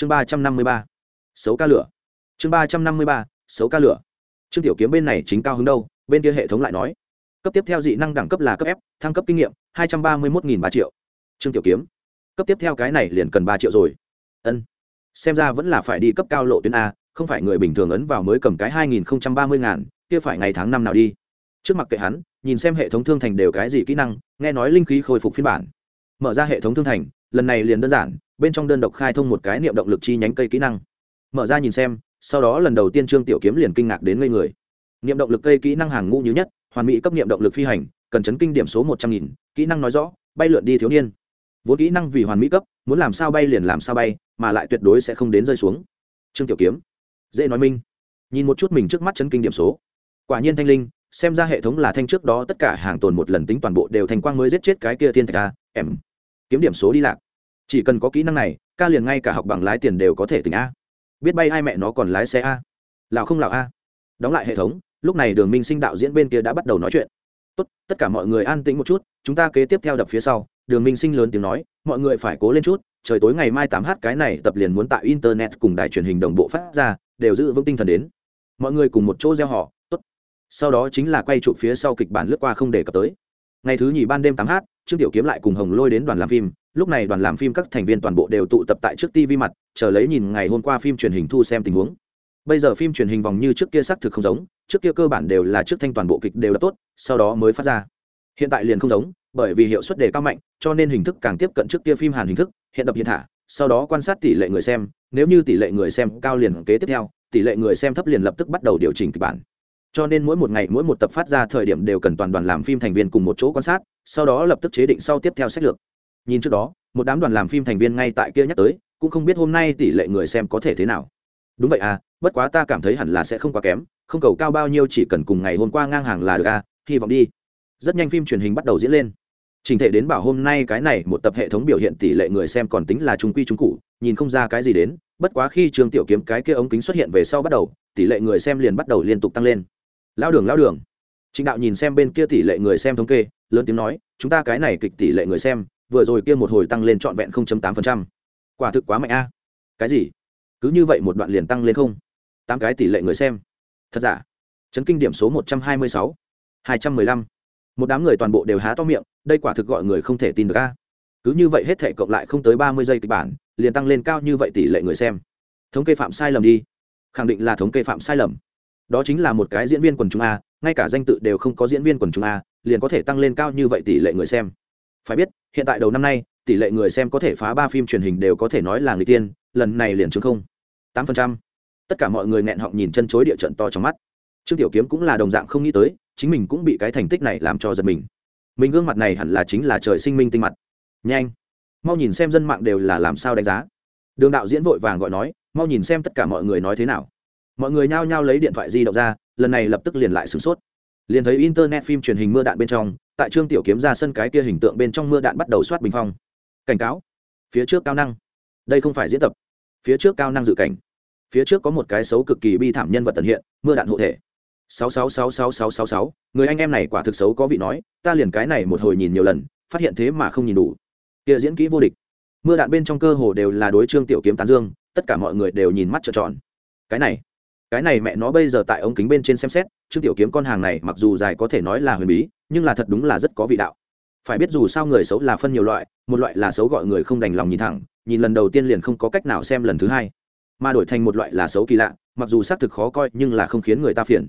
chương ba trăm năm mươi ba, xấu ca lửa. Chương ba trăm năm mươi ba, xấu ca lửa. Trương tiểu kiếm bên này chính cao hứng đâu, bên kia hệ thống lại nói. Cấp tiếp theo dị năng đẳng cấp là cấp f, thăng cấp kinh nghiệm, hai trăm ba mươi một ba triệu. Trương tiểu kiếm. Cấp tiếp theo cái này liền cần ba triệu rồi. Ân. Xem ra vẫn là phải đi cấp cao lộ tuyến a, không phải người bình thường ấn vào mới cầm cái hai nghìn ba mươi ngàn, kia phải ngày tháng năm nào đi. Trước mặt kệ hắn, nhìn xem hệ thống thương thành đều cái gì kỹ năng, nghe nói linh khí khôi phục phiên bản. Mở ra hệ thống thương thành, lần này liền đơn giản bên trong đơn độc khai thông một cái niệm động lực chi nhánh cây kỹ năng. Mở ra nhìn xem, sau đó lần đầu tiên trương tiểu kiếm liền kinh ngạc đến ngây người. Niệm động lực cây kỹ năng hàng ngũ như nhất, hoàn mỹ cấp niệm động lực phi hành, cần chấn kinh điểm số một trăm nghìn, kỹ năng nói rõ, bay lượn đi thiếu niên. Vốn kỹ năng vì hoàn mỹ cấp, muốn làm sao bay liền làm sao bay, mà lại tuyệt đối sẽ không đến rơi xuống. Trương tiểu kiếm, dễ nói minh. Nhìn một chút mình trước mắt chấn kinh điểm số. Quả nhiên thanh linh, xem ra hệ thống là thanh trước đó tất cả hàng tồn một lần tính toàn bộ đều thành quang mới giết chết cái kia thiên thạch a, em. Kiếm điểm số đi lạc chỉ cần có kỹ năng này, ca liền ngay cả học bằng lái tiền đều có thể tỉnh a. Biết bay hai mẹ nó còn lái xe a. Lào không lào a. Đóng lại hệ thống, lúc này đường minh sinh đạo diễn bên kia đã bắt đầu nói chuyện. Tốt, tất cả mọi người an tĩnh một chút, chúng ta kế tiếp theo đập phía sau, đường minh sinh lớn tiếng nói, mọi người phải cố lên chút, trời tối ngày mai tám h cái này tập liền muốn tại internet cùng đài truyền hình đồng bộ phát ra, đều giữ vững tinh thần đến. Mọi người cùng một chỗ gieo họ, tốt. Sau đó chính là quay trụ phía sau kịch bản lướt qua không để cập tới. Ngày thứ nhì ban đêm tám h trương tiểu kiếm lại cùng hồng lôi đến đoàn làm phim lúc này đoàn làm phim các thành viên toàn bộ đều tụ tập tại trước tv mặt, chờ lấy nhìn ngày hôm qua phim truyền hình thu xem tình huống. Bây giờ phim truyền hình vòng như trước kia xác thực không giống, trước kia cơ bản đều là trước thanh toàn bộ kịch đều đã tốt, sau đó mới phát ra. Hiện tại liền không giống, bởi vì hiệu suất đề cao mạnh, cho nên hình thức càng tiếp cận trước kia phim hàn hình thức, hiện đập hiện thả, sau đó quan sát tỷ lệ người xem, nếu như tỷ lệ người xem cao liền kế tiếp theo, tỷ lệ người xem thấp liền lập tức bắt đầu điều chỉnh kịch bản. Cho nên mỗi một ngày, mỗi một tập phát ra thời điểm đều cần toàn đoàn làm phim thành viên cùng một chỗ quan sát, sau đó lập tức chế định sau tiếp theo sách lược nhìn trước đó, một đám đoàn làm phim thành viên ngay tại kia nhắc tới, cũng không biết hôm nay tỷ lệ người xem có thể thế nào. Đúng vậy à bất quá ta cảm thấy hẳn là sẽ không quá kém, không cầu cao bao nhiêu chỉ cần cùng ngày hôm qua ngang hàng là được à hy vọng đi. Rất nhanh phim truyền hình bắt đầu diễn lên. Trình thể đến bảo hôm nay cái này một tập hệ thống biểu hiện tỷ lệ người xem còn tính là trung quy trung cụ, nhìn không ra cái gì đến, bất quá khi trường tiểu kiếm cái kia ống kính xuất hiện về sau bắt đầu, tỷ lệ người xem liền bắt đầu liên tục tăng lên. Lao đường lao đường. Trịnh đạo nhìn xem bên kia tỷ lệ người xem thống kê, lớn tiếng nói, chúng ta cái này kịch tỷ lệ người xem vừa rồi kia một hồi tăng lên trọn vẹn 0.8%. quả thực quá mạnh a. Cái gì? Cứ như vậy một đoạn liền tăng lên không? Tám cái tỷ lệ người xem. Thật giả? Chấn kinh điểm số 126. 215. một đám người toàn bộ đều há to miệng, đây quả thực gọi người không thể tin được a. Cứ như vậy hết thể cộng lại không tới ba mươi giây kịch bản, liền tăng lên cao như vậy tỷ lệ người xem. Thống kê phạm sai lầm đi. Khẳng định là thống kê phạm sai lầm. Đó chính là một cái diễn viên quần chúng a, ngay cả danh tự đều không có diễn viên quần chúng a, liền có thể tăng lên cao như vậy tỷ lệ người xem phải biết, hiện tại đầu năm nay, tỷ lệ người xem có thể phá ba phim truyền hình đều có thể nói là người tiên, lần này liền chứng không. Tám phần trăm. Tất cả mọi người nghẹn họng nhìn chân chối địa trận to trong mắt. Trương tiểu kiếm cũng là đồng dạng không nghĩ tới, chính mình cũng bị cái thành tích này làm cho giật mình. Mình gương mặt này hẳn là chính là trời sinh minh tinh mặt. Nhanh. Mau nhìn xem dân mạng đều là làm sao đánh giá. Đường đạo diễn vội vàng gọi nói, mau nhìn xem tất cả mọi người nói thế nào. Mọi người nhao nhao lấy điện thoại di động ra, lần này lập tức liền lại sửng sốt. Liền thấy internet phim truyền hình mưa đạn bên trong tại trương tiểu kiếm ra sân cái kia hình tượng bên trong mưa đạn bắt đầu soát bình phong. Cảnh cáo, phía trước cao năng. Đây không phải diễn tập. Phía trước cao năng dự cảnh. Phía trước có một cái xấu cực kỳ bi thảm nhân vật tận hiện, mưa đạn hộ thể. Sáu sáu sáu sáu sáu sáu sáu. Người anh em này quả thực xấu có vị nói, ta liền cái này một hồi nhìn nhiều lần, phát hiện thế mà không nhìn đủ. Kia diễn kỹ vô địch. Mưa đạn bên trong cơ hồ đều là đối trương tiểu kiếm tán dương, tất cả mọi người đều nhìn mắt trợn tròn. Cái này cái này mẹ nó bây giờ tại ống kính bên trên xem xét, trương tiểu kiếm con hàng này mặc dù dài có thể nói là huyền bí, nhưng là thật đúng là rất có vị đạo. Phải biết dù sao người xấu là phân nhiều loại, một loại là xấu gọi người không đành lòng nhìn thẳng, nhìn lần đầu tiên liền không có cách nào xem lần thứ hai. Mà đổi thành một loại là xấu kỳ lạ, mặc dù xác thực khó coi, nhưng là không khiến người ta phiền.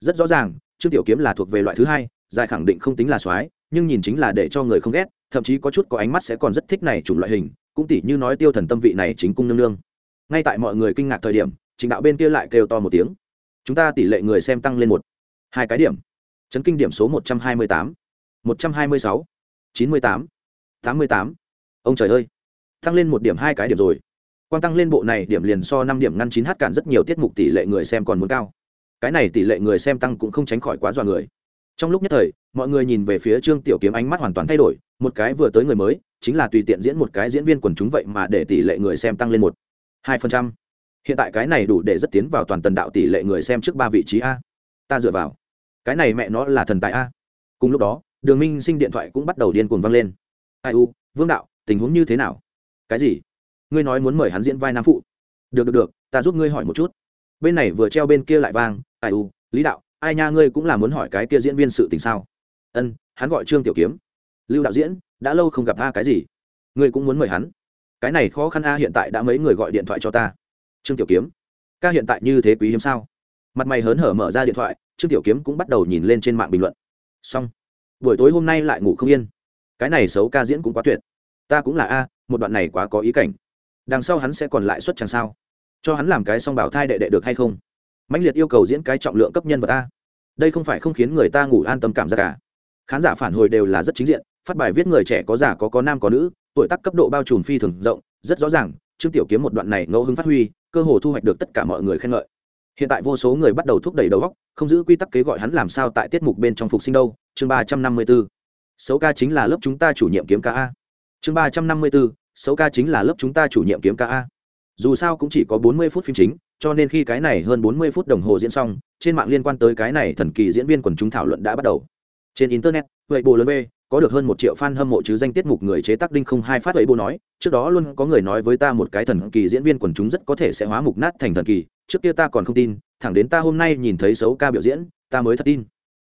Rất rõ ràng, trương tiểu kiếm là thuộc về loại thứ hai, dài khẳng định không tính là soái, nhưng nhìn chính là để cho người không ghét, thậm chí có chút có ánh mắt sẽ còn rất thích này chủng loại hình, cũng tỉ như nói tiêu thần tâm vị này chính cung nương nương. Ngay tại mọi người kinh ngạc thời điểm trình đạo bên kia lại kêu to một tiếng. Chúng ta tỷ lệ người xem tăng lên một. Hai cái điểm. Chấn kinh điểm số một trăm hai mươi tám, một trăm hai mươi sáu, chín mươi tám tám mươi tám. Ông trời ơi. Tăng lên một điểm hai cái điểm rồi. Quan tăng lên bộ này điểm liền so năm điểm ngăn chín h cản rất nhiều tiết mục tỷ lệ người xem còn muốn cao. Cái này tỷ lệ người xem tăng cũng không tránh khỏi quá dọa người. Trong lúc nhất thời, mọi người nhìn về phía trương tiểu kiếm ánh mắt hoàn toàn thay đổi, một cái vừa tới người mới, chính là tùy tiện diễn một cái diễn viên quần chúng vậy mà để tỷ lệ người xem tăng lên một, hai phần trăm hiện tại cái này đủ để rất tiến vào toàn tần đạo tỷ lệ người xem trước ba vị trí a. Ta dựa vào. Cái này mẹ nó là thần tài a. Cùng lúc đó, đường minh sinh điện thoại cũng bắt đầu điên cuồng vang lên. Ai u, vương đạo, tình huống như thế nào? Cái gì? Ngươi nói muốn mời hắn diễn vai nam phụ. Được được được, ta giúp ngươi hỏi một chút. Bên này vừa treo bên kia lại vang, ai u, lý đạo, ai nha ngươi cũng là muốn hỏi cái kia diễn viên sự tình sao? Ân, hắn gọi trương tiểu kiếm. Lưu đạo diễn, đã lâu không gặp a cái gì? Ngươi cũng muốn mời hắn? Cái này khó khăn a hiện tại đã mấy người gọi điện thoại cho ta trương tiểu kiếm, ca hiện tại như thế quý hiếm sao? Mặt mày hớn hở mở ra điện thoại, trương tiểu kiếm cũng bắt đầu nhìn lên trên mạng bình luận. Xong, buổi tối hôm nay lại ngủ không yên. Cái này xấu ca diễn cũng quá tuyệt. Ta cũng là a, một đoạn này quá có ý cảnh. Đằng sau hắn sẽ còn lại suất chẳng sao? Cho hắn làm cái song bảo thai đệ đệ được hay không? Mạnh liệt yêu cầu diễn cái trọng lượng cấp nhân vật ta đây không phải không khiến người ta ngủ an tâm cảm giác cả. Khán giả phản hồi đều là rất chính diện, phát bài viết người trẻ có già có có nam có nữ, tuổi tác cấp độ bao trùm phi thường rộng, rất rõ ràng, trương tiểu kiếm một đoạn này ngẫu hứng phát huy cơ hồ thu hoạch được tất cả mọi người khen ngợi. Hiện tại vô số người bắt đầu thúc đẩy đầu góc không giữ quy tắc kế gọi hắn làm sao tại tiết mục bên trong phục sinh đâu. Chương ba trăm năm mươi b ố xấu ca chính là lớp chúng ta chủ nhiệm kiếm ca a. Chương ba trăm năm mươi b ố xấu ca chính là lớp chúng ta chủ nhiệm kiếm ca a. Dù sao cũng chỉ có bốn mươi phút phim chính, cho nên khi cái này hơn bốn mươi phút đồng hồ diễn xong, trên mạng liên quan tới cái này thần kỳ diễn viên quần chúng thảo luận đã bắt đầu. Trên internet vậy bồ lớn b có được hơn một triệu fan hâm mộ chứ danh tiết mục người chế tác đinh không hai phát vậy bố nói, trước đó luôn có người nói với ta một cái thần kỳ diễn viên quần chúng rất có thể sẽ hóa mục nát thành thần kỳ, trước kia ta còn không tin, thẳng đến ta hôm nay nhìn thấy xấu ca biểu diễn, ta mới thật tin.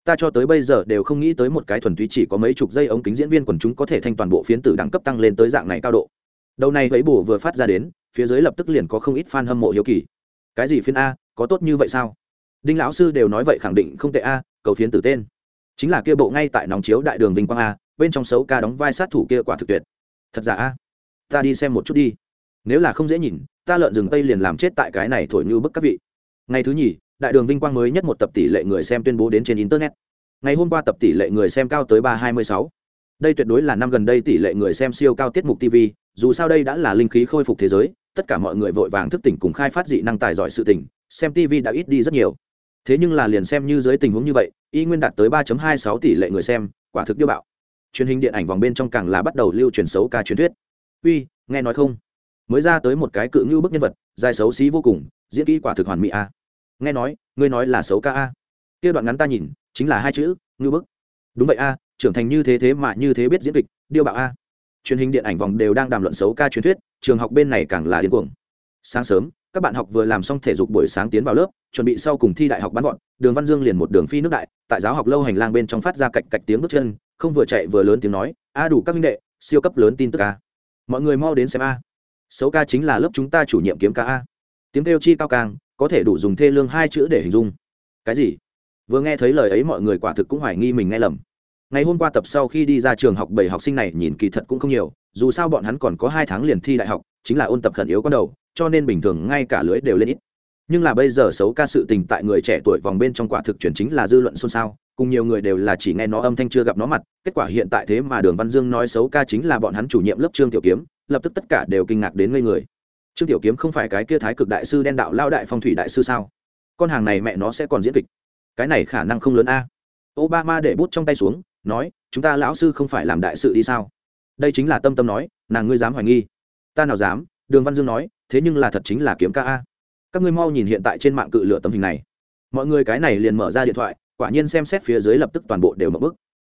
Ta cho tới bây giờ đều không nghĩ tới một cái thuần túy chỉ có mấy chục giây ống kính diễn viên quần chúng có thể thanh toàn bộ phiến tử đẳng cấp tăng lên tới dạng này cao độ. Đầu này ấy bồ vừa phát ra đến, phía dưới lập tức liền có không ít fan hâm mộ hiếu kỳ. Cái gì phiên a, có tốt như vậy sao? Đinh lão sư đều nói vậy khẳng định không tệ a, cầu phiến tử tên chính là kia bộ ngay tại nóng chiếu đại đường vinh quang a, bên trong xấu ca đóng vai sát thủ kia quả thực tuyệt. Thật giả a? Ta đi xem một chút đi. Nếu là không dễ nhìn, ta lợn rừng tây liền làm chết tại cái này thổi như bức các vị. Ngày thứ nhì, đại đường vinh quang mới nhất một tập tỷ lệ người xem tuyên bố đến trên internet. Ngày hôm qua tập tỷ lệ người xem cao tới ba hai mươi sáu. Đây tuyệt đối là năm gần đây tỷ lệ người xem siêu cao tiết mục tv dù sao đây đã là linh khí khôi phục thế giới, tất cả mọi người vội vàng thức tỉnh cùng khai phát dị năng tài giỏi sự tỉnh xem tv đã ít đi rất nhiều thế nhưng là liền xem như dưới tình huống như vậy, y nguyên đạt tới 3.26 tỷ lệ người xem, quả thực điêu bạo. Truyền hình điện ảnh vòng bên trong càng là bắt đầu lưu truyền xấu ca truyền thuyết. Uy, nghe nói không? Mới ra tới một cái cự ngưu bức nhân vật, dài xấu xí vô cùng, diễn kỹ quả thực hoàn mỹ a. Nghe nói, ngươi nói là xấu ca a. Kia đoạn ngắn ta nhìn, chính là hai chữ, ngưu bức. Đúng vậy a, trưởng thành như thế thế mà như thế biết diễn kịch, điêu bạo a. Truyền hình điện ảnh vòng đều đang đàm luận xấu ca truyền thuyết, trường học bên này càng là điên cuồng. Sáng sớm các bạn học vừa làm xong thể dục buổi sáng tiến vào lớp, chuẩn bị sau cùng thi đại học bắn gọn, đường văn dương liền một đường phi nước đại, tại giáo học lâu hành lang bên trong phát ra cạch cạch tiếng bước chân, không vừa chạy vừa lớn tiếng nói, a đủ các minh đệ, siêu cấp lớn tin tức a. Mọi người mau đến xem a. Xấu ca chính là lớp chúng ta chủ nhiệm kiếm ca a. Tiếng kêu chi cao càng, có thể đủ dùng thê lương hai chữ để hình dung. Cái gì? Vừa nghe thấy lời ấy mọi người quả thực cũng hoài nghi mình nghe lầm. Ngày hôm qua tập sau khi đi ra trường học bảy học sinh này nhìn kỳ thật cũng không nhiều, dù sao bọn hắn còn có hai tháng liền thi đại học, chính là ôn tập khẩn yếu con đầu cho nên bình thường ngay cả lưới đều lên ít. Nhưng là bây giờ xấu ca sự tình tại người trẻ tuổi vòng bên trong quả thực chuyển chính là dư luận xôn xao, cùng nhiều người đều là chỉ nghe nó âm thanh chưa gặp nó mặt, kết quả hiện tại thế mà đường văn dương nói xấu ca chính là bọn hắn chủ nhiệm lớp trương tiểu kiếm, lập tức tất cả đều kinh ngạc đến ngây người. Trương tiểu kiếm không phải cái kia thái cực đại sư đen đạo lao đại phong thủy đại sư sao? Con hàng này mẹ nó sẽ còn diễn kịch. Cái này khả năng không lớn a. Obama để bút trong tay xuống, nói, chúng ta lão sư không phải làm đại sự đi sao? Đây chính là tâm tâm nói, nàng ngươi dám hoài nghi? Ta nào dám? Đường văn dương nói, thế nhưng là thật chính là kiếm ca a. Các ngươi mau nhìn hiện tại trên mạng cự lửa tấm hình này. Mọi người cái này liền mở ra điện thoại, quả nhiên xem xét phía dưới lập tức toàn bộ đều mở bức.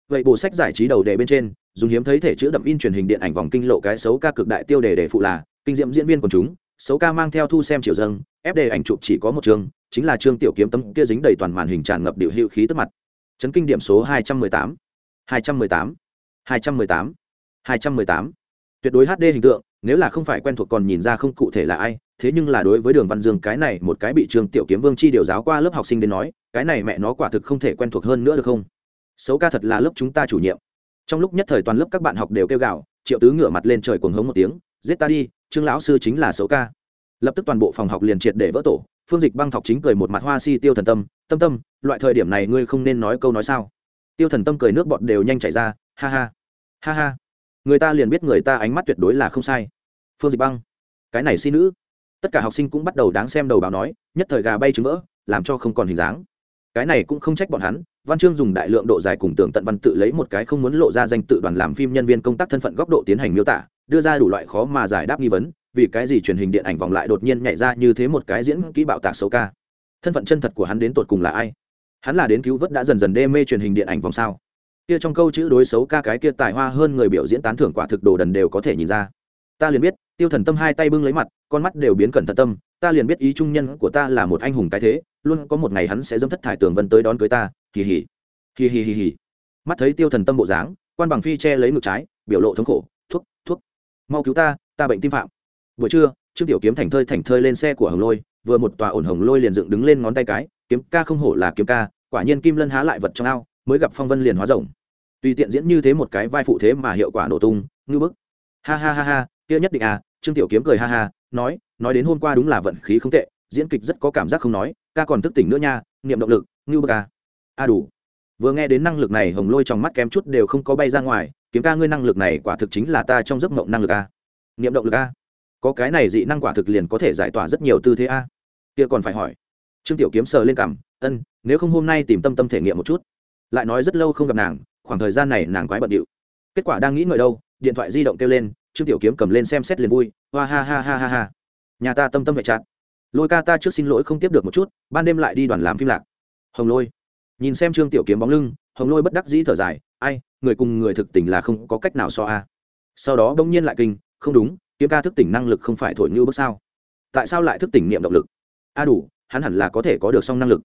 Vậy bộ sách giải trí đầu đề bên trên, dùng hiếm thấy thể chữ đậm in truyền hình điện ảnh vòng kinh lộ cái xấu ca cực đại tiêu đề để phụ là, kinh diệm diễn viên của chúng, xấu ca mang theo thu xem chiều dâng, ép đề ảnh chụp chỉ có một chương, chính là chương tiểu kiếm tấm kia dính đầy toàn màn hình tràn ngập điệu hiệu khí tức mặt. Chấn kinh điểm số hai trăm mười tám. hai trăm mười tám. hai trăm mười tám. Hai trăm mười tám. Tuyệt đối hd hình tượng nếu là không phải quen thuộc còn nhìn ra không cụ thể là ai, thế nhưng là đối với đường văn dương cái này một cái bị trường tiểu kiếm vương chi điều giáo qua lớp học sinh đến nói, cái này mẹ nó quả thực không thể quen thuộc hơn nữa được không? Xấu ca thật là lớp chúng ta chủ nhiệm. Trong lúc nhất thời toàn lớp các bạn học đều kêu gào, triệu tứ ngửa mặt lên trời cuồng hống một tiếng, giết ta đi, trương lão sư chính là xấu ca. Lập tức toàn bộ phòng học liền triệt để vỡ tổ, phương dịch băng thọc chính cười một mặt hoa si tiêu thần tâm tâm tâm, loại thời điểm này ngươi không nên nói câu nói sao. Tiêu thần tâm cười nước bọt đều nhanh chảy ra, ha ha ha ha người ta liền biết người ta ánh mắt tuyệt đối là không sai. Phương dịch băng, cái này si nữ. Tất cả học sinh cũng bắt đầu đáng xem đầu báo nói, nhất thời gà bay trứng vỡ, làm cho không còn hình dáng. Cái này cũng không trách bọn hắn, văn chương dùng đại lượng độ dài cùng tưởng tận văn tự lấy một cái không muốn lộ ra danh tự đoàn làm phim nhân viên công tác thân phận góc độ tiến hành miêu tả, đưa ra đủ loại khó mà giải đáp nghi vấn, vì cái gì truyền hình điện ảnh vòng lại đột nhiên nhảy ra như thế một cái diễn kỹ bạo tạc xấu ca. Thân phận chân thật của hắn đến tột cùng là ai? Hắn là đến cứu vớt đã dần dần đê mê truyền hình điện ảnh vòng sao? Kia trong câu chữ đối xấu ca cái kia tài hoa hơn người biểu diễn tán thưởng quả thực đồ đần đều có thể nhìn ra. Ta liền biết, tiêu thần tâm hai tay bưng lấy mặt, con mắt đều biến cẩn thận tâm, ta liền biết ý trung nhân của ta là một anh hùng cái thế, luôn có một ngày hắn sẽ dâm thất thải tường vân tới đón cưới ta, hì hì. Hì hì hì hì. Mắt thấy tiêu thần tâm bộ dáng, quan bằng phi che lấy ngực trái, biểu lộ thống khổ, thuốc thuốc, mau cứu ta ta bệnh tim phạm. Buổi trưa, trương tiểu kiếm thành thơi thành thơi lên xe của hồng lôi, vừa một tòa ổn hồng lôi liền dựng đứng lên ngón tay cái, kiếm ca không hổ là kiếm ca, quả nhiên kim lân há lại vật trong ao mới gặp phong vân liền hóa rồng. Tùy tiện diễn như thế một cái vai phụ thế mà hiệu quả nổ tung, ngư bức. Ha ha ha ha, kia nhất định à trương tiểu kiếm cười ha ha, nói nói đến hôm qua đúng là vận khí không tệ, diễn kịch rất có cảm giác không nói, ca còn thức tỉnh nữa nha, niệm động lực, ngư bức à. A đủ. Vừa nghe đến năng lực này, hồng lôi trong mắt kém chút đều không có bay ra ngoài, kiếm ca ngươi năng lực này quả thực chính là ta trong giấc mộng năng lực a niệm động lực a có cái này dị năng quả thực liền có thể giải tỏa rất nhiều tư thế a kia còn phải hỏi. Trương tiểu kiếm sờ lên cảm ân, nếu không hôm nay tìm tâm tâm thể nghiệm một chút lại nói rất lâu không gặp nàng, khoảng thời gian này nàng quái bận điệu. Kết quả đang nghĩ ngợi đâu, điện thoại di động kêu lên, trương tiểu kiếm cầm lên xem xét liền vui, hoa ha ha ha ha ha. Nhà ta tâm tâm vệ chặt. Lôi ca ta trước xin lỗi không tiếp được một chút, ban đêm lại đi đoàn làm phim lạc. Hồng lôi. Nhìn xem trương tiểu kiếm bóng lưng, hồng lôi bất đắc dĩ thở dài, ai, người cùng người thực tình là không có cách nào so a. Sau đó bỗng nhiên lại kinh, không đúng, kiếm ca thức tỉnh năng lực không phải thổi như bước sao? Tại sao lại thức tỉnh niệm động lực? A đủ, hắn hẳn là có thể có được song năng lực.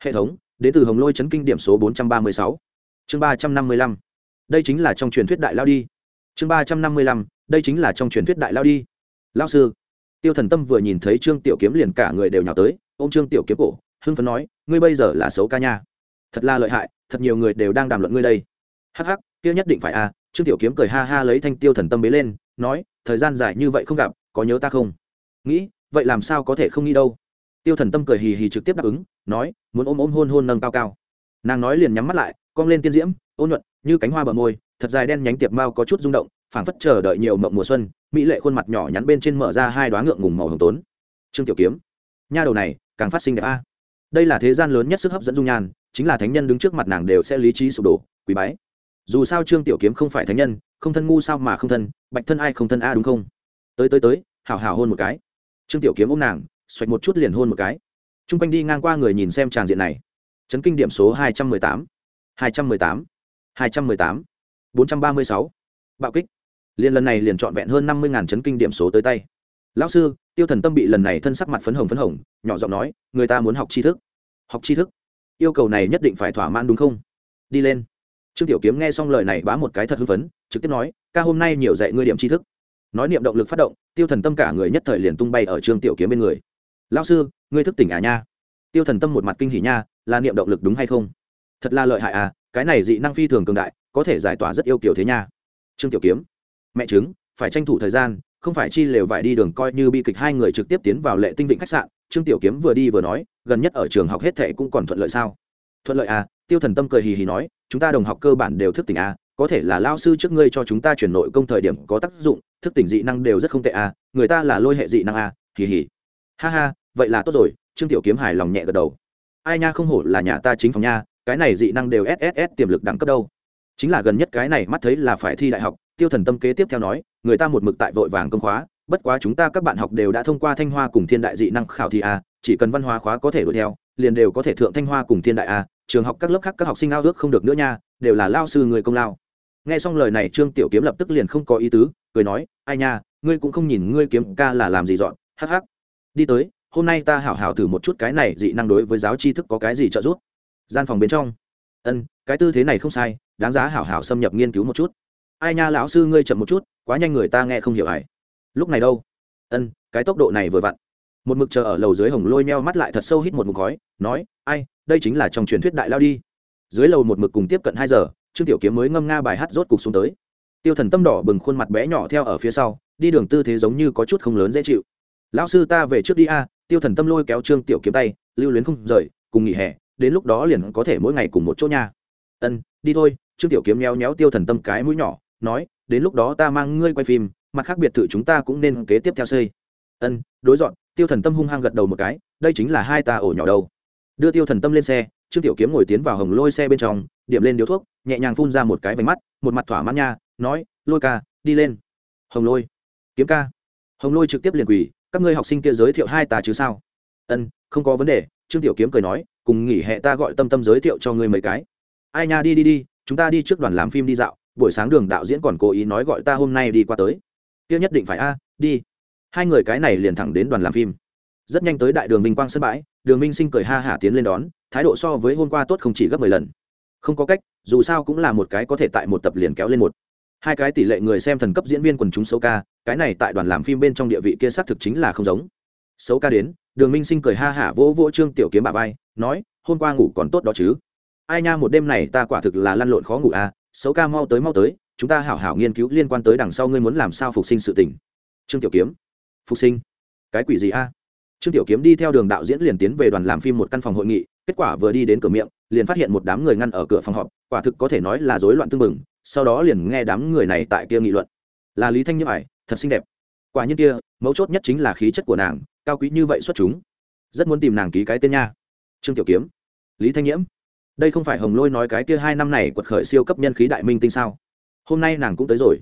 Hệ thống đến từ hồng lôi chấn kinh điểm số bốn trăm ba mươi sáu. Chương ba trăm năm mươi lăm. Đây chính là trong truyền thuyết đại lao đi. Chương ba trăm năm mươi lăm. Đây chính là trong truyền thuyết đại lao đi. Lao sư, tiêu thần tâm vừa nhìn thấy trương tiểu kiếm liền cả người đều nhào tới ô m trương tiểu kiếm cổ, hưng phấn nói, ngươi bây giờ là xấu ca nha. Thật là lợi hại, thật nhiều người đều đang đàm luận ngươi đây. Hắc hắc, kia nhất định phải à. Trương tiểu kiếm cười ha ha lấy thanh tiêu thần tâm bế lên, nói, thời gian dài như vậy không gặp, có nhớ ta không? Nghĩ, vậy làm sao có thể không nghĩ đâu? Tiêu thần tâm cười hì hì trực tiếp đáp ứng, nói, muốn ôm ôm hôn hôn nâng cao cao. Nàng nói liền nhắm mắt lại, cong lên tiên diễm, ôn nhuận, như cánh hoa bờ môi, thật dài đen nhánh tiệp mao có chút rung động, phảng phất chờ đợi nhiều mộng mùa xuân, mỹ lệ khuôn mặt nhỏ nhắn bên trên mở ra hai đoá ngượng ngùng màu hồng tốn. Trương tiểu kiếm, nha đầu này, càng phát sinh đẹp a. Đây là thế gian lớn nhất sức hấp dẫn dung nhan, chính là thánh nhân đứng trước mặt nàng đều sẽ lý trí sụp đổ quý bái. Dù sao trương tiểu kiếm không phải thánh nhân, không thân ngu sao mà không thân, bạch thân ai không thân a, đúng không? Tới tới tới, hảo hảo hôn một cái. Trương tiểu kiếm ôm nàng xoạch một chút liền hôn một cái. T r u n g quanh đi ngang qua người nhìn xem tràng diện này. Chấn kinh điểm số hai trăm mười tám. hai trăm mười tám. hai trăm mười tám. bốn trăm ba mươi sáu. Bạo kích. Liền lần này liền trọn vẹn hơn năm mươi ngàn chấn kinh điểm số tới tay. Lão sư, tiêu thần tâm bị lần này thân sắc mặt phấn hồng phấn hồng, nhỏ giọng nói, người ta muốn học tri thức. Học tri thức? Yêu cầu này nhất định phải thỏa mãn đúng không? Đi lên. Trương tiểu kiếm nghe xong lời này bá một cái thật hưng phấn, trực tiếp nói, ca hôm nay nhiều dạy ngươi điểm tri thức. Nói niệm động lực phát động, tiêu thần tâm cả người nhất thời liền tung bay ở trương tiểu kiếm bên người lao sư, ngươi thức tỉnh à nha? Tiêu thần tâm một mặt kinh hỉ nha, là niệm động lực đúng hay không? Thật là lợi hại à cái này dị năng phi thường cường đại, có thể giải tỏa rất yêu kiểu thế nha. Trương tiểu kiếm, mẹ chứng phải tranh thủ thời gian, không phải chi lều vải đi đường coi như bi kịch hai người trực tiếp tiến vào lệ tinh vịnh khách sạn, trương tiểu kiếm vừa đi vừa nói, gần nhất ở trường học hết thệ cũng còn thuận lợi sao? Thuận lợi à tiêu thần tâm cười hì hì nói, chúng ta đồng học cơ bản đều thức tỉnh à có thể là lao sư trước ngươi cho chúng ta chuyển nội công thời điểm có tác dụng, thức tỉnh dị năng đều rất không tệ à người ta là lôi hệ dị năng à hì hì ha ha, vậy là tốt rồi, trương tiểu kiếm hài lòng nhẹ gật đầu. Ai nha không hổ là nhà ta chính phòng nha, cái này dị năng đều sss tiềm lực đẳng cấp đâu. Chính là gần nhất cái này mắt thấy là phải thi đại học, tiêu thần tâm kế tiếp theo nói, người ta một mực tại vội vàng công khóa, bất quá chúng ta các bạn học đều đã thông qua thanh hoa cùng thiên đại dị năng khảo thi a à, chỉ cần văn hóa khóa có thể đuổi theo, liền đều có thể thượng thanh hoa cùng thiên đại a trường học các lớp khác các học sinh ao ước không được nữa nha, đều là lao sư người công lao. Nghe xong lời này trương tiểu kiếm lập tức liền không có ý tứ, cười nói, ai nha, ngươi cũng không nhìn ngươi kiếm ca là làm gì dọn, hắc hắc đi tới, hôm nay ta hảo hảo thử một chút cái này dị năng đối với giáo tri thức có cái gì trợ giúp. Gian phòng bên trong. Ân, cái tư thế này không sai, đáng giá hảo hảo xâm nhập nghiên cứu một chút. Ai nha lão sư ngươi chậm một chút, quá nhanh người ta nghe không hiểu ải. lúc này đâu? Ân, cái tốc độ này vừa vặn. Một mực chờ ở lầu dưới hồng lôi meo mắt lại thật sâu hít một mực khói, nói, ai, đây chính là trong truyền thuyết đại lao đi. Dưới lầu một mực cùng tiếp cận hai giờ, trương tiểu kiếm mới ngâm nga bài hát rốt cục xuống tới. Tiêu thần tâm đỏ bừng khuôn mặt bé nhỏ theo ở phía sau, đi đường tư thế giống như có chút không lớn dễ chịu lão sư ta về trước đi a, tiêu thần tâm lôi kéo trương tiểu kiếm tay, lưu luyến không rời, cùng nghỉ hè, đến lúc đó liền có thể mỗi ngày cùng một chỗ nha. Ân, đi thôi, trương tiểu kiếm méo méo tiêu thần tâm cái mũi nhỏ, nói, đến lúc đó ta mang ngươi quay phim, mặt khác biệt thự chúng ta cũng nên kế tiếp theo xây. Ân, đối dọn, tiêu thần tâm hung hăng gật đầu một cái, đây chính là hai ta ổ nhỏ đâu. Đưa tiêu thần tâm lên xe, trương tiểu kiếm ngồi tiến vào hồng lôi xe bên trong, điểm lên điếu thuốc, nhẹ nhàng phun ra một cái vánh mắt, một mặt thỏa mãn nha, nói, lôi ca, đi lên. Hồng lôi. Kiếm ca. Hồng lôi trực tiếp liền quỳ các ngươi học sinh kia giới thiệu hai ta chứ sao? Ân, không có vấn đề, trương tiểu kiếm cười nói, cùng nghỉ hè ta gọi tâm tâm giới thiệu cho ngươi mấy cái. Ai nha, đi đi đi, chúng ta đi trước đoàn làm phim đi dạo, buổi sáng đường đạo diễn còn cố ý nói gọi ta hôm nay đi qua tới. Kia nhất định phải a, đi. Hai người cái này liền thẳng đến đoàn làm phim. Rất nhanh tới đại đường minh quang sân bãi, đường minh sinh cười ha hả tiến lên đón, thái độ so với hôm qua tốt không chỉ gấp mười lần. Không có cách, dù sao cũng là một cái có thể tại một tập liền kéo lên một hai cái tỷ lệ người xem thần cấp diễn viên quần chúng xấu ca, cái này tại đoàn làm phim bên trong địa vị kia xác thực chính là không giống. Xấu ca đến, đường minh sinh cười ha hả vỗ vỗ trương tiểu kiếm bà vai, nói, hôm qua ngủ còn tốt đó chứ. Ai nha, một đêm này ta quả thực là lăn lộn khó ngủ à xấu ca mau tới mau tới, chúng ta hảo hảo nghiên cứu liên quan tới đằng sau ngươi muốn làm sao phục sinh sự tình. Trương tiểu kiếm, phục sinh? Cái quỷ gì a? Trương tiểu kiếm đi theo đường đạo diễn liền tiến về đoàn làm phim một căn phòng hội nghị, kết quả vừa đi đến cửa miệng, liền phát hiện một đám người ngăn ở cửa phòng họp, quả thực có thể nói là rối loạn tương mừng sau đó liền nghe đám người này tại kia nghị luận. Là lý thanh nhiễm ải thật xinh đẹp. Quả nhiên kia, mấu chốt nhất chính là khí chất của nàng, cao quý như vậy xuất chúng. Rất muốn tìm nàng ký cái tên nha. Trương tiểu kiếm. Lý thanh nhiễm đây không phải hồng lôi nói cái kia hai năm này quật khởi siêu cấp nhân khí đại minh tinh sao? Hôm nay nàng cũng tới rồi.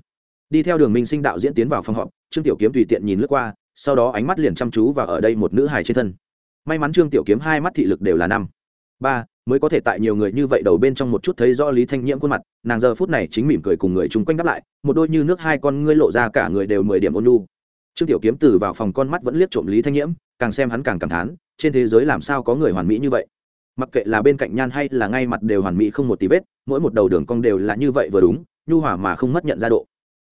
Đi theo đường minh sinh đạo diễn tiến vào phòng họp, trương tiểu kiếm tùy tiện nhìn lướt qua, sau đó ánh mắt liền chăm chú vào ở đây một nữ hài trên thân. May mắn trương tiểu kiếm hai mắt thị lực đều là năm ba, mới có thể tại nhiều người như vậy đầu bên trong một chút thấy rõ lý thanh nhiễm khuôn mặt, nàng giờ phút này chính mỉm cười cùng người chung quanh đáp lại, một đôi như nước hai con ngươi lộ ra cả người đều mười điểm ôn lu trương tiểu kiếm từ vào phòng con mắt vẫn liếc trộm lý thanh nhiễm, càng xem hắn càng cảm thán, trên thế giới làm sao có người hoàn mỹ như vậy? Mặc kệ là bên cạnh nhan hay là ngay mặt đều hoàn mỹ không một tí vết, mỗi một đầu đường cong đều là như vậy vừa đúng, nhu hòa mà không mất nhận ra độ.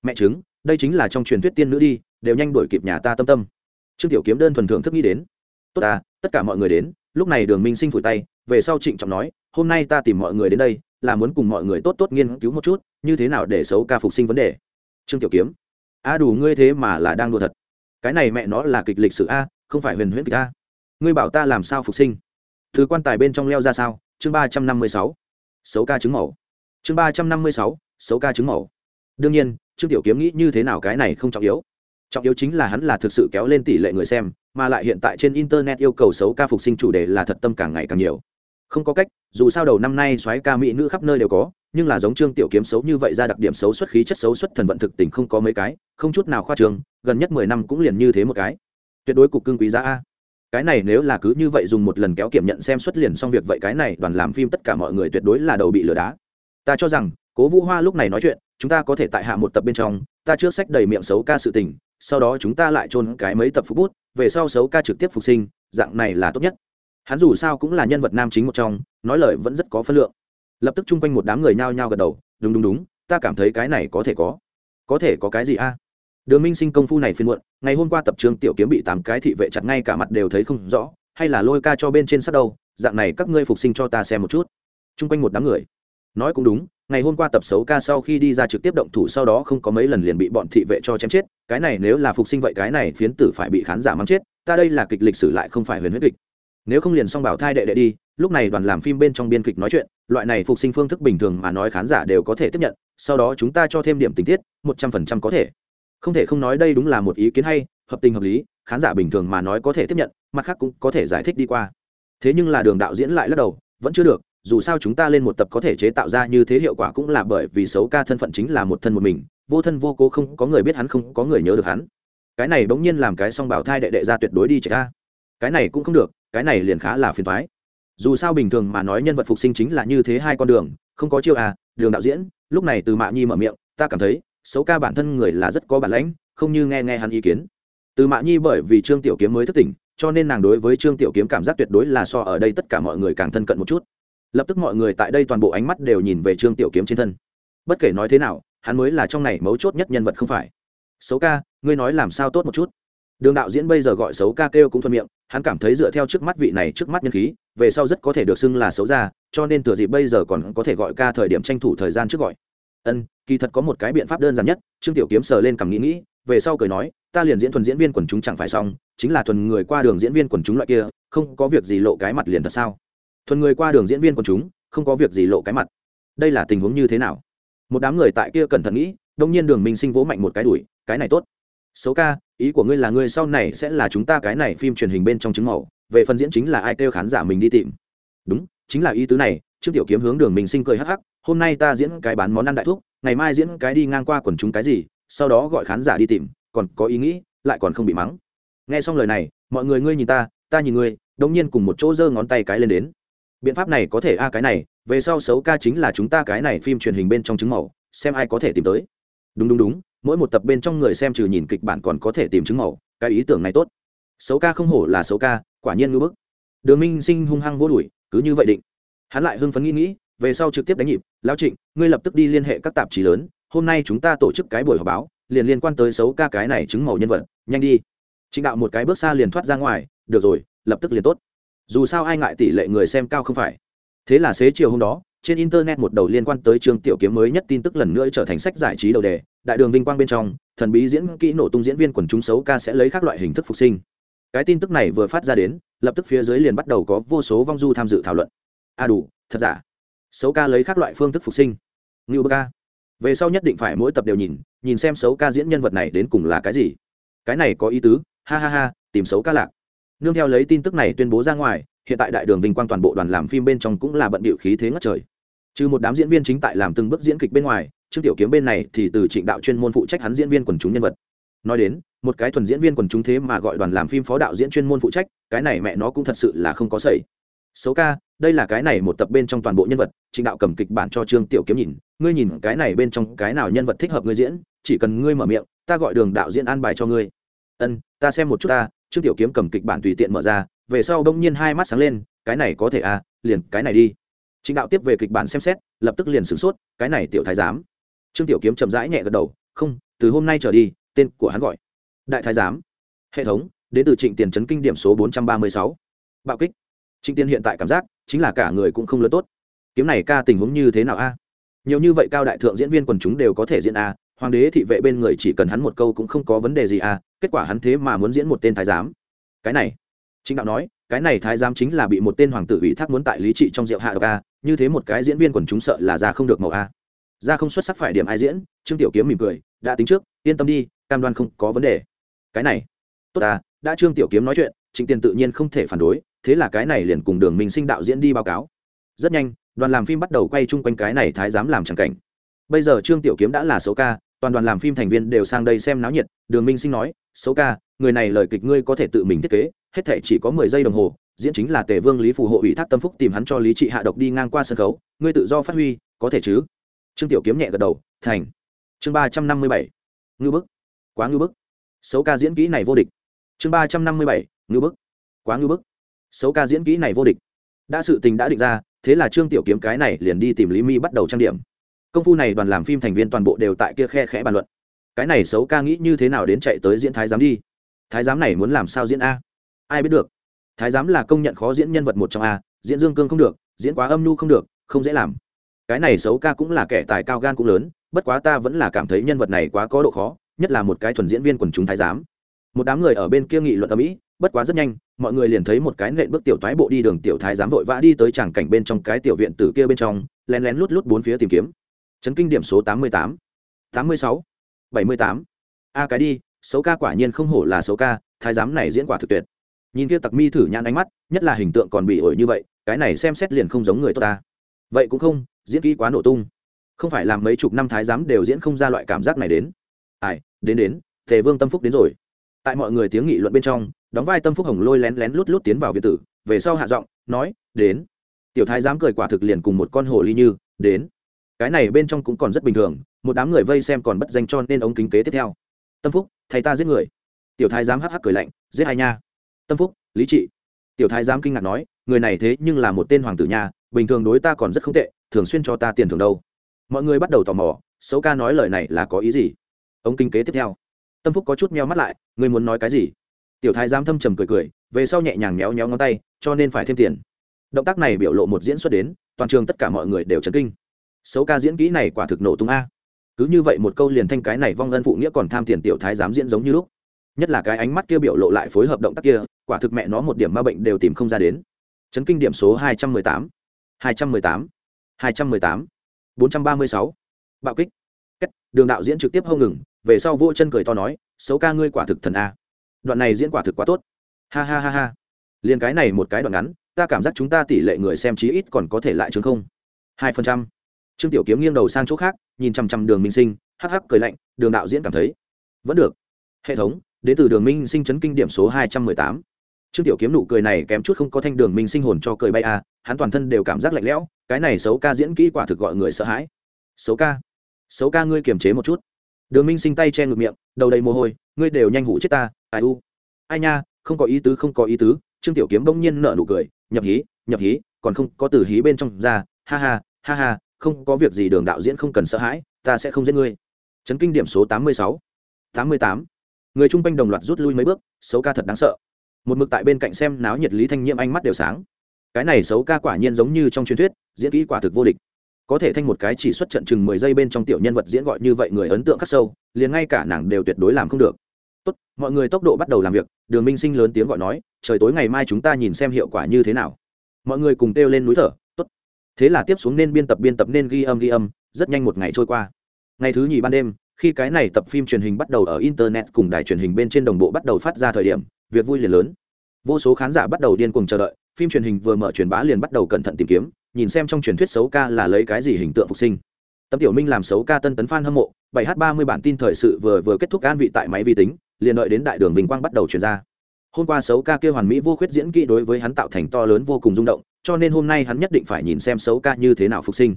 Mẹ chứng đây chính là trong truyền thuyết tiên nữ đi, đều nhanh đuổi kịp nhà ta tâm tâm. Trương tiểu kiếm đơn thuần thưởng thức nghĩ đến. Tốt ta tất cả mọi người đến, lúc này đường minh sinh phủi tay về sau trịnh trọng nói, hôm nay ta tìm mọi người đến đây, là muốn cùng mọi người tốt tốt nghiên cứu một chút, như thế nào để xấu ca phục sinh vấn đề. Trương tiểu kiếm, a đủ ngươi thế mà là đang đùa thật. Cái này mẹ nó là kịch lịch sử a, không phải huyền huyễn kịch a. Ngươi bảo ta làm sao phục sinh? Thứ quan tài bên trong leo ra sao? Chương ba trăm năm mươi sáu, xấu ca chứng mẫu. chương ba trăm năm mươi sáu, xấu ca chứng mẫu. đương nhiên, trương tiểu kiếm nghĩ như thế nào cái này không trọng yếu. Trọng yếu chính là hắn là thực sự kéo lên tỷ lệ người xem, mà lại hiện tại trên internet yêu cầu xấu ca phục sinh chủ đề là thật tâm càng ngày càng nhiều không có cách, dù sao đầu năm nay xoáy ca mỹ nữ khắp nơi đều có, nhưng là giống trương tiểu kiếm xấu như vậy ra đặc điểm xấu xuất khí chất xấu xuất thần vận thực tình không có mấy cái, không chút nào khoa trường gần nhất mười năm cũng liền như thế một cái. Tuyệt đối cục cưng quý giá a. Cái này nếu là cứ như vậy dùng một lần kéo kiểm nhận xem xuất liền xong việc vậy cái này đoàn làm phim tất cả mọi người tuyệt đối là đầu bị lừa đá. Ta cho rằng, cố vũ hoa lúc này nói chuyện, chúng ta có thể tại hạ một tập bên trong, ta trước sách đầy miệng xấu ca sự tình, sau đó chúng ta lại chôn cái mấy tập phục bút, về sau xấu ca trực tiếp phục sinh, dạng này là tốt nhất hắn dù sao cũng là nhân vật nam chính một trong, nói lời vẫn rất có phân lượng. Lập tức chung quanh một đám người nhao nhao gật đầu, đúng đúng đúng, ta cảm thấy cái này có thể có. Có thể có cái gì a? Đường minh sinh công phu này phiên muộn, ngày hôm qua tập trường tiểu kiếm bị tám cái thị vệ chặt ngay cả mặt đều thấy không rõ, hay là lôi ca cho bên trên sát đâu, dạng này các ngươi phục sinh cho ta xem một chút. Chung quanh một đám người, nói cũng đúng, ngày hôm qua tập xấu ca sau khi đi ra trực tiếp động thủ sau đó không có mấy lần liền bị bọn thị vệ cho chém chết, cái này nếu là phục sinh vậy cái này phiến tử phải bị khán giả mắng chết, ta đây là kịch lịch sử lại không phải huyền huyết kịch nếu không liền xong bảo thai đệ đệ đi, lúc này đoàn làm phim bên trong biên kịch nói chuyện, loại này phục sinh phương thức bình thường mà nói khán giả đều có thể tiếp nhận, sau đó chúng ta cho thêm điểm tình tiết, một trăm phần trăm có thể. Không thể không nói đây đúng là một ý kiến hay, hợp tình hợp lý, khán giả bình thường mà nói có thể tiếp nhận, mặt khác cũng có thể giải thích đi qua. Thế nhưng là đường đạo diễn lại lắc đầu, vẫn chưa được, dù sao chúng ta lên một tập có thể chế tạo ra như thế hiệu quả cũng là bởi vì xấu ca thân phận chính là một thân một mình, vô thân vô cố không có người biết hắn không có người nhớ được hắn. Cái này bỗng nhiên làm cái song bảo thai đệ đệ ra tuyệt đối đi chạy ra. Cái này cũng không được cái này liền khá là phiền toái dù sao bình thường mà nói nhân vật phục sinh chính là như thế hai con đường, không có chiêu à đường đạo diễn, lúc này từ mạ nhi mở miệng, ta cảm thấy, xấu ca bản thân người là rất có bản lãnh, không như nghe nghe hắn ý kiến. Từ mạ nhi bởi vì trương tiểu kiếm mới thất tỉnh, cho nên nàng đối với trương tiểu kiếm cảm giác tuyệt đối là so ở đây tất cả mọi người càng thân cận một chút. Lập tức mọi người tại đây toàn bộ ánh mắt đều nhìn về trương tiểu kiếm trên thân. Bất kể nói thế nào, hắn mới là trong này mấu chốt nhất nhân vật không phải. Xấu ca, ngươi nói làm sao tốt một chút? Đường đạo diễn bây giờ gọi xấu ca kêu cũng thuận miệng, hắn cảm thấy dựa theo trước mắt vị này trước mắt nhân khí, về sau rất có thể được xưng là xấu ra cho nên thừa dịp bây giờ còn có thể gọi ca thời điểm tranh thủ thời gian trước gọi. Ân, kỳ thật có một cái biện pháp đơn giản nhất, trương tiểu kiếm sờ lên cầm nghĩ nghĩ, về sau cười nói, ta liền diễn thuần diễn viên quần chúng chẳng phải xong, chính là thuần người qua đường diễn viên quần chúng loại kia, không có việc gì lộ cái mặt liền thật sao? Thuần người qua đường diễn viên quần chúng, không có việc gì lộ cái mặt. Đây là tình huống như thế nào? Một đám người tại kia cẩn thận nghĩ, đông nhiên đường minh sinh vỗ mạnh một cái đuổi, cái này tốt. Xấu ca ý của ngươi là ngươi sau này sẽ là chúng ta cái này phim truyền hình bên trong chứng mẫu, về phần diễn chính là ai kêu khán giả mình đi tìm. Đúng, chính là ý tứ này trước tiểu kiếm hướng đường mình sinh cười hắc hắc, hôm nay ta diễn cái bán món ăn đại thuốc ngày mai diễn cái đi ngang qua quần chúng cái gì, sau đó gọi khán giả đi tìm, còn có ý nghĩ, lại còn không bị mắng. Nghe xong lời này, mọi người ngươi nhìn ta ta nhìn ngươi đông nhiên cùng một chỗ giơ ngón tay cái lên đến. Biện pháp này có thể a, cái này, về sau xấu ca chính là chúng ta cái này phim truyền hình bên trong chứng mẫu, xem ai có thể tìm tới. Đúng đúng đúng mỗi một tập bên trong người xem trừ nhìn kịch bản còn có thể tìm chứng màu, cái ý tưởng này tốt. Xấu ca không hổ là xấu ca, quả nhiên ngưỡng bức. Đường minh sinh hung hăng vô đuổi, cứ như vậy định. Hắn lại hưng phấn nghĩ nghĩ, về sau trực tiếp đánh nhịp, lão trịnh, ngươi lập tức đi liên hệ các tạp chí lớn, hôm nay chúng ta tổ chức cái buổi họp báo, liền liên quan tới xấu ca cái này chứng màu nhân vật, nhanh đi. Trịnh đạo một cái bước xa liền thoát ra ngoài, được rồi, lập tức liền tốt. Dù sao ai ngại tỷ lệ người xem cao không phải. Thế là xế chiều hôm đó, trên internet một đầu liên quan tới trường tiểu kiếm mới nhất tin tức lần nữa trở thành sách giải trí đầu đề đại đường vinh quang bên trong, thần bí diễn kỹ nổ tung diễn viên quần chúng xấu ca sẽ lấy các loại hình thức phục sinh. Cái tin tức này vừa phát ra đến, lập tức phía dưới liền bắt đầu có vô số vong du tham dự thảo luận. A à đủ, thật giả. Xấu ca lấy các loại phương thức phục sinh. Ngưu bơ ca. Về sau nhất định phải mỗi tập đều nhìn nhìn xem xấu ca diễn nhân vật này đến cùng là cái gì. Cái này có ý tứ, ha ha ha, tìm xấu ca lạc. Nương theo lấy tin tức này tuyên bố ra ngoài, hiện tại đại đường vinh quang toàn bộ đoàn làm phim bên trong cũng là bận bịu khí thế ngất trời. Trừ một đám diễn viên chính tại làm từng bước diễn kịch bên ngoài trương tiểu kiếm bên này thì từ trịnh đạo chuyên môn phụ trách hắn diễn viên quần chúng nhân vật. Nói đến, một cái thuần diễn viên quần chúng thế mà gọi đoàn làm phim phó đạo diễn chuyên môn phụ trách, cái này mẹ nó cũng thật sự là không có sẩy xấu ca, đây là cái này một tập bên trong toàn bộ nhân vật, trịnh đạo cầm kịch bản cho trương tiểu kiếm nhìn, ngươi nhìn cái này bên trong cái nào nhân vật thích hợp ngươi diễn, chỉ cần ngươi mở miệng, ta gọi đường đạo diễn an bài cho ngươi. Ân, ta xem một chút ta, trương tiểu kiếm cầm kịch bản tùy tiện mở ra, về sau bỗng nhiên hai mắt sáng lên, cái này có thể à liền cái này đi. Trịnh đạo tiếp về kịch bản xem xét, lập tức liền sửng sốt, cái này tiểu thái giám trương tiểu kiếm chậm rãi nhẹ gật đầu, không, từ hôm nay trở đi, tên của hắn gọi đại thái giám. Hệ thống, đến từ trịnh tiền trấn kinh điểm số bốn trăm ba mươi sáu. Bạo kích. Trịnh tiên hiện tại cảm giác chính là cả người cũng không lớn tốt. Kiếm này ca tình huống như thế nào a? Nhiều như vậy cao đại thượng diễn viên quần chúng đều có thể diễn a, hoàng đế thị vệ bên người chỉ cần hắn một câu cũng không có vấn đề gì a, kết quả hắn thế mà muốn diễn một tên thái giám. Cái này. Chính đạo nói, cái này thái giám chính là bị một tên hoàng tử ủy thác muốn tại lý trị trong rượu hạ độc a, như thế một cái diễn viên quần chúng sợ là ra không được màu a ra không xuất sắc phải điểm ai diễn, trương tiểu kiếm mỉm cười, đã tính trước, yên tâm đi, cam đoan không có vấn đề. Cái này, tốt à đã trương tiểu kiếm nói chuyện, trịnh tiền tự nhiên không thể phản đối, thế là cái này liền cùng đường minh sinh đạo diễn đi báo cáo. Rất nhanh, đoàn làm phim bắt đầu quay chung quanh cái này thái giám làm chẳng cảnh. Bây giờ trương tiểu kiếm đã là số ca, toàn đoàn làm phim thành viên đều sang đây xem náo nhiệt, đường minh sinh nói số ca, người này lời kịch ngươi có thể tự mình thiết kế, hết thể chỉ có mười giây đồng hồ, diễn chính là tề vương lý phù hộ ủy thác tâm phúc tìm hắn cho lý trị hạ độc đi ngang qua sân khấu, ngươi tự do phát huy, có thể chứ? Trương tiểu kiếm nhẹ gật đầu, thành. Chương ba trăm năm mươi bảy ngư bức. Quá ngư bức. Xấu ca diễn kỹ này vô địch. Chương ba trăm năm mươi bảy ngư bức. Quá ngư bức. Xấu ca diễn kỹ này vô địch. Đã sự tình đã định ra, thế là trương tiểu kiếm cái này liền đi tìm lý mi bắt đầu trang điểm. Công phu này đoàn làm phim thành viên toàn bộ đều tại kia khe khẽ bàn luận. Cái này xấu ca nghĩ như thế nào đến chạy tới diễn thái giám đi? Thái giám này muốn làm sao diễn a? Ai biết được. Thái giám là công nhận khó diễn nhân vật một trong a, diễn dương cương không được, diễn quá âm nhu không được, không dễ làm cái này xấu ca cũng là kẻ tài cao gan cũng lớn, bất quá ta vẫn là cảm thấy nhân vật này quá có độ khó, nhất là một cái thuần diễn viên quần chúng thái giám. Một đám người ở bên kia nghị luận ở mỹ bất quá rất nhanh, mọi người liền thấy một cái nện bước tiểu thoái bộ đi đường tiểu thái giám vội vã đi tới tràng cảnh bên trong cái tiểu viện tử kia bên trong, lén lén lút lút bốn phía tìm kiếm. Chấn kinh điểm số tám mươi tám tám mươi sáu, bảy mươi tám. A cái đi, xấu ca quả nhiên không hổ là xấu ca, thái giám này diễn quả thực tuyệt. Nhìn kia tặc mi thử nhãn ánh mắt, nhất là hình tượng còn bị ổi như vậy, cái này xem xét liền không giống người tốt ta vậy cũng không, diễn kỹ quá nổ tung. Không phải làm mấy chục năm thái giám đều diễn không ra loại cảm giác này đến. Ai, đến đến, tề vương tâm phúc đến rồi. Tại mọi người tiếng nghị luận bên trong, đóng vai tâm phúc hồng lôi lén lén lút lút tiến vào việt tử, về sau hạ giọng, nói, đến. Tiểu thái giám cười quả thực liền cùng một con hồ ly như, đến. Cái này bên trong cũng còn rất bình thường, một đám người vây xem còn bất danh cho nên ống kính kế tiếp theo. Tâm phúc thầy ta giết người. Tiểu thái giám hắc hắc cười lạnh, giết hai nha? Tâm phúc, lý trị. Tiểu thái giám kinh ngạc nói người này thế nhưng là một tên hoàng tử nha, bình thường đối ta còn rất không tệ, thường xuyên cho ta tiền thường đâu. Mọi người bắt đầu tò mò xấu ca nói lời này là có ý gì? Ống kinh kế tiếp theo. Tâm phúc có chút meo mắt lại ngươi muốn nói cái gì? Tiểu thái giám thâm trầm cười cười, về sau nhẹ nhàng méo méo ngón tay, cho nên phải thêm tiền. Động tác này biểu lộ một diễn xuất đến, toàn trường tất cả mọi người đều chấn kinh. Xấu ca diễn kỹ này quả thực nổ tung a. Cứ như vậy một câu liền thanh cái này vong ân phụ nghĩa còn tham tiền tiểu thái giám diễn giống như lúc. Nhất là cái ánh mắt kia biểu lộ lại phối hợp động tác kia, quả thực mẹ nó một điểm ma bệnh đều tìm không ra đến chấn kinh điểm số hai trăm mười tám. hai trăm mười tám. hai trăm mười tám. bốn trăm ba mươi sáu. Bạo kích. Đường đạo diễn trực tiếp hông ngừng, về sau vô chân cười to nói, xấu ca ngươi quả thực thần a. Đoạn này diễn quả thực quá tốt. Ha ha ha ha. Liền cái này một cái đoạn ngắn, ta cảm giác chúng ta tỷ lệ người xem chí ít còn có thể lại chứng không. hai phần trăm. Trương tiểu kiếm nghiêng đầu sang chỗ khác, nhìn chằm chằm đường minh sinh, hắc hắc cười lạnh, đường đạo diễn cảm thấy vẫn được. Hệ thống, đến từ đường minh sinh chấn kinh điểm số hai trăm mười tám trương tiểu kiếm nụ cười này kém chút không có thanh đường minh sinh hồn cho cười bay à? hắn toàn thân đều cảm giác lạnh lẽo, cái này xấu ca diễn kỹ quả thực gọi người sợ hãi. Xấu ca? Xấu ca ngươi kiềm chế một chút. Đường minh sinh tay che ngực miệng, đầu đầy mồ hôi, ngươi đều nhanh hủ chết ta, ai u. Ai nha, không có ý tứ, không có ý tứ, trương tiểu kiếm bỗng nhiên nở nụ cười, nhập hí nhập hí, còn không có từ hí bên trong ra, ha ha ha ha, không có việc gì đường đạo diễn không cần sợ hãi, ta sẽ không giết ngươi. Chấn kinh điểm số tám mươi sáu, tám mươi tám. Người chung quanh đồng loạt rút lui mấy bước, xấu ca thật đáng sợ một mực tại bên cạnh xem náo nhiệt lý thanh nhiễm ánh mắt đều sáng. Cái này xấu ca quả nhiên giống như trong truyền thuyết, diễn kỹ quả thực vô địch. Có thể thanh một cái chỉ xuất trận chừng mười giây bên trong tiểu nhân vật diễn gọi như vậy người ấn tượng khắc sâu, liền ngay cả nàng đều tuyệt đối làm không được. Tốt, mọi người tốc độ bắt đầu làm việc, đường minh sinh lớn tiếng gọi nói, trời tối ngày mai chúng ta nhìn xem hiệu quả như thế nào. Mọi người cùng kêu lên núi thở, tốt. Thế là tiếp xuống nên biên tập biên tập nên ghi âm ghi âm, rất nhanh một ngày trôi qua. Ngày thứ nhì ban đêm, khi cái này tập phim truyền hình bắt đầu ở internet cùng đài truyền hình bên trên đồng bộ bắt đầu phát ra thời điểm việc vui liền lớn. Vô số khán giả bắt đầu điên cuồng chờ đợi, phim truyền hình vừa mở truyền bá liền bắt đầu cẩn thận tìm kiếm, nhìn xem trong truyền thuyết xấu ca là lấy cái gì hình tượng phục sinh. Tấm tiểu minh làm xấu ca tân tấn f hâm mộ 7 h 30 bản tin thời sự vừa vừa kết thúc an vị tại máy vi tính, liền đợi đến đại đường vinh quang bắt đầu truyền ra. Hôm qua xấu ca kia hoàn mỹ vô khuyết diễn kỹ đối với hắn tạo thành to lớn vô cùng rung động, cho nên hôm nay hắn nhất định phải nhìn xem xấu ca như thế nào phục sinh.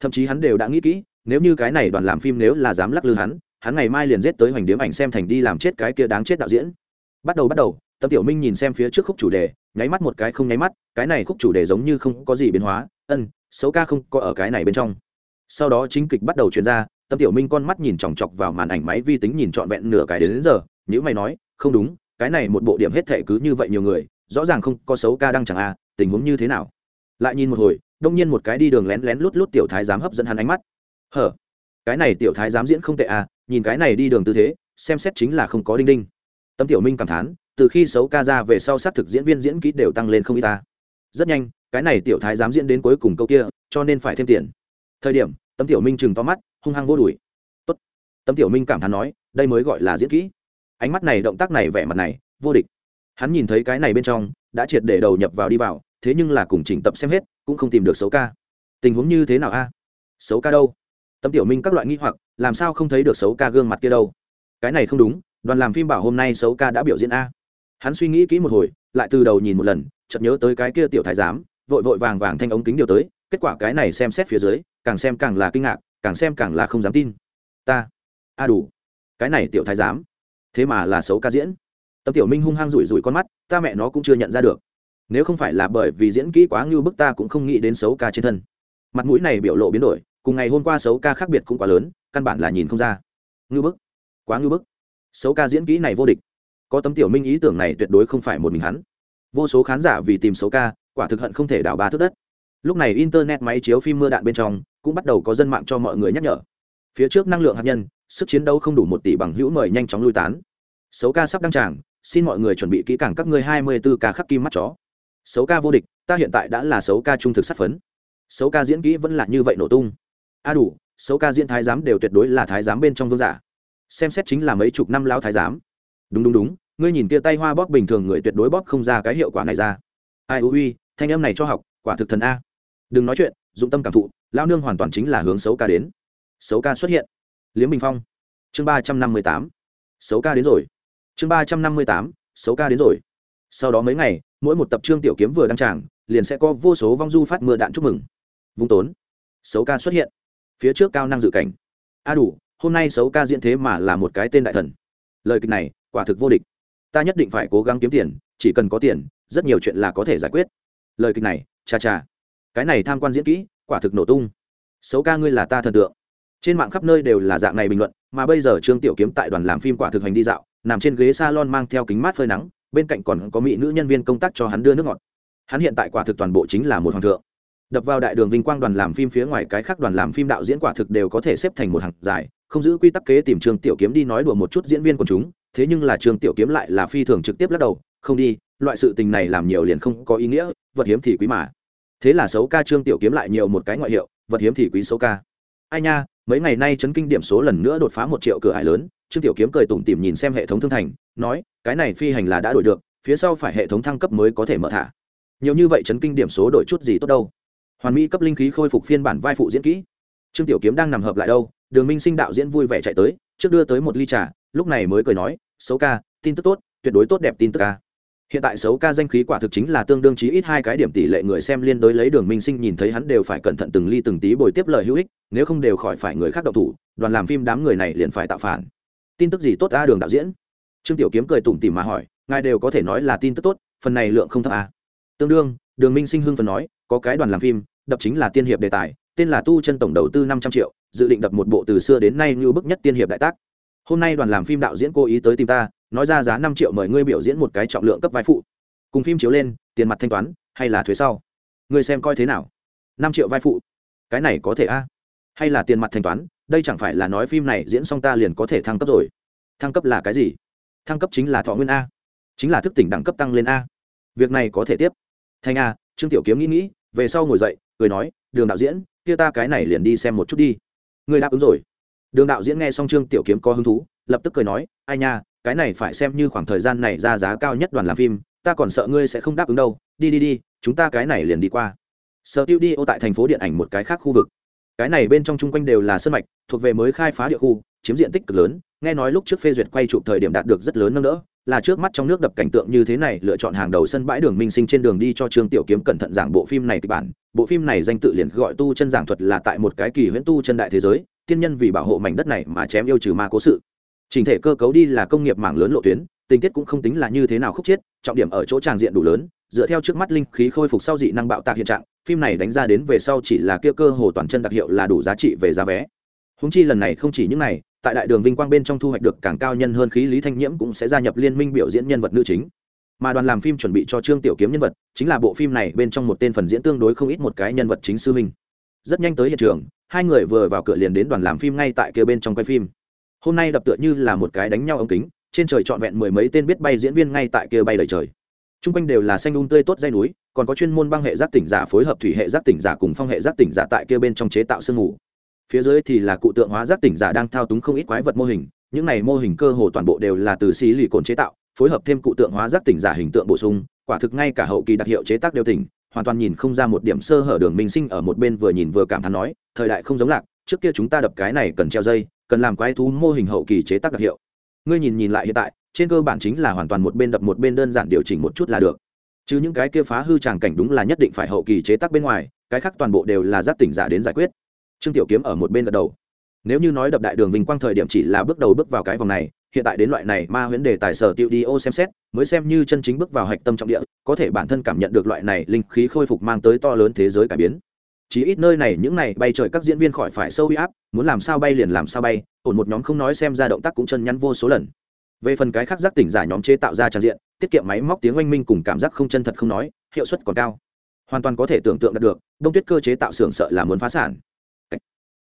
Thậm chí hắn đều đã nghĩ kỹ, nếu như cái này đoàn làm phim nếu là dám lắc lư hắn hắn ngày mai liền giết tới hoành điếm ảnh xem thành đi làm chết cái kia đáng chết đạo diễn bắt đầu bắt đầu tấm tiểu minh nhìn xem phía trước khúc chủ đề nháy mắt một cái không nháy mắt cái này khúc chủ đề giống như không có gì biến hóa ân xấu ca không có ở cái này bên trong. Sau đó chính kịch bắt đầu chuyển ra tấm tiểu minh con mắt nhìn chòng chọc vào màn ảnh máy vi tính nhìn trọn vẹn nửa cái đến, đến giờ nhữ mày nói không đúng cái này một bộ điểm hết thệ cứ như vậy nhiều người rõ ràng không có xấu ca đang chẳng a à, tình huống như thế nào? Lại nhìn một hồi đông nhiên một cái đi đường lén lén lút lút tiểu thái dám hấp dẫn hắn ánh mắt. Hở cái này tiểu thái dám diễn không tệ à nhìn cái này đi đường tư thế xem xét chính là không có đinh đinh tâm tiểu minh cảm thán, từ khi xấu ca ra về sau sát thực diễn viên diễn kỹ đều tăng lên không ít ta. Rất nhanh, cái này tiểu thái dám diễn đến cuối cùng câu kia, cho nên phải thêm tiền. Thời điểm tâm tiểu minh chừng to mắt, hung hăng vô đùi. Tốt. Tâm tiểu minh cảm thán nói, đây mới gọi là diễn kỹ. Ánh mắt này, động tác này, vẻ mặt này, vô địch. Hắn nhìn thấy cái này bên trong, đã triệt để đầu nhập vào đi vào, thế nhưng là cùng chỉnh tập xem hết, cũng không tìm được xấu ca. Tình huống như thế nào a? Xấu ca đâu? Tâm tiểu minh các loại nghi hoặc, làm sao không thấy được xấu ca gương mặt kia đâu? Cái này không đúng đoàn làm phim bảo hôm nay xấu ca đã biểu diễn a. Hắn suy nghĩ kỹ một hồi, lại từ đầu nhìn một lần, chợt nhớ tới cái kia tiểu thái giám, vội vội vàng vàng thanh ống kính điều tới, kết quả cái này xem xét phía dưới, càng xem càng là kinh ngạc, càng xem càng là không dám tin. Ta, a đủ, cái này tiểu thái giám, thế mà là xấu ca diễn. Tâm tiểu minh hung hăng rủi rủi con mắt, ta mẹ nó cũng chưa nhận ra được. Nếu không phải là bởi vì diễn kỹ quá ngưu bức ta cũng không nghĩ đến xấu ca trên thân. Mặt mũi này biểu lộ biến đổi, cùng ngày hôm qua xấu ca khác biệt cũng quá lớn, căn bản là nhìn không ra. Ngưu bức, quá ngưu bức xấu ca diễn kỹ này vô địch. Có tấm tiểu minh ý tưởng này tuyệt đối không phải một mình hắn. Vô số khán giả vì tìm xấu ca, quả thực hận không thể đảo ba thước đất. Lúc này internet máy chiếu phim mưa đạn bên trong, cũng bắt đầu có dân mạng cho mọi người nhắc nhở. Phía trước năng lượng hạt nhân, sức chiến đấu không đủ một tỷ bằng hữu mời nhanh chóng lui tán. Xấu ca sắp đăng tràng, xin mọi người chuẩn bị kỹ càng các ngươi hai mươi 24 ca khắc kim mắt chó. Xấu ca vô địch, ta hiện tại đã là xấu ca trung thực sát phấn. Xấu ca diễn kỹ vẫn là như vậy nổ tung. A đủ, xấu ca diễn thái giám đều tuyệt đối là thái giám bên trong vương giả xem xét chính là mấy chục năm lao thái giám. Đúng đúng đúng, ngươi nhìn kia tay hoa bóp bình thường người tuyệt đối bóp không ra cái hiệu quả này ra. Ai ui thanh em này cho học, quả thực thần a. Đừng nói chuyện, dụng tâm cảm thụ lao nương hoàn toàn chính là hướng xấu ca đến. Xấu ca xuất hiện. Liếm bình phong. Chương ba trăm năm mươi tám. Xấu ca đến rồi. Chương ba trăm năm mươi tám, xấu ca đến rồi. Sau đó mấy ngày, mỗi một tập trương tiểu kiếm vừa đăng tràng, liền sẽ có vô số vong du phát mưa đạn chúc mừng. Vung tốn. Xấu ca xuất hiện. Phía trước cao năng dự cảnh. A đủ hôm nay xấu ca diễn thế mà là một cái tên đại thần. Lời kịch này, quả thực vô địch. Ta nhất định phải cố gắng kiếm tiền, chỉ cần có tiền, rất nhiều chuyện là có thể giải quyết. Lời kịch này, cha cha. Cái này tham quan diễn kỹ, quả thực nổ tung. Xấu ca ngươi là ta thần tượng. Trên mạng khắp nơi đều là dạng này bình luận, mà bây giờ trương tiểu kiếm tại đoàn làm phim quả thực hành đi dạo, nằm trên ghế salon mang theo kính mát phơi nắng, bên cạnh còn có mỹ nữ nhân viên công tác cho hắn đưa nước ngọt. Hắn hiện tại quả thực toàn bộ chính là một hoàng thượng. Đập vào đại đường vinh quang đoàn làm phim phía ngoài cái khác đoàn làm phim đạo diễn quả thực đều có thể xếp thành một hàng dài không giữ quy tắc kế tìm trường tiểu kiếm đi nói đùa một chút diễn viên của chúng, thế nhưng là trường tiểu kiếm lại là phi thường trực tiếp lắc đầu, không đi, loại sự tình này làm nhiều liền không có ý nghĩa, vật hiếm thì quý mà. Thế là xấu ca trương tiểu kiếm lại nhiều một cái ngoại hiệu, vật hiếm thì quý xấu ca. Ai nha, mấy ngày nay chấn kinh điểm số lần nữa đột phá một triệu cửa hải lớn, trương tiểu kiếm cười tủm tỉm nhìn xem hệ thống thương thành, nói, cái này phi hành là đã đổi được, phía sau phải hệ thống thăng cấp mới có thể mở thả. Nhiều như vậy chấn kinh điểm số đổi chút gì tốt đâu. Hoàn mỹ cấp linh khí khôi phục phiên bản vai phụ diễn kỹ. Trương tiểu kiếm đang nằm hợp lại đâu đường minh sinh đạo diễn vui vẻ chạy tới, trước đưa tới một ly trà, lúc này mới cười nói, xấu ca, tin tức tốt, tuyệt đối tốt đẹp tin tức ca. Hiện tại xấu ca danh khí quả thực chính là tương đương chí ít hai cái điểm tỷ lệ người xem liên đối lấy đường minh sinh nhìn thấy hắn đều phải cẩn thận từng ly từng tí bồi tiếp lời hữu ích, nếu không đều khỏi phải người khác độc thủ, đoàn làm phim đám người này liền phải tạo phản. Tin tức gì tốt a đường đạo diễn? Trương tiểu kiếm cười tủm tỉm mà hỏi, ngài đều có thể nói là tin tức tốt, phần này lượng không thấp a tương đương, đường minh sinh hưng phần nói, có cái đoàn làm phim, đập chính là tiên hiệp đề tài tên là tu chân tổng đầu tư năm trăm triệu, dự định đập một bộ từ xưa đến nay như bức nhất tiên hiệp đại tác. Hôm nay đoàn làm phim đạo diễn cố ý tới tìm ta, nói ra giá năm triệu mời ngươi biểu diễn một cái trọng lượng cấp vai phụ. Cùng phim chiếu lên, tiền mặt thanh toán, hay là thuế sau? Ngươi xem coi thế nào? Năm triệu vai phụ. Cái này có thể a? Hay là tiền mặt thanh toán, đây chẳng phải là nói phim này diễn xong ta liền có thể thăng cấp rồi. Thăng cấp là cái gì? Thăng cấp chính là thọ nguyên a. Chính là thức tỉnh đẳng cấp tăng lên a. Việc này có thể tiếp. Thanh a, trương tiểu kiếm nghĩ nghĩ, về sau ngồi dậy, cười nói, đường đạo diễn kia ta cái này liền đi xem một chút đi. Người đáp ứng rồi. Đường đạo diễn nghe xong trương tiểu kiếm có hứng thú, lập tức cười nói, ai nha, cái này phải xem như khoảng thời gian này ra giá cao nhất đoàn làm phim, ta còn sợ ngươi sẽ không đáp ứng đâu. Đi đi đi, chúng ta cái này liền đi qua. Sở tiêu đi ô tại thành phố điện ảnh một cái khác khu vực. Cái này bên trong chung quanh đều là sân mạch, thuộc về mới khai phá địa khu, chiếm diện tích cực lớn, nghe nói lúc trước phê duyệt quay chụp thời điểm đạt được rất lớn nâng đỡ là trước mắt trong nước đập cảnh tượng như thế này, lựa chọn hàng đầu sân bãi đường minh sinh trên đường đi cho trương tiểu kiếm cẩn thận giảng bộ phim này kịch bản. Bộ phim này danh tự liền gọi tu chân giảng thuật là tại một cái kỳ huyễn tu chân đại thế giới, tiên nhân vì bảo hộ mảnh đất này mà chém yêu trừ ma cố sự. Trình thể cơ cấu đi là công nghiệp mảng lớn lộ tuyến, tình tiết cũng không tính là như thế nào khúc chiết, trọng điểm ở chỗ tràng diện đủ lớn, dựa theo trước mắt linh khí khôi phục sau dị năng bạo tạc hiện trạng, phim này đánh ra đến về sau chỉ là kia cơ hồ toàn chân đặc hiệu là đủ giá trị về giá vé. Húng chi lần này không chỉ những này tại đại đường vinh quang bên trong thu hoạch được càng cao nhân hơn khí lý thanh nhiễm cũng sẽ gia nhập liên minh biểu diễn nhân vật nữ chính. Mà đoàn làm phim chuẩn bị cho trương tiểu kiếm nhân vật, chính là bộ phim này bên trong một tên phần diễn tương đối không ít một cái nhân vật chính sư minh rất nhanh tới hiện trường, hai người vừa vào cửa liền đến đoàn làm phim ngay tại kia bên trong quay phim. Hôm nay đập tựa như là một cái đánh nhau ống kính, trên trời trọn vẹn mười mấy tên biết bay diễn viên ngay tại kia bay đầy trời. T r u n g quanh đều là xanh un tươi tốt dây núi, còn có chuyên môn băng hệ giác tỉnh giả phối hợp thủy hệ giác tỉnh giả cùng phong hệ giác tỉnh giả tại kia bên trong chế tạo sương mù phía dưới thì là cụ tượng hóa giác tỉnh giả đang thao túng không ít quái vật mô hình, những này mô hình cơ hồ toàn bộ đều là từ xí lì cồn chế tạo, phối hợp thêm cụ tượng hóa giác tỉnh giả hình tượng bổ sung, quả thực ngay cả hậu kỳ đặc hiệu chế tác đều tỉnh, hoàn toàn nhìn không ra một điểm sơ hở đường minh sinh ở một bên vừa nhìn vừa cảm thán nói, thời đại không giống lạc, trước kia chúng ta đập cái này cần treo dây, cần làm quái thú mô hình hậu kỳ chế tác đặc hiệu. Ngươi nhìn nhìn lại hiện tại, trên cơ bản chính là hoàn toàn một bên đập một bên đơn giản điều chỉnh một chút là được. Chứ những cái kia phá hư tràng cảnh đúng là nhất định phải hậu kỳ chế tác bên ngoài, cái khác toàn bộ đều là giáp tỉnh giả đến giải quyết trương tiểu kiếm ở một bên gật đầu. Nếu như nói đập đại đường vinh quang thời điểm chỉ là bước đầu bước vào cái vòng này, hiện tại đến loại này ma huyễn đề tài sở tiêu đi ô xem xét, mới xem như chân chính bước vào hạch tâm trọng địa, có thể bản thân cảm nhận được loại này linh khí khôi phục mang tới to lớn thế giới cải biến. Chỉ ít nơi này những này bay trời các diễn viên khỏi phải sâu huy áp, muốn làm sao bay liền làm sao bay, ổn một nhóm không nói xem ra động tác cũng chân nhắn vô số lần. Về phần cái khác giác tỉnh giả nhóm chế tạo ra trang diện, tiết kiệm máy móc tiếng oanh minh cùng cảm giác không chân thật không nói, hiệu suất còn cao. Hoàn toàn có thể tưởng tượng đạt được, đông tuyết cơ chế tạo xưởng sợ là muốn phá sản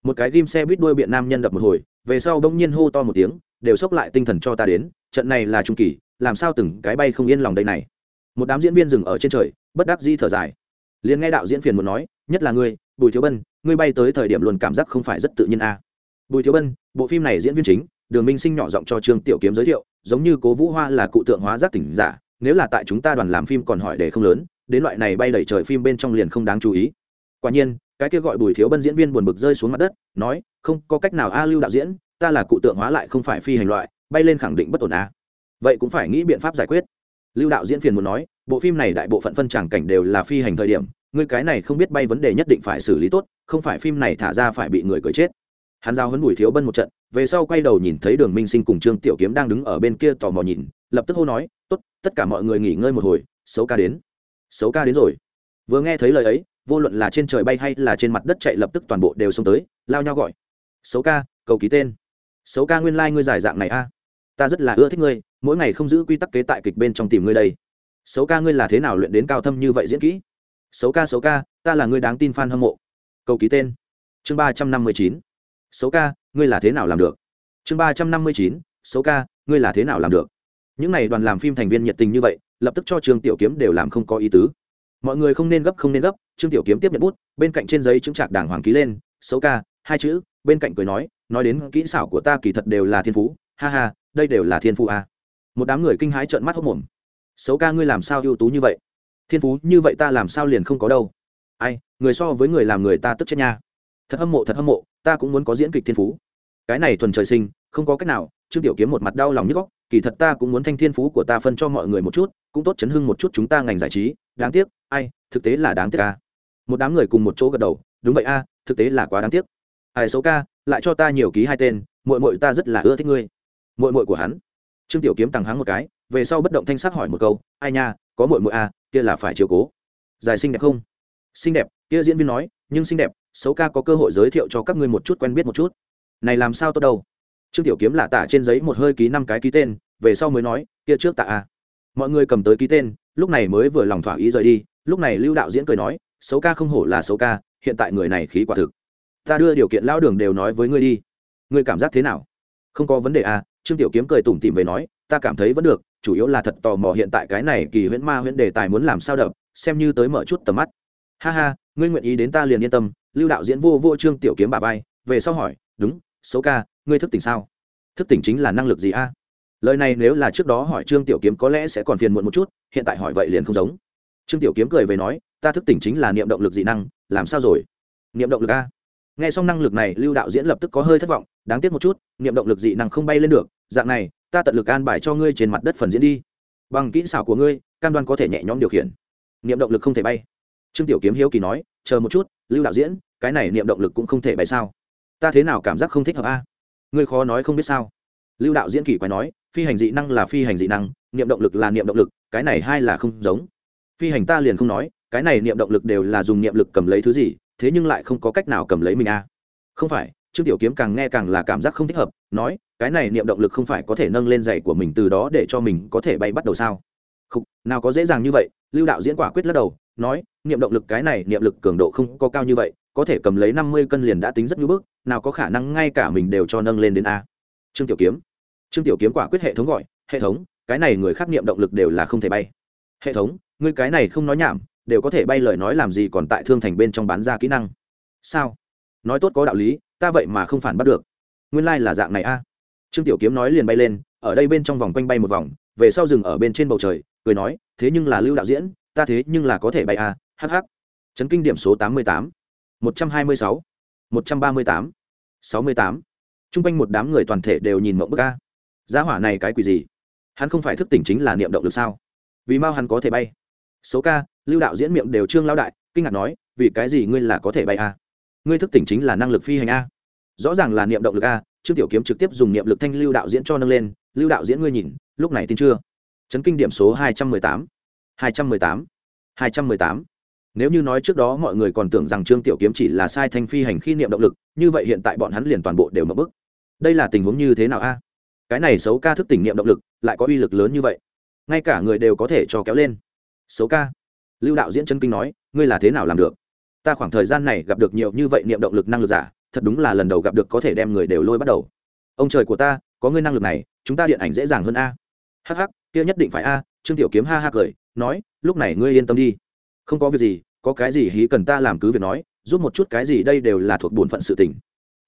một cái ghim xe buýt đuôi biện nam nhân đập một hồi, về sau đông nhiên hô to một tiếng, đều xốc lại tinh thần cho ta đến, trận này là trung kỳ, làm sao từng cái bay không yên lòng đây này? Một đám diễn viên dừng ở trên trời, bất đắc di thở dài. Liền nghe đạo diễn phiền muốn nói, nhất là ngươi, bùi thiếu bân, ngươi bay tới thời điểm luôn cảm giác không phải rất tự nhiên a à. bùi thiếu bân, bộ phim này diễn viên chính, đường minh sinh nhỏ giọng cho trương tiểu kiếm giới thiệu, giống như cố vũ hoa là cụ tượng hóa giác tỉnh giả, nếu là tại chúng ta đoàn làm phim còn hỏi để không lớn, đến loại này bay đẩy trời phim bên trong liền không đáng chú ý. Quả nhiên cái kia gọi bùi thiếu bân diễn viên buồn bực rơi xuống mặt đất, nói, không, có cách nào a lưu đạo diễn, ta là cụ tượng hóa lại không phải phi hành loại, bay lên khẳng định bất ổn á vậy cũng phải nghĩ biện pháp giải quyết. Lưu đạo diễn phiền muốn nói, bộ phim này đại bộ phận phân tràng cảnh đều là phi hành thời điểm người cái này không biết bay vấn đề nhất định phải xử lý tốt, không phải phim này thả ra phải bị người cười chết. Hắn giao hấn bùi thiếu bân một trận, về sau quay đầu nhìn thấy đường minh sinh cùng trương tiểu kiếm đang đứng ở bên kia tò mò nhìn, lập tức hô nói, tốt, tất cả mọi người nghỉ ngơi một hồi, xấu ca đến. Xấu ca đến rồi. Vừa nghe thấy lời ấy vô luận là trên trời bay hay là trên mặt đất chạy lập tức toàn bộ đều xông tới, lao nhau gọi. Xấu ca, cầu ký tên. Xấu ca nguyên lai、like、ngươi giải dạng này a. Ta rất là ưa thích ngươi, mỗi ngày không giữ quy tắc kế tại kịch bên trong tìm ngươi đây. Xấu ca ngươi là thế nào luyện đến cao thâm như vậy diễn kỹ? Xấu ca xấu ca, ta là ngươi đáng tin f a n hâm mộ. Cầu ký tên. Chương ba trăm năm mươi chín. Xấu ca, ngươi là thế nào làm được? Chương ba trăm năm mươi chín. Xấu ca, ngươi là thế nào làm được? Những n à y đoàn làm phim thành viên nhiệt tình như vậy, lập tức cho trường tiểu kiếm đều làm không có ý tứ mọi người không nên gấp, không nên gấp, trương tiểu kiếm tiếp nhận bút, bên cạnh trên giấy chứng trạc đàng hoàng ký lên, xấu ca, hai chữ, bên cạnh cười nói nói đến kỹ xảo của ta kỳ thật đều là thiên phú, ha ha, đây đều là thiên phú à. một đám người kinh hãi trợn mắt hốc mồm. Xấu ca, ngươi làm sao ưu tú như vậy? Thiên phú như vậy ta làm sao liền không có đâu. Ai, người so với người làm người ta tức chết nha. Thật hâm mộ, thật hâm mộ, ta cũng muốn có diễn kịch thiên phú. Cái này thuần trời sinh, không có cách nào, trương tiểu kiếm một mặt đau lòng nhức góc kỳ thật ta cũng muốn thanh thiên phú của ta phân cho mọi người một chút, cũng tốt chấn hưng một chút chúng ta ngành giải trí, đáng tiếc ai, thực tế là đáng tiếc ca một đám người cùng một chỗ gật đầu, đúng vậy a, thực tế là quá đáng tiếc. Ai xấu ca, lại cho ta nhiều ký hai tên mội mội ta rất là ưa thích ngươi. Mội mội của hắn. Trương tiểu kiếm tằng hắng một cái, về sau bất động thanh sắc hỏi một câu, ai nha, có mội mội a à, kia là phải chiều cố. Dài xinh đẹp không? Xinh đẹp, kia diễn viên nói, nhưng xinh đẹp, xấu ca có cơ hội giới thiệu cho các ngươi một chút quen biết một chút. Này làm sao tốt đâu? Trương tiểu kiếm lạ tả trên giấy một hơi ký năm cái ký tên, về sau mới nói, kia trước tạ a. Mọi người cầm tới ký tên, lúc này mới vừa lòng thỏa ý rời đi lúc này lưu đạo diễn cười nói, xấu ca không hổ là xấu ca, hiện tại người này khí quả thực. Ta đưa điều kiện lão đường đều nói với ngươi đi. Ngươi cảm giác thế nào? Không có vấn đề à. Trương tiểu kiếm cười tủm tỉm về nói, ta cảm thấy vẫn được, chủ yếu là thật tò mò hiện tại cái này kỳ huyễn ma huyễn đề tài muốn làm sao đập, xem như tới mở chút tầm mắt. Ha ha, ngươi nguyện ý đến ta liền yên tâm. Lưu đạo diễn vô vô trương tiểu kiếm bà vai, về sau hỏi, đúng, xấu ca, ngươi thức tỉnh sao? Thức tỉnh chính là năng lực gì a lời này nếu là trước đó hỏi trương tiểu kiếm có lẽ sẽ còn phiền muộn một chút, hiện tại hỏi vậy liền không giống trương tiểu kiếm cười về nói, ta thức tỉnh chính là niệm động lực dị năng, làm sao rồi? Niệm động lực a? Nghe xong năng lực này, lưu đạo diễn lập tức có hơi thất vọng, đáng tiếc một chút, niệm động lực dị năng không bay lên được, dạng này, ta tận lực an bài cho ngươi trên mặt đất phần diễn đi. Bằng kỹ xảo của ngươi, cam đoan có thể nhẹ nhõm điều khiển. Niệm động lực không thể bay. Trương tiểu kiếm hiếu kỳ nói, chờ một chút, lưu đạo diễn, cái này niệm động lực cũng không thể bay sao? Ta thế nào cảm giác không thích hợp a? Ngươi khó nói không biết sao. Lưu đạo diễn kỳ quái nói, phi hành dị năng là phi hành dị năng, niệm động lực là niệm động lực, cái này hai là không giống phi hành ta liền không nói, cái này niệm động lực đều là dùng niệm lực cầm lấy thứ gì, thế nhưng lại không có cách nào cầm lấy mình a không phải, trương tiểu kiếm càng nghe càng là cảm giác không thích hợp, nói, cái này niệm động lực không phải có thể nâng lên giày của mình từ đó để cho mình có thể bay bắt đầu sao? Không, nào có dễ dàng như vậy, lưu đạo diễn quả quyết lắc đầu, nói, niệm động lực cái này niệm lực cường độ không có cao như vậy, có thể cầm lấy năm mươi cân liền đã tính rất như bước nào có khả năng ngay cả mình đều cho nâng lên đến a. Trương tiểu kiếm. Trương tiểu kiếm quả quyết hệ thống gọi, hệ thống, cái này người khác niệm động lực đều là không thể bay. Hệ thống ngươi cái này không nói nhảm, đều có thể bay lời nói làm gì còn tại thương thành bên trong bán ra kỹ năng. Sao? Nói tốt có đạo lý, ta vậy mà không phản bắt được. Nguyên lai、like、là dạng này a. Trương tiểu kiếm nói liền bay lên, ở đây bên trong vòng quanh bay một vòng, về sau rừng ở bên trên bầu trời, cười nói, thế nhưng là lưu đạo diễn, ta thế nhưng là có thể bay a hh chấn kinh điểm số tám mươi tám, một trăm hai mươi sáu, một trăm ba mươi tám, sáu mươi tám. Chung quanh một đám người toàn thể đều nhìn mộng bức a. Giá hỏa này cái quỷ gì? Hắn không phải thức tỉnh chính là niệm động được sao? Vì mau hắn có thể bay số ca, lưu đạo diễn miệng đều trương lao đại, kinh ngạc nói, vì cái gì ngươi là có thể bay a? Ngươi thức tỉnh chính là năng lực phi hành a. Rõ ràng là niệm động lực a, trương tiểu kiếm trực tiếp dùng niệm lực thanh lưu đạo diễn cho nâng lên, lưu đạo diễn ngươi nhìn, lúc này tin chưa? Chấn kinh điểm số hai trăm mười tám. hai trăm mười tám. hai trăm mười tám. Nếu như nói trước đó mọi người còn tưởng rằng trương tiểu kiếm chỉ là sai thanh phi hành khi niệm động lực, như vậy hiện tại bọn hắn liền toàn bộ đều mập bức đây là tình huống như thế nào a? Cái này xấu ca thức tỉnh niệm động lực, lại có uy lực lớn như vậy. Ngay cả người đều có thể cho kéo lên xấu ca. Lưu đạo diễn chân kinh nói, ngươi là thế nào làm được? Ta khoảng thời gian này gặp được nhiều như vậy niệm động lực năng lực giả, thật đúng là lần đầu gặp được có thể đem người đều lôi bắt đầu. Ông trời của ta, có ngươi năng lực này, chúng ta điện ảnh dễ dàng hơn a. Hh kia nhất định phải a, trương tiểu kiếm ha ha cười, nói, lúc này ngươi yên tâm đi. Không có việc gì, có cái gì hí cần ta làm cứ việc nói, giúp một chút cái gì đây đều là thuộc bổn phận sự tình.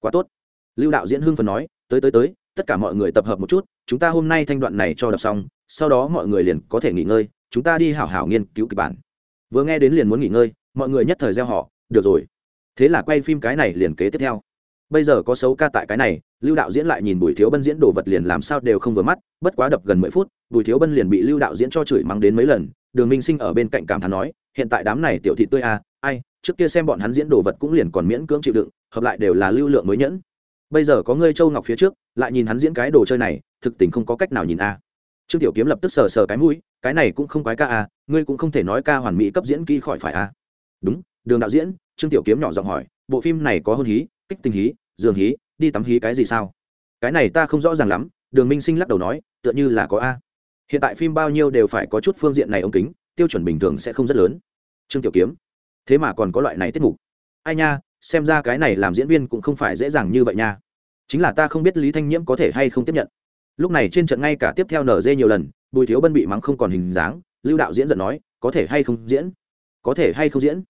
Quá tốt. Lưu đạo diễn hưng phần nói, tới tới tới, tất cả mọi người tập hợp một chút, chúng ta hôm nay thanh đoạn này cho đọc xong, sau đó mọi người liền có thể nghỉ ngơi chúng ta đi hảo hảo nghiên cứu kịch bản. Vừa nghe đến liền muốn nghỉ ngơi mọi người nhất thời gieo họ được rồi. Thế là quay phim cái này liền kế tiếp theo. Bây giờ có xấu ca tại cái này lưu đạo diễn lại nhìn bùi thiếu bân diễn đồ vật liền làm sao đều không vừa mắt bất quá đập gần mười phút bùi thiếu bân liền bị lưu đạo diễn cho chửi mắng đến mấy lần đường minh sinh ở bên cạnh cảm thán nói hiện tại đám này tiểu thị tươi à, ai trước kia xem bọn hắn diễn đồ vật cũng liền còn miễn cưỡng chịu đựng hợp lại đều là lưu lượng mới nhẫn. Bây giờ có ngươi châu ngọc phía trước lại nhìn hắn diễn cái đồ chơi này thực tình không có cách nào nhìn a à. trương tiểu kiếm lập tức sờ sờ cái mũi cái này cũng không quái ca à ngươi cũng không thể nói ca hoàn mỹ cấp diễn kỹ khỏi phải à. Đúng, đường đạo diễn, trương tiểu kiếm nhỏ giọng hỏi, bộ phim này có hôn hí, kích tình hí giường hí, đi tắm hí cái gì sao? Cái này ta không rõ ràng lắm, đường minh sinh lắc đầu nói, tựa như là có a. Hiện tại phim bao nhiêu đều phải có chút phương diện này ống kính, tiêu chuẩn bình thường sẽ không rất lớn. Trương tiểu kiếm, thế mà còn có loại này tiết mục. Ai nha, xem ra cái này làm diễn viên cũng không phải dễ dàng như vậy nha. Chính là ta không biết lý thanh nhiễm có thể hay không tiếp nhận. Lúc này trên trận ngay cả tiếp theo nở dê nhiều lần bùi thiếu bân bị mắng không còn hình dáng, lưu đạo diễn giận nói, có thể hay không diễn? Có thể hay không diễn?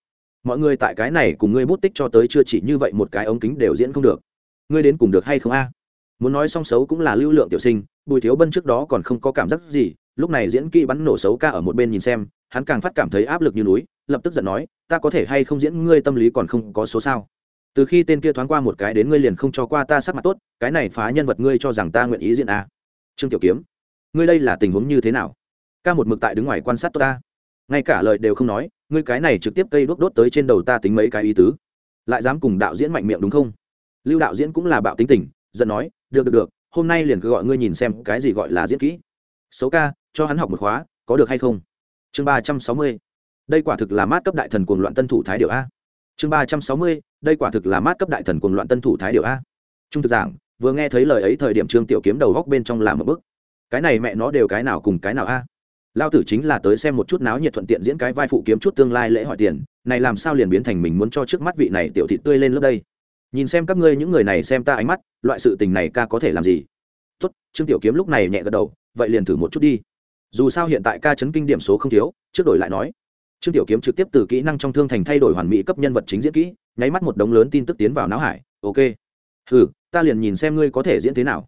Mọi người tại cái này cùng ngươi bút tích cho tới chưa chỉ như vậy một cái ống kính đều diễn không được. Ngươi đến cùng được hay không a? Muốn nói song xấu cũng là lưu lượng tiểu sinh, bùi thiếu bân trước đó còn không có cảm giác gì, lúc này diễn kỹ bắn nổ xấu ca ở một bên nhìn xem, hắn càng phát cảm thấy áp lực như núi, lập tức giận nói, ta có thể hay không diễn? Ngươi tâm lý còn không có số sao? Từ khi tên kia thoáng qua một cái đến ngươi liền không cho qua ta sắc mặt tốt, cái này phá nhân vật ngươi cho rằng ta nguyện ý diễn a. Trương tiểu kiếm ngươi đây là tình huống như thế nào? Ca một mực tại đứng ngoài quan sát tôi ta. Ngay cả lời đều không nói, ngươi cái này trực tiếp cây đốt đốt tới trên đầu ta tính mấy cái ý tứ. Lại dám cùng đạo diễn mạnh miệng đúng không? Lưu đạo diễn cũng là bạo tính tình, giận nói, được được được, hôm nay liền cứ gọi ngươi nhìn xem cái gì gọi là diễn kỹ. Xấu ca, cho hắn học một khóa, có được hay không? Chương ba trăm sáu mươi. Đây quả thực là mát cấp đại thần cuồng loạn tân thủ thái điệu a. Chương ba trăm sáu mươi, đây quả thực là mát cấp đại thần cuồng loạn tân thủ thái điệu a. Trung thực giảng, vừa nghe thấy lời ấy thời điểm trương tiểu kiếm đầu góc bên trong làm một bức cái này mẹ nó đều cái nào cùng cái nào a? Lao tử chính là tới xem một chút náo nhiệt thuận tiện diễn cái vai phụ kiếm chút tương lai lễ hỏi tiền, này làm sao liền biến thành mình muốn cho trước mắt vị này tiểu thị tươi lên lớp đây? Nhìn xem các ngươi những người này xem ta ánh mắt, loại sự tình này ca có thể làm gì? Tốt, trương tiểu kiếm lúc này nhẹ gật đầu, vậy liền thử một chút đi. Dù sao hiện tại ca chấn kinh điểm số không thiếu, trước đổi lại nói. Trương tiểu kiếm trực tiếp từ kỹ năng trong thương thành thay đổi hoàn mỹ cấp nhân vật chính diễn kỹ, nháy mắt một đống lớn tin tức tiến vào não hải. Ok. Ừ ta liền nhìn xem ngươi có thể diễn thế nào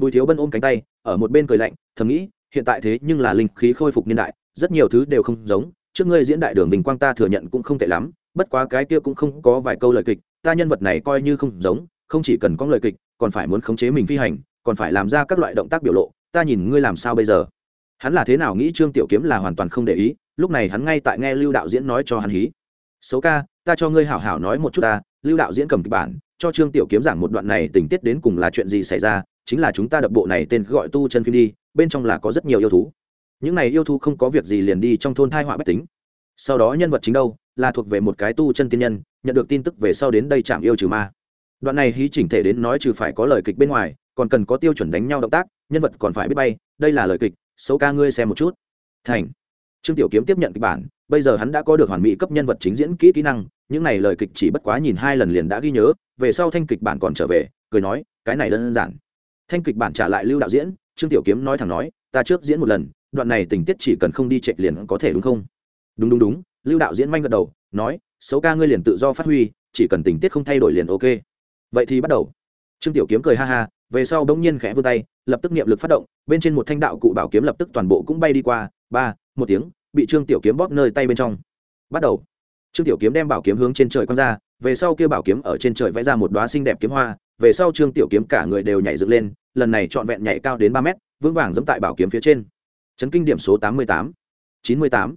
bùi thiếu bân ôm cánh tay, ở một bên cười lạnh, thầm nghĩ, hiện tại thế nhưng là linh khí khôi phục niên đại, rất nhiều thứ đều không giống, trước ngươi diễn đại đường bình quang ta thừa nhận cũng không tệ lắm, bất quá cái kia cũng không có vài câu lời kịch, ta nhân vật này coi như không giống, không chỉ cần có lời kịch, còn phải muốn khống chế mình phi hành, còn phải làm ra các loại động tác biểu lộ, ta nhìn ngươi làm sao bây giờ? Hắn là thế nào nghĩ trương tiểu kiếm là hoàn toàn không để ý, lúc này hắn ngay tại nghe lưu đạo diễn nói cho hắn hí. Xấu ca, ta cho ngươi hảo hảo nói một chút ta, lưu đạo diễn cầm kịch bản, cho trương tiểu kiếm giảng một đoạn này tình tiết đến cùng là chuyện gì xảy ra chính là chúng ta đập bộ này tên gọi tu chân phim đi, bên trong là có rất nhiều yêu thú. Những này yêu thú không có việc gì liền đi trong thôn thai họa bách tính. Sau đó nhân vật chính đâu? Là thuộc về một cái tu chân tiên nhân, nhận được tin tức về sau đến đây chạm yêu trừ ma. Đoạn này hí chỉnh thể đến nói trừ phải có lời kịch bên ngoài, còn cần có tiêu chuẩn đánh nhau động tác, nhân vật còn phải biết bay, đây là lời kịch, xấu ca ngươi xem một chút. Thành. Trương tiểu kiếm tiếp nhận kịch bản, bây giờ hắn đã có được hoàn mỹ cấp nhân vật chính diễn kỹ kỹ năng, những này lời kịch chỉ bất quá nhìn hai lần liền đã ghi nhớ, về sau thanh kịch bản còn trở về, cười nói, cái này đơn giản thanh kịch bản trả lại lưu đạo diễn, trương tiểu kiếm nói thẳng nói, ta trước diễn một lần, đoạn này tình tiết chỉ cần không đi chạy liền có thể đúng không? Đúng đúng đúng, lưu đạo diễn manh gật đầu, nói, xấu ca ngươi liền tự do phát huy, chỉ cần tình tiết không thay đổi liền ok. Vậy thì bắt đầu. Trương tiểu kiếm cười ha ha, về sau bỗng nhiên khẽ vươn tay, lập tức niệm lực phát động, bên trên một thanh đạo cụ bảo kiếm lập tức toàn bộ cũng bay đi qua, ba, một tiếng, bị trương tiểu kiếm bóp nơi tay bên trong. Bắt đầu. Trương tiểu kiếm đem bảo kiếm hướng trên trời quăng ra, về sau kia bảo kiếm ở trên trời vẽ ra một đoá xinh đẹp kiếm hoa, về sau trương tiểu kiếm cả người đều nhảy dựng lên lần này trọn vẹn nhảy cao đến ba mét, vững vàng dẫm tại bảo kiếm phía trên. Chấn kinh điểm số tám mươi tám, chín mươi tám,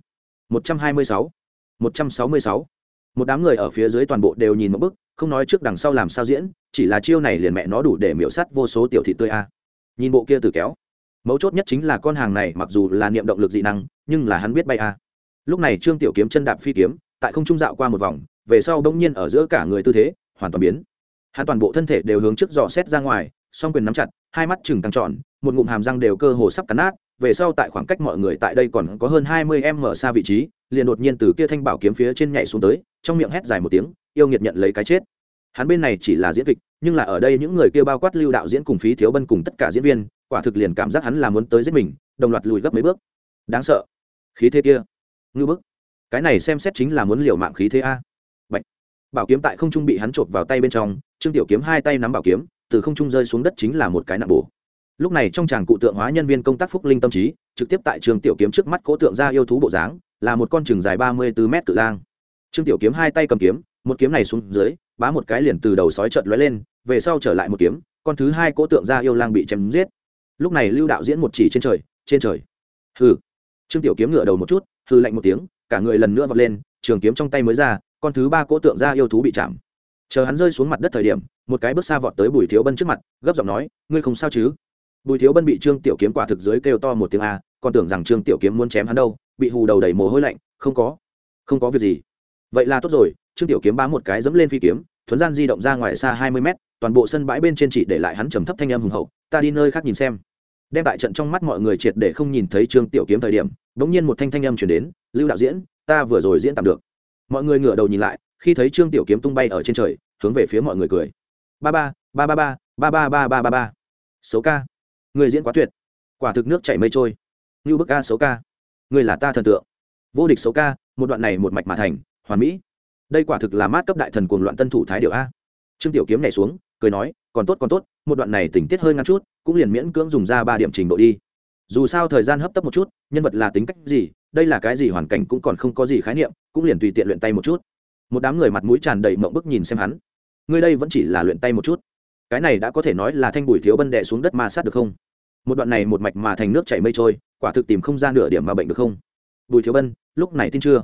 một trăm hai mươi sáu, một trăm sáu mươi sáu. Một đám người ở phía dưới toàn bộ đều nhìn một bức, không nói trước đằng sau làm sao diễn, chỉ là chiêu này liền mẹ nó đủ để miễu sắt vô số tiểu thị tươi a. Nhìn bộ kia từ kéo, mấu chốt nhất chính là con hàng này mặc dù là niệm động lực dị năng, nhưng là hắn biết bay a. Lúc này trương tiểu kiếm chân đạp phi kiếm, tại không trung dạo qua một vòng, về sau bỗng nhiên ở giữa cả người tư thế, hoàn toàn biến. Hắn toàn bộ thân thể đều hướng trước dò xét ra ngoài song quyền nắm chặt, hai mắt chừng tăng tròn, một ngụm hàm răng đều cơ hồ sắp cắn nát, về sau tại khoảng cách mọi người tại đây còn có hơn hai mươi em mở xa vị trí, liền đột nhiên từ kia thanh bảo kiếm phía trên nhảy xuống tới, trong miệng hét dài một tiếng, yêu nghiệt nhận lấy cái chết. Hắn bên này chỉ là diễn kịch, nhưng là ở đây những người kia bao quát lưu đạo diễn cùng phí thiếu bân cùng tất cả diễn viên, quả thực liền cảm giác hắn là muốn tới giết mình, đồng loạt lùi gấp mấy bước. Đáng sợ. Khí thế kia. Ngư bức. Cái này xem xét chính là muốn liều mạng khí thế a. Bạch. bảo kiếm tại không trung bị hắn chộp vào tay bên trong, trương tiểu kiếm hai tay nắm bảo kiếm từ không trung rơi xuống đất chính là một cái nặng bổ. Lúc này trong tràng cụ tượng hóa nhân viên công tác phúc linh tâm trí, trực tiếp tại trường tiểu kiếm trước mắt cố tượng ra yêu thú bộ dáng, là một con chừng dài ba mươi bốn mét tự lang. Trương tiểu kiếm hai tay cầm kiếm, một kiếm này xuống dưới, bá một cái liền từ đầu sói trợt lóe lên, về sau trở lại một kiếm, con thứ hai cố tượng ra yêu lang bị chém giết. Lúc này lưu đạo diễn một chỉ trên trời trên trời. Hừ. Trương tiểu kiếm ngửa đầu một chút, hừ lạnh một tiếng, cả người lần nữa vọt lên, trường kiếm trong tay mới ra, con thứ ba cố tượng ra yêu thú bị chạm. Chờ hắn rơi xuống mặt đất thời điểm một cái bước xa vọt tới bùi thiếu bân trước mặt, gấp giọng nói, ngươi không sao chứ? Bùi thiếu bân bị trương tiểu kiếm quả thực dưới kêu to một tiếng a, còn tưởng rằng trương tiểu kiếm muốn chém hắn đâu, bị hù đầu đầy mồ hôi lạnh, không có không có việc gì. Vậy là tốt rồi. Trương tiểu kiếm bám một cái dẫm lên phi kiếm, thuấn gian di động ra ngoài xa hai mươi mét, toàn bộ sân bãi bên trên chỉ để lại hắn trầm thấp thanh âm hùng hậu, ta đi nơi khác nhìn xem. Đem tại trận trong mắt mọi người triệt để không nhìn thấy trương tiểu kiếm thời điểm, bỗng nhiên một thanh thanh âm chuyển đến, lưu đạo diễn, ta vừa rồi diễn tạm được. Mọi người ngửa đầu nhìn lại, khi thấy trương tiểu kiếm tung bay ở trên trời, hướng về phía mọi người cười ba ba ba ba ba ba ba ba ba ba ba. Số ca. Người diễn quá tuyệt. Quả thực nước chảy mây trôi. Như bức ca số ca. Người là ta thần tượng. Vô địch số ca, một đoạn này một mạch mà thành, hoàn mỹ. Đây quả thực là mát cấp đại thần cuồng loạn tân thủ thái điệu a. Trương tiểu kiếm nhảy xuống, cười nói, còn tốt còn tốt, một đoạn này tình tiết hơi ngắn chút, cũng liền miễn cưỡng dùng ra ba điểm trình độ đi. Dù sao thời gian hấp tấp một chút, nhân vật là tính cách gì, đây là cái gì hoàn cảnh cũng còn không có gì khái niệm, cũng liền tùy tiện luyện tay một chút. Một đám người mặt mũi tràn đầy mộng bức nhìn xem hắn ngươi đây vẫn chỉ là luyện tay một chút. Cái này đã có thể nói là thanh bùi thiếu bân đệ xuống đất ma sát được không? Một đoạn này một mạch mà thành nước chảy mây trôi, quả thực tìm không ra nửa điểm mà bệnh được không? Bùi thiếu bân, lúc này tin chưa?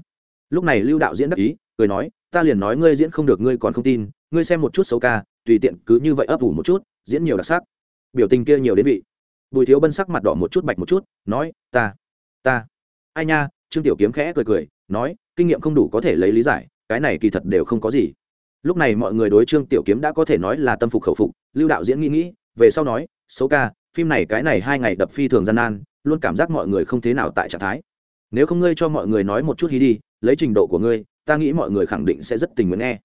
Lúc này lưu đạo diễn đắc ý, cười nói, ta liền nói ngươi diễn không được, ngươi còn không tin, ngươi xem một chút xấu ca, tùy tiện cứ như vậy ấp ủ một chút, diễn nhiều đặc sắc. Biểu tình kia nhiều đến vị. Bùi thiếu bân sắc mặt đỏ một chút, bạch một chút, nói, ta ta. Ai nha, trương tiểu kiếm khẽ cười cười, nói, kinh nghiệm không đủ có thể lấy lý giải, cái này kỳ thật đều không có gì lúc này mọi người đối trương tiểu kiếm đã có thể nói là tâm phục khẩu phục, lưu đạo diễn nghĩ nghĩ, về sau nói, xấu ca, phim này cái này hai ngày đập phi thường gian nan, luôn cảm giác mọi người không thế nào tại trạng thái. Nếu không ngươi cho mọi người nói một chút hí đi, lấy trình độ của ngươi, ta nghĩ mọi người khẳng định sẽ rất tình nguyện nghe.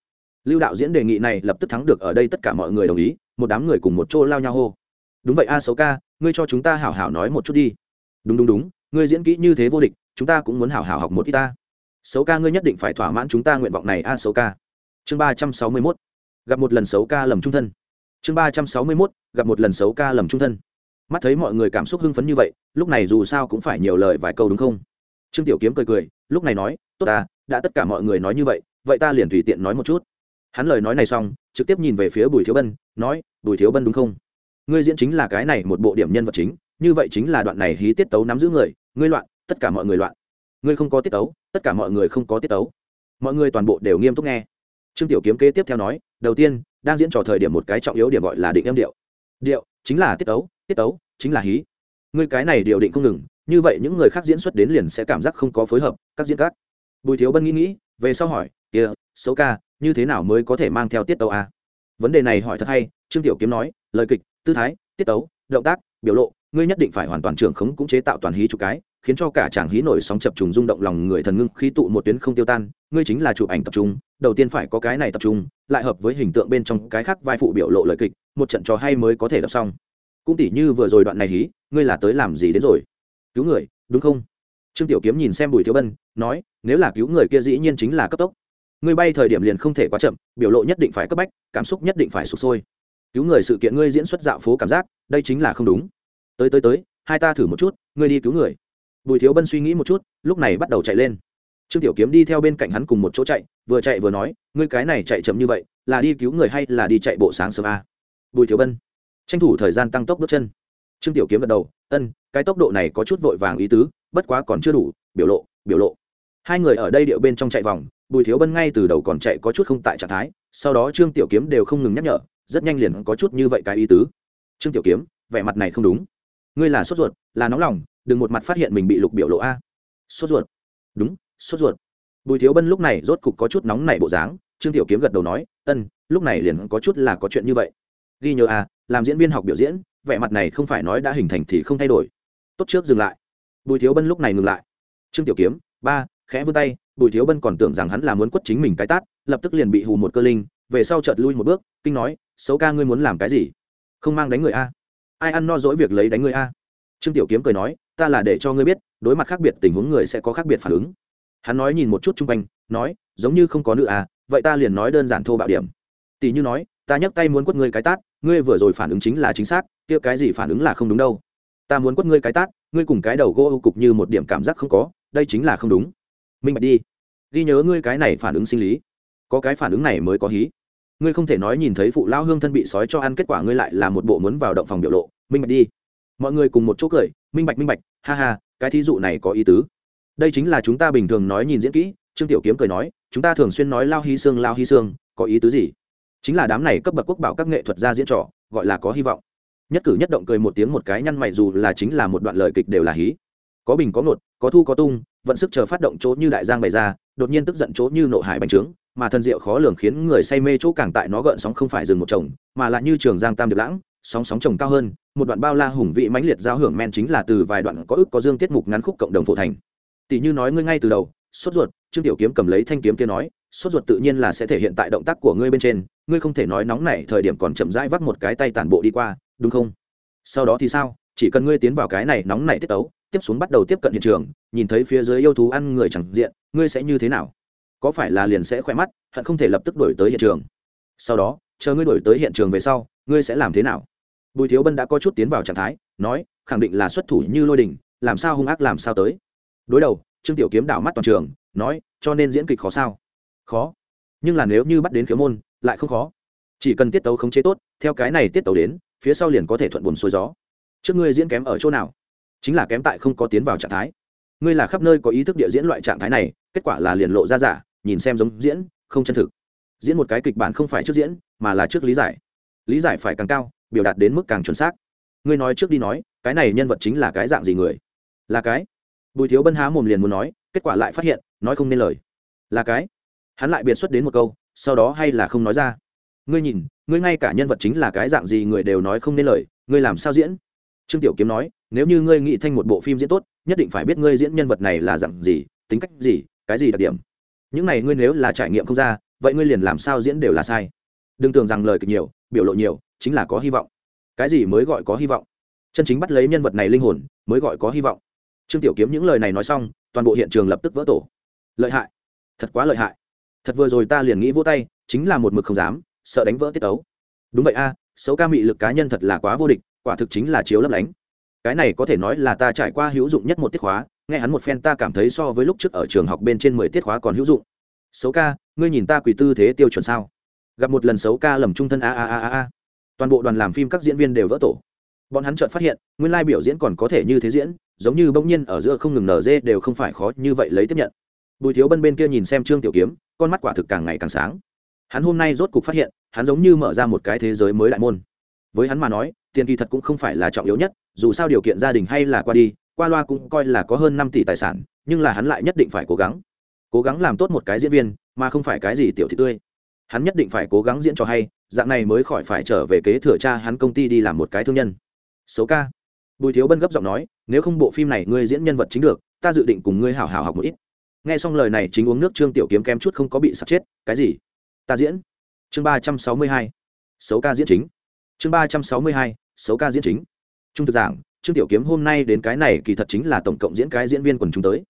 Lưu đạo diễn đề nghị này lập tức thắng được ở đây tất cả mọi người đồng ý, một đám người cùng một chỗ lao nhau hô. Đúng vậy a, xấu ca, ngươi cho chúng ta hảo hảo nói một chút đi. Đúng đúng đúng, ngươi diễn kỹ như thế vô địch, chúng ta cũng muốn hảo hảo học một ít ta. Xấu ca, ngươi nhất định phải thỏa mãn chúng ta nguyện vọng này a, xấu ca chương ba trăm sáu mươi mốt, gặp một lần xấu ca lầm trung thân. Chương ba trăm sáu mươi mốt, gặp một lần xấu ca lầm trung thân. Mắt thấy mọi người cảm xúc hưng phấn như vậy, lúc này dù sao cũng phải nhiều lời vài câu đúng không? Trương tiểu kiếm cười cười, lúc này nói, tốt ta, đã tất cả mọi người nói như vậy vậy ta liền tùy tiện nói một chút. Hắn lời nói này xong, trực tiếp nhìn về phía bùi thiếu bân, nói, bùi thiếu bân đúng không? Ngươi diễn chính là cái này một bộ điểm nhân vật chính, như vậy chính là đoạn này hí tiết tấu nắm giữ người, ngươi loạn, tất cả mọi người loạn. Ngươi không có tiết tấu, tất cả mọi người không có tiết tấu. Mọi người toàn bộ đều nghiêm túc nghe trương tiểu kiếm kế tiếp theo nói, đầu tiên, đang diễn trò thời điểm một cái trọng yếu điểm gọi là định âm điệu. Điệu, chính là tiết ấu tiết ấu chính là hí. Ngươi cái này điều định không ngừng, như vậy những người khác diễn xuất đến liền sẽ cảm giác không có phối hợp, các diễn các. Bùi thiếu bân nghĩ nghĩ, về sau hỏi kia xấu ca, như thế nào mới có thể mang theo tiết tấu a vấn đề này hỏi thật hay, trương tiểu kiếm nói, lời kịch, tư thái, tiết tấu, động tác, biểu lộ, ngươi nhất định phải hoàn toàn trưởng khống cũng chế tạo toàn hí chục cái khiến cho cả chàng hí nổi sóng chập trùng rung động lòng người thần ngưng khí tụ một tuyến không tiêu tan. Ngươi chính là chụp ảnh tập trung, đầu tiên phải có cái này tập trung, lại hợp với hình tượng bên trong cái khác vai phụ biểu lộ lời kịch, một trận trò hay mới có thể đọc xong. Cũng tỉ như vừa rồi đoạn này hí, ngươi là tới làm gì đến rồi? Cứu người, đúng không? Trương tiểu kiếm nhìn xem bùi thiếu bân, nói, nếu là cứu người kia dĩ nhiên chính là cấp tốc. Ngươi bay thời điểm liền không thể quá chậm, biểu lộ nhất định phải cấp bách, cảm xúc nhất định phải sụp sôi. Cứu người sự kiện ngươi diễn xuất dạo phố cảm giác, đây chính là không đúng. Tới tới tới, hai ta thử một chút, ngươi đi cứu người bùi thiếu bân suy nghĩ một chút, lúc này bắt đầu chạy lên. Trương tiểu kiếm đi theo bên cạnh hắn cùng một chỗ chạy, vừa chạy vừa nói, ngươi cái này chạy chậm như vậy, là đi cứu người hay là đi chạy bộ sáng sớm a? Bùi thiếu bân. Tranh thủ thời gian tăng tốc bước chân. Trương tiểu kiếm gật đầu, ân, cái tốc độ này có chút vội vàng ý tứ, bất quá còn chưa đủ, biểu lộ biểu lộ. Hai người ở đây điệu bên trong chạy vòng, bùi thiếu bân ngay từ đầu còn chạy có chút không tại trạng thái, sau đó trương tiểu kiếm đều không ngừng nhắc nhở, rất nhanh liền có chút như vậy cái ý tứ. Trương tiểu kiếm, vẻ mặt này không đúng. Ngươi là sốt ruột, là nóng lòng đừng một mặt phát hiện mình bị lục biểu lộ a. Sốt ruột. Đúng, sốt ruột. Bùi thiếu bân lúc này rốt cục có chút nóng nảy bộ dáng, trương tiểu kiếm gật đầu nói, ân, lúc này liền có chút là có chuyện như vậy. Ghi nhớ a làm diễn viên học biểu diễn, vẻ mặt này không phải nói đã hình thành thì không thay đổi. Tốt trước dừng lại. Bùi thiếu bân lúc này ngừng lại. Trương tiểu kiếm, ba, khẽ vươn tay. Bùi thiếu bân còn tưởng rằng hắn là muốn quất chính mình cái tát, lập tức liền bị hù một cơ linh, về sau chợt lui một bước, kinh nói, xấu ca ngươi muốn làm cái gì? Không mang đánh người a. Ai ăn no dỗi việc lấy đánh người a? Trương tiểu kiếm cười nói ta là để cho ngươi biết đối mặt khác biệt tình huống người sẽ có khác biệt phản ứng. Hắn nói nhìn một chút chung quanh nói giống như không có nữ à, vậy ta liền nói đơn giản thô bạo điểm. Tỷ như nói ta nhấc tay muốn quất ngươi cái tát ngươi vừa rồi phản ứng chính là chính xác kia cái gì phản ứng là không đúng đâu. Ta muốn quất ngươi cái tát ngươi cùng cái đầu gỗ ưu cục như một điểm cảm giác không có đây chính là không đúng. Minh bạch đi. Ghi nhớ ngươi cái này phản ứng sinh lý. Có cái phản ứng này mới có hí. Ngươi không thể nói nhìn thấy phụ lão hương thân bị sói cho ăn kết quả ngươi lại là một bộ muốn vào động phòng biểu lộ. Minh bạch đi mọi người cùng một chỗ cười, minh bạch minh bạch, ha ha, cái thí dụ này có ý tứ. Đây chính là chúng ta bình thường nói nhìn diễn kỹ, trương tiểu kiếm cười nói, chúng ta thường xuyên nói lao hy xương lao hy xương có ý tứ gì? Chính là đám này cấp bậc quốc bảo các nghệ thuật gia diễn trò, gọi là có hy vọng. Nhất cử nhất động cười một tiếng một cái nhăn mày dù là chính là một đoạn lời kịch đều là hí. Có bình, có ngột, có thu, có tung, vận sức chờ phát động chỗ như đại giang bày ra, đột nhiên tức giận chỗ như nộ hải bành trướng, mà thần diệu khó lường khiến người say mê chỗ càng tại nó gợn sóng không phải dừng một chồng, mà là như trường giang tam điệp lãng sóng sóng chồng cao hơn, một đoạn bao la hùng vị mãnh liệt giao hưởng men chính là từ vài đoạn có ức có dương tiết mục ngắn khúc cộng đồng phổ thành. Tỷ như nói ngươi ngay từ đầu, sốt ruột, trương tiểu kiếm cầm lấy thanh kiếm kia nói, sốt ruột tự nhiên là sẽ thể hiện tại động tác của ngươi bên trên, ngươi không thể nói nóng này thời điểm còn chậm rãi vắt một cái tay tản bộ đi qua, đúng không? Sau đó thì sao? Chỉ cần ngươi tiến vào cái này nóng này tiết tấu, tiếp xuống bắt đầu tiếp cận hiện trường, nhìn thấy phía dưới yêu thú ăn người chẳng diện, ngươi sẽ như thế nào? Có phải là liền sẽ khỏe mắt, hận không thể lập tức đổi tới hiện trường? Sau đó, chờ ngươi đổi tới hiện trường về sau, ngươi sẽ làm thế nào? Bùi thiếu bân đã có chút tiến vào trạng thái, nói, khẳng định là xuất thủ như lôi đình, làm sao hung ác, làm sao tới? Đối đầu, trương tiểu kiếm đảo mắt toàn trường, nói, cho nên diễn kịch khó sao? Khó, nhưng là nếu như bắt đến khiếu môn, lại không khó. Chỉ cần tiết tấu khống chế tốt, theo cái này tiết tấu đến, phía sau liền có thể thuận buồn xuôi gió. Trước ngươi diễn kém ở chỗ nào? Chính là kém tại không có tiến vào trạng thái. Ngươi là khắp nơi có ý thức địa diễn loại trạng thái này, kết quả là liền lộ ra giả, nhìn xem giống diễn, không chân thực. Diễn một cái kịch bản không phải trước diễn, mà là trước lý giải. Lý giải phải càng cao biểu đạt đến mức càng chuẩn xác. Ngươi nói trước đi nói, cái này nhân vật chính là cái dạng gì người? Là cái? Bùi thiếu bân há mồm liền muốn nói, kết quả lại phát hiện, nói không nên lời. Là cái? Hắn lại biệt xuất đến một câu, sau đó hay là không nói ra. Ngươi nhìn, ngươi ngay cả nhân vật chính là cái dạng gì người đều nói không nên lời, ngươi làm sao diễn? Trương tiểu kiếm nói, nếu như ngươi nghĩ thanh một bộ phim diễn tốt, nhất định phải biết ngươi diễn nhân vật này là dạng gì, tính cách gì, cái gì đặc điểm. Những này ngươi nếu là trải nghiệm không ra, vậy ngươi liền làm sao diễn đều là sai. Đừng tưởng rằng lời kịch nhiều, biểu lộ nhiều chính là có hy vọng. Cái gì mới gọi có hy vọng? Chân chính bắt lấy nhân vật này linh hồn, mới gọi có hy vọng. Trương tiểu kiếm những lời này nói xong, toàn bộ hiện trường lập tức vỡ tổ. Lợi hại. Thật quá lợi hại. Thật vừa rồi ta liền nghĩ vỗ tay, chính là một mực không dám, sợ đánh vỡ tiết ấu đúng vậy a, xấu ca mị lực cá nhân thật là quá vô địch, quả thực chính là chiếu lấp lánh. Cái này có thể nói là ta trải qua hữu dụng nhất một tiết khóa, nghe hắn một phen ta cảm thấy so với lúc trước ở trường học bên trên mười tiết khóa còn hữu dụng. Xấu ca, ngươi nhìn ta quỳ tư thế tiêu chuẩn sao? Gặp một lần xấu ca lầm trung thân a a a a a toàn bộ đoàn làm phim các diễn viên đều vỡ tổ. Bọn hắn chợt phát hiện, nguyên lai biểu diễn còn có thể như thế diễn, giống như bỗng nhiên ở giữa không ngừng nở dê đều không phải khó như vậy lấy tiếp nhận. Bùi thiếu bân bên kia nhìn xem trương tiểu kiếm, con mắt quả thực càng ngày càng sáng. Hắn hôm nay rốt cục phát hiện, hắn giống như mở ra một cái thế giới mới đại môn. Với hắn mà nói, tiền kỳ thật cũng không phải là trọng yếu nhất, dù sao điều kiện gia đình hay là qua đi, qua loa cũng coi là có hơn năm tỷ tài sản, nhưng là hắn lại nhất định phải cố gắng. Cố gắng làm tốt một cái diễn viên, mà không phải cái gì tiểu thị tươi hắn nhất định phải cố gắng diễn cho hay, dạng này mới khỏi phải trở về kế thừa cha hắn công ty đi làm một cái thương nhân. Số ca. Bùi thiếu bân gấp giọng nói, nếu không bộ phim này ngươi diễn nhân vật chính được, ta dự định cùng ngươi hảo hảo học một ít. Nghe xong lời này chính uống nước trương tiểu kiếm kém chút không có bị sặc chết, cái gì? Ta diễn. Chương ba trăm sáu mươi hai. Số ca diễn chính. Chương ba trăm sáu mươi hai. Số ca diễn chính. Trung thực giảng, trương tiểu kiếm hôm nay đến cái này kỳ thật chính là tổng cộng diễn cái diễn viên quần chúng tới.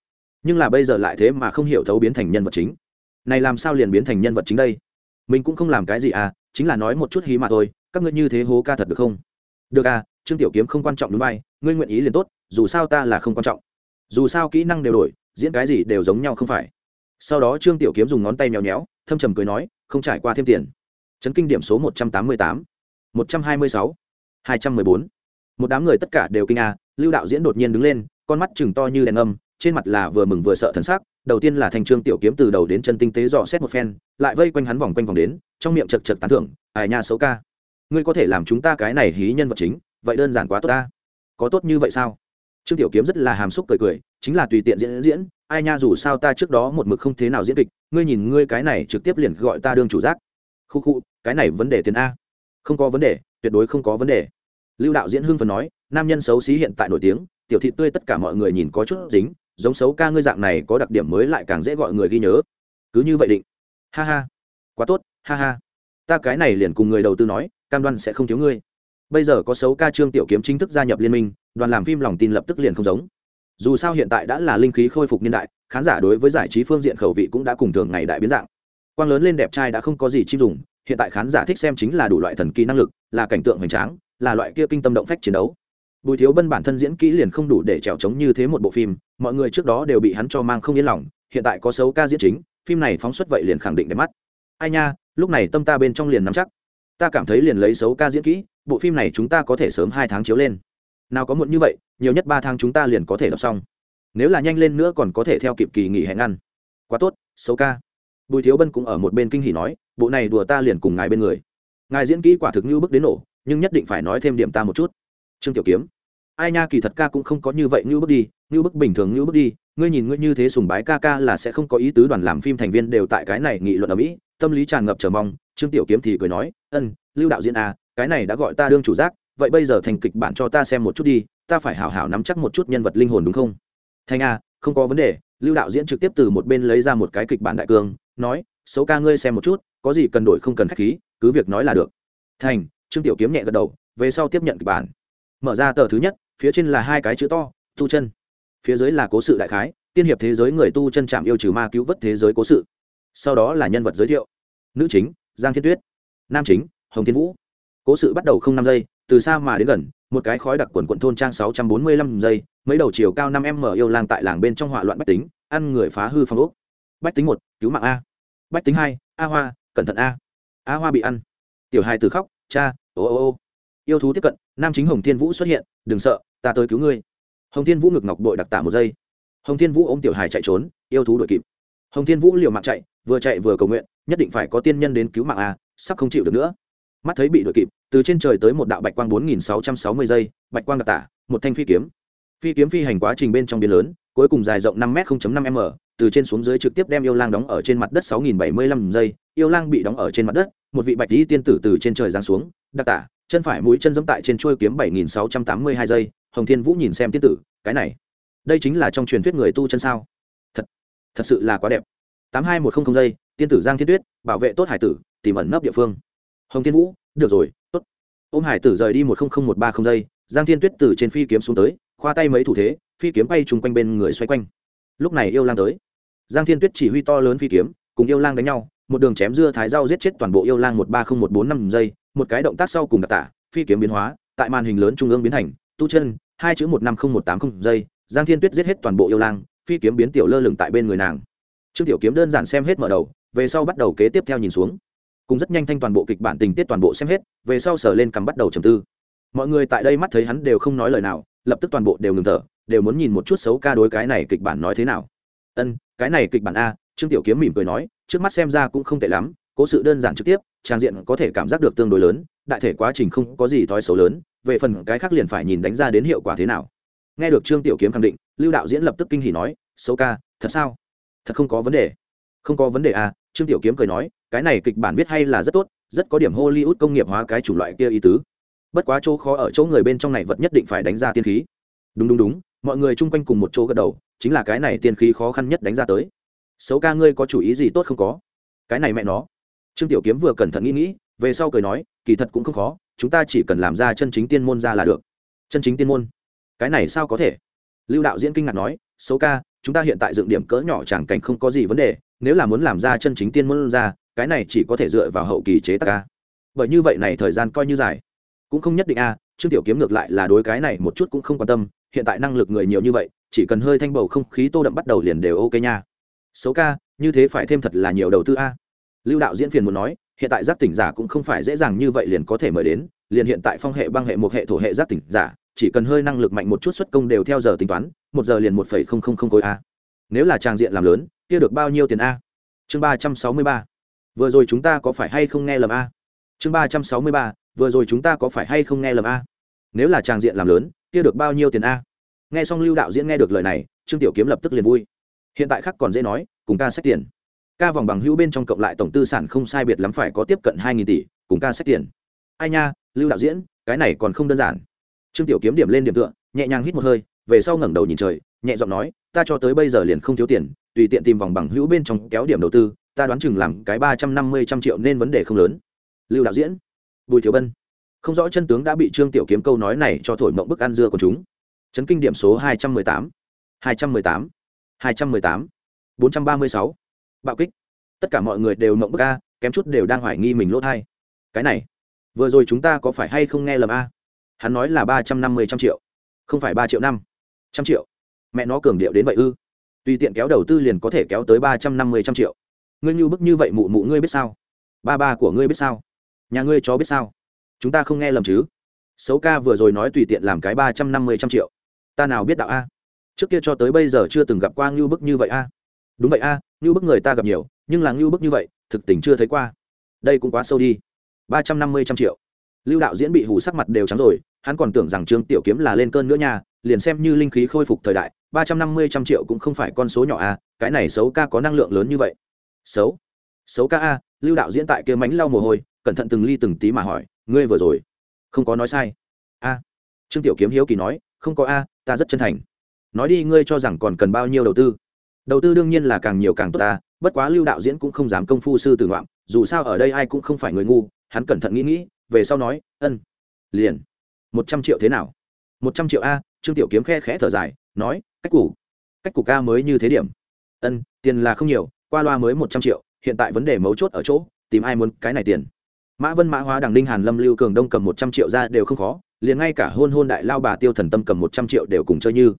Nhưng là bây giờ lại thế mà không hiểu thấu biến thành nhân vật chính. Này làm sao liền biến thành nhân vật chính đây? Mình cũng không làm cái gì à chính là nói một chút hí mà thôi, các ngươi như thế hố ca thật được không? Được à trương tiểu kiếm không quan trọng đúng vai, ngươi nguyện ý liền tốt, dù sao ta là không quan trọng. Dù sao kỹ năng đều đổi, diễn cái gì đều giống nhau không phải. Sau đó trương tiểu kiếm dùng ngón tay nhéo nhéo thâm trầm cười nói, không trải qua thêm tiền. Chấn kinh điểm số một trăm tám mươi tám, một trăm hai mươi sáu, hai trăm mười bốn. Một đám người tất cả đều kinh a lưu đạo diễn đột nhiên đứng lên, con mắt chừng to như đèn âm trên mặt là vừa mừng vừa sợ thần sắc, đầu tiên là thành trương tiểu kiếm từ đầu đến chân tinh tế dò xét một phen, lại vây quanh hắn vòng quanh vòng đến, trong miệng chật chật tán thưởng, ai nha xấu ca, ngươi có thể làm chúng ta cái này hí nhân vật chính, vậy đơn giản quá tốt ta. Có tốt như vậy sao? Trương tiểu kiếm rất là hàm xúc cười cười, chính là tùy tiện diễn diễn, ai nha dù sao ta trước đó một mực không thế nào diễn kịch, ngươi nhìn ngươi cái này trực tiếp liền gọi ta đương chủ giác. Khu khu, cái này vấn đề tiền a. Không có vấn đề, tuyệt đối không có vấn đề. Lưu đạo diễn hưng phần nói, nam nhân xấu xí hiện tại nổi tiếng, tiểu thị tươi tất cả mọi người nhìn có chút dính giống xấu ca ngươi dạng này có đặc điểm mới lại càng dễ gọi người ghi nhớ. Cứ như vậy định. Ha ha. Quá tốt, ha ha. Ta cái này liền cùng người đầu tư nói, cam đoan sẽ không thiếu ngươi. Bây giờ có xấu ca trương tiểu kiếm chính thức gia nhập liên minh, đoàn làm phim lòng tin lập tức liền không giống. Dù sao hiện tại đã là linh khí khôi phục niên đại, khán giả đối với giải trí phương diện khẩu vị cũng đã cùng thường ngày đại biến dạng. Quang lớn lên đẹp trai đã không có gì chim dùng, hiện tại khán giả thích xem chính là đủ loại thần kỳ năng lực, là cảnh tượng hoành tráng, là loại kia kinh tâm động phách chiến đấu bùi thiếu bân bản thân diễn kỹ liền không đủ để trèo trống như thế một bộ phim, mọi người trước đó đều bị hắn cho mang không yên lòng, hiện tại có xấu ca diễn chính, phim này phóng xuất vậy liền khẳng định đẹp mắt. Ai nha, lúc này tâm ta bên trong liền nắm chắc. Ta cảm thấy liền lấy xấu ca diễn kỹ, bộ phim này chúng ta có thể sớm hai tháng chiếu lên. Nào có muộn như vậy, nhiều nhất ba tháng chúng ta liền có thể đọc xong. Nếu là nhanh lên nữa còn có thể theo kịp kỳ nghỉ hẹn ngăn quá tốt, xấu ca. Bùi thiếu bân cũng ở một bên kinh hỉ nói, bộ này đùa ta liền cùng ngài bên người. Ngài diễn kỹ quả thực như bức đến nổ, nhưng nhất định phải nói thêm điểm ta một chút. Trương tiểu kiếm ai nha, kỳ thật ca cũng không có như vậy như bước đi như bước bình thường như bước đi, ngươi nhìn ngươi như thế sùng bái ca ca là sẽ không có ý tứ đoàn làm phim thành viên đều tại cái này nghị luận ở mỹ, tâm lý tràn ngập chờ mong, trương tiểu kiếm thì cười nói, ân, lưu đạo diễn à cái này đã gọi ta đương chủ giác, vậy bây giờ thành kịch bản cho ta xem một chút đi, ta phải hảo hảo nắm chắc một chút nhân vật linh hồn đúng không? Thành a không có vấn đề. Lưu đạo diễn trực tiếp từ một bên lấy ra một cái kịch bản đại cương, nói, xấu ca ngươi xem một chút, có gì cần đổi không cần khách khí, cứ việc nói là được. Thành, trương tiểu kiếm nhẹ gật đầu, về sau tiếp nhận kịch bản. Mở ra tờ thứ nhất phía trên là hai cái chữ to, tu chân. Phía dưới là cố sự đại khái, tiên hiệp thế giới người tu chân chạm yêu trừ ma cứu vớt thế giới cố sự. Sau đó là nhân vật giới thiệu. Nữ chính, giang thiên tuyết. Nam chính, hồng thiên vũ. Cố sự bắt đầu không năm giây, từ xa mà đến gần, một cái khói đặc quần quận thôn trang sáu trăm bốn mươi lăm giây, mấy đầu chiều cao năm em mở yêu lang tại làng bên trong họa loạn bách tính, ăn người phá hư phong ốc. Bách tính một, cứu mạng a. Bách tính hai, a hoa, cẩn thận a. A hoa bị ăn. Tiểu hai từ khóc, cha, ô ô ô yêu thú tiếp cận, nam chính hồng thiên vũ xuất hiện, đừng sợ, ta tới cứu ngươi. Hồng thiên vũ ngực ngọc bội đặc tả một giây. Hồng thiên vũ ôm tiểu hài chạy trốn, yêu thú đuổi kịp. Hồng thiên vũ liều mạng chạy, vừa chạy vừa cầu nguyện, nhất định phải có tiên nhân đến cứu mạng a sắp không chịu được nữa. Mắt thấy bị đuổi kịp, từ trên trời tới một đạo bạch quang bốn nghìn sáu trăm sáu mươi giây, bạch quang đặc tả, một thanh phi kiếm. Phi kiếm phi hành quá trình bên trong biển lớn, cuối cùng dài rộng năm m năm m từ trên xuống dưới trực tiếp đem yêu lang đóng ở trên mặt đất sáu nghìn bảy mươi lăm giây, yêu lang bị đóng ở trên mặt đất, một vị bạch lý tiên tử từ trên trời giáng xuống, đặc tả chân phải mũi chân giống tại trên chuôi kiếm bảy nghìn sáu trăm tám mươi hai giây, hồng thiên vũ nhìn xem tiên tử, cái này, đây chính là trong truyền thuyết người tu chân sao? Thật thật sự là quá đẹp. tám hai một không không giây, tiên tử giang thiên tuyết, bảo vệ tốt hải tử, tìm ẩn nấp địa phương. Hồng thiên vũ, được rồi, tốt. Ôm hải tử rời đi một không không một ba không giây, giang thiên tuyết từ trên phi kiếm xuống tới, khoa tay mấy thủ thế, phi kiếm bay chung quanh bên người xoay quanh. Lúc này yêu lang tới. Giang thiên tuyết chỉ huy to lớn phi kiếm, cùng yêu lang đánh nhau, một đường chém dưa thái rau giết chết toàn bộ yêu lang một ba không một bốn năm giây một cái động tác sau cùng đặc tả, phi kiếm biến hóa, tại màn hình lớn trung ương biến thành, tu chân, hai chữ một năm không một tám không giây, giang thiên tuyết giết hết toàn bộ yêu lang, phi kiếm biến tiểu lơ lửng tại bên người nàng. Trương tiểu kiếm đơn giản xem hết mở đầu, về sau bắt đầu kế tiếp theo nhìn xuống. Cùng rất nhanh thanh toàn bộ kịch bản tình tiết toàn bộ xem hết, về sau sở lên cằm bắt đầu trầm tư. Mọi người tại đây mắt thấy hắn đều không nói lời nào, lập tức toàn bộ đều ngừng thở, đều muốn nhìn một chút xấu ca đối cái này kịch bản nói thế nào. Ân, cái này kịch bản a, trương tiểu kiếm mỉm cười nói, trước mắt xem ra cũng không tệ lắm, cố sự đơn giản trực tiếp trang diện có thể cảm giác được tương đối lớn, đại thể quá trình không có gì thói xấu lớn, về phần cái khác liền phải nhìn đánh ra đến hiệu quả thế nào. Nghe được trương tiểu kiếm khẳng định, lưu đạo diễn lập tức kinh hỉ nói, xấu ca, thật sao? Thật không có vấn đề. Không có vấn đề à trương tiểu kiếm cười nói, cái này kịch bản viết hay là rất tốt, rất có điểm hollywood công nghiệp hóa cái chủ loại kia ý tứ. Bất quá chỗ khó ở chỗ người bên trong này vật nhất định phải đánh ra tiên khí. Đúng đúng đúng, mọi người chung quanh cùng một chỗ gật đầu, chính là cái này tiên khí khó khăn nhất đánh ra tới. Xấu ca, ngươi có chủ ý gì tốt không có? Cái này mẹ nó trương tiểu kiếm vừa cẩn thận nghĩ nghĩ, về sau cười nói, kỳ thật cũng không khó, chúng ta chỉ cần làm ra chân chính tiên môn ra là được. Chân chính tiên môn? Cái này sao có thể? Lưu đạo diễn kinh ngạc nói xấu ca, chúng ta hiện tại dựng điểm cỡ nhỏ chẳng cảnh không có gì vấn đề, nếu là muốn làm ra chân chính tiên môn ra, cái này chỉ có thể dựa vào hậu kỳ chế tác ca bởi như vậy này thời gian coi như dài. Cũng không nhất định a, trương tiểu kiếm ngược lại là đối cái này một chút cũng không quan tâm, hiện tại năng lực người nhiều như vậy, chỉ cần hơi thanh bầu không khí tô đậm bắt đầu liền đều ok nha. Xấu ca, như thế phải thêm thật là nhiều đầu tư a lưu đạo diễn phiền muốn nói, hiện tại giác tỉnh giả cũng không phải dễ dàng như vậy liền có thể mời đến, liền hiện tại phong hệ, băng hệ, một hệ, thổ hệ giác tỉnh giả, chỉ cần hơi năng lực mạnh một chút xuất công đều theo giờ tính toán, một giờ liền một phẩy không không không khối a. Nếu là trang diện làm lớn, kia được bao nhiêu tiền a? Chương ba trăm sáu mươi ba. Vừa rồi chúng ta có phải hay không nghe lầm a? Chương ba trăm sáu mươi ba, vừa rồi chúng ta có phải hay không nghe lầm a? Nếu là trang diện làm lớn, kia được bao nhiêu tiền a? Nghe xong lưu đạo diễn nghe được lời này, trương tiểu kiếm lập tức liền vui. Hiện tại khác còn dễ nói, cùng ca sách tiền ca vòng bằng hữu bên trong cộng lại tổng tư sản không sai biệt lắm phải có tiếp cận hai nghìn tỷ, cùng ca sách tiền. Ai nha, lưu đạo diễn, cái này còn không đơn giản. Trương tiểu kiếm điểm lên điểm tựa, nhẹ nhàng hít một hơi, về sau ngẩng đầu nhìn trời, nhẹ giọng nói, ta cho tới bây giờ liền không thiếu tiền, tùy tiện tìm vòng bằng hữu bên trong kéo điểm đầu tư, ta đoán chừng làm cái ba trăm năm mươi trăm triệu nên vấn đề không lớn. Lưu đạo diễn, bùi thiếu bân, không rõ chân tướng đã bị trương tiểu kiếm câu nói này cho thổi mộng bức ăn dưa của chúng. Chấn kinh điểm số hai trăm mười tám, hai trăm mười tám, hai trăm mười tám, bốn trăm ba mươi sáu bạo kích. Tất cả mọi người đều mộng bức a, kém chút đều đang hoài nghi mình lỗ thai. Cái này, vừa rồi chúng ta có phải hay không nghe lầm a? Hắn nói là ba trăm năm mươi trăm triệu, không phải ba triệu năm. Trăm triệu. Mẹ nó cường điệu đến vậy ư? Tùy tiện kéo đầu tư liền có thể kéo tới ba trăm năm mươi trăm triệu. Ngươi như bức như vậy mụ mụ ngươi biết sao? Ba ba của ngươi biết sao? Nhà ngươi chó biết sao? Chúng ta không nghe lầm chứ? Xấu ca vừa rồi nói tùy tiện làm cái ba trăm năm mươi trăm triệu. Ta nào biết đạo a? Trước kia cho tới bây giờ chưa từng gặp qua ngưu bức như vậy a. Đúng vậy a như bức người ta gặp nhiều, nhưng là ngưu bức như vậy, thực tình chưa thấy qua. Đây cũng quá sâu đi. Ba trăm năm mươi trăm triệu. Lưu đạo diễn bị hù sắc mặt đều trắng rồi, hắn còn tưởng rằng trương tiểu kiếm là lên cơn nữa nha, liền xem như linh khí khôi phục thời đại, ba trăm năm mươi trăm triệu cũng không phải con số nhỏ a cái này xấu ca có năng lượng lớn như vậy. Xấu? Xấu ca a, lưu đạo diễn tại kia mánh lau mồ hôi, cẩn thận từng ly từng tí mà hỏi, ngươi vừa rồi, không có nói sai? A. Trương tiểu kiếm hiếu kỳ nói, không có a, ta rất chân thành. Nói đi, ngươi cho rằng còn cần bao nhiêu đầu tư? Đầu tư đương nhiên là càng nhiều càng tốt ta, bất quá lưu đạo diễn cũng không dám công phu sư tử ngoạm, dù sao ở đây ai cũng không phải người ngu, hắn cẩn thận nghĩ nghĩ, về sau nói, ân, liền. Một trăm triệu thế nào? Một trăm triệu a. Trương tiểu kiếm khe khẽ thở dài, nói, cách củ cách củ ca mới như thế điểm. Ân, tiền là không nhiều, qua loa mới một trăm triệu, hiện tại vấn đề mấu chốt ở chỗ, tìm ai muốn cái này tiền? Mã vân, mã hóa, đằng ninh, hàn lâm, lưu cường đông cầm một trăm triệu ra đều không khó, liền ngay cả hôn hôn đại lao bà tiêu thần tâm cầm một trăm triệu đều cùng chơi như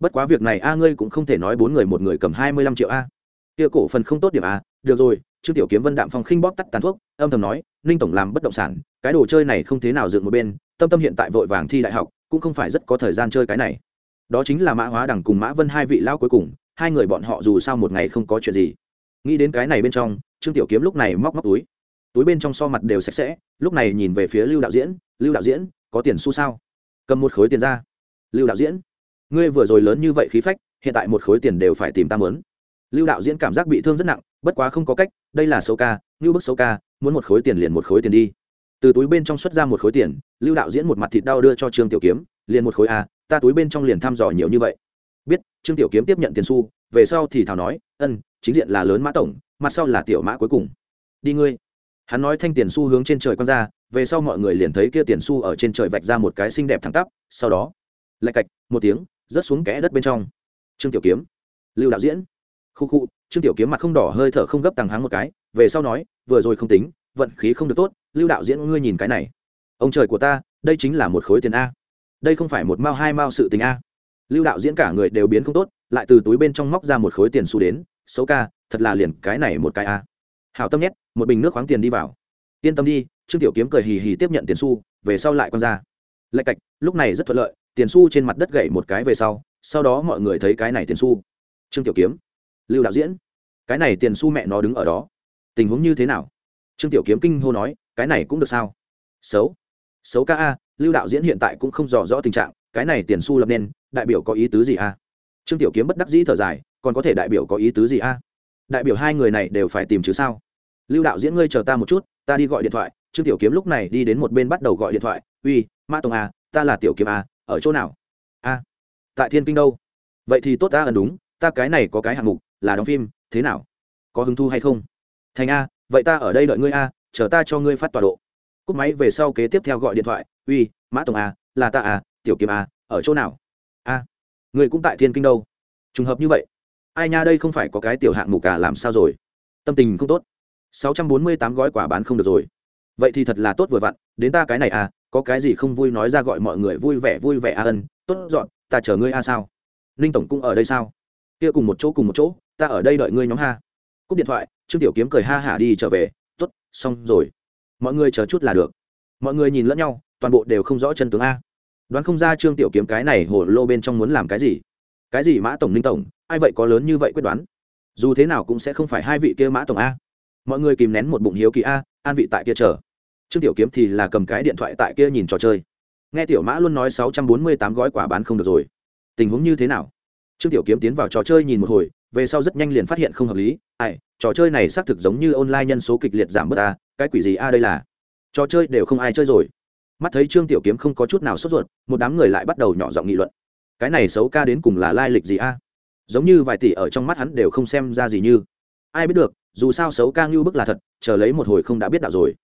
bất quá việc này a ngươi cũng không thể nói bốn người một người cầm hai mươi lăm triệu a. Kia cổ phần không tốt điểm a, được rồi, trương tiểu kiếm vân đạm phong khinh bóp tắt tàn thuốc, âm thầm nói, ninh tổng làm bất động sản, cái đồ chơi này không thế nào dựng một bên, tâm tâm hiện tại vội vàng thi đại học, cũng không phải rất có thời gian chơi cái này. Đó chính là mã hóa đằng cùng mã vân hai vị lao cuối cùng, hai người bọn họ dù sao một ngày không có chuyện gì. Nghĩ đến cái này bên trong, trương tiểu kiếm lúc này móc móc túi. Túi bên trong so mặt đều sạch sẽ, lúc này nhìn về phía lưu đạo diễn, lưu đạo diễn, có tiền xu sao? Cầm một khối tiền ra. Lưu đạo diễn ngươi vừa rồi lớn như vậy khí phách, hiện tại một khối tiền đều phải tìm ta mớn lưu đạo diễn cảm giác bị thương rất nặng, bất quá không có cách, đây là xấu ca, như bức xấu ca, muốn một khối tiền liền một khối tiền đi. Từ túi bên trong xuất ra một khối tiền, lưu đạo diễn một mặt thịt đau đưa cho trương tiểu kiếm, liền một khối a ta túi bên trong liền thăm dò nhiều như vậy. Biết, trương tiểu kiếm tiếp nhận tiền xu, về sau thì thảo nói, ân, chính diện là lớn mã tổng, mặt sau là tiểu mã cuối cùng. Đi ngươi. Hắn nói thanh tiền xu hướng trên trời quăng ra, về sau mọi người liền thấy kia tiền xu ở trên trời vạch ra một cái xinh đẹp thẳng tắp, sau đó, lạch cạch, một tiếng rớt xuống kẽ đất bên trong. Trương tiểu kiếm, lưu đạo diễn. Khu khu, trương tiểu kiếm mặt không đỏ hơi thở không gấp tăng háng một cái, về sau nói, vừa rồi không tính, vận khí không được tốt, lưu đạo diễn ngươi nhìn cái này. Ông trời của ta, đây chính là một khối tiền a. Đây không phải một mao hai mao sự tình a. Lưu đạo diễn cả người đều biến không tốt, lại từ túi bên trong móc ra một khối tiền xu đến, xấu ca, thật là liền cái này một cái a. Hảo tâm nhét, một bình nước khoáng tiền đi vào. Yên tâm đi, trương tiểu kiếm cười hì hì tiếp nhận tiền xu, về sau lại quăng ra. Lạch cạch, lúc này rất thuận lợi tiền xu trên mặt đất gậy một cái về sau sau đó mọi người thấy cái này tiền xu. Trương tiểu kiếm, lưu đạo diễn, cái này tiền xu mẹ nó đứng ở đó. Tình huống như thế nào? Trương tiểu kiếm kinh hô nói, cái này cũng được sao? Xấu. Xấu ca a, lưu đạo diễn hiện tại cũng không rõ rõ tình trạng, cái này tiền xu lập nên, đại biểu có ý tứ gì a? Trương tiểu kiếm bất đắc dĩ thở dài, còn có thể đại biểu có ý tứ gì a? Đại biểu hai người này đều phải tìm chứ sao? Lưu đạo diễn ngươi chờ ta một chút, ta đi gọi điện thoại. Trương tiểu kiếm lúc này đi đến một bên bắt đầu gọi điện thoại. Uy, Ma tông a à, ta là tiểu kiếm a ở chỗ nào? A, tại thiên kinh đâu? Vậy thì tốt ta ẩn đúng, ta cái này có cái hạng mục là đóng phim, thế nào? Có hứng thu hay không? Thành a, vậy ta ở đây đợi ngươi a, chờ ta cho ngươi phát tọa độ. Cúp máy về sau kế tiếp theo gọi điện thoại, uy, mã tổng a, là ta a, tiểu kiếm a, ở chỗ nào? A, ngươi cũng tại thiên kinh đâu? Trùng hợp như vậy, ai nha, đây không phải có cái tiểu hạng mục cả làm sao rồi? Tâm tình không tốt. Sáu trăm bốn mươi tám gói quả bán không được rồi. Vậy thì thật là tốt vừa vặn, đến ta cái này à có cái gì không vui nói ra gọi mọi người vui vẻ vui vẻ a ân, tốt dọn, ta chờ ngươi a sao? Ninh tổng cũng ở đây sao? Kia cùng một chỗ cùng một chỗ, ta ở đây đợi ngươi nhóm ha. Cúp điện thoại, trương tiểu kiếm cười ha hả đi trở về t ố t xong rồi. Mọi người chờ chút là được. Mọi người nhìn lẫn nhau, toàn bộ đều không rõ chân tướng a. Đoán không ra trương tiểu kiếm cái này hồ lô bên trong muốn làm cái gì? Cái gì mã tổng ninh tổng? Ai vậy có lớn như vậy quyết đoán? Dù thế nào cũng sẽ không phải hai vị kia mã tổng a. Mọi người kìm nén một bụng hiếu kỳ a, an vị tại kia chờ trương tiểu kiếm thì là cầm cái điện thoại tại kia nhìn trò chơi. Nghe tiểu mã luôn nói sáu trăm bốn mươi tám gói quả bán không được rồi. Tình huống như thế nào? Trương tiểu kiếm tiến vào trò chơi nhìn một hồi, về sau rất nhanh liền phát hiện không hợp lý. Ai, trò chơi này xác thực giống như online nhân số kịch liệt giảm bớt a, cái quỷ gì a đây là? Trò chơi đều không ai chơi rồi. Mắt thấy trương tiểu kiếm không có chút nào sốt ruột, một đám người lại bắt đầu nhỏ giọng nghị luận. Cái này xấu ca đến cùng là lai lịch gì a? Giống như vài tỷ ở trong mắt hắn đều không xem ra gì như. Ai biết được, dù sao xấu ca ngưu bức là thật, chờ lấy một hồi không đã biết đạo rồi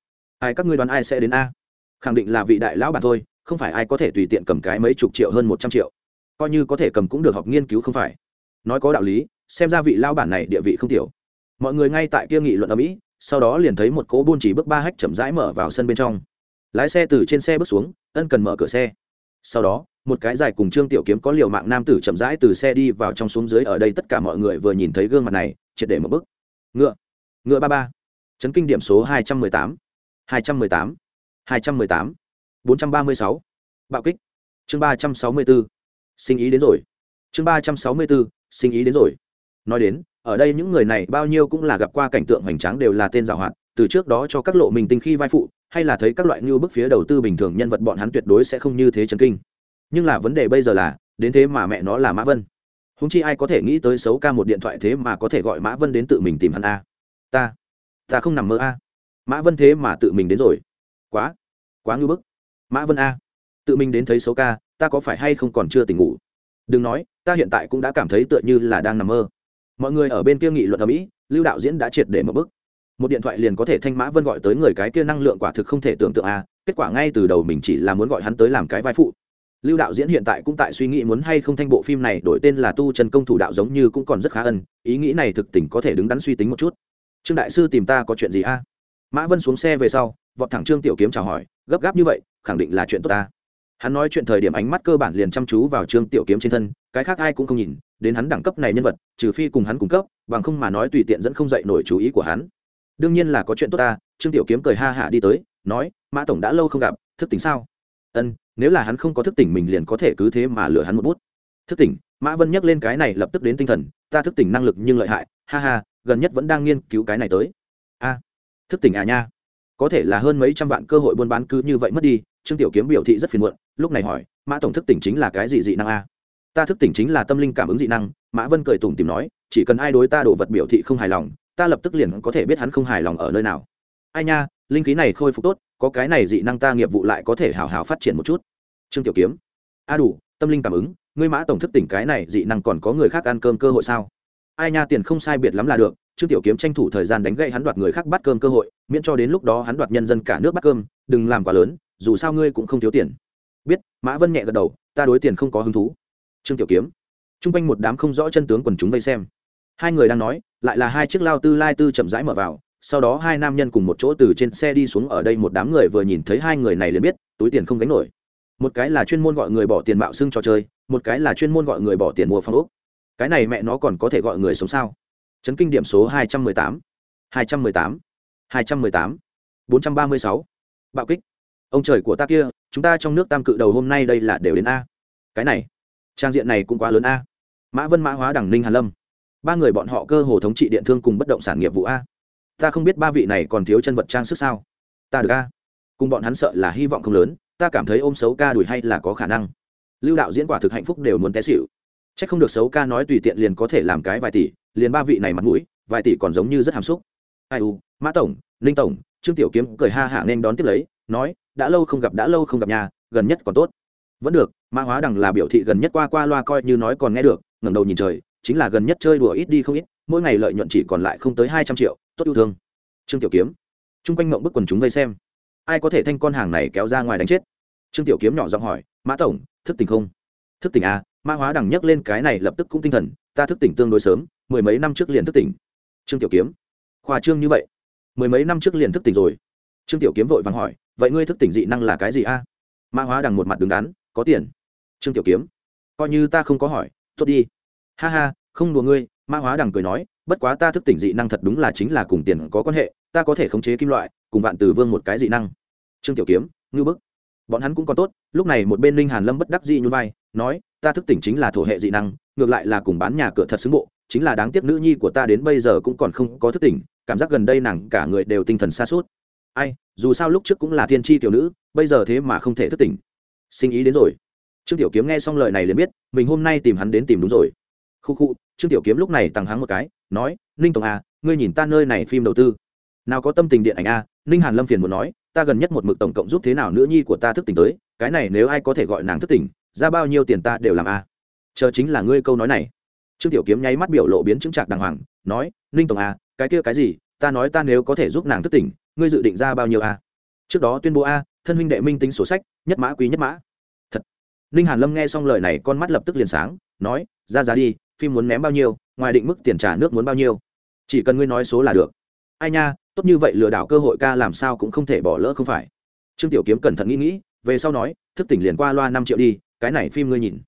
ai các ngươi đoán ai sẽ đến a? Khẳng định là vị đại lão bản thôi, không phải ai có thể tùy tiện cầm cái mấy chục triệu hơn một trăm triệu. Coi như có thể cầm cũng được học nghiên cứu không phải. Nói có đạo lý, xem ra vị lao bản này địa vị không tiểu. Mọi người ngay tại kia nghị luận ở mỹ, sau đó liền thấy một cỗ buôn chỉ bước ba hách chậm rãi mở vào sân bên trong. Lái xe từ trên xe bước xuống, ân cần mở cửa xe. Sau đó, một cái dài cùng trương tiểu kiếm có liều mạng nam tử chậm rãi từ xe đi vào trong xuống dưới ở đây tất cả mọi người vừa nhìn thấy gương mặt này, triệt để một bức ngựa. Ngựa ba ba. Chấn kinh điểm số hai trăm mười tám hai trăm mười tám, hai trăm mười tám, bốn trăm ba mươi sáu. Bạo kích. Chương ba trăm sáu mươi bốn sinh ý đến rồi. Chương ba trăm sáu mươi bốn sinh ý đến rồi. Nói đến, ở đây những người này bao nhiêu cũng là gặp qua cảnh tượng hoành tráng đều là tên giàu hoạt, từ trước đó cho các lộ mình tinh khi vai phụ, hay là thấy các loại như bức phía đầu tư bình thường nhân vật bọn hắn tuyệt đối sẽ không như thế chấn kinh. Nhưng là vấn đề bây giờ là, đến thế mà mẹ nó là mã vân. Húng chi ai có thể nghĩ tới xấu ca một điện thoại thế mà có thể gọi mã vân đến tự mình tìm hắn a? Ta. Ta không nằm mơ a mã vân thế mà tự mình đến rồi. Quá quá ngư bức. Mã vân a, tự mình đến thấy xấu ca, ta có phải hay không còn chưa tỉnh ngủ? Đừng nói, ta hiện tại cũng đã cảm thấy tựa như là đang nằm mơ. Mọi người ở bên kia nghị luận ở mỹ, lưu đạo diễn đã triệt để mở bức. Một điện thoại liền có thể thanh mã vân gọi tới người cái kia năng lượng quả thực không thể tưởng tượng a, kết quả ngay từ đầu mình chỉ là muốn gọi hắn tới làm cái vai phụ. Lưu đạo diễn hiện tại cũng tại suy nghĩ muốn hay không thanh bộ phim này đổi tên là tu trần công thủ đạo giống như cũng còn rất khá ân, ý nghĩ này thực tình có thể đứng đắn suy tính một chút. Trương đại sư tìm ta có chuyện gì a? Mã vân xuống xe về sau, vọt thẳng trương tiểu kiếm chào hỏi, gấp gáp như vậy, khẳng định là chuyện tốt ta. Hắn nói chuyện thời điểm ánh mắt cơ bản liền chăm chú vào trương tiểu kiếm trên thân, cái khác ai cũng không nhìn, đến hắn đẳng cấp này nhân vật, trừ phi cùng hắn cung cấp, bằng không mà nói tùy tiện dẫn không dậy nổi chú ý của hắn. Đương nhiên là có chuyện tốt ta, trương tiểu kiếm cười ha hả đi tới, nói, mã tổng đã lâu không gặp, thức tỉnh sao? Ân, nếu là hắn không có thức tỉnh mình liền có thể cứ thế mà lừa hắn một bút. Thức tỉnh? Mã vân nhắc lên cái này lập tức đến tinh thần, ta thức tỉnh năng lực nhưng lợi hại, ha ha, gần nhất vẫn đang nghiên cứu cái này tới thức tỉnh à nha. Có thể là hơn mấy trăm vạn cơ hội buôn bán cứ như vậy mất đi, trương tiểu kiếm biểu thị rất phiền muộn, lúc này hỏi, mã tổng thức tỉnh chính là cái gì dị năng a? Ta thức tỉnh chính là tâm linh cảm ứng dị năng, mã vân cười tủm tìm nói, chỉ cần ai đối ta đổ vật biểu thị không hài lòng, ta lập tức liền có thể biết hắn không hài lòng ở nơi nào. Ai nha, linh khí này khôi phục tốt, có cái này dị năng ta nghiệp vụ lại có thể hào hào phát triển một chút. Trương tiểu kiếm, a đủ, tâm linh cảm ứng, ngươi mã tổng thức tỉnh cái này dị năng còn có người khác ăn cơm cơ hội sao? Ai nha, tiền không sai biệt lắm là được trương tiểu kiếm tranh thủ thời gian đánh gậy hắn đoạt người khác bắt cơm cơ hội, miễn cho đến lúc đó hắn đoạt nhân dân cả nước bắt cơm, đừng làm quá lớn, dù sao ngươi cũng không thiếu tiền. Biết, mã vân nhẹ gật đầu, ta đối tiền không có hứng thú. Trương tiểu kiếm. T r u n g quanh một đám không rõ chân tướng quần chúng vây xem. Hai người đang nói, lại là hai chiếc lao tư lai tư chậm rãi mở vào, sau đó hai nam nhân cùng một chỗ từ trên xe đi xuống ở đây một đám người vừa nhìn thấy hai người này liền biết, túi tiền không gánh nổi. Một cái là chuyên môn gọi người bỏ tiền mạo xưng cho chơi, một cái là chuyên môn gọi người bỏ tiền mua phong ốc. Cái này mẹ nó còn có thể gọi người sống sao? Chấn kinh điểm số hai trăm mười tám. hai trăm mười tám. hai trăm mười tám. bốn trăm ba mươi sáu. Bạo kích. Ông trời của ta kia, chúng ta trong nước tam cự đầu hôm nay đây là đều đến a. Cái này, trang diện này cũng quá lớn a. Mã vân, mã hóa đẳng ninh, hàn lâm. Ba người bọn họ cơ hồ thống trị điện thương cùng bất động sản nghiệp vụ a. Ta không biết ba vị này còn thiếu chân vật trang sức sao. Ta được a. Cùng bọn hắn sợ là hy vọng không lớn, ta cảm thấy ôm xấu ca đùi hay là có khả năng. Lưu đạo diễn quả thực hạnh phúc đều muốn té xịu c h ắ c không được xấu ca nói tùy tiện liền có thể làm cái vài tỷ liền ba vị này mặt mũi, vài tỷ còn giống như rất hàm xúc. Ai u, mã tổng, ninh tổng, trương tiểu kiếm cười ha hạ nên đón tiếp lấy, nói, đã lâu không gặp, đã lâu không gặp nhà, gần nhất còn tốt. Vẫn được, mã hóa đằng là biểu thị gần nhất qua qua loa coi như nói còn nghe được, ngẩng đầu nhìn trời, chính là gần nhất chơi đùa ít đi không ít, mỗi ngày lợi nhuận chỉ còn lại không tới hai trăm triệu, tốt yêu thương. Trương tiểu kiếm, chung quanh mộng bức quần chúng vây xem. Ai có thể thanh con hàng này kéo ra ngoài đánh chết? Trương tiểu kiếm nhỏ giọng hỏi, mã tổng, thức tỉnh không? Thức tỉnh à? Mã hóa đằng nhấc lên cái này lập tức cũng tinh thần, ta thức tỉnh tương đối sớm mười mấy năm trước liền thức tỉnh. Trương tiểu kiếm. Khoa trương như vậy. Mười mấy năm trước liền thức tỉnh rồi. Trương tiểu kiếm vội vàng hỏi, vậy ngươi thức tỉnh dị năng là cái gì a? À? mã hóa đằng một mặt đứng đắn, có tiền. Trương tiểu kiếm. Coi như ta không có hỏi, tốt đi. Ha ha, không đùa ngươi. Mã hóa đằng cười nói, bất quá ta thức tỉnh dị năng thật đúng là chính là cùng tiền có quan hệ, ta có thể khống chế kim loại, cùng vạn từ vương một cái dị năng. Trương tiểu kiếm, ngư bức. Bọn hắn cũng còn tốt, lúc này một bên linh hàn lâm bất đắc dị nhún vai, nói, ta thức tỉnh chính là thổ hệ dị năng, ngược lại là cùng bán nhà cửa thật xứng bộ chính là đáng tiếc nữ nhi của ta đến bây giờ cũng còn không có thức tỉnh cảm giác gần đây nàng cả người đều tinh thần xa suốt ai dù sao lúc trước cũng là thiên tri tiểu nữ bây giờ thế mà không thể thức tỉnh. Sinh ý đến rồi. Trương tiểu kiếm nghe xong lời này liền biết mình hôm nay tìm hắn đến tìm đúng rồi. Khu khu trương tiểu kiếm lúc này tăng háng một cái nói ninh tổng à, ngươi nhìn ta nơi này phim đầu tư. Nào có tâm tình điện ảnh a à? ninh hàn lâm phiền muốn nói ta gần nhất một mực tổng cộng giúp thế nào nữ nhi của ta thức tỉnh tới cái này nếu ai có thể gọi nàng thức tỉnh ra bao nhiêu tiền ta đều làm a à? chờ chính là ngươi câu nói này trương tiểu kiếm nháy mắt biểu lộ biến chứng trạc đàng hoàng nói ninh tổng à, cái kia cái gì? Ta nói ta nếu có thể giúp nàng thức tỉnh ngươi dự định ra bao nhiêu à? trước đó tuyên bố a thân huynh đệ minh tính sổ sách nhất mã quý nhất mã. Thật. Ninh hàn lâm nghe xong lời này con mắt lập tức liền sáng nói ra giá đi phim muốn ném bao nhiêu ngoài định mức tiền trả nước muốn bao nhiêu? Chỉ cần ngươi nói số là được. Ai nha tốt như vậy lừa đảo cơ hội ca làm sao cũng không thể bỏ lỡ không phải. Trương tiểu kiếm cẩn thận nghĩ nghĩ về sau nói thức tỉnh liền qua loa năm triệu đi cái này phim ngươi nhìn.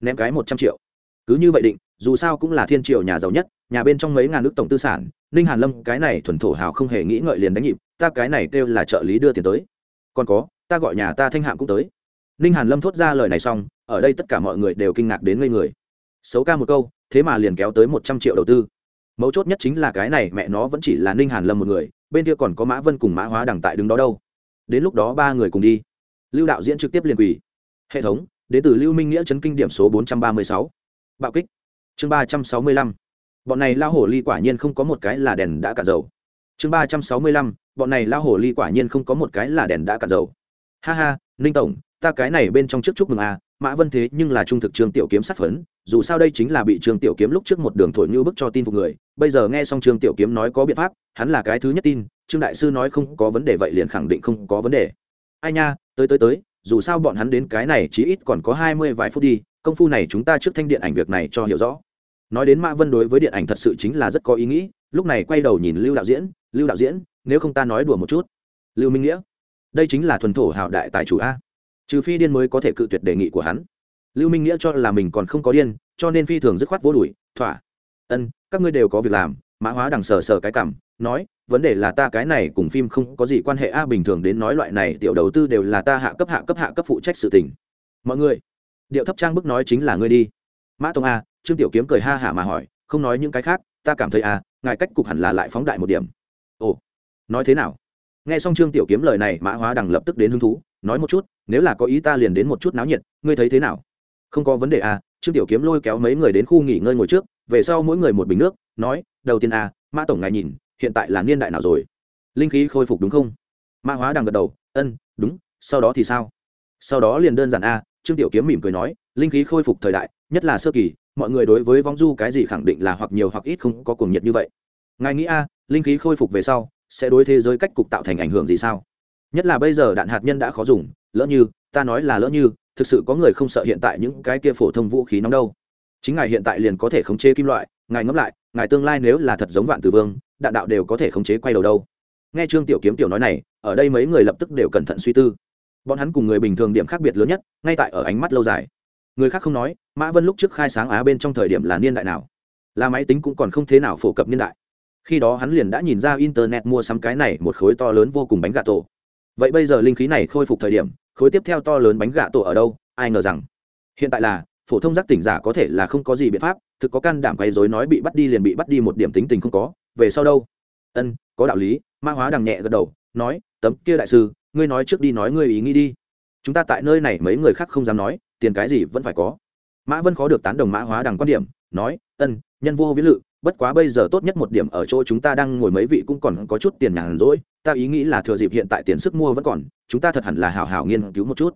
Ném cái một trăm triệu. Cứ như vậy định dù sao cũng là thiên triều nhà giàu nhất, nhà bên trong mấy ngàn nước tổng tư sản, ninh hàn lâm, cái này thuần thổ hào không hề nghĩ ngợi liền đánh nhịp, ta cái này kêu là trợ lý đưa tiền tới. Còn có, ta gọi nhà ta thanh hạng cũng tới. Ninh hàn lâm thốt ra lời này xong, ở đây tất cả mọi người đều kinh ngạc đến ngây người. Xấu ca một câu, thế mà liền kéo tới một trăm triệu đầu tư. Mấu chốt nhất chính là cái này mẹ nó vẫn chỉ là ninh hàn lâm một người, bên kia còn có mã vân cùng mã hóa đằng tại đứng đó đâu. Đến lúc đó ba người cùng đi. Lưu đạo diễn trực tiếp liền quỳ. Hệ thống, đến từ lưu minh nghĩa chấn kinh điểm số bốn trăm ba mươi sáu. Bạo kích chương ba trăm sáu mươi lăm. Bọn này lao hổ ly quả nhiên không có một cái là đèn đã cạn dầu. Chương ba trăm sáu mươi lăm. Bọn này lao hổ ly quả nhiên không có một cái là đèn đã cạn dầu. Ha ha, ninh tổng, ta cái này bên trong trước chúc mừng à mã vân thế nhưng là trung thực trường tiểu kiếm sát phấn, dù sao đây chính là bị trường tiểu kiếm lúc trước một đường thổi như bức cho tin phục người, bây giờ nghe xong trường tiểu kiếm nói có biện pháp, hắn là cái thứ nhất tin, trương đại sư nói không có vấn đề vậy liền khẳng định không có vấn đề. Ai nha, tới tới tới, dù sao bọn hắn đến cái này chí ít còn có hai mươi vài phút đi công phu này chúng ta trước thanh điện ảnh việc này cho hiểu rõ. Nói đến mã vân đối với điện ảnh thật sự chính là rất có ý nghĩ, lúc này quay đầu nhìn lưu đạo diễn, lưu đạo diễn, nếu không ta nói đùa một chút. Lưu minh nghĩa, đây chính là thuần thổ hào đại tài chủ a. Trừ phi điên mới có thể cự tuyệt đề nghị của hắn. Lưu minh nghĩa cho là mình còn không có điên, cho nên phi thường dứt khoát vô đuổi thỏa. Ân, các ngươi đều có việc làm. Mã hóa đằng sờ sờ cái cảm nói, vấn đề là ta cái này cùng phim không có gì quan hệ a, bình thường đến nói loại này tiểu đầu tư đều là ta hạ cấp hạ cấp hạ cấp phụ trách sự tình. Mọi người điệu thấp trang bức nói chính là ngươi đi. Mã tông a trương tiểu kiếm cười ha hả mà hỏi không nói những cái khác ta cảm thấy a ngài cách cục hẳn là lại phóng đại một điểm. Ồ nói thế nào? Nghe xong trương tiểu kiếm lời này mã hóa đằng lập tức đến hứng thú nói một chút nếu là có ý ta liền đến một chút náo nhiệt ngươi thấy thế nào? Không có vấn đề à trương tiểu kiếm lôi kéo mấy người đến khu nghỉ ngơi ngồi trước về sau mỗi người một bình nước nói đầu tiên à mã tổng ngài nhìn hiện tại là niên đại nào rồi? Linh khí khôi phục đúng không? Mã hóa đằng gật đầu ân đúng sau đó thì sao? Sau đó liền đơn giản a à, trương tiểu kiếm mỉm cười nói linh khí khôi phục thời đại nhất là sơ kỳ mọi người đối với vong du cái gì khẳng định là hoặc nhiều hoặc ít không có cuồng nhiệt như vậy. Ngài nghĩ a à, linh khí khôi phục về sau sẽ đối thế giới cách cục tạo thành ảnh hưởng gì sao? Nhất là bây giờ đạn hạt nhân đã khó dùng lỡ như ta nói là lỡ như thực sự có người không sợ hiện tại những cái kia phổ thông vũ khí nóng đâu. Chính ngài hiện tại liền có thể khống chế kim loại ngài ngẫm lại ngài tương lai nếu là thật giống vạn tử vương đạn đạo đều có thể khống chế quay đầu đâu. Nghe trương tiểu kiếm tiểu nói này ở đây mấy người lập tức đều cẩn thận suy tư bọn hắn cùng người bình thường điểm khác biệt lớn nhất, ngay tại ở ánh mắt lâu dài. Người khác không nói, mã vân lúc trước khai sáng á bên trong thời điểm là niên đại nào? Là máy tính cũng còn không thế nào phổ cập niên đại. Khi đó hắn liền đã nhìn ra internet mua sắm cái này một khối to lớn vô cùng bánh gà tổ. Vậy bây giờ linh khí này khôi phục thời điểm, khối tiếp theo to lớn bánh gà tổ ở đâu? Ai ngờ rằng, hiện tại là, phổ thông giác tỉnh giả có thể là không có gì biện pháp, thực có can đảm quấy dối nói bị bắt đi liền bị bắt đi một điểm tính tình không có. Về sau đâu? Ân, có đạo lý ma hóa đằng nhẹ gật đầu, nói, tấm kia đại sư ngươi nói trước đi nói ngươi ý nghĩ đi. Chúng ta tại nơi này mấy người khác không dám nói, tiền cái gì vẫn phải có. Mã vân khó được tán đồng mã hóa đằng quan điểm, nói, ân, nhân vô viễn lự, bất quá bây giờ tốt nhất một điểm ở chỗ chúng ta đang ngồi mấy vị cũng còn có chút tiền nhàn rỗi, ta ý nghĩ là thừa dịp hiện tại tiền sức mua vẫn còn, chúng ta thật hẳn là hào hào nghiên cứu một chút.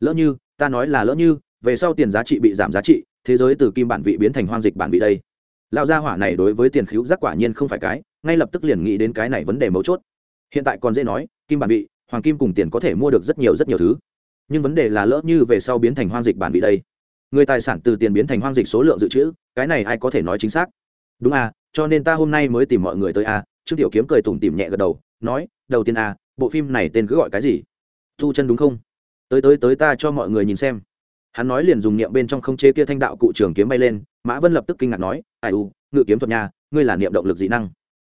Lỡ như, ta nói là lỡ như, về sau tiền giá trị bị giảm giá trị, thế giới từ kim bản vị biến thành hoang dịch bản vị đây. Lão gia hỏa này đối với tiền khíu giác quả nhiên không phải cái, ngay lập tức liền nghĩ đến cái này vấn đề mấu chốt. Hiện tại còn dễ nói, kim bản vị hoàng kim cùng tiền có thể mua được rất nhiều rất nhiều thứ. Nhưng vấn đề là lỡ như về sau biến thành hoang dịch bản vị đây. Người tài sản từ tiền biến thành hoang dịch số lượng dự trữ, cái này ai có thể nói chính xác? Đúng à cho nên ta hôm nay mới tìm mọi người tới à trương tiểu kiếm cười tủm tỉm nhẹ gật đầu, nói, đầu tiên à bộ phim này tên cứ gọi cái gì? Thu chân đúng không? Tới tới tới ta cho mọi người nhìn xem. Hắn nói liền dùng niệm bên trong không chế kia thanh đạo cụ trường kiếm bay lên, mã vân lập tức kinh ngạc nói, ai u, ngự kiếm thuật nhà ngươi là niệm động lực dị năng.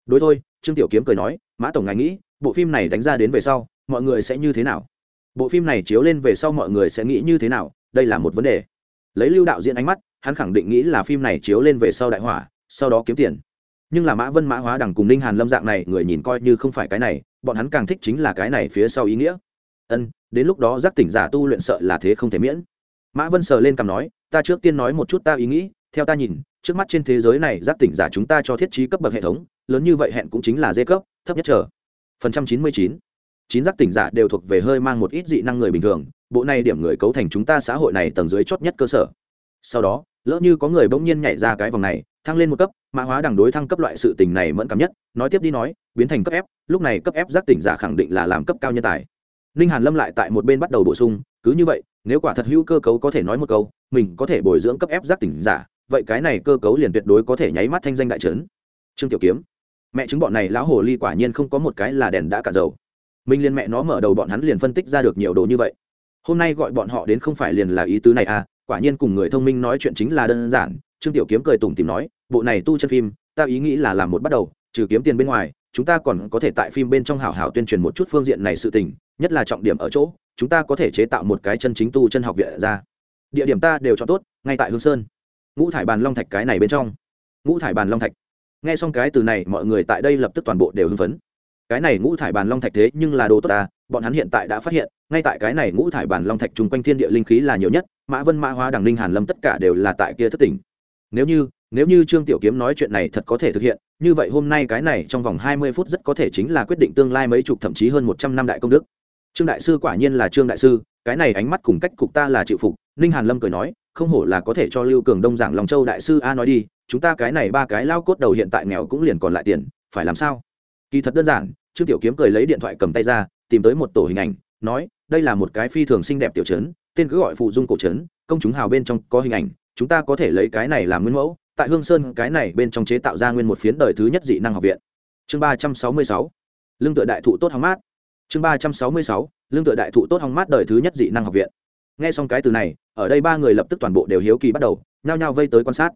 Đối thôi, trương tiểu kiếm cười nói, mã tổng ngài nghĩ, bộ phim này đánh ra đến về sau mọi người sẽ như thế nào? Bộ phim này chiếu lên về sau mọi người sẽ nghĩ như thế nào? Đây là một vấn đề. Lấy lưu đạo diễn ánh mắt, hắn khẳng định nghĩ là phim này chiếu lên về sau đại hỏa, sau đó kiếm tiền. Nhưng là mã vân, mã hóa đằng cùng ninh hàn lâm dạng này, người nhìn coi như không phải cái này, bọn hắn càng thích chính là cái này phía sau ý nghĩa. Ân, đến lúc đó giác tỉnh giả tu luyện sợ là thế không thể miễn. Mã vân sờ lên cằm nói, ta trước tiên nói một chút ta ý nghĩ, theo ta nhìn, trước mắt trên thế giới này giác tỉnh giả chúng ta cho thiết trí cấp bậc hệ thống, lớn như vậy hẹn cũng chính là dê cấp, thấp nhất trở phần trăm chín mươi chín chín giác tỉnh giả đều thuộc về hơi mang một ít dị năng người bình thường, bộ này điểm người cấu thành chúng ta xã hội này tầng dưới chót nhất cơ sở. Sau đó, lỡ như có người bỗng nhiên nhảy ra cái vòng này, thăng lên một cấp, mã hóa đằng đối thăng cấp loại sự tình này mẫn cảm nhất, nói tiếp đi nói, biến thành cấp f, lúc này cấp f giác tỉnh giả khẳng định là làm cấp cao nhân tài. Ninh hàn lâm lại tại một bên bắt đầu bổ sung, cứ như vậy, nếu quả thật hữu cơ cấu có thể nói một câu, mình có thể bồi dưỡng cấp ép giác tỉnh giả, vậy cái này cơ cấu liền tuyệt đối có thể nháy mắt thanh danh đại trấn. Trương tiểu kiếm, mẹ chứng bọn này lão hồ ly quả nhiên không có một cái là đèn đã cả dầu mình liền mẹ nó mở đầu bọn hắn liền phân tích ra được nhiều đồ như vậy. Hôm nay gọi bọn họ đến không phải liền là ý tứ này à quả nhiên cùng người thông minh nói chuyện chính là đơn giản, trương tiểu kiếm cười tủm tìm nói, bộ này tu chân phim, ta ý nghĩ là làm một bắt đầu, trừ kiếm tiền bên ngoài, chúng ta còn có thể tại phim bên trong hảo hảo tuyên truyền một chút phương diện này sự tình, nhất là trọng điểm ở chỗ, chúng ta có thể chế tạo một cái chân chính tu chân học viện ra. Địa điểm ta đều cho tốt, ngay tại hương sơn. Ngũ thải bàn long thạch cái này bên trong. Ngũ thải bàn long thạch. Nghe xong cái từ này, mọi người tại đây lập tức toàn bộ đều hưng phấn cái này ngũ thải bàn long thạch thế nhưng là đồ tốt ta, bọn hắn hiện tại đã phát hiện, ngay tại cái này ngũ thải bàn long thạch chung quanh thiên địa linh khí là nhiều nhất, mã vân, mã hóa, đằng linh hàn lâm tất cả đều là tại kia thất tỉnh. Nếu như nếu như trương tiểu kiếm nói chuyện này thật có thể thực hiện, như vậy hôm nay cái này trong vòng hai mươi phút rất có thể chính là quyết định tương lai mấy chục thậm chí hơn một trăm năm đại công đức. Trương đại sư quả nhiên là trương đại sư, cái này ánh mắt cùng cách cục ta là chịu phục, ninh hàn lâm cười nói, không hổ là có thể cho lưu cường đông giảng lòng châu đại sư a nói đi, chúng ta cái này ba cái lao cốt đầu hiện tại nghèo cũng liền còn lại tiền, phải làm sao? Kỳ thật đơn giản trương tiểu kiếm cười lấy điện thoại cầm tay ra, tìm tới một tổ hình ảnh, nói, đây là một cái phi thường xinh đẹp tiểu trấn, tên cứ gọi phụ dung cổ trấn, công chúng hào bên trong có hình ảnh, chúng ta có thể lấy cái này làm nguyên mẫu, tại hương sơn cái này bên trong chế tạo ra nguyên một phiến đời thứ nhất dị năng học viện. Chương ba trăm sáu mươi sáu, lương tựa đại thụ tốt hóng mát. Chương ba trăm sáu mươi sáu, lương tựa đại thụ tốt hóng mát đời thứ nhất dị năng học viện. Nghe xong cái từ này, ở đây ba người lập tức toàn bộ đều hiếu kỳ bắt đầu, nhao nhao vây tới quan sát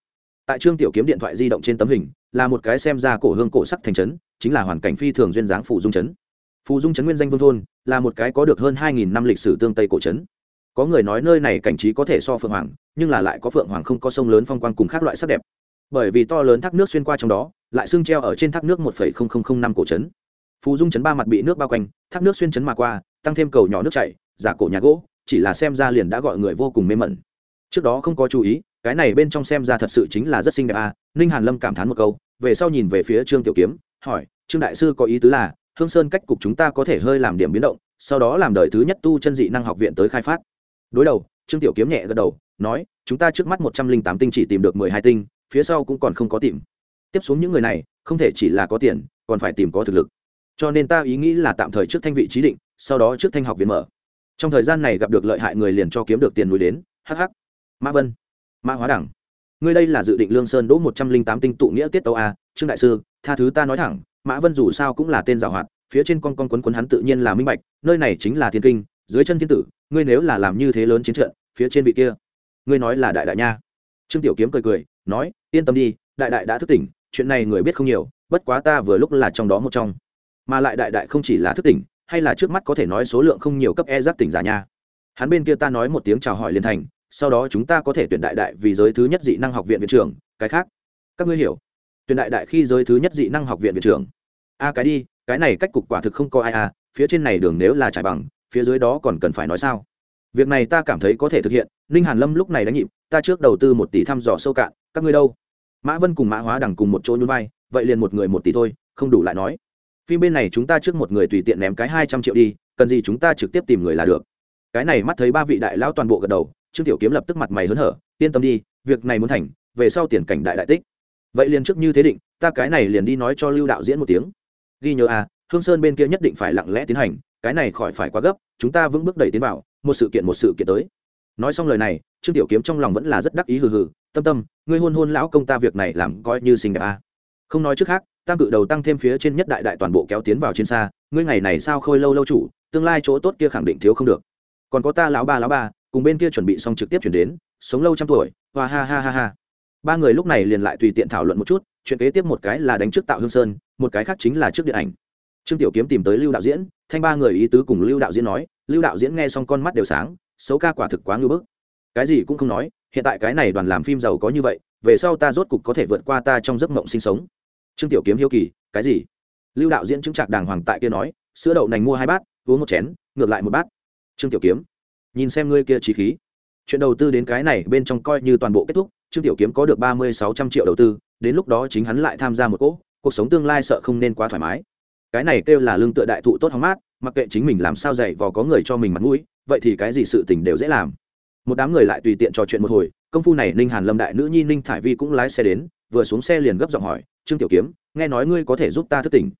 tại trương tiểu kiếm điện thoại di động trên tấm hình, là một cái xem ra cổ hương cổ sắc thành trấn, chính là hoàn cảnh phi thường duyên dáng phù dung trấn. Phù dung trấn nguyên danh vương thôn, là một cái có được hơn hai nghìn năm lịch sử tương tây cổ trấn. Có người nói nơi này cảnh trí có thể so phượng hoàng, nhưng là lại có phượng hoàng không có sông lớn phong quang cùng các loại sắc đẹp. Bởi vì to lớn thác nước xuyên qua trong đó, lại xương treo ở trên thác nước một năm cổ trấn. Phù dung chấn ba mặt bị nước bao quanh, thác nước xuyên chấn mà qua, tăng thêm cầu nhỏ nước chảy, giả cổ nhà gỗ, chỉ là xem ra liền đã gọi người vô cùng mê mẩn trước đó không có chú ý, cái này bên trong xem ra thật sự chính là rất xinh đẹp à ninh hàn lâm cảm thán một câu, về sau nhìn về phía trương tiểu kiếm, hỏi, trương đại sư có ý tứ là, hương sơn cách cục chúng ta có thể hơi làm điểm biến động, sau đó làm đời thứ nhất tu chân dị năng học viện tới khai phát. Đối đầu, trương tiểu kiếm nhẹ gật đầu, nói, chúng ta trước mắt một trăm linh tám tinh chỉ tìm được mười hai tinh, phía sau cũng còn không có tìm. Tiếp xuống những người này, không thể chỉ là có tiền, còn phải tìm có thực lực. Cho nên ta ý nghĩ là tạm thời trước thanh vị trí định, sau đó trước thanh học viện mở. Trong thời gian này gặp được lợi hại người liền cho kiếm được tiền núi đến hh mã vân, mã hóa đẳng. Ngươi đây là dự định lương sơn đỗ một trăm linh tám tinh tụ nghĩa tiết tấu a, trương đại sư, tha thứ ta nói thẳng, mã vân dù sao cũng là tên giảo hoạt, phía trên con con quấn quấn hắn tự nhiên là minh bạch, nơi này chính là thiên kinh, dưới chân thiên tử, ngươi nếu là làm như thế lớn chiến trận, phía trên vị kia, ngươi nói là đại đại nha. Trương tiểu kiếm cười cười, nói, yên tâm đi, đại đại đã thức tỉnh, chuyện này người biết không nhiều, bất quá ta vừa lúc là trong đó một trong. Mà lại đại đại không chỉ là thức tỉnh, hay là trước mắt có thể nói số lượng không nhiều cấp e giáp tỉnh giả nha. Hắn bên kia ta nói một tiếng chào hỏi liền thành sau đó chúng ta có thể tuyển đại đại vì giới thứ nhất dị năng học viện viện trưởng, cái khác. Các ngươi hiểu. Tuyển đại đại khi giới thứ nhất dị năng học viện viện trưởng. A cái đi, cái này cách cục quả thực không có ai a phía trên này đường nếu là trải bằng, phía dưới đó còn cần phải nói sao? Việc này ta cảm thấy có thể thực hiện, ninh hàn lâm lúc này đánh nhịp, ta trước đầu tư một tỷ thăm dò sâu cạn, các ngươi đâu? Mã vân cùng mã hóa đằng cùng một chỗ nhún vai, vậy liền một người một tỷ thôi, không đủ lại nói. Phim bên này chúng ta trước một người tùy tiện ném cái hai trăm triệu đi, cần gì chúng ta trực tiếp tìm người là được. Cái này mắt thấy ba vị đại lão toàn bộ gật đầu trương tiểu kiếm lập tức mặt mày hớn hở, yên tâm đi, việc này muốn thành, về sau tiền cảnh đại đại tích. Vậy liền trước như thế định, ta cái này liền đi nói cho lưu đạo diễn một tiếng. Ghi nhớ à hương sơn bên kia nhất định phải lặng lẽ tiến hành, cái này khỏi phải quá gấp, chúng ta vững bước đẩy tiến vào, một sự kiện một sự kiện tới. Nói xong lời này, trương tiểu kiếm trong lòng vẫn là rất đắc ý hừ hừ, tâm tâm, ngươi hôn hôn lão công ta việc này làm coi như xinh đẹp à. không nói trước khác, tam cự đầu tăng thêm phía trên nhất đại đại toàn bộ kéo tiến vào trên xa, ngươi ngày này sao khôi lâu lâu chủ, tương lai chỗ tốt kia khẳng định thiếu không được. Còn có ta lão ba lão ba cùng bên kia chuẩn bị xong trực tiếp chuyển đến, sống lâu trăm tuổi, hoa ha ha ha ha. Ba người lúc này liền lại tùy tiện thảo luận một chút, chuyện kế tiếp một cái là đánh trước tạo hương sơn, một cái khác chính là trước điện ảnh. Trương tiểu kiếm tìm tới lưu đạo diễn, thanh ba người ý tứ cùng lưu đạo diễn nói, lưu đạo diễn nghe xong con mắt đều sáng, xấu ca quả thực quá ngưỡng bức. Cái gì cũng không nói, hiện tại cái này đoàn làm phim giàu có như vậy, về sau ta rốt cục có thể vượt qua ta trong giấc mộng sinh sống. Trương tiểu kiếm hiếu kỳ, cái gì? Lưu đạo diễn chứng trạc đàng hoàng tại kia nói, sữa đậu nành mua hai bát, uống một chén, ngược lại một bát. Trương tiểu kiếm nhìn xem ngươi kia trí khí. Chuyện đầu tư đến cái này bên trong coi như toàn bộ kết thúc, trương tiểu kiếm có được ba mươi sáu trăm triệu đầu tư, đến lúc đó chính hắn lại tham gia một cỗ, cuộc sống tương lai sợ không nên quá thoải mái. Cái này kêu là lương tựa đại thụ tốt hóng mát, mặc kệ chính mình làm sao dạy vò có người cho mình mặt mũi, vậy thì cái gì sự tình đều dễ làm. Một đám người lại tùy tiện trò chuyện một hồi, công phu này ninh hàn lâm đại nữ nhi ninh thải vi cũng lái xe đến, vừa xuống xe liền gấp giọng hỏi, trương tiểu kiếm, nghe nói ngươi có thể giúp ta thức tỉnh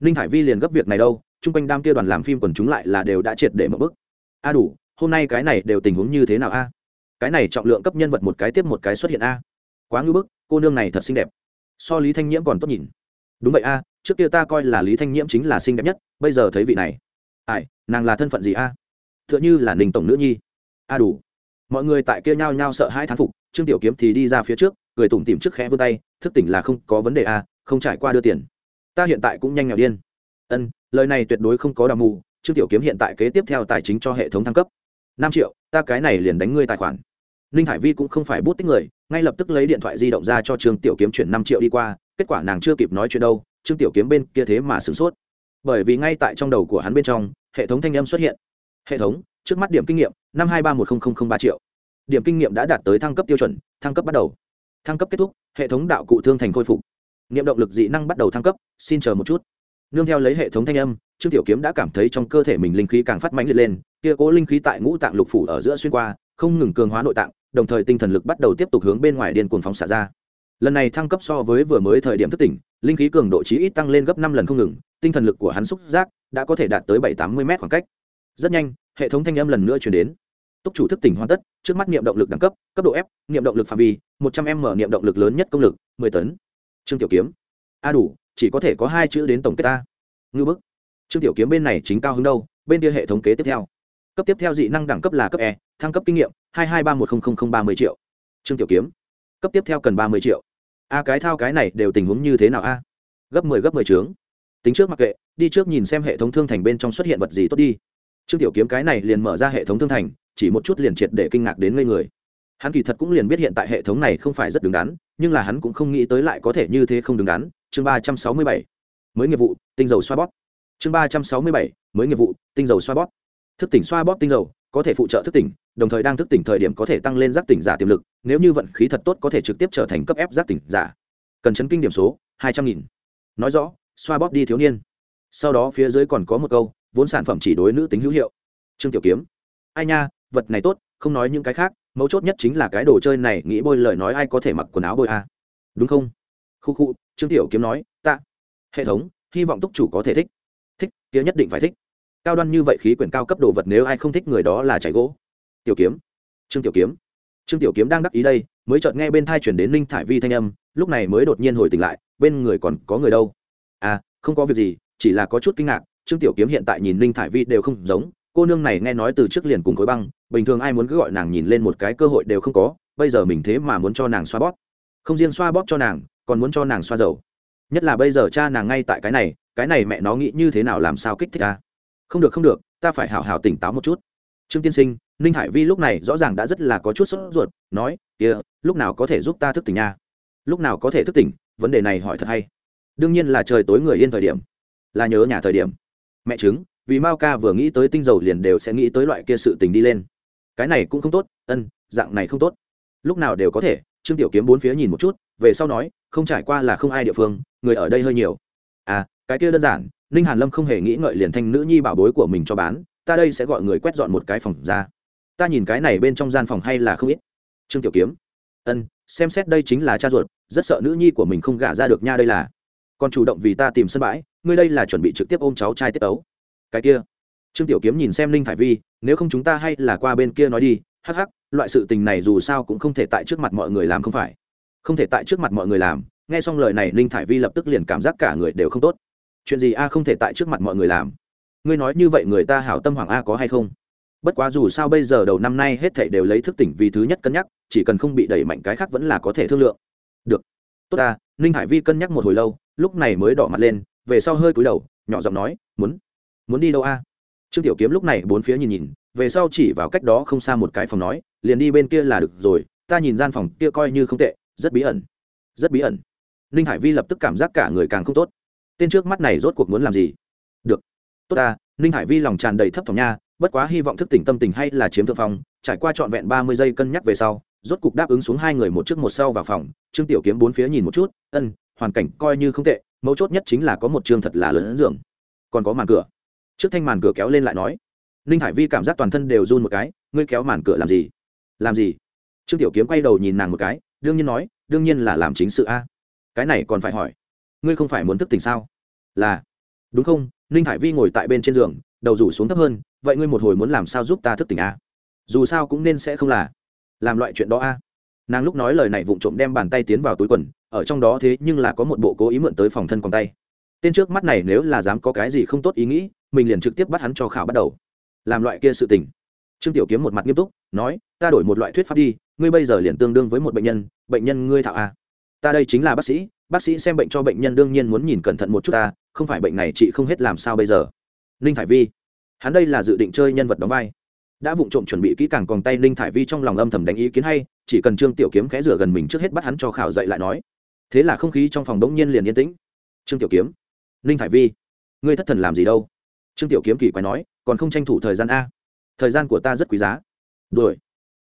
ninh thải vi liền gấp việc này đâu, chung quanh đam kia đoàn làm phim quần chúng lại là đều đã triệt để mở bức. A đủ hôm nay cái này đều tình huống như thế nào a? Cái này trọng lượng cấp nhân vật một cái tiếp một cái xuất hiện a. Quá ngưỡng bức, cô nương này thật xinh đẹp. So lý thanh nhiễm còn tốt nhìn. Đúng vậy a, trước kia ta coi là lý thanh nhiễm chính là xinh đẹp nhất, bây giờ thấy vị này. Ai, nàng là thân phận gì a? Tựa t h ư ợ n h ư là ninh tổng nữ nhi. A đủ. Mọi người tại kia nhao nhao sợ hai thán phục, trương tiểu kiếm thì đi ra phía trước, cười tủm tìm trước khẽ vươn tay, thức tỉnh là không có vấn đề a, không trải qua đưa tiền. Ta hiện tại cũng nhanh nghèo điên. Ân, lời này tuyệt đối không có đào mù, trương tiểu kiếm hiện tại kế tiếp theo tài chính cho hệ thống thăng cấp năm triệu, ta cái này liền đánh ngươi tài khoản. Ninh hải vi cũng không phải bút tích người, ngay lập tức lấy điện thoại di động ra cho trương tiểu kiếm chuyển năm triệu đi qua, kết quả nàng chưa kịp nói chuyện đâu, trương tiểu kiếm bên kia thế mà sửng sốt. Bởi vì ngay tại trong đầu của hắn bên trong, hệ thống thanh âm xuất hiện. Hệ thống, trước mắt điểm kinh nghiệm, năm hai ba một ba triệu. Điểm kinh nghiệm đã đạt tới thăng cấp tiêu chuẩn, thăng cấp bắt đầu. Thăng cấp kết thúc, hệ thống đạo cụ thương thành khôi phục. Niệm động lực dị năng bắt đầu thăng cấp, xin chờ một chút. Nương theo lấy hệ thống thanh âm trương tiểu kiếm đã cảm thấy trong cơ thể mình linh khí càng phát mãnh liệt lên, kia cố linh khí tại ngũ tạng lục phủ ở giữa xuyên qua, không ngừng cường hóa nội tạng, đồng thời tinh thần lực bắt đầu tiếp tục hướng bên ngoài điên cuồng phóng xả ra. Lần này thăng cấp so với vừa mới thời điểm thức tỉnh, linh khí cường độ chí ít tăng lên gấp năm lần không ngừng, tinh thần lực của hắn xúc giác đã có thể đạt tới bảy tám mươi m khoảng cách. Rất nhanh, hệ thống thanh âm lần nữa chuyển đến. Túc chủ thức tỉnh hoàn tất, trước mắt niệm động lực đẳng cấp cấp độ f, niệm động lực phạm vi, một trăm m niệm động lực lớn nhất công lực, mười tấn. Trương tiểu kiếm. A đủ, chỉ có thể có hai chữ đến tổng kết ta. Ngư bức trương tiểu kiếm bên này chính cao hứng đâu, bên kia hệ thống kế tiếp theo. Cấp tiếp theo dị năng đẳng cấp là cấp e thăng cấp kinh nghiệm, hai hai ba một ba mươi triệu. Trương tiểu kiếm, cấp tiếp theo cần ba mươi triệu. A, cái thao cái này đều tình huống như thế nào a? Gấp mười 10 gấp mười trướng tính trước mặc kệ, đi trước nhìn xem hệ thống thương thành bên trong xuất hiện vật gì tốt đi. Trương tiểu kiếm cái này liền mở ra hệ thống thương thành, chỉ một chút liền triệt để kinh ngạc đến ngây người. Hắn kỳ thật cũng liền biết hiện tại hệ thống này không phải rất đứng đắn, nhưng là hắn cũng không nghĩ tới lại có thể như thế không đứng đắn. Chương ba trăm sáu mươi bảy, mới nghiệp vụ, tinh dầu xoa bóp chương ba trăm sáu mươi bảy, mới nghiệp vụ, tinh dầu xoa bóp. Thức tỉnh xoa bóp tinh dầu, có thể phụ trợ thức tỉnh, đồng thời đang thức tỉnh thời điểm có thể tăng lên giác tỉnh giả tiềm lực, nếu như vận khí thật tốt có thể trực tiếp trở thành cấp ép giác tỉnh giả. Cần chấn kinh điểm số, hai trăm nghìn. Nói rõ, xoa bóp đi thiếu niên. Sau đó phía dưới còn có một câu, vốn sản phẩm chỉ đối nữ tính hữu hiệu. Trương tiểu kiếm. Ai nha, vật này tốt, không nói những cái khác, mấu chốt nhất chính là cái đồ chơi này, nghĩ bôi lời nói ai có thể mặc quần áo bôi a à. đúng không? Khu khu, trương tiểu kiếm nói tạ hệ thống, hy vọng túc chủ có thể thích kia nhất định phải thích. Cao đoan như vậy khí quyển cao cấp đồ vật nếu ai không thích người đó là chảy gỗ. Tiểu kiếm. Trương tiểu kiếm. Trương tiểu kiếm đang đắc ý đây, mới chợt nghe bên thai chuyển đến linh thải vi thanh âm, lúc này mới đột nhiên hồi tỉnh lại, bên người còn có người đâu? À không có việc gì, chỉ là có chút kinh ngạc, trương tiểu kiếm hiện tại nhìn linh thải vi đều không giống, cô nương này nghe nói từ trước liền cùng khối băng, bình thường ai muốn cứ gọi nàng nhìn lên một cái cơ hội đều không có, bây giờ mình thế mà muốn cho nàng xoa bóp. Không riêng xoa bóp cho nàng, còn muốn cho nàng xoa dầu. Nhất là bây giờ cha nàng ngay tại cái này cái này mẹ nó nghĩ như thế nào làm sao kích thích ta? Không được không được, ta phải hảo hảo tỉnh táo một chút. Trương tiên sinh, ninh hải vi lúc này rõ ràng đã rất là có chút sốt ruột, nói, kia, lúc nào có thể giúp ta thức tỉnh nha? Lúc nào có thể thức tỉnh? Vấn đề này hỏi thật hay. Đương nhiên là trời tối người yên thời điểm, là nhớ nhà thời điểm. Mẹ chứng vì mao ca vừa nghĩ tới tinh dầu liền đều sẽ nghĩ tới loại kia sự tình đi lên. Cái này cũng không tốt, ân, dạng này không tốt. Lúc nào đều có thể, trương tiểu kiếm bốn phía nhìn một chút, về sau nói, không trải qua là không ai địa phương, người ở đây hơi nhiều. À cái kia đơn giản, ninh hàn lâm không hề nghĩ ngợi liền thanh nữ nhi bảo bối của mình cho bán, ta đây sẽ gọi người quét dọn một cái phòng ra. Ta nhìn cái này bên trong gian phòng hay là không ít. Trương tiểu kiếm. Ân, xem xét đây chính là cha ruột, rất sợ nữ nhi của mình không gả ra được nha đây là. Còn chủ động vì ta tìm sân bãi, ngươi đây là chuẩn bị trực tiếp ôm cháu trai tiết ấu cái kia. Trương tiểu kiếm nhìn xem linh thải vi, nếu không chúng ta hay là qua bên kia nói đi, hắc hắc, loại sự tình này dù sao cũng không thể tại trước mặt mọi người làm không phải. Không thể tại trước mặt mọi người làm, nghe xong lời này linh thải vi lập tức liền cảm giác cả người đều không tốt chuyện gì a không thể tại trước mặt mọi người làm? Ngươi nói như vậy người ta hảo tâm hoàng a có hay không? Bất quá dù sao bây giờ đầu năm nay hết thảy đều lấy thức tỉnh vì thứ nhất cân nhắc, chỉ cần không bị đẩy mạnh cái khác vẫn là có thể thương lượng. Được. Tốt ta, ninh hải vi cân nhắc một hồi lâu, lúc này mới đỏ mặt lên, về sau hơi cúi đầu, nhỏ giọng nói, muốn muốn đi đâu a? Trương tiểu kiếm lúc này bốn phía nhìn nhìn, về sau chỉ vào cách đó không xa một cái phòng nói, liền đi bên kia là được rồi, ta nhìn gian phòng kia coi như không tệ, rất bí ẩn, rất bí ẩn. Ninh hải vi lập tức cảm giác cả người càng không tốt tên trước mắt này rốt cuộc muốn làm gì? Được. Tốt ta, ninh hải vi lòng tràn đầy thấp thỏm nha, bất quá hy vọng thức tỉnh tâm tình hay là chiếm thượng phong, trải qua trọn vẹn ba mươi giây cân nhắc về sau, rốt cục đáp ứng xuống hai người một trước một sau vào phòng, trương tiểu kiếm bốn phía nhìn một chút, ân, hoàn cảnh coi như không tệ, mấu chốt nhất chính là có một trường thật là lớn giường. Còn có màn cửa. Trước thanh màn cửa kéo lên lại nói. Ninh hải vi cảm giác toàn thân đều run một cái, ngươi kéo màn cửa làm gì? Làm gì? Trương tiểu kiếm quay đầu nhìn nàng một cái, đương nhiên nói, đương nhiên là làm chính sự a. Cái này còn phải hỏi ngươi không phải muốn thức tỉnh sao? Là. Đúng không? Ninh hải vi ngồi tại bên trên giường, đầu rủ xuống thấp hơn, vậy ngươi một hồi muốn làm sao giúp ta thức tỉnh a dù sao cũng nên sẽ không là. Làm loại chuyện đó a nàng lúc nói lời này vụng trộm đem bàn tay tiến vào túi quần, ở trong đó thế nhưng là có một bộ cố ý mượn tới phòng thân còn tay. Tên trước mắt này nếu là dám có cái gì không tốt ý nghĩ, mình liền trực tiếp bắt hắn cho khảo bắt đầu. Làm loại kia sự tình. Trương tiểu kiếm một mặt nghiêm túc, nói, ta đổi một loại thuyết pháp đi, ngươi bây giờ liền tương đương với một bệnh nhân bệnh nhân ngươi thạo a ta đây chính là bác sĩ bác sĩ xem bệnh cho bệnh nhân đương nhiên muốn nhìn cẩn thận một chút ta, không phải bệnh này chị không hết làm sao bây giờ. Ninh thải vi, hắn đây là dự định chơi nhân vật đóng vai. Đã vụng trộm chuẩn bị kỹ càng còn tay ninh thải vi trong lòng âm thầm đánh ý kiến hay, chỉ cần trương tiểu kiếm khẽ rửa gần mình trước hết bắt hắn cho khảo dậy lại nói. Thế là không khí trong phòng đống nhiên liền yên tĩnh. Trương tiểu kiếm, ninh thải vi, ngươi thất thần làm gì đâu? Trương tiểu kiếm kỳ quái nói, còn không tranh thủ thời gian a? Thời gian của ta rất quý giá. Đuổi.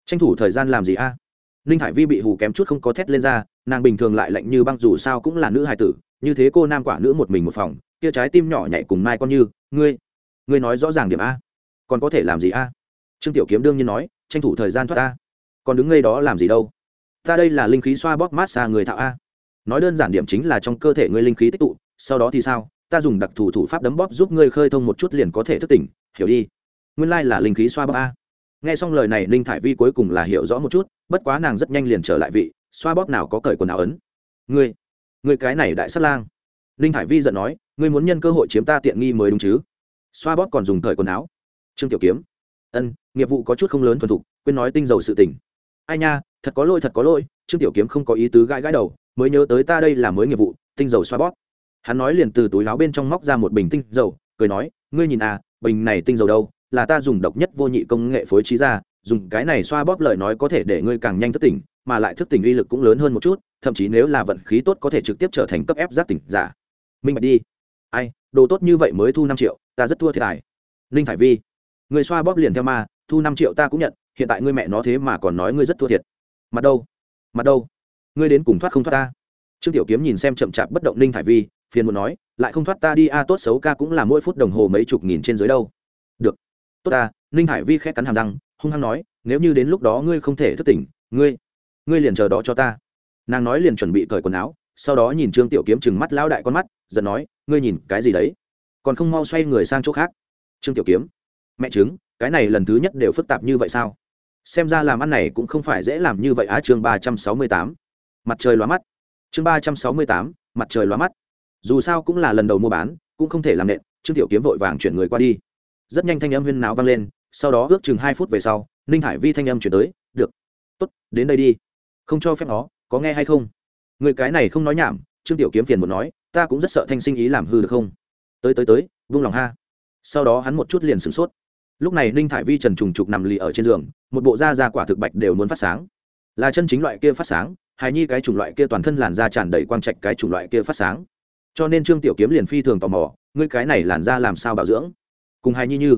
Tranh thủ thời gian làm gì a? Ninh thải vi bị hù kém chút không có thét lên ra, nàng bình thường lại lạnh như băng dù sao cũng là nữ hài tử, như thế cô nam quả nữ một mình một phòng, kia trái tim nhỏ nhảy cùng mai con như, ngươi ngươi nói rõ ràng điểm a, còn có thể làm gì a? Trương tiểu kiếm đương nhiên nói, tranh thủ thời gian thoát a, còn đứng ngay đó làm gì đâu? Ta đây là linh khí xoa bóp mát xa người thạo a. Nói đơn giản điểm chính là trong cơ thể ngươi linh khí tích tụ, sau đó thì sao? Ta dùng đặc thù thủ pháp đấm bóp giúp ngươi khơi thông một chút liền có thể thức tỉnh, hiểu đi. Nguyên lai là linh khí xoa bóp a nghe xong lời này linh thải vi cuối cùng là hiểu rõ một chút, bất quá nàng rất nhanh liền trở lại vị, xoa bóp nào có cởi quần áo ấn. Ngươi ngươi cái này đại sát lang. Linh thải vi giận nói, ngươi muốn nhân cơ hội chiếm ta tiện nghi mới đúng chứ? Xoa bóp còn dùng cởi quần áo. Trương tiểu kiếm, ân, nghiệp vụ có chút không lớn thuần thục, quên nói tinh dầu sự tình. Ai nha, thật có lỗi, thật có lỗi. Trương tiểu kiếm không có ý tứ gãi gãi đầu, mới nhớ tới ta đây là mới nghiệp vụ, tinh dầu xoa bóp. Hắn nói liền từ túi láo bên trong móc ra một bình tinh dầu, cười nói, ngươi nhìn à bình này tinh dầu đâu? Là ta dùng độc nhất vô nhị công nghệ phối trí ra, dùng cái này xoa bóp lời nói có thể để ngươi càng nhanh thức tỉnh, mà lại thức tỉnh uy lực cũng lớn hơn một chút, thậm chí nếu là vận khí tốt có thể trực tiếp trở thành cấp ép giác tỉnh giả. Minh bạch đi. Ai, đồ tốt như vậy mới thu năm triệu, ta rất thua thiệt tài ninh thải vi, người xoa bóp liền theo ma, thu năm triệu ta cũng nhận, hiện tại ngươi mẹ nó thế mà còn nói ngươi rất thua thiệt. Mặt đâu? Mặt đâu? Ngươi đến cùng thoát không thoát ta? Trương tiểu kiếm nhìn xem chậm chạp bất động ninh thải vi, phiền muốn nói, lại không thoát ta đi a, tốt xấu ca cũng là mỗi phút đồng hồ mấy chục nghìn trên dưới đâu. Được tốt ta, ninh Hải vi khét cắn hàm răng, hung hăng nói, nếu như đến lúc đó ngươi không thể thức tỉnh, ngươi ngươi liền chờ đó cho ta. Nàng nói liền chuẩn bị cởi quần áo, sau đó nhìn trương tiểu kiếm chừng mắt lao đại con mắt, giận nói, ngươi nhìn cái gì đấy? Còn không mau xoay người sang chỗ khác. Trương tiểu kiếm, mẹ chứng cái này lần thứ nhất đều phức tạp như vậy sao? Xem ra làm ăn này cũng không phải dễ làm như vậy á, chương ba trăm sáu mươi tám. Mặt trời lóa mắt. Chương ba trăm sáu mươi tám, mặt trời lóa mắt. Dù sao cũng là lần đầu mua bán, cũng không thể làm nện, trương tiểu kiếm vội vàng chuyển người qua đi rất nhanh thanh âm huyên náo vang lên, sau đó ước chừng hai phút về sau, ninh hải vi thanh âm chuyển tới, được, tốt, đến đây đi. Không cho phép nó, có nghe hay không? Người cái này không nói nhảm, trương tiểu kiếm phiền một nói, ta cũng rất sợ thanh sinh ý làm hư được không? Tới tới tới, vung lòng ha. Sau đó hắn một chút liền sửng sốt. Lúc này ninh thải vi trần trùng trục nằm lì ở trên giường, một bộ da da quả thực bạch đều muốn phát sáng. Là chân chính loại kia phát sáng, hài nhi cái chủng loại kia toàn thân làn da tràn đầy quang trạch cái chủng loại kia phát sáng. Cho nên trương tiểu kiếm liền phi thường tò mò, ngươi cái này làn da làm sao bảo dưỡng? Cùng hài nhi như.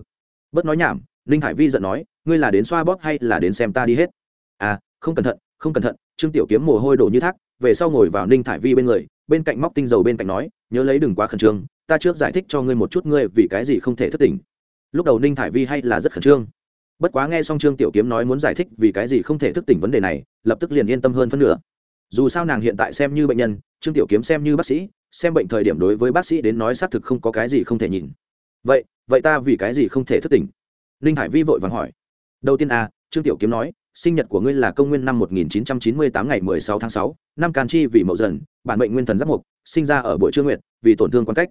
Bớt nói nhảm, ninh thải vi giận nói, ngươi là đến xoa bóp hay là đến xem ta đi hết? À không cẩn thận, không cẩn thận, trương tiểu kiếm mồ hôi đổ như thác, về sau ngồi vào ninh thải vi bên người, bên cạnh móc tinh dầu bên cạnh nói, nhớ lấy đừng quá khẩn trương, ta trước giải thích cho ngươi một chút ngươi vì cái gì không thể thất tình. Lúc đầu ninh thải vi hay là rất khẩn trương. Bất quá nghe xong trương tiểu kiếm nói muốn giải thích vì cái gì không thể thức tỉnh vấn đề này, lập tức liền yên tâm hơn phân nửa. Dù sao nàng hiện tại xem như bệnh nhân, trương tiểu kiếm xem như bác sĩ, xem bệnh thời điểm đối với bác sĩ đến nói xác thực không có cái gì không thể nhìn vậy vậy ta vì cái gì không thể thức tỉnh? Ninh hải vi vội vàng hỏi. Đầu tiên a trương tiểu kiếm nói sinh nhật của ngươi là công nguyên năm 1998 ngày 16 tháng 6, năm can chi vì mậu dần bản mệnh nguyên thần giáp mục sinh ra ở buổi trương nguyệt vì tổn thương quan cách.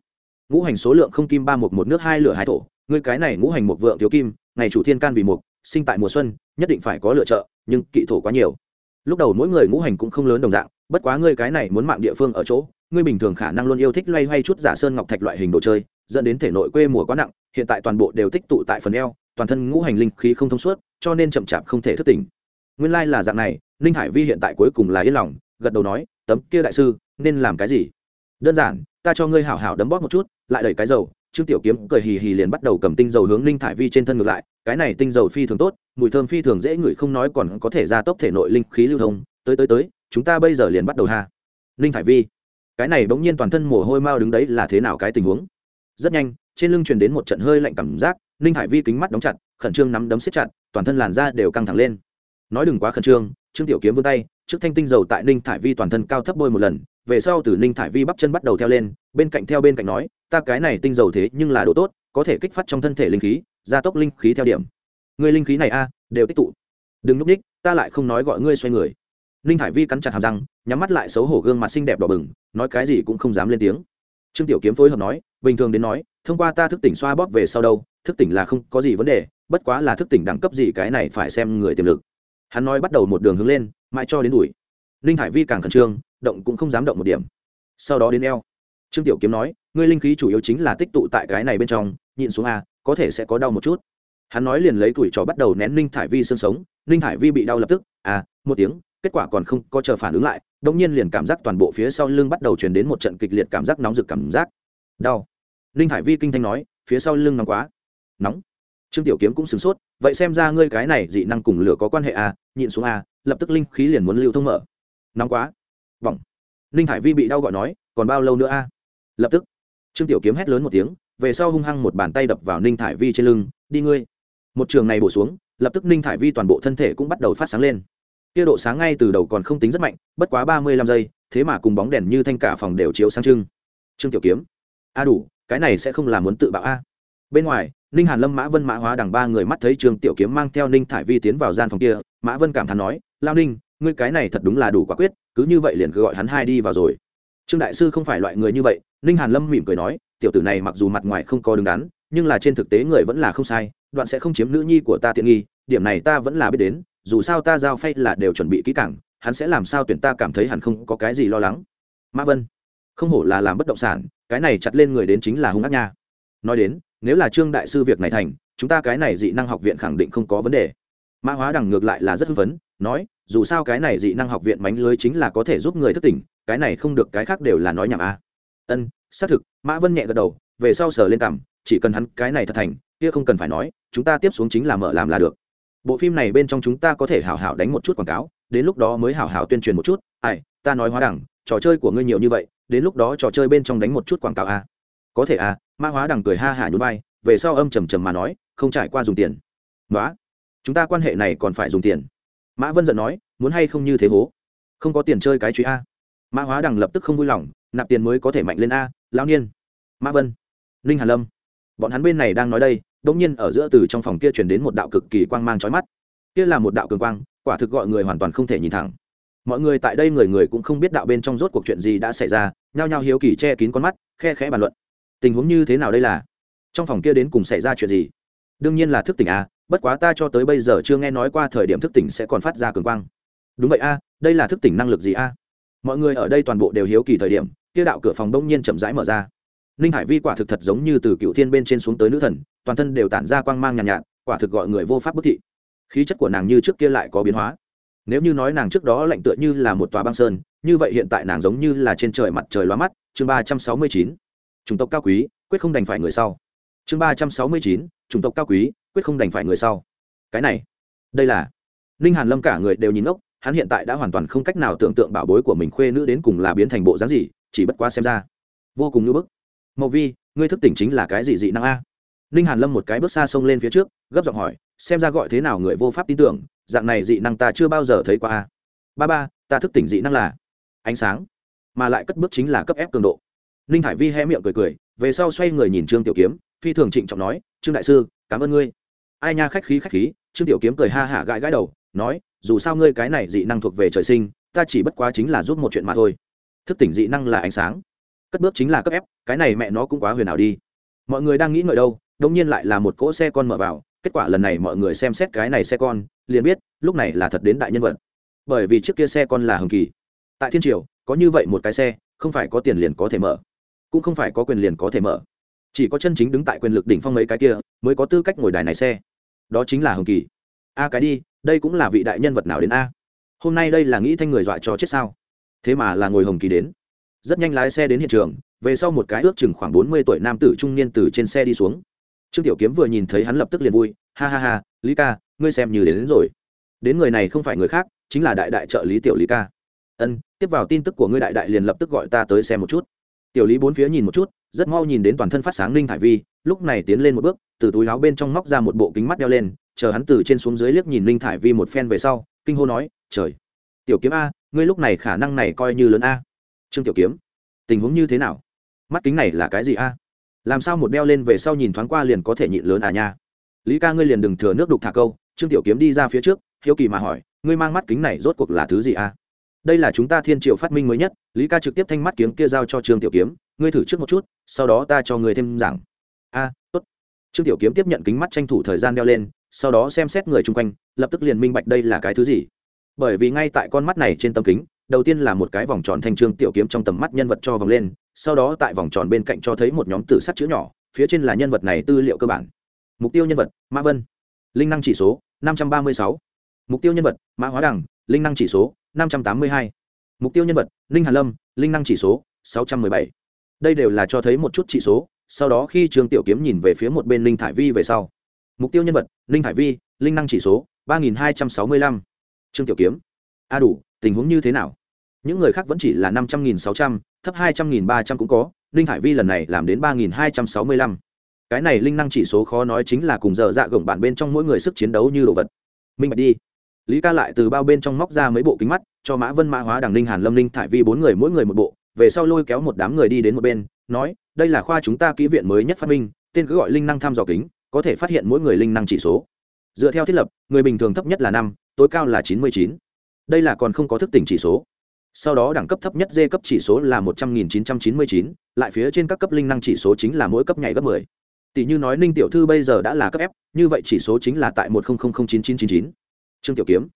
Ngũ hành số lượng không kim ba mục một nước hai lửa hai thổ ngươi cái này ngũ hành một vượng thiếu kim ngày chủ thiên can vì mục sinh tại mùa xuân nhất định phải có lựa trợ nhưng kỵ thổ quá nhiều. Lúc đầu mỗi người ngũ hành cũng không lớn đồng dạng bất quá ngươi cái này muốn mạng địa phương ở chỗ, ngươi bình thường khả năng luôn yêu thích loay hoay chút giả sơn ngọc thạch loại hình đồ chơi, dẫn đến thể nội quê mùa quá nặng, hiện tại toàn bộ đều tích tụ tại phần eo, toàn thân ngũ hành linh khí không thông suốt, cho nên chậm chạp không thể thức tỉnh. Nguyên lai là dạng này, ninh hải vi hiện tại cuối cùng là yên lòng, gật đầu nói, tấm kia đại sư, nên làm cái gì? Đơn giản, ta cho ngươi hảo hảo đấm bóp một chút, lại đẩy cái dầu. Trương tiểu kiếm cười hì hì liền bắt đầu cầm tinh dầu hướng ninh thải vi trên thân ngược lại, cái này tinh dầu phi thường tốt, mùi thơm phi thường dễ ngửi, không nói còn có thể gia tốc thể nội linh khí lưu thông, tới tới tới chúng ta bây giờ liền bắt đầu ha. Ninh thải vi, cái này bỗng nhiên toàn thân mồ hôi mao đứng đấy là thế nào cái tình huống? Rất nhanh, trên lưng truyền đến một trận hơi lạnh cảm giác ninh hải vi kính mắt đóng chặt, khẩn trương nắm đấm xếp chặt, toàn thân làn da đều căng thẳng lên. Nói đừng quá khẩn trương trương tiểu kiếm vươn tay, trước thanh tinh dầu tại ninh thải vi toàn thân cao thấp bôi một lần, về sau từ ninh thải vi bắp chân bắt đầu theo lên, bên cạnh theo bên cạnh nói, ta cái này tinh dầu thế nhưng là đồ tốt, có thể kích phát trong thân thể linh khí, gia tốc linh khí theo điểm. Người linh khí này a, đều tích tụ. Đừng núp ních ta lại không nói gọi ngươi xoay người ninh thải vi cắn chặt hàm răng, nhắm mắt lại xấu hổ gương mặt xinh đẹp đỏ bừng, nói cái gì cũng không dám lên tiếng. Trương tiểu kiếm phối hợp nói, bình thường đến nói, thông qua ta thức tỉnh xoa bóp về sau đâu, thức tỉnh là không có gì vấn đề, bất quá là thức tỉnh đẳng cấp gì cái này phải xem người tiềm lực. Hắn nói bắt đầu một đường hướng lên, mãi cho đến đuổi. Ninh hải vi càng khẩn trương, động cũng không dám động một điểm. Sau đó đến eo. Trương tiểu kiếm nói, ngươi linh khí chủ yếu chính là tích tụ tại cái này bên trong, nhịn xuống a, có thể sẽ có đau một chút. Hắn nói liền lấy tuổi trò bắt đầu nén ninh thải vi xương sống, ninh thải vi bị đau lập tức à một tiếng kết quả còn không có chờ phản ứng lại đông nhiên liền cảm giác toàn bộ phía sau lưng bắt đầu chuyển đến một trận kịch liệt cảm giác nóng rực cảm giác. Đau. Ninh Hải vi kinh thanh nói, phía sau lưng nóng quá. Nóng. Trương tiểu kiếm cũng sửng sốt, vậy xem ra ngươi cái này dị năng cùng lửa có quan hệ à nhịn xuống à lập tức linh khí liền muốn lưu thông mở. Nóng quá. Vòng ninh Hải vi bị đau gọi nói, còn bao lâu nữa a lập tức. Trương tiểu kiếm hét lớn một tiếng, về sau hung hăng một bàn tay đập vào ninh thải vi trên lưng, đi ngươi. Một trường này bổ xuống, lập tức ninh thải vi toàn bộ thân thể cũng bắt đầu phát sáng lên. Kia độ sáng ngay từ đầu còn không tính rất mạnh, bất quá ba mươi lăm giây, thế mà cùng bóng đèn như thanh cả phòng đều chiếu sáng trưng. Trương tiểu kiếm, a đủ, cái này sẽ không làm muốn tự bạo a. Bên ngoài, ninh hàn lâm, mã vân, mã hóa đằng ba người mắt thấy trương tiểu kiếm mang theo ninh thải vi tiến vào gian phòng kia, mã vân cảm thán nói, lao ninh, ngươi cái này thật đúng là đủ quả quyết, cứ như vậy liền gọi hắn hai đi vào rồi. Trương đại sư không phải loại người như vậy, ninh hàn lâm mỉm cười nói, tiểu tử này mặc dù mặt ngoài không có đứng đắn, nhưng là trên thực tế người vẫn là không sai, đoạn sẽ không chiếm nữ nhi của ta tiện nghi, điểm này ta vẫn là biết đến dù sao ta giao phay là đều chuẩn bị kỹ càng, hắn sẽ làm sao tuyển ta cảm thấy hẳn không có cái gì lo lắng. Mã vân không hổ là làm bất động sản cái này chặt lên người đến chính là hung ác nha. Nói đến nếu là trương đại sư việc này thành chúng ta cái này dị năng học viện khẳng định không có vấn đề. Mã hóa đằng ngược lại là rất hưng phấn nói dù sao cái này dị năng học viện mánh lưới chính là có thể giúp người thức tỉnh cái này không được cái khác đều là nói nhảm a ân xác thực mã vân nhẹ gật đầu về sau sờ lên cảm chỉ cần hắn cái này thật thành kia không cần phải nói chúng ta tiếp xuống chính là mở làm là được bộ phim này bên trong chúng ta có thể hảo hảo đánh một chút quảng cáo, đến lúc đó mới hảo hảo tuyên truyền một chút. Ai, ta nói hóa đẳng, trò chơi của ngươi nhiều như vậy, đến lúc đó trò chơi bên trong đánh một chút quảng cáo à? có thể à mã hóa Đẳng cười ha hả nhún vai, về sau âm trầm trầm mà nói, không trải qua dùng tiền. Nói chúng ta quan hệ này còn phải dùng tiền. Mã vân giận nói, muốn hay không như thế hố? Không có tiền chơi cái chuyện a. Mã hóa đằng lập tức không vui lòng, nạp tiền mới có thể mạnh lên a, lão niên. Mã vân, ninh hà lâm, bọn hắn bên này đang nói đây đột nhiên ở giữa từ trong phòng kia truyền đến một đạo cực kỳ quang mang chói mắt. Kia là một đạo cường quang, quả thực gọi người hoàn toàn không thể nhìn thẳng. Mọi người tại đây người người cũng không biết đạo bên trong rốt cuộc chuyện gì đã xảy ra, nhao nhao hiếu kỳ che kín con mắt, khe khẽ bàn luận. Tình huống như thế nào đây là? Trong phòng kia đến cùng xảy ra chuyện gì? Đương nhiên là thức tỉnh a bất quá ta cho tới bây giờ chưa nghe nói qua thời điểm thức tỉnh sẽ còn phát ra cường quang. Đúng vậy a, đây là thức tỉnh năng lực gì a? Mọi người ở đây toàn bộ đều hiếu kỳ thời điểm, kia đạo cửa phòng bỗng nhiên chậm rãi mở ra. Ninh hải vi quả thực thật giống như từ cựu thiên bên trên xuống tới nữ thần toàn thân đều tản ra quang mang nhàn nhạt, nhạt quả thực gọi người vô pháp bức thị. Khí chất của nàng như trước kia lại có biến hóa. Nếu như nói nàng trước đó lạnh tựa như là một tòa băng sơn như vậy hiện tại nàng giống như là trên trời mặt trời loa mắt. Chương ba trăm sáu mươi chín chủng tộc cao quý quyết không đành phải người sau. Chương ba trăm sáu mươi chín chủng tộc cao quý quyết không đành phải người sau. Cái này đây là ninh hàn lâm cả người đều nhìn ngốc, hắn hiện tại đã hoàn toàn không cách nào tưởng tượng bảo bối của mình khuê nữ đến cùng là biến thành bộ dáng gì chỉ bất quá xem ra vô cùng như bức. Mậu vi ngươi thức tỉnh chính là cái gì dị năng a? Ninh hàn lâm một cái bước xa sông lên phía trước, gấp giọng hỏi, xem ra gọi thế nào người vô pháp tin tưởng, dạng này dị năng ta chưa bao giờ thấy qua ba ba, ta thức tỉnh dị năng là ánh sáng, mà lại cất bước chính là cấp ép cường độ. Ninh hải vi hé miệng cười cười, về sau xoay người nhìn trương tiểu kiếm, phi thường trịnh trọng nói, trương đại sư, cảm ơn ngươi. Ai nha khách khí khách khí, trương tiểu kiếm cười ha hả gãi gãi đầu, nói, dù sao ngươi cái này dị năng thuộc về trời sinh, ta chỉ bất quá chính là giúp một chuyện mà thôi. Thức tỉnh dị năng là ánh sáng, cất bước chính là cấp ép cái này mẹ nó cũng quá huyền ảo đi. Mọi người đang nghĩ ngợi đâu đông nhiên lại là một cỗ xe con mở vào, kết quả lần này mọi người xem xét cái này xe con, liền biết, lúc này là thật đến đại nhân vật. Bởi vì chiếc kia xe con là hồng kỳ. Tại thiên triều, có như vậy một cái xe, không phải có tiền liền có thể mở. Cũng không phải có quyền liền có thể mở. Chỉ có chân chính đứng tại quyền lực đỉnh phong mấy cái kia, mới có tư cách ngồi đài này xe. Đó chính là hồng kỳ. A cái đi, đây cũng là vị đại nhân vật nào đến a? Hôm nay đây là nghĩ thanh người dọa cho chết sao? Thế mà là ngồi hồng kỳ đến. Rất nhanh lái xe đến hiện trường, về sau một cái ước chừng khoảng bốn mươi tuổi nam tử trung niên từ trên xe đi xuống trương tiểu kiếm vừa nhìn thấy hắn lập tức liền vui ha ha ha lý ca ngươi xem như đến, đến rồi. Đến người này không phải người khác chính là đại đại trợ lý tiểu lý ca. Ân tiếp vào tin tức của ngươi đại đại liền lập tức gọi ta tới xem một chút. Tiểu lý bốn phía nhìn một chút rất mau nhìn đến toàn thân phát sáng ninh thải vi lúc này tiến lên một bước từ túi láo bên trong móc ra một bộ kính mắt đeo lên chờ hắn từ trên xuống dưới liếc nhìn ninh thải vi một phen về sau kinh hô nói trời! Tiểu kiếm a ngươi lúc này khả năng này coi như lớn a. Trương tiểu kiếm tình huống như thế nào? Mắt kính này là cái gì a? Làm sao một đeo lên về sau nhìn thoáng qua liền có thể nhịn lớn à nha? Lý ca ngươi liền đừng thừa nước đục thả câu, trương tiểu kiếm đi ra phía trước, hiếu kỳ mà hỏi, ngươi mang mắt kính này rốt cuộc là thứ gì à? đây là chúng ta thiên triệu phát minh mới nhất, lý ca trực tiếp thanh mắt kiếm kia giao cho trương tiểu kiếm, ngươi thử trước một chút, sau đó ta cho ngươi thêm giảng. A tốt. Trương tiểu kiếm tiếp nhận kính mắt tranh thủ thời gian đeo lên, sau đó xem xét người chung quanh, lập tức liền minh bạch đây là cái thứ gì. Bởi vì ngay tại con mắt này trên tấm kính, đầu tiên là một cái vòng tròn thanh trương tiểu kiếm trong tầm mắt nhân vật cho vòng lên sau đó tại vòng tròn bên cạnh cho thấy một nhóm tử sắt chữ nhỏ, phía trên là nhân vật này tư liệu cơ bản. Mục tiêu nhân vật, mã vân. Linh năng chỉ số, năm trăm ba mươi sáu. Mục tiêu nhân vật, mã hóa đẳng linh năng chỉ số, năm trăm tám mươi hai. Mục tiêu nhân vật, linh hàn lâm, linh năng chỉ số, sáu trăm m ư ơ i bảy. Đây đều là cho thấy một chút chỉ số, sau đó khi Trường tiểu kiếm nhìn về phía một bên linh thải vi về sau. Mục tiêu nhân vật, linh thải vi, linh năng chỉ số, ba nghìn hai trăm sáu mươi lăm. Trương tiểu kiếm. A đủ, tình huống như thế nào? Những người khác vẫn chỉ là năm trăm nghìn sáu trăm, thấp hai trăm nghìn ba trăm cũng có, linh Hải vi lần này làm đến ba nghìn hai trăm sáu mươi lăm. Cái này linh năng chỉ số khó nói chính là cùng giờ dạ gồng bản bên trong mỗi người sức chiến đấu như đồ vật. Minh bạch đi. Lý ca lại từ bao bên trong móc ra mấy bộ kính mắt, cho mã vân, mã hóa, đằng linh, hàn lâm, linh thải vi bốn người mỗi người một bộ, về sau lôi kéo một đám người đi đến một bên, nói, đây là khoa chúng ta kỹ viện mới nhất phát minh, tên cứ gọi linh năng thăm dò kính, có thể phát hiện mỗi người linh năng chỉ số. Dựa theo thiết lập, người bình thường thấp nhất là năm, tối cao là chín mươi chín. Đây là còn không có thức tỉnh chỉ số sau đó đẳng cấp thấp nhất d cấp chỉ số là một trăm nghìn chín trăm chín mươi chín, lại phía trên các cấp linh năng chỉ số chính là mỗi cấp nhảy gấp mười. Tỷ như nói ninh tiểu thư bây giờ đã là cấp f, như vậy chỉ số chính là tại một chín chín chín chín. Trương tiểu kiếm,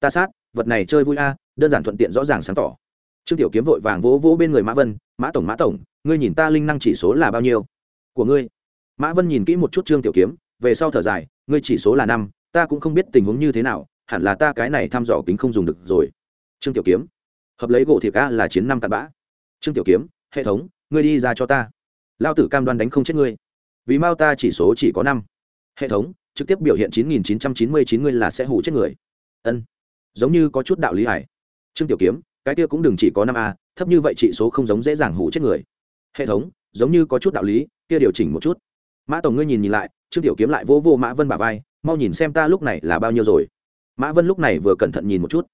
ta sát, vật này chơi vui a, đơn giản thuận tiện rõ ràng sáng tỏ. Trương tiểu kiếm vội vàng vỗ vỗ bên người mã vân, mã tổng mã tổng, ngươi nhìn ta linh năng chỉ số là bao nhiêu? Của ngươi. Mã vân nhìn kỹ một chút trương tiểu kiếm, về sau thở dài, ngươi chỉ số là năm, ta cũng không biết tình huống như thế nào, hẳn là ta cái này thăm dò kính không dùng được rồi. Trương tiểu kiếm hợp lấy gỗ thiệp ca là chiến năm cặn bã. Trương tiểu kiếm, hệ thống, ngươi đi ra cho ta. Lao tử cam đoan đánh không chết ngươi. Vì mao ta chỉ số chỉ có năm. Hệ thống, trực tiếp biểu hiện chín nghìn chín trăm chín mươi chín ngươi là sẽ hủ chết người. Ân. Giống như có chút đạo lý hải trương tiểu kiếm, cái kia cũng đừng chỉ có năm a, thấp như vậy chỉ số không giống dễ dàng hủ chết người. Hệ thống, giống như có chút đạo lý, kia điều chỉnh một chút. Mã tổng ngươi nhìn nhìn lại, trương tiểu kiếm lại vô vô mã vân bà vai, mau nhìn xem ta lúc này là bao nhiêu rồi. Mã vân lúc này vừa cẩn thận nhìn một chút.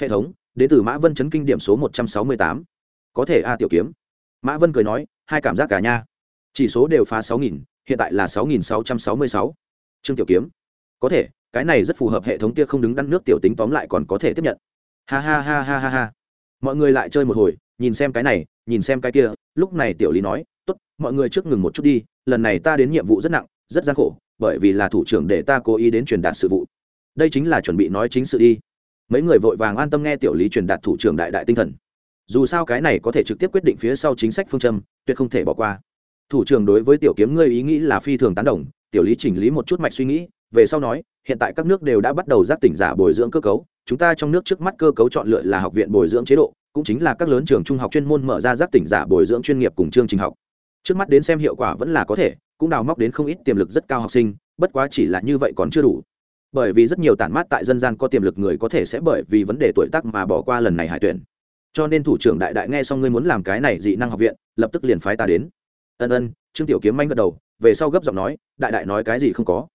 Hệ thống đến từ mã vân chấn kinh điểm số một trăm sáu mươi tám. Có thể a tiểu kiếm. Mã vân cười nói, hai cảm giác cả nha. Chỉ số đều phá sáu nghìn, hiện tại là sáu nghìn sáu trăm sáu mươi sáu. Trương tiểu kiếm. Có thể, cái này rất phù hợp hệ thống kia không đứng đắn nước tiểu tính tóm lại còn có thể tiếp nhận. Ha ha ha ha ha ha. Mọi người lại chơi một hồi, nhìn xem cái này, nhìn xem cái kia. Lúc này tiểu lý nói, tốt, mọi người trước ngừng một chút đi, lần này ta đến nhiệm vụ rất nặng, rất gian khổ, bởi vì là thủ trưởng để ta cố ý đến truyền đạt sự vụ. Đây chính là chuẩn bị nói chính sự đi mấy người vội vàng an tâm nghe tiểu lý truyền đạt thủ trưởng đại đại tinh thần. Dù sao cái này có thể trực tiếp quyết định phía sau chính sách phương châm, tuyệt không thể bỏ qua. Thủ trưởng đối với tiểu kiếm ngươi ý nghĩ là phi thường tán đồng, tiểu lý chỉnh lý một chút mạch suy nghĩ, về sau nói, hiện tại các nước đều đã bắt đầu giác tỉnh giả bồi dưỡng cơ cấu, chúng ta trong nước trước mắt cơ cấu chọn lựa là học viện bồi dưỡng chế độ, cũng chính là các lớn trường trung học chuyên môn mở ra giác tỉnh giả bồi dưỡng chuyên nghiệp cùng chương trình học. Trước mắt đến xem hiệu quả vẫn là có thể, cũng đào móc đến không ít tiềm lực rất cao học sinh, bất quá chỉ là như vậy còn chưa đủ bởi vì rất nhiều tản mát tại dân gian có tiềm lực người có thể sẽ bởi vì vấn đề tuổi tác mà bỏ qua lần này hải tuyển. Cho nên thủ trưởng đại đại nghe xong ngươi muốn làm cái này dị năng học viện, lập tức liền phái ta đến. Ân ân, trương tiểu kiếm manh gật đầu, về sau gấp giọng nói, đại đại nói cái gì không có.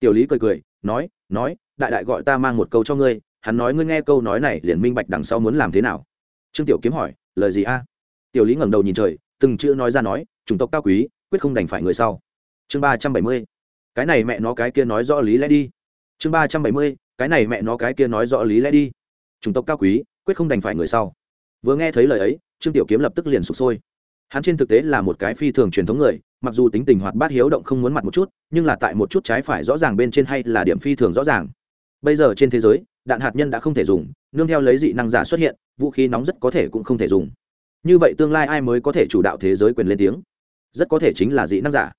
Tiểu lý cười cười, nói nói, đại đại gọi ta mang một câu cho ngươi, hắn nói ngươi nghe câu nói này liền minh bạch đằng sau muốn làm thế nào. Trương tiểu kiếm hỏi, lời gì a? Tiểu lý ngẩng đầu nhìn trời, từng chữ nói ra nói, chủng tộc cao quý, quyết không đành phải người sau. Chương ba trăm bảy mươi. Cái này mẹ nó cái kia nói rõ lý lẽ đi chương ba trăm bảy mươi, cái này mẹ nó cái kia nói rõ lý lẽ đi. Chủng tộc cao quý, quyết không đành phải người sau. Vừa nghe thấy lời ấy, trương tiểu kiếm lập tức liền sụp sôi. Hắn trên thực tế là một cái phi thường truyền thống người, mặc dù tính tình hoạt bát hiếu động không muốn mặt một chút, nhưng là tại một chút trái phải rõ ràng bên trên hay là điểm phi thường rõ ràng. Bây giờ trên thế giới, đạn hạt nhân đã không thể dùng, nương theo lấy dị năng giả xuất hiện, vũ khí nóng rất có thể cũng không thể dùng. Như vậy tương lai ai mới có thể chủ đạo thế giới quyền lên tiếng? Rất có thể chính là dị năng giả.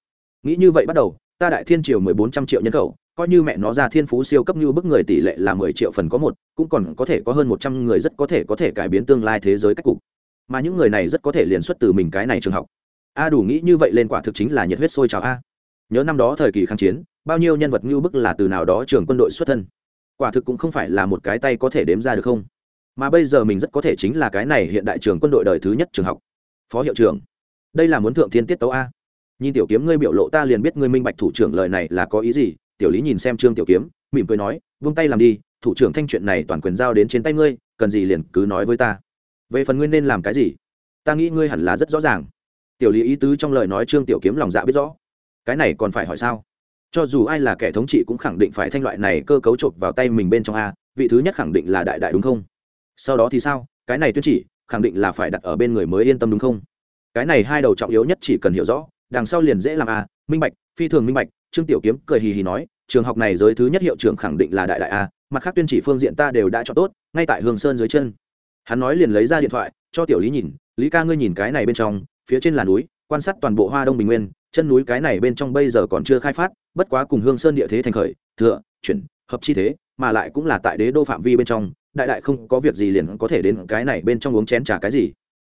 Nghĩ như vậy bắt đầu, ta đại thiên triều mười bốn trăm triệu nhân khẩu coi như mẹ nó ra thiên phú siêu cấp như bức người tỷ lệ là mười triệu phần có một, cũng còn có thể có hơn một trăm người rất có thể có thể cải biến tương lai thế giới cách cục. Mà những người này rất có thể liền xuất từ mình cái này trường học. A đủ nghĩ như vậy lên quả thực chính là nhiệt huyết sôi trào a. Nhớ năm đó thời kỳ kháng chiến, bao nhiêu nhân vật như bức là từ nào đó trường quân đội xuất thân. Quả thực cũng không phải là một cái tay có thể đếm ra được không. Mà bây giờ mình rất có thể chính là cái này hiện đại trường quân đội đời thứ nhất trường học. Phó hiệu trưởng, đây là muốn thượng thiên tiết tấu a. Nhìn tiểu kiếm ngươi biểu lộ ta liền biết ngươi minh bạch thủ trưởng lời này là có ý gì tiểu lý nhìn xem trương tiểu kiếm, mỉm cười nói, vung tay làm đi, thủ trưởng thanh chuyện này toàn quyền giao đến trên tay ngươi, cần gì liền cứ nói với ta. Về phần nguyên nên làm cái gì? Ta nghĩ ngươi hẳn là rất rõ ràng. Tiểu lý ý tứ trong lời nói trương tiểu kiếm lòng dạ biết rõ. Cái này còn phải hỏi sao? Cho dù ai là kẻ thống trị cũng khẳng định phải thanh loại này cơ cấu chộp vào tay mình bên trong a, vị thứ nhất khẳng định là đại đại đúng không? Sau đó thì sao? Cái này tuyên chỉ, khẳng định là phải đặt ở bên người mới yên tâm đúng không? Cái này hai đầu trọng yếu nhất chỉ cần hiểu rõ, đằng sau liền dễ làm a, minh bạch, phi thường minh bạch trương tiểu kiếm cười hì hì nói, trường học này giới thứ nhất hiệu trưởng khẳng định là đại đại a, mặt khác tuyên chỉ phương diện ta đều đã cho tốt, ngay tại hương sơn dưới chân. Hắn nói liền lấy ra điện thoại, cho tiểu lý nhìn, lý ca ngươi nhìn cái này bên trong, phía trên là núi, quan sát toàn bộ hoa đông bình nguyên, chân núi cái này bên trong bây giờ còn chưa khai phát, bất quá cùng hương sơn địa thế thành khởi, thừa, chuyển, hợp chi thế, mà lại cũng là tại đế đô phạm vi bên trong, đại đại không có việc gì liền có thể đến cái này bên trong uống chén trà cái gì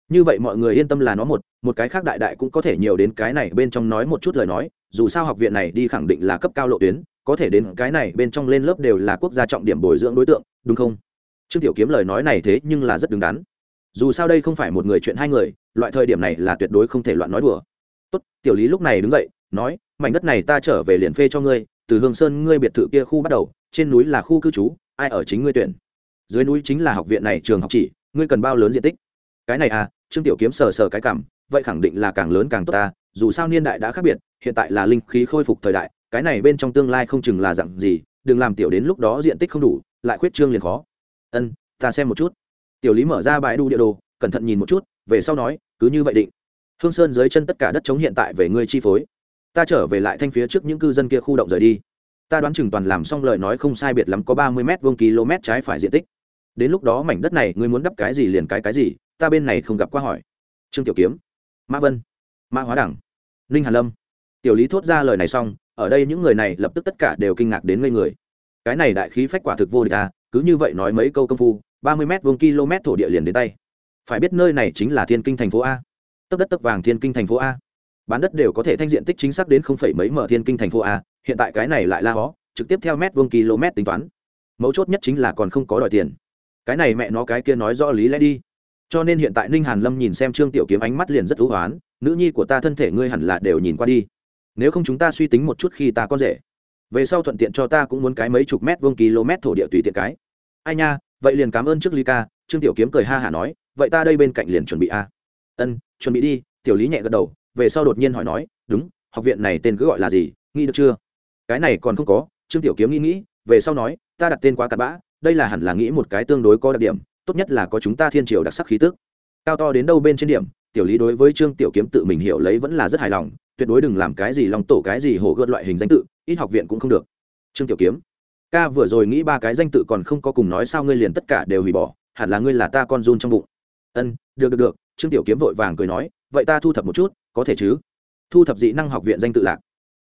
như vậy mọi người yên tâm là nó một một cái khác đại đại cũng có thể nhiều đến cái này bên trong nói một chút lời nói, dù sao học viện này đi khẳng định là cấp cao lộ tuyến, có thể đến cái này bên trong lên lớp đều là quốc gia trọng điểm bồi dưỡng đối tượng, đúng không? Trương tiểu kiếm lời nói này thế nhưng là rất đứng đắn. Dù sao đây không phải một người chuyện hai người, loại thời điểm này là tuyệt đối không thể loạn nói đùa. Tốt, tiểu lý lúc này đứng dậy, nói, mảnh đất này ta trở về liền phê cho ngươi, từ hương sơn ngươi biệt thự kia khu bắt đầu, trên núi là khu cư trú, ai ở chính ngươi tuyển. Dưới núi chính là học viện này trường học chỉ, ngươi cần bao lớn diện tích? Cái này à trương tiểu kiếm sờ sờ cái cảm, vậy khẳng định là càng lớn càng tốt ta, dù sao niên đại đã khác biệt, hiện tại là linh khí khôi phục thời đại, cái này bên trong tương lai không chừng là dặn gì, đừng làm tiểu đến lúc đó diện tích không đủ, lại khuyết trương liền khó. Ân, ta xem một chút. Tiểu lý mở ra bãi đu địa đồ, cẩn thận nhìn một chút, về sau nói, cứ như vậy định. Hương sơn dưới chân tất cả đất chống hiện tại về ngươi chi phối. Ta trở về lại thanh phía trước những cư dân kia khu động rời đi. Ta đoán chừng toàn làm xong lời nói không sai biệt lắm có ba mươi m vuông km trái phải diện tích. Đến lúc đó mảnh đất này ngươi muốn đắp cái gì liền cái cái gì ta bên này không gặp qua hỏi. Trương tiểu kiếm, mã vân, mã hóa đẳng, ninh hàn lâm. Tiểu lý thốt ra lời này xong, ở đây những người này lập tức tất cả đều kinh ngạc đến ngây người. Cái này đại khí phách quả thực vô địch à cứ như vậy nói mấy câu công phu, ba mươi m vuông km thổ địa liền đến tay. Phải biết nơi này chính là thiên kinh thành phố a. Tấp đất tấp vàng thiên kinh thành phố a. Bán đất đều có thể thanh diện tích chính xác đến không phẩy mấy mở thiên kinh thành phố a, hiện tại cái này lại la hó, trực tiếp theo mét vuông km tính toán. Mấu chốt nhất chính là còn không có đòi tiền. Cái này mẹ nó cái kia nói rõ lý lẽ đi cho nên hiện tại ninh hàn lâm nhìn xem trương tiểu kiếm ánh mắt liền rất thú hoán, nữ nhi của ta thân thể ngươi hẳn là đều nhìn qua đi. Nếu không chúng ta suy tính một chút khi ta con rể. Về sau thuận tiện cho ta cũng muốn cái mấy chục mét vuông km thổ địa tùy tiện cái. Ai nha, vậy liền cảm ơn trước ly ca, trương tiểu kiếm cười ha hả nói, vậy ta đây bên cạnh liền chuẩn bị a. Ân, chuẩn bị đi, tiểu lý nhẹ gật đầu, về sau đột nhiên hỏi nói, đúng, học viện này tên cứ gọi là gì, nghĩ được chưa? Cái này còn không có, trương tiểu kiếm nghĩ nghĩ, về sau nói, ta đặt tên quá cặn bã, đây là hẳn là nghĩ một cái tương đối có đặc điểm tốt nhất là có chúng ta thiên triều đặc sắc khí tức. Cao to đến đâu bên trên điểm, tiểu lý đối với trương tiểu kiếm tự mình hiểu lấy vẫn là rất hài lòng, tuyệt đối đừng làm cái gì lòng tổ cái gì hổ gợt loại hình danh tự, ít học viện cũng không được. Trương tiểu kiếm, ca vừa rồi nghĩ ba cái danh tự còn không có cùng nói sao ngươi liền tất cả đều hủy bỏ, hẳn là ngươi là ta con run trong bụng. Ân, được được được, trương tiểu kiếm vội vàng cười nói, vậy ta thu thập một chút, có thể chứ? Thu thập dị năng học viện danh tự lạc.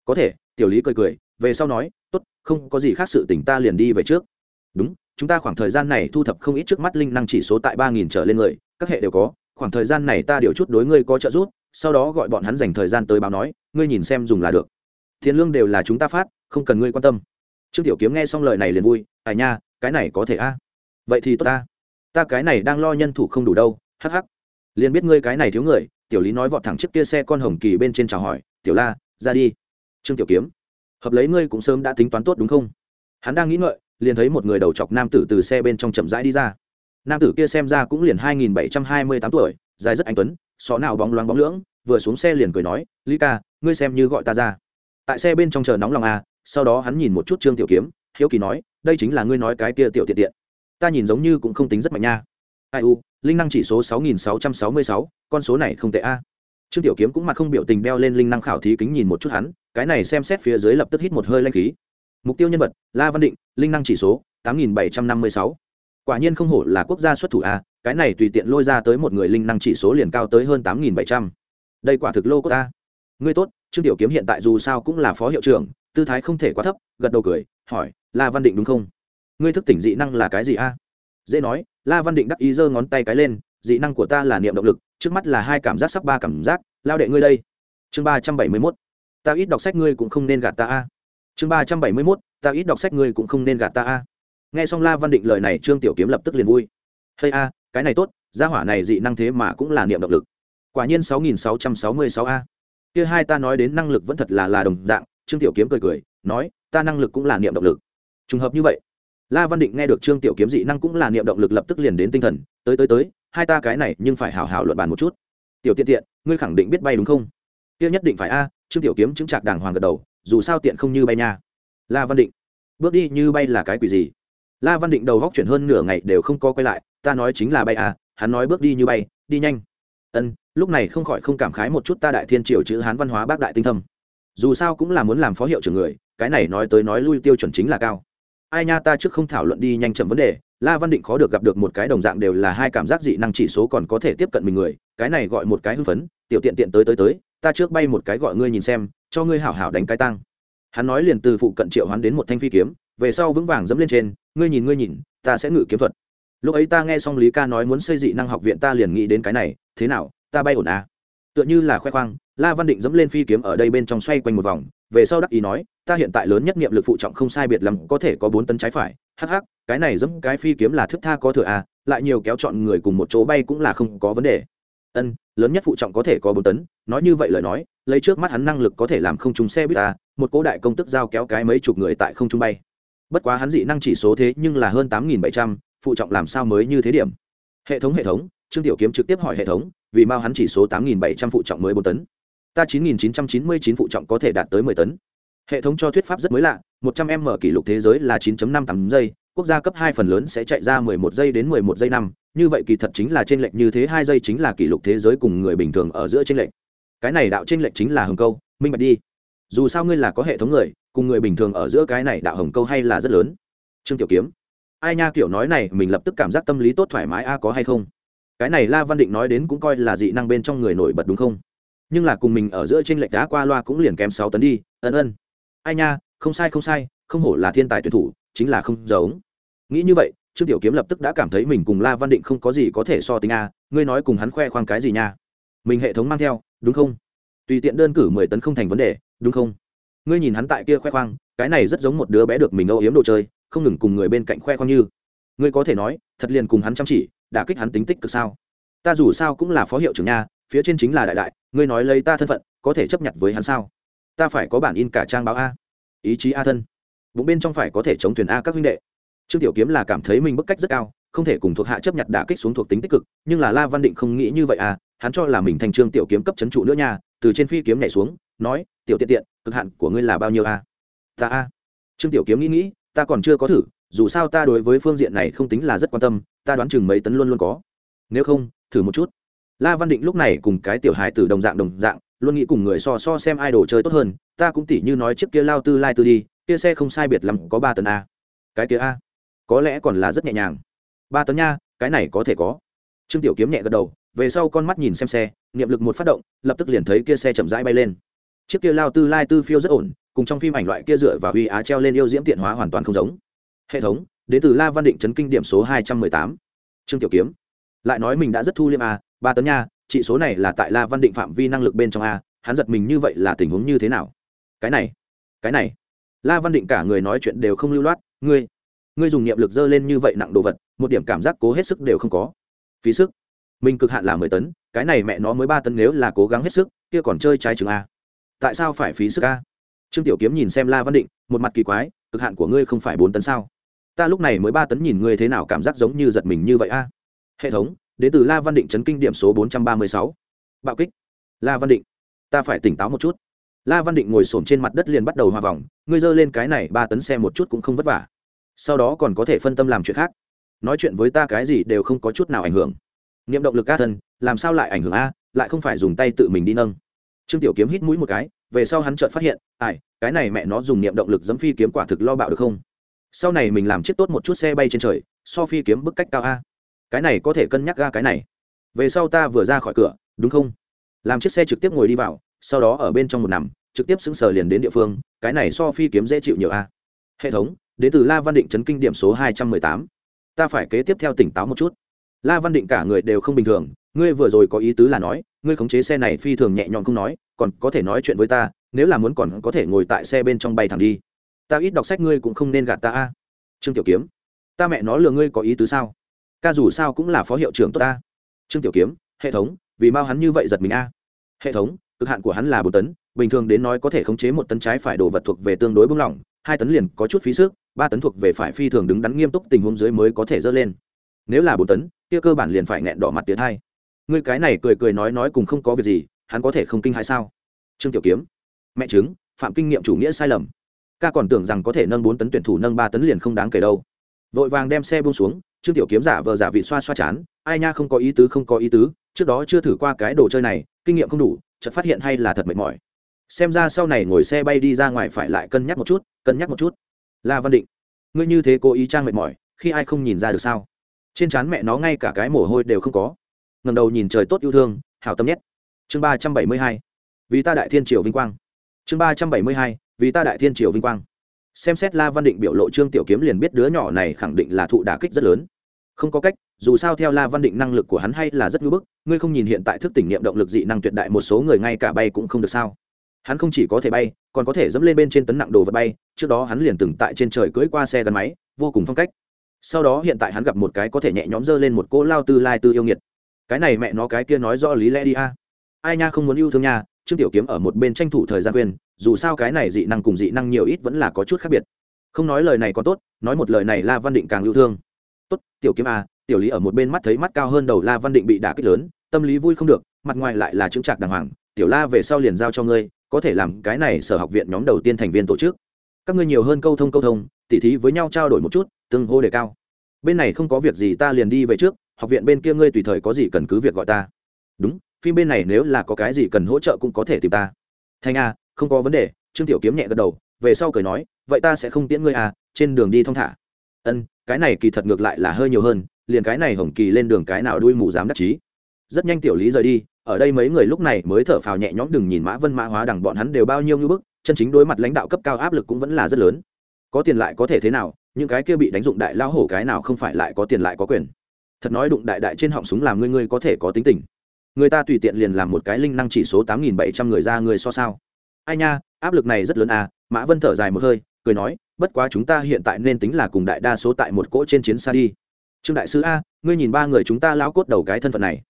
Có thể, tiểu lý cười cười, về sau nói, tốt, không có gì khác sự tỉnh ta liền đi về trước. Đúng chúng ta khoảng thời gian này thu thập không ít trước mắt linh năng chỉ số tại ba nghìn trở lên người, các hệ đều có, khoảng thời gian này ta điều chút đối ngươi có trợ giúp, sau đó gọi bọn hắn dành thời gian tới báo nói, ngươi nhìn xem dùng là được. Tiền lương đều là chúng ta phát, không cần ngươi quan tâm. Trương tiểu kiếm nghe xong lời này liền vui à nha, cái này có thể a? Vậy thì tốt ta. Ta cái này đang lo nhân thủ không đủ đâu, hắc hắc. Liền biết ngươi cái này thiếu người, tiểu lý nói vọt thẳng chiếc kia xe con hồng kỳ bên trên chào hỏi, tiểu la, ra đi. Trương tiểu kiếm, hợp lấy ngươi cũng sớm đã tính toán tốt đúng không? Hắn đang nghĩ ngợi liền thấy một người đầu chọc nam tử từ xe bên trong chậm rãi đi ra. Nam tử kia xem ra cũng liền hai nghìn bảy trăm hai mươi tám tuổi, dài rất anh tuấn, xó nào bóng loáng bóng lưỡng, vừa xuống xe liền cười nói, lý ca, ngươi xem như gọi ta ra. Tại xe bên trong chờ nóng lòng à sau đó hắn nhìn một chút trương tiểu kiếm, hiếu kỳ nói, đây chính là ngươi nói cái kia tiểu tiện tiện. Ta nhìn giống như cũng không tính rất mạnh nha. Ai u, linh năng chỉ số sáu nghìn sáu trăm sáu mươi sáu, con số này không tệ a. Trương tiểu kiếm cũng mặt không biểu tình đeo lên linh năng khảo thí kính nhìn một chút hắn, cái này xem xét phía dưới lập tức hít một hơi lanh khí mục tiêu nhân vật, la văn định, linh năng chỉ số, tám nghìn bảy trăm năm mươi sáu. Quả nhiên không hổ là quốc gia xuất thủ a, cái này tùy tiện lôi ra tới một người linh năng chỉ số liền cao tới hơn tám nghìn bảy trăm. Đây quả thực lô của ta ngươi tốt, trương tiểu kiếm hiện tại dù sao cũng là phó hiệu trưởng, tư thái không thể quá thấp, gật đầu cười, hỏi, la văn định đúng không? Ngươi thức tỉnh dị năng là cái gì a? Dễ nói, la văn định đắc ý giơ ngón tay cái lên, dị năng của ta là niệm động lực, trước mắt là hai cảm giác sắp ba cảm giác, lao đệ ngươi đây. Chương ba trăm bảy mươi mốt. Ta ít đọc sách ngươi cũng không nên gạt ta a chương ba trăm bảy mươi mốt, ta ít đọc sách ngươi cũng không nên gạt ta a. Nghe xong la văn định lời này, trương tiểu kiếm lập tức liền vui. Hay a, cái này tốt, gia hỏa này dị năng thế mà cũng là niệm động lực. Quả nhiên sáu nghìn sáu trăm sáu mươi sáu a. Kia hai ta nói đến năng lực vẫn thật là là đồng dạng, trương tiểu kiếm cười cười, nói, ta năng lực cũng là niệm động lực. Trùng hợp như vậy, la văn định nghe được trương tiểu kiếm dị năng cũng là niệm động lực lập tức liền đến tinh thần, tới tới tới, hai ta cái này nhưng phải hào hào luận bàn một chút. Tiểu tiện tiện, ngươi khẳng định biết bay đúng không? Kia nhất định phải a, trương tiểu kiếm chứng trạc đàng hoàng gật đầu dù sao tiện không như bay nha. La văn định, bước đi như bay là cái quỷ gì? La văn định đầu góc chuyển hơn nửa ngày đều không có quay lại, ta nói chính là bay à hắn nói bước đi như bay, đi nhanh. Ân, lúc này không khỏi không cảm khái một chút ta đại thiên triều chữ hán văn hóa bác đại tinh thâm. Dù sao cũng là muốn làm phó hiệu trưởng người, cái này nói tới nói lui tiêu chuẩn chính là cao. Ai nha ta trước không thảo luận đi nhanh chậm vấn đề, la văn định khó được gặp được một cái đồng dạng đều là hai cảm giác dị năng chỉ số còn có thể tiếp cận mình người, cái này gọi một cái hưng phấn, tiểu tiện tiện tới tới tới ta trước bay một cái gọi ngươi nhìn xem, cho ngươi hảo hảo đánh cái tăng hắn nói liền từ phụ cận triệu hắn đến một thanh phi kiếm, về sau vững vàng dẫm lên trên, ngươi nhìn ngươi nhìn, ta sẽ ngự kiếm thuật. Lúc ấy ta nghe xong lý ca nói muốn xây dị năng học viện ta liền nghĩ đến cái này, thế nào, ta bay ổn à? Tựa như là khoe khoang, la văn định dẫm lên phi kiếm ở đây bên trong xoay quanh một vòng, về sau đắc ý nói, ta hiện tại lớn nhất nghiệm lực phụ trọng không sai biệt lắm, có thể có bốn tấn trái phải, hắc hắc, cái này dẫm cái phi kiếm là thức tha có thừa à lại nhiều kéo chọn người cùng một chỗ bay cũng là không có vấn đề. Ân lớn nhất phụ trọng có thể có bốn tấn, nói như vậy lời nói, lấy trước mắt hắn năng lực có thể làm không trúng xe buýt ta một cỗ đại công tức giao kéo cái mấy chục người tại không trung bay. Bất quá hắn dị năng chỉ số thế nhưng là hơn tám nghìn bảy trăm, phụ trọng làm sao mới như thế điểm? Hệ thống hệ thống, trương tiểu kiếm trực tiếp hỏi hệ thống, vì mao hắn chỉ số tám nghìn bảy trăm phụ trọng mới bốn tấn. Ta chín nghìn chín trăm chín mươi chín phụ trọng có thể đạt tới mười tấn. Hệ thống cho thuyết pháp rất mới lạ, một trăm m kỷ lục thế giới là chín năm tám giây, quốc gia cấp hai phần lớn sẽ chạy ra mười một giây đến mười một giây năm như vậy kỳ thật chính là trên lệnh như thế, hai giây chính là kỷ lục thế giới cùng người bình thường ở giữa trên lệnh cái này đạo trên lệnh chính là hồng câu, minh bạch đi. Dù sao ngươi là có hệ thống người, cùng người bình thường ở giữa cái này đạo hồng câu hay là rất lớn. Trương tiểu kiếm. Ai nha kiểu nói này, mình lập tức cảm giác tâm lý tốt thoải mái, a, có hay không? Cái này la văn định nói đến cũng coi là dị năng bên trong người nổi bật đúng không? Nhưng là cùng mình ở giữa trên lệch đá qua loa cũng liền kém sáu tấn đi, ân ân. Ai nha, không sai không sai, không hổ là thiên tài tuyển thủ, chính là không giống. Nghĩ như vậy trương tiểu kiếm lập tức đã cảm thấy mình cùng la văn định không có gì có thể so tính a, ngươi nói cùng hắn khoe khoang cái gì nha? Mình hệ thống mang theo, đúng không? Tùy tiện đơn cử mười tấn không thành vấn đề, đúng không? Ngươi nhìn hắn tại kia khoe khoang, cái này rất giống một đứa bé được mình âu yếm đồ chơi, không ngừng cùng người bên cạnh khoe khoang như. Ngươi có thể nói, thật liền cùng hắn chăm chỉ, đã kích hắn tính tích cực sao? Ta dù sao cũng là phó hiệu trưởng nha, phía trên chính là đại đại, ngươi nói lấy ta thân phận, có thể chấp nhận với hắn sao? Ta phải có bản in cả trang báo a. Ý chí a thân. Bụng bên trong phải có thể chống thuyền a các huynh đệ trương tiểu kiếm là cảm thấy mình bức cách rất cao, không thể cùng thuộc hạ chấp nhận đả kích xuống thuộc tính tích cực, nhưng là la văn định không nghĩ như vậy à hắn cho là mình thành trương tiểu kiếm cấp chấn trụ nữa nha, từ trên phi kiếm nhảy xuống, nói, tiểu tiện tiện, cực hạn của ngươi là bao nhiêu à? ta a trương tiểu kiếm nghĩ nghĩ, ta còn chưa có thử, dù sao ta đối với phương diện này không tính là rất quan tâm, ta đoán chừng mấy tấn luôn luôn có. Nếu không, thử một chút. La văn định lúc này cùng cái tiểu hài từ đồng dạng đồng dạng, luôn nghĩ cùng người so so xem ai đồ chơi tốt hơn, ta cũng tỉ như nói chiếc kia lao tư lai tư đi, kia xe không sai biệt lắm, có ba tấn a cái kia a có lẽ còn là rất nhẹ nhàng. Ba tấn nha, cái này có thể có. Trương tiểu kiếm nhẹ gật đầu, về sau con mắt nhìn xem xe, niệm lực một phát động, lập tức liền thấy kia xe chậm rãi bay lên. Chiếc kia lao tư lai tư phiêu rất ổn, cùng trong phim ảnh loại kia dựa và huy á treo lên yêu diễm tiện hóa hoàn toàn không giống. Hệ thống, đến từ la văn định chấn kinh điểm số hai trăm mười tám. Trương tiểu kiếm, lại nói mình đã rất thu liêm a ba tấn nha trị số này là tại la văn định phạm vi năng lực bên trong a, hắn giật mình như vậy là tình huống như thế nào? Cái này cái này. La văn định cả người nói chuyện đều không lưu loát, ngươi ngươi dùng niệm lực dơ lên như vậy nặng đồ vật, một điểm cảm giác cố hết sức đều không có. Phí sức. Mình cực hạn là mười tấn, cái này mẹ nó mới ba tấn nếu là cố gắng hết sức, kia còn chơi trái chừng a. Tại sao phải phí sức a? Trương tiểu kiếm nhìn xem la văn định, một mặt kỳ quái, cực hạn của ngươi không phải bốn tấn sao? Ta lúc này mới ba tấn nhìn ngươi thế nào cảm giác giống như giật mình như vậy a. Hệ thống, đến từ la văn định chấn kinh điểm số bốn trăm ba mươi sáu. Bạo kích. La văn định, ta phải tỉnh táo một chút. La văn định ngồi s trên mặt đất liền bắt đầu hòa vòng, ngươi giơ lên cái này ba tấn xe một chút cũng không vất vả sau đó còn có thể phân tâm làm chuyện khác. Nói chuyện với ta cái gì đều không có chút nào ảnh hưởng. Niệm động lực ca thân, làm sao lại ảnh hưởng a? Lại không phải dùng tay tự mình đi nâng. Trương tiểu kiếm hít mũi một cái, về sau hắn chợt phát hiện, ai, cái này mẹ nó dùng niệm động lực dẫm phi kiếm quả thực lo bạo được không? Sau này mình làm chiếc tốt một chút xe bay trên trời, so phi kiếm bức cách cao a. Cái này có thể cân nhắc ga cái này. Về sau ta vừa ra khỏi cửa, đúng không? Làm chiếc xe trực tiếp ngồi đi vào, sau đó ở bên trong một nằm, trực tiếp xứng sờ liền đến địa phương, cái này so phi kiếm dễ chịu nhiều a. Hệ thống đến từ la văn định chấn kinh điểm số hai trăm mười tám. Ta phải kế tiếp theo tỉnh táo một chút. La văn định cả người đều không bình thường, ngươi vừa rồi có ý tứ là nói, ngươi khống chế xe này phi thường nhẹ nhõm không nói, còn có thể nói chuyện với ta, nếu là muốn còn có thể ngồi tại xe bên trong bay thẳng đi. Ta ít đọc sách ngươi cũng không nên gạt ta a. Trương tiểu kiếm. Ta mẹ nói lừa ngươi có ý tứ sao? Ca dù sao cũng là phó hiệu trưởng tốt ta. Trương tiểu kiếm, hệ thống, vì mau hắn như vậy giật mình a. Hệ thống, cực hạn của hắn là bốn tấn, bình thường đến nói có thể khống chế một tấn trái phải đồ vật thuộc về tương đối bung lỏng, hai tấn liền có chút phí sức ba tấn thuộc về phải phi thường đứng đắn nghiêm túc tình huống dưới mới có thể dơ lên. Nếu là bốn tấn, kia cơ bản liền phải nghẹn đỏ mặt tiến hai. Ngươi cái này cười cười nói nói cùng không có việc gì, hắn có thể không kinh hay sao? Trương tiểu kiếm. Mẹ chứng, phạm kinh nghiệm chủ nghĩa sai lầm. Ca còn tưởng rằng có thể nâng bốn tấn tuyển thủ nâng ba tấn liền không đáng kể đâu. Vội vàng đem xe buông xuống, trương tiểu kiếm giả vờ giả vị xoa xoa chán, ai nha không có ý tứ, không có ý tứ, trước đó chưa thử qua cái đồ chơi này, kinh nghiệm không đủ, chợt phát hiện hay là thật mệt mỏi. Xem ra sau này ngồi xe bay đi ra ngoài phải lại cân nhắc một chút, cân nhắc một chút la văn định, ngươi như thế cố ý trang mệt mỏi, khi ai không nhìn ra được sao? Trên trán mẹ nó ngay cả cái mồ hôi đều không có. Ngầm đầu nhìn trời tốt yêu thương, hảo tâm nhất. chương ba trăm bảy mươi hai, vì ta đại thiên triều vinh quang. Chương ba trăm bảy mươi hai, vì ta đại thiên triều vinh quang. Xem xét la văn định biểu lộ trương tiểu kiếm liền biết đứa nhỏ này khẳng định là thụ đả kích rất lớn. Không có cách, dù sao theo la văn định năng lực của hắn hay là rất ngưỡng bức, ngươi không nhìn hiện tại thức tỉnh niệm động lực dị năng tuyệt đại một số người ngay cả bay cũng không được sao? Hắn không chỉ có thể bay, còn có thể dẫm lên bên trên tấn nặng đồ vật bay, trước đó hắn liền từng tại trên trời cưỡi qua xe gắn máy, vô cùng phong cách. Sau đó hiện tại hắn gặp một cái có thể nhẹ nhõm dơ lên một cỗ lao tư lai tư yêu nghiệt. Cái này mẹ nó cái kia nói rõ lý lẽ đi a. Ai nha không muốn yêu thương nha, trương tiểu kiếm ở một bên tranh thủ thời gian quên, dù sao cái này dị năng cùng dị năng nhiều ít vẫn là có chút khác biệt. Không nói lời này còn tốt, nói một lời này la văn định càng yêu thương. Tốt, tiểu kiếm a tiểu lý ở một bên mắt thấy mắt cao hơn đầu la văn định bị đả kích lớn, tâm lý vui không được, mặt ngoài lại là chứng trạc đàng hoàng. Tiểu la về sau liền giao cho ngươi có thể làm cái này sở học viện nhóm đầu tiên thành viên tổ chức. Các ngươi nhiều hơn câu thông câu thông, tỉ thí với nhau trao đổi một chút, tương hô đề cao. Bên này không có việc gì ta liền đi về trước, học viện bên kia ngươi tùy thời có gì cần cứ việc gọi ta. Đúng, phim bên này nếu là có cái gì cần hỗ trợ cũng có thể tìm ta. Thanh a, không có vấn đề, trương tiểu kiếm nhẹ gật đầu, về sau cười nói, vậy ta sẽ không tiễn ngươi à trên đường đi thong thả. Ân, cái này kỳ thật ngược lại là hơi nhiều hơn, liền cái này hồng kỳ lên đường cái nào đuôi mù dám đắc chí rất nhanh tiểu lý rời đi, ở đây mấy người lúc này mới thở phào nhẹ nhõm, đừng nhìn mã vân mã hóa đằng bọn hắn đều bao nhiêu như bức, chân chính đối mặt lãnh đạo cấp cao áp lực cũng vẫn là rất lớn. Có tiền lại có thể thế nào, những cái kia bị đánh dụng đại lao hổ cái nào không phải lại có tiền lại có quyền. Thật nói đụng đại đại trên họng súng làm ngươi ngươi có thể có tính tình. Người ta tùy tiện liền làm một cái linh năng chỉ số tám nghìn bảy trăm người ra người so sao. Ai nha, áp lực này rất lớn à mã vân thở dài một hơi, cười nói, bất quá chúng ta hiện tại nên tính là cùng đại đa số tại một cỗ trên chiến xa đi. Trương đại sứ a, ngươi nhìn ba người chúng ta lão cốt đầu cái thân phận này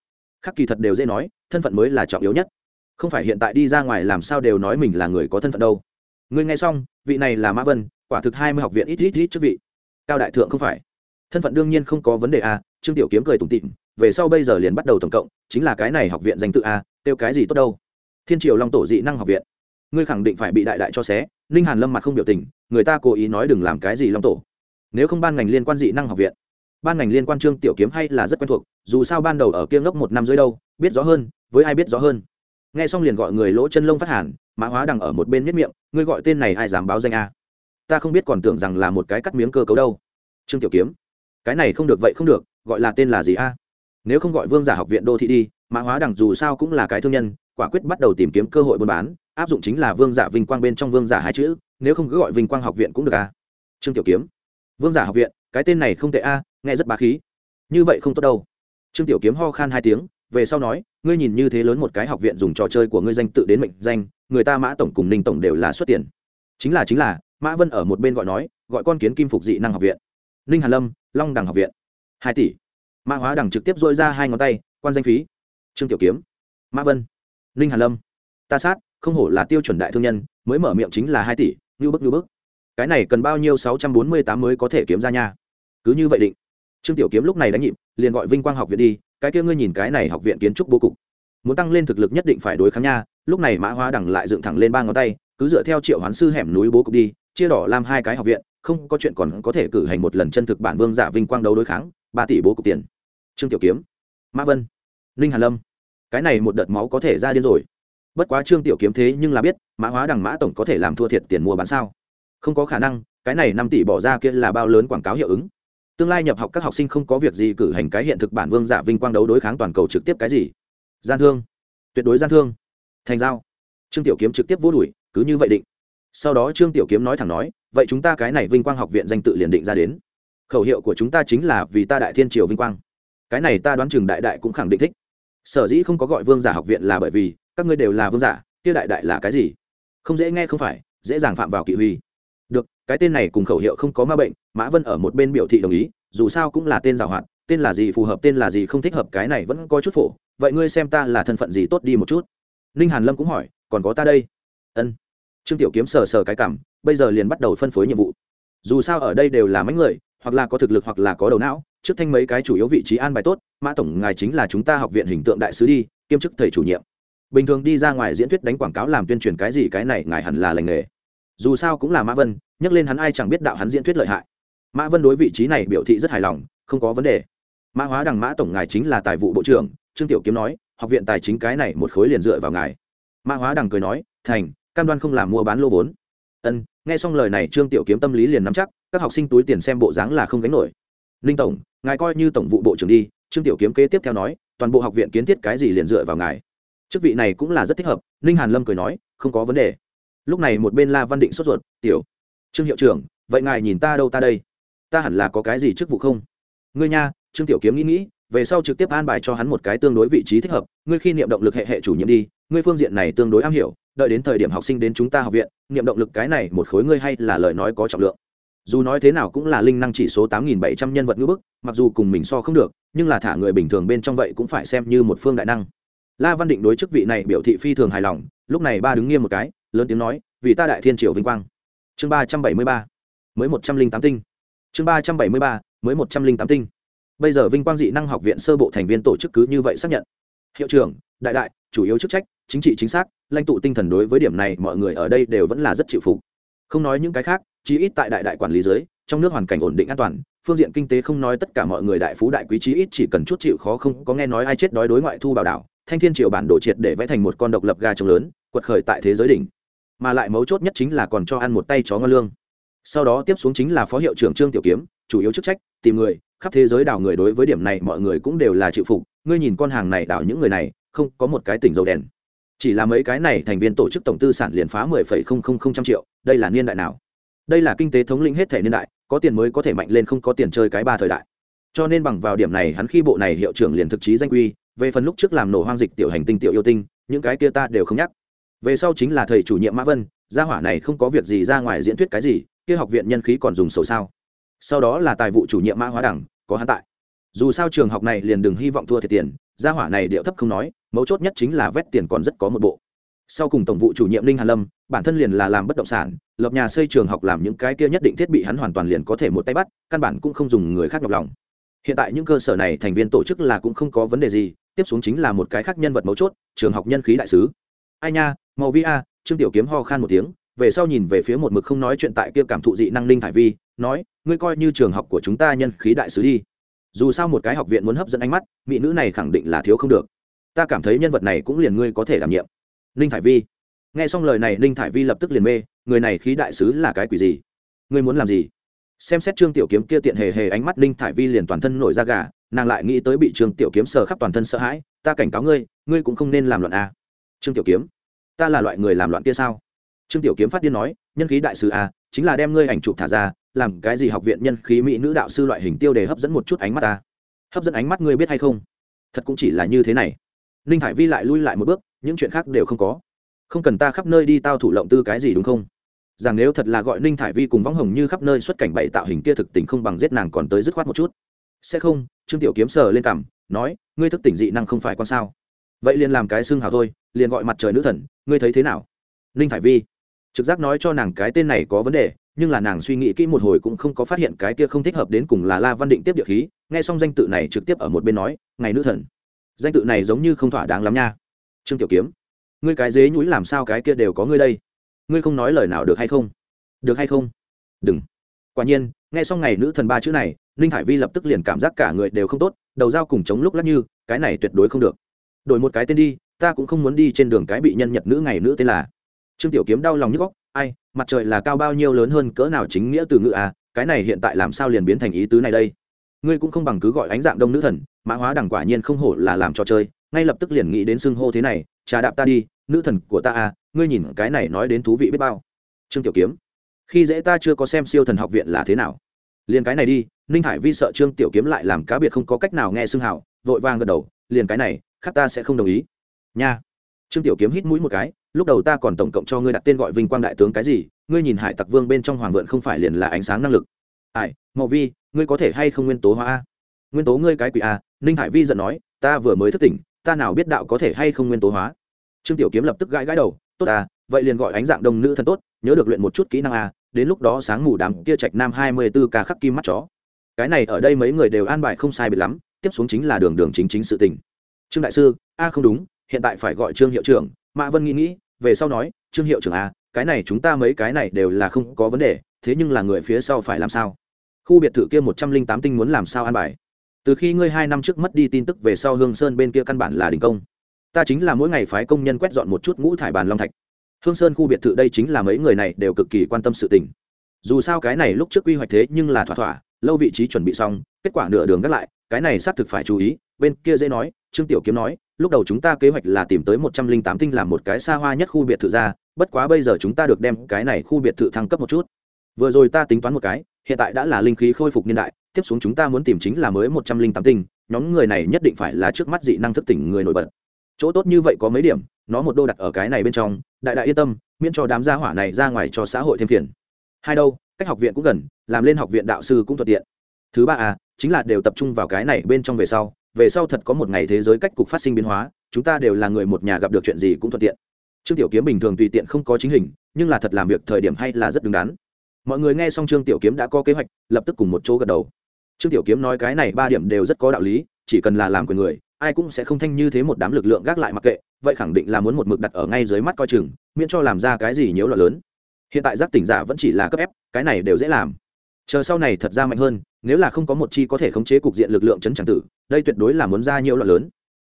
khắc kỳ thật đều dễ nói, thân phận mới là trọng yếu nhất. Không phải hiện tại đi ra ngoài làm sao đều nói mình là người có thân phận đâu. Ngươi nghe xong, vị này là mã vân, quả thực hai mươi học viện ít ít ít trước vị. Cao đại thượng không phải. Thân phận đương nhiên không có vấn đề a trương tiểu kiếm cười tủm tịm về sau bây giờ liền bắt đầu tổng cộng, chính là cái này học viện danh tự à, a tiêu cái gì tốt đâu. Thiên triều long tổ dị năng học viện. Ngươi khẳng định phải bị đại đại cho xé, ninh hàn lâm mặt không biểu tình, người ta cố ý nói đừng làm cái gì long tổ. Nếu không ban ngành liên quan dị năng học viện ban ngành liên quan trương tiểu kiếm hay là rất quen thuộc, dù sao ban đầu ở kia ngốc một năm dưới đâu, biết rõ hơn, với ai biết rõ hơn. Nghe xong liền gọi người lỗ chân lông phát hàn, mã hóa đằng ở một bên miết miệng, ngươi gọi tên này ai dám báo danh a? Ta không biết còn tưởng rằng là một cái cắt miếng cơ cấu đâu. Trương tiểu kiếm, cái này không được, vậy không được, gọi là tên là gì a? Nếu không gọi vương giả học viện đô thị đi, mã hóa đằng dù sao cũng là cái thương nhân, quả quyết bắt đầu tìm kiếm cơ hội buôn bán, áp dụng chính là vương giả vinh quang bên trong vương giả hai chữ, nếu không cứ gọi vinh quang học viện cũng được a. Trương tiểu kiếm, vương giả học viện, cái tên này không tệ a nghe rất bá khí. Như vậy không tốt đâu. Trương tiểu kiếm ho khan hai tiếng, về sau nói, ngươi nhìn như thế lớn một cái học viện dùng trò chơi của ngươi danh tự đến mệnh danh, người ta mã tổng cùng ninh tổng đều là xuất tiền. Chính là chính là, mã vân ở một bên gọi nói, gọi con kiến kim phục dị năng học viện. Ninh hàn lâm, long đằng học viện. Hai tỷ. Mã hóa đằng trực tiếp dội ra hai ngón tay, quan danh phí. Trương tiểu kiếm. Mã vân. Ninh hàn lâm. Ta sát, không hổ là tiêu chuẩn đại thương nhân, mới mở miệng chính là hai tỷ, như bức như bức. Cái này cần bao nhiêu sáu trăm bốn mươi tám mới có thể kiếm ra nha. Cứ như vậy định trương tiểu kiếm lúc này đánh nhịp, liền gọi vinh quang học viện đi, cái kia ngươi nhìn cái này học viện kiến trúc bố cục. Muốn tăng lên thực lực nhất định phải đối kháng nha, lúc này mã hóa đằng lại dựng thẳng lên ba ngón tay, cứ dựa theo triệu hoán sư hẻm núi bố cục đi, chia đỏ làm hai cái học viện, không có chuyện còn có thể cử hành một lần chân thực bản vương giả vinh quang đấu đối kháng, ba tỷ bố cục tiền. Trương tiểu kiếm, mã vân, ninh hàn lâm. Cái này một đợt máu có thể ra điên rồi. Bất quá trương tiểu kiếm thế nhưng là biết, mã hóa đằng mã tổng có thể làm thua thiệt tiền mua bán sao. Không có khả năng, cái này năm tỷ bỏ ra kia là bao lớn quảng cáo hiệu ứng tương lai nhập học các học sinh không có việc gì cử hành cái hiện thực bản vương giả vinh quang đấu đối kháng toàn cầu trực tiếp cái gì? Gian thương. Tuyệt đối gian thương. Thành giao. Trương tiểu kiếm trực tiếp vô đuổi, cứ như vậy định. Sau đó trương tiểu kiếm nói thẳng nói, vậy chúng ta cái này vinh quang học viện danh tự liền định ra đến. Khẩu hiệu của chúng ta chính là vì ta đại thiên triều vinh quang. Cái này ta đoán chừng đại đại cũng khẳng định thích. Sở dĩ không có gọi vương giả học viện là bởi vì, các ngươi đều là vương giả, kia đại đại là cái gì? Không dễ nghe không phải, dễ dàng phạm vào kỵ huy được, cái tên này cùng khẩu hiệu không có ma bệnh, mã vân ở một bên biểu thị đồng ý, dù sao cũng là tên giàu hoạt, tên là gì phù hợp, tên là gì không thích hợp, cái này vẫn có chút phổ. Vậy ngươi xem ta là thân phận gì tốt đi một chút. Ninh hàn lâm cũng hỏi, còn có ta đây? Ân. Trương tiểu kiếm sờ sờ cái cảm, bây giờ liền bắt đầu phân phối nhiệm vụ. Dù sao ở đây đều là mấy người, hoặc là có thực lực hoặc là có đầu não, trước thanh mấy cái chủ yếu vị trí an bài tốt, mã tổng ngài chính là chúng ta học viện hình tượng đại sứ đi, kiêm chức thầy chủ nhiệm. Bình thường đi ra ngoài diễn thuyết đánh quảng cáo làm tuyên truyền cái gì, cái này ngài hẳn là lành nghề dù sao cũng là mã vân, nhắc lên hắn ai chẳng biết đạo hắn diễn thuyết lợi hại. Mã vân đối vị trí này biểu thị rất hài lòng, không có vấn đề. Mã hóa đằng mã tổng ngài chính là tài vụ bộ trưởng, trương tiểu kiếm nói, học viện tài chính cái này một khối liền dựa vào ngài. Mã hóa đằng cười nói, thành, cam đoan không làm mua bán lô vốn. Ân, nghe xong lời này trương tiểu kiếm tâm lý liền nắm chắc, các học sinh túi tiền xem bộ dáng là không gánh nổi. Ninh tổng, ngài coi như tổng vụ bộ trưởng đi, trương tiểu kiếm kế tiếp theo nói, toàn bộ học viện kiến thiết cái gì liền dựa vào ngài. Chức vị này cũng là rất thích hợp, ninh hàn lâm cười nói, không có vấn đề lúc này một bên la văn định sốt ruột, tiểu trương hiệu trưởng, vậy ngài nhìn ta đâu ta đây? Ta hẳn là có cái gì chức vụ không? Ngươi nha, trương tiểu kiếm nghĩ nghĩ, về sau trực tiếp an bài cho hắn một cái tương đối vị trí thích hợp, ngươi khi niệm động lực hệ hệ chủ nhiệm đi, ngươi phương diện này tương đối am hiểu, đợi đến thời điểm học sinh đến chúng ta học viện, niệm động lực cái này một khối ngươi hay là lời nói có trọng lượng. Dù nói thế nào cũng là linh năng chỉ số tám nghìn bảy trăm nhân vật ngữ bức, mặc dù cùng mình so không được, nhưng là thả người bình thường bên trong vậy cũng phải xem như một phương đại năng. La văn định đối chức vị này biểu thị phi thường hài lòng, lúc này ba đứng nghiêm một cái lớn tiếng nói vì ta đại thiên triều vinh quang. Chương ba trăm bảy mươi ba mới một trăm linh tám tinh. Chương ba trăm bảy mươi ba mới một trăm linh tám tinh. Bây giờ vinh quang dị năng học viện sơ bộ thành viên tổ chức cứ như vậy xác nhận. Hiệu trưởng đại đại chủ yếu chức trách chính trị chính xác lãnh tụ tinh thần đối với điểm này mọi người ở đây đều vẫn là rất chịu phục. Không nói những cái khác chí ít tại đại đại quản lý giới, trong nước hoàn cảnh ổn định an toàn phương diện kinh tế không nói tất cả mọi người đại phú đại quý chí ít chỉ cần chút chịu khó không có nghe nói ai chết đói đối ngoại thu bảo đảo thanh thiên triều bản đồ triệt để vẽ thành một con độc lập ga trống lớn quật khởi tại thế giới đỉnh mà lại mấu chốt nhất chính là còn cho ăn một tay chó ngon lương. Sau đó tiếp xuống chính là phó hiệu trưởng trương tiểu kiếm, chủ yếu chức trách, tìm người, khắp thế giới đào người đối với điểm này mọi người cũng đều là chịu phục. Ngươi nhìn con hàng này đào những người này, không có một cái tỉnh dầu đèn. Chỉ là mấy cái này thành viên tổ chức tổng tư sản liền phá mười phẩy không không không trăm triệu, đây là niên đại nào? Đây là kinh tế thống lĩnh hết thể niên đại, có tiền mới có thể mạnh lên không có tiền chơi cái ba thời đại. Cho nên bằng vào điểm này hắn khi bộ này hiệu trưởng liền thực chí danh quy, về phần lúc trước làm nổ hoang dịch tiểu hành tinh tiểu yêu tinh, những cái kia ta đều không nhắc về sau chính là thầy chủ nhiệm mã vân, gia hỏa này không có việc gì ra ngoài diễn thuyết cái gì, kia học viện nhân khí còn dùng sầu sao? Sau đó là tài vụ chủ nhiệm mã hóa đẳng, có hắn tại. Dù sao trường học này liền đừng hy vọng thua thiệt tiền, gia hỏa này điệu thấp không nói, mấu chốt nhất chính là vét tiền còn rất có một bộ. Sau cùng tổng vụ chủ nhiệm linh hàn lâm, bản thân liền là làm bất động sản, lập nhà xây trường học làm những cái kia nhất định thiết bị hắn hoàn toàn liền có thể một tay bắt, căn bản cũng không dùng người khác nhọc lòng. Hiện tại những cơ sở này thành viên tổ chức là cũng không có vấn đề gì, tiếp xuống chính là một cái khác nhân vật mấu chốt, trường học nhân khí đại sứ ai nha màu vi a, trương tiểu kiếm ho khan một tiếng, về sau nhìn về phía một mực không nói chuyện tại kia cảm thụ dị năng linh thải vi, nói, ngươi coi như trường học của chúng ta nhân khí đại sứ đi. Dù sao một cái học viện muốn hấp dẫn ánh mắt, mỹ nữ này khẳng định là thiếu không được. Ta cảm thấy nhân vật này cũng liền ngươi có thể đảm nhiệm. Ninh thải vi. Nghe xong lời này, ninh thải vi lập tức liền mê, người này khí đại sứ là cái quỷ gì? Ngươi muốn làm gì? Xem xét trương tiểu kiếm kia tiện hề hề ánh mắt, ninh thải vi liền toàn thân nổi da gà, nàng lại nghĩ tới bị trương tiểu kiếm sờ khắp toàn thân sợ hãi, ta cảnh cáo ngươi ngươi cũng không nên làm loạn a trương tiểu kiếm, ta là loại người làm loạn kia sao? Trương tiểu kiếm phát điên nói, nhân khí đại sứ a à, chính là đem ngươi ảnh chụp thả ra, làm cái gì học viện nhân khí mỹ nữ đạo sư loại hình tiêu để hấp dẫn một chút ánh mắt ta? Hấp dẫn ánh mắt ngươi biết hay không? Thật cũng chỉ là như thế này. Ninh hải vi lại lui lại một bước, những chuyện khác đều không có. Không cần ta khắp nơi đi tao thủ lộng tư cái gì đúng không? Rằng nếu thật là gọi ninh thải vi cùng võng hồng như khắp nơi xuất cảnh bậy tạo hình kia thực tình không bằng giết nàng còn tới dứt khoát một chút. Sẽ không, trương tiểu kiếm sờ lên cằm, nói, ngươi thức tỉnh dị năng không phải con sao? Vậy liền làm cái xương hào thôi liền gọi mặt trời nữ thần, ngươi thấy thế nào? Ninh thải vi trực giác nói cho nàng cái tên này có vấn đề, nhưng là nàng suy nghĩ kỹ một hồi cũng không có phát hiện cái kia không thích hợp đến cùng là la văn định tiếp địa khí, nghe xong danh tự này trực tiếp ở một bên nói, ngày nữ thần. Danh tự này giống như không thỏa đáng lắm nha. Trương tiểu kiếm, ngươi cái dế nhũi làm sao cái kia đều có ngươi đây? Ngươi không nói lời nào được hay không? Được hay không? Đừng. Quả nhiên, nghe xong ngày nữ thần ba chữ này, ninh hải vi lập tức liền cảm giác cả người đều không tốt, đầu dao cùng chống lúc lắc như, cái này tuyệt đối không được. Đổi một cái tên đi ta cũng không muốn đi trên đường cái bị nhân nhật nữ ngày nữ tên là. Trương tiểu kiếm đau lòng như góc ai, mặt trời là cao bao nhiêu lớn hơn cỡ nào chính nghĩa từ ngữ à cái này hiện tại làm sao liền biến thành ý tứ này đây? Ngươi cũng không bằng cứ gọi ánh dạng đông nữ thần, mã hóa đẳng quả nhiên không hổ là làm trò chơi, ngay lập tức liền nghĩ đến xưng hô thế này, trà đạp ta đi, nữ thần của ta à ngươi nhìn cái này nói đến thú vị biết bao. Trương tiểu kiếm, khi dễ ta chưa có xem siêu thần học viện là thế nào? Liền cái này đi, ninh hải vi sợ trương tiểu kiếm lại làm cá biệt không có cách nào nghe xưng hào, vội vàng gật đầu, liền cái này, khác ta sẽ không đồng ý nha. Trương tiểu kiếm hít mũi một cái, lúc đầu ta còn tổng cộng cho ngươi đặt tên gọi vinh quang đại tướng cái gì, ngươi nhìn hải tặc vương bên trong hoàng vượn không phải liền là ánh sáng năng lực. Ai, mậu vi, ngươi có thể hay không nguyên tố hóa a? Nguyên tố ngươi cái quỷ a, ninh hải vi giận nói, ta vừa mới thức tỉnh, ta nào biết đạo có thể hay không nguyên tố hóa? Trương tiểu kiếm lập tức gãi gãi đầu, tốt ta, vậy liền gọi ánh dạng đông nữ thân tốt, nhớ được luyện một chút kỹ năng a, đến lúc đó sáng mù đám kia trạch nam hai mươi b ố ca khắc kim mắt chó. Cái này ở đây mấy người đều an bài không sai biệt lắm, tiếp xuống chính là đường đường chính chính sự tình. Trương đại sư, a không đúng hiện tại phải gọi trương hiệu trưởng. Mã vân nghĩ nghĩ, về sau nói, trương hiệu trưởng à cái này chúng ta mấy cái này đều là không có vấn đề, thế nhưng là người phía sau phải làm sao? Khu biệt thự kia một trăm linh tám tinh muốn làm sao an bài? Từ khi ngươi hai năm trước mất đi tin tức về sau hương sơn bên kia căn bản là đình công. Ta chính là mỗi ngày phái công nhân quét dọn một chút ngũ thải bàn long thạch. Hương sơn khu biệt thự đây chính là mấy người này đều cực kỳ quan tâm sự tình. Dù sao cái này lúc trước quy hoạch thế nhưng là thỏa thỏa, lâu vị trí chuẩn bị xong, kết quả nửa đường gác lại, cái này xác thực phải chú ý, bên kia dễ nói, trương tiểu kiếm nói lúc đầu chúng ta kế hoạch là tìm tới một trăm linh tám tinh làm một cái xa hoa nhất khu biệt thự ra, bất quá bây giờ chúng ta được đem cái này khu biệt thự thăng cấp một chút. Vừa rồi ta tính toán một cái, hiện tại đã là linh khí khôi phục niên đại, tiếp xuống chúng ta muốn tìm chính là mới một trăm linh tám tinh, nhóm người này nhất định phải là trước mắt dị năng thức tỉnh người nổi bật. Chỗ tốt như vậy có mấy điểm, nó một đô đặt ở cái này bên trong, đại đại yên tâm, miễn cho đám gia hỏa này ra ngoài cho xã hội thêm phiền. Hai đâu, cách học viện cũng gần, làm lên học viện đạo sư cũng thuận tiện. Thứ ba à chính là đều tập trung vào cái này bên trong về sau về sau thật có một ngày thế giới cách cục phát sinh biến hóa, chúng ta đều là người một nhà gặp được chuyện gì cũng thuận tiện. Trương tiểu kiếm bình thường tùy tiện không có chính hình, nhưng là thật làm việc thời điểm hay là rất đứng đắn. Mọi người nghe xong trương tiểu kiếm đã có kế hoạch, lập tức cùng một chỗ gật đầu. Trương tiểu kiếm nói cái này ba điểm đều rất có đạo lý, chỉ cần là làm quyền người, ai cũng sẽ không thanh như thế một đám lực lượng gác lại mặc kệ, vậy khẳng định là muốn một mực đặt ở ngay dưới mắt coi chừng, miễn cho làm ra cái gì nhiễu loạn lớn. Hiện tại giác tỉnh giả vẫn chỉ là cấp ép cái này đều dễ làm. Chờ sau này thật ra mạnh hơn nếu là không có một chi có thể khống chế cục diện lực lượng chấn tràng tử, đây tuyệt đối là muốn ra nhiễu loạn lớn.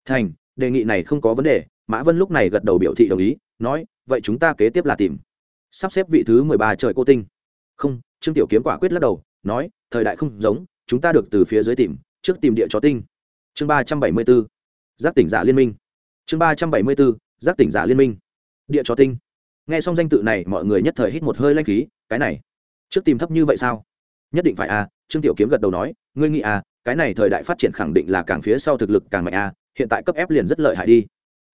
Thành, đề nghị này không có vấn đề, mã vân lúc này gật đầu biểu thị đồng ý, nói, vậy chúng ta kế tiếp là tìm. Sắp xếp vị thứ mười ba trời cô tinh. Không, trương tiểu kiếm quả quyết lắc đầu, nói, thời đại không giống, chúng ta được từ phía dưới tìm, trước tìm địa chó tinh. Chương ba trăm bảy mươi b ố giác tỉnh giả liên minh. Chương ba trăm bảy mươi b ố giác tỉnh giả liên minh. Địa chó tinh. Nghe xong danh tự này, mọi người nhất thời hít một hơi lanh khí, cái này, trước tìm thấp như vậy sao? Nhất định phải à? Trương tiểu kiếm gật đầu nói ngươi nghĩ à, cái này thời đại phát triển khẳng định là càng phía sau thực lực càng mạnh à? hiện tại cấp f liền rất lợi hại đi.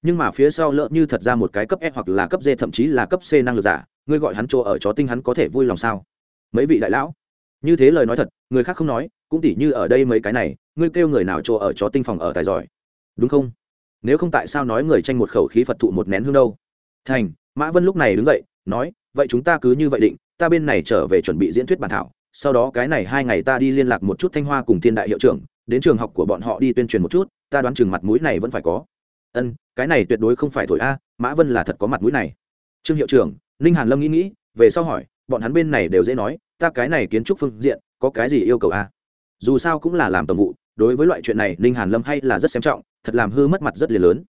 Nhưng mà phía sau lỡ như thật ra một cái cấp e hoặc là cấp d thậm chí là cấp c năng lực giả ngươi gọi hắn chỗ ở chó tinh hắn có thể vui lòng sao? Mấy vị đại lão như thế lời nói thật người khác không nói cũng tỉ như ở đây mấy cái này ngươi kêu người nào chỗ ở chó tinh phòng ở tài giỏi. Đúng không? Nếu không tại sao nói người tranh một khẩu khí phật thụ một nén hương đâu? Thành mã vân lúc này đứng dậy nói vậy chúng ta cứ như vậy định ta bên này trở về chuẩn bị diễn thuyết bản thảo sau đó cái này hai ngày ta đi liên lạc một chút thanh hoa cùng thiên đại hiệu trưởng, đến trường học của bọn họ đi tuyên truyền một chút, ta đoán chừng mặt mũi này vẫn phải có. Ân, cái này tuyệt đối không phải thổi a, mã vân là thật có mặt mũi này. Trương hiệu trưởng, ninh hàn lâm nghĩ nghĩ, về sau hỏi, bọn hắn bên này đều dễ nói, ta cái này kiến trúc phương diện, có cái gì yêu cầu a? Dù sao cũng là làm tổng vụ, đối với loại chuyện này ninh hàn lâm hay là rất xem trọng, thật làm hư mất mặt rất liền lớn.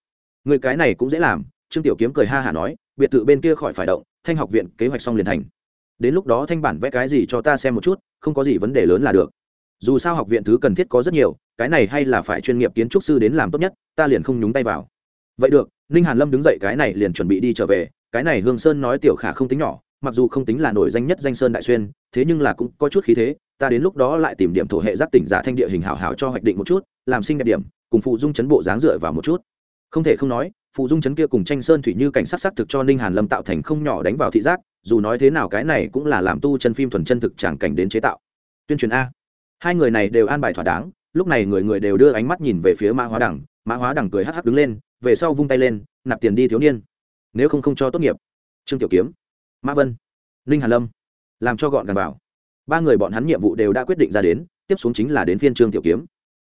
Người cái này cũng dễ làm, trương tiểu kiếm cười ha hả nói, biệt thự bên kia khỏi phải động, thanh học viện kế hoạch xong liền thành đến lúc đó thanh bản vẽ cái gì cho ta xem một chút, không có gì vấn đề lớn là được. Dù sao học viện thứ cần thiết có rất nhiều, cái này hay là phải chuyên nghiệp kiến trúc sư đến làm tốt nhất, ta liền không nhúng tay vào. Vậy được, ninh hàn lâm đứng dậy cái này liền chuẩn bị đi trở về, cái này hương sơn nói tiểu khả không tính nhỏ, mặc dù không tính là nổi danh nhất danh sơn đại xuyên, thế nhưng là cũng có chút khí thế, ta đến lúc đó lại tìm điểm thổ hệ giác tỉnh giả thanh địa hình hảo hảo cho hoạch định một chút, làm sinh đẹp điểm, cùng phụ dung chấn bộ dáng dựa vào một chút. Không thể không nói phụ dung chấn kia cùng tranh sơn thủy như cảnh sát sắc thực cho ninh hàn lâm tạo thành không nhỏ đánh vào thị giác, dù nói thế nào cái này cũng là làm tu chân phim thuần chân thực tràng cảnh đến chế tạo. Tuyên truyền a. Hai người này đều an bài thỏa đáng, lúc này người người đều đưa ánh mắt nhìn về phía mã hóa đẳng mã hóa đẳng cười hắc hắc đứng lên, về sau vung tay lên, nạp tiền đi thiếu niên. Nếu không không cho tốt nghiệp. Trương tiểu kiếm. Mã vân. Ninh Hàn lâm. Làm cho gọn gàng vào. Ba người bọn hắn nhiệm vụ đều đã quyết định ra đến, tiếp xuống chính là đến phiên trương tiểu kiếm.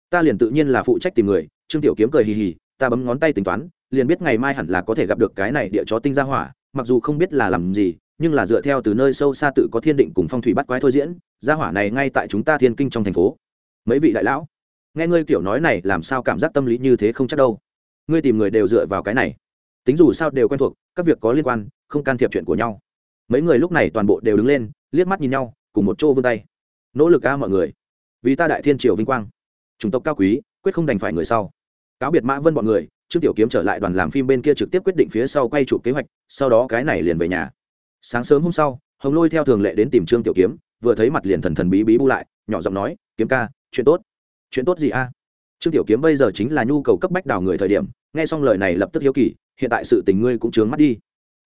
Ta liền tự nhiên là phụ trách tìm người, trương tiểu kiếm cười hì hì ta bấm ngón tay tính toán, liền biết ngày mai hẳn là có thể gặp được cái này địa chó tinh ra hỏa, mặc dù không biết là làm gì, nhưng là dựa theo từ nơi sâu xa tự có thiên định cùng phong thủy bắt quái thôi diễn, ra hỏa này ngay tại chúng ta thiên kinh trong thành phố. Mấy vị đại lão, nghe ngươi kiểu nói này làm sao cảm giác tâm lý như thế không chắc đâu? Ngươi tìm người đều dựa vào cái này. Tính dù sao đều quen thuộc, các việc có liên quan, không can thiệp chuyện của nhau. Mấy người lúc này toàn bộ đều đứng lên, liếc mắt nhìn nhau, cùng một chỗ vươn tay. Nỗ lực ca mọi người. Vì ta đại thiên triều vinh quang. Chủng tộc cao quý, quyết không đành phải người sau cáo biệt mã vân bọn người, trương tiểu kiếm trở lại đoàn làm phim bên kia trực tiếp quyết định phía sau quay chụp kế hoạch, sau đó cái này liền về nhà. Sáng sớm hôm sau, hồng lôi theo thường lệ đến tìm trương tiểu kiếm, vừa thấy mặt liền thần thần bí bí bu lại, nhỏ giọng nói, kiếm ca, chuyện tốt. Chuyện tốt gì a? Trương tiểu kiếm bây giờ chính là nhu cầu cấp bách đào người thời điểm, nghe xong lời này lập tức hiếu kỳ, hiện tại sự tình ngươi cũng trướng mắt đi.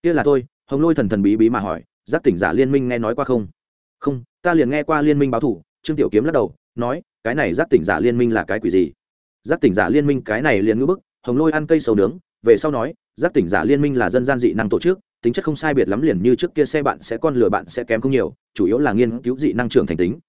Kia là thôi hồng lôi thần thần bí bí mà hỏi, giác tỉnh giả liên minh nghe nói qua không? Không, ta liền nghe qua liên minh báo thủ. Trương tiểu kiếm lắc đầu, nói, cái này giác tỉnh giả liên minh là cái quỷ gì? Giác tỉnh giả liên minh cái này liền ngữ bức, hồng lôi ăn cây sầu nướng, về sau nói, giác tỉnh giả liên minh là dân gian dị năng tổ chức, tính chất không sai biệt lắm liền như trước kia xe bạn sẽ con lừa bạn sẽ kém không nhiều, chủ yếu là nghiên cứu dị năng trưởng thành tính.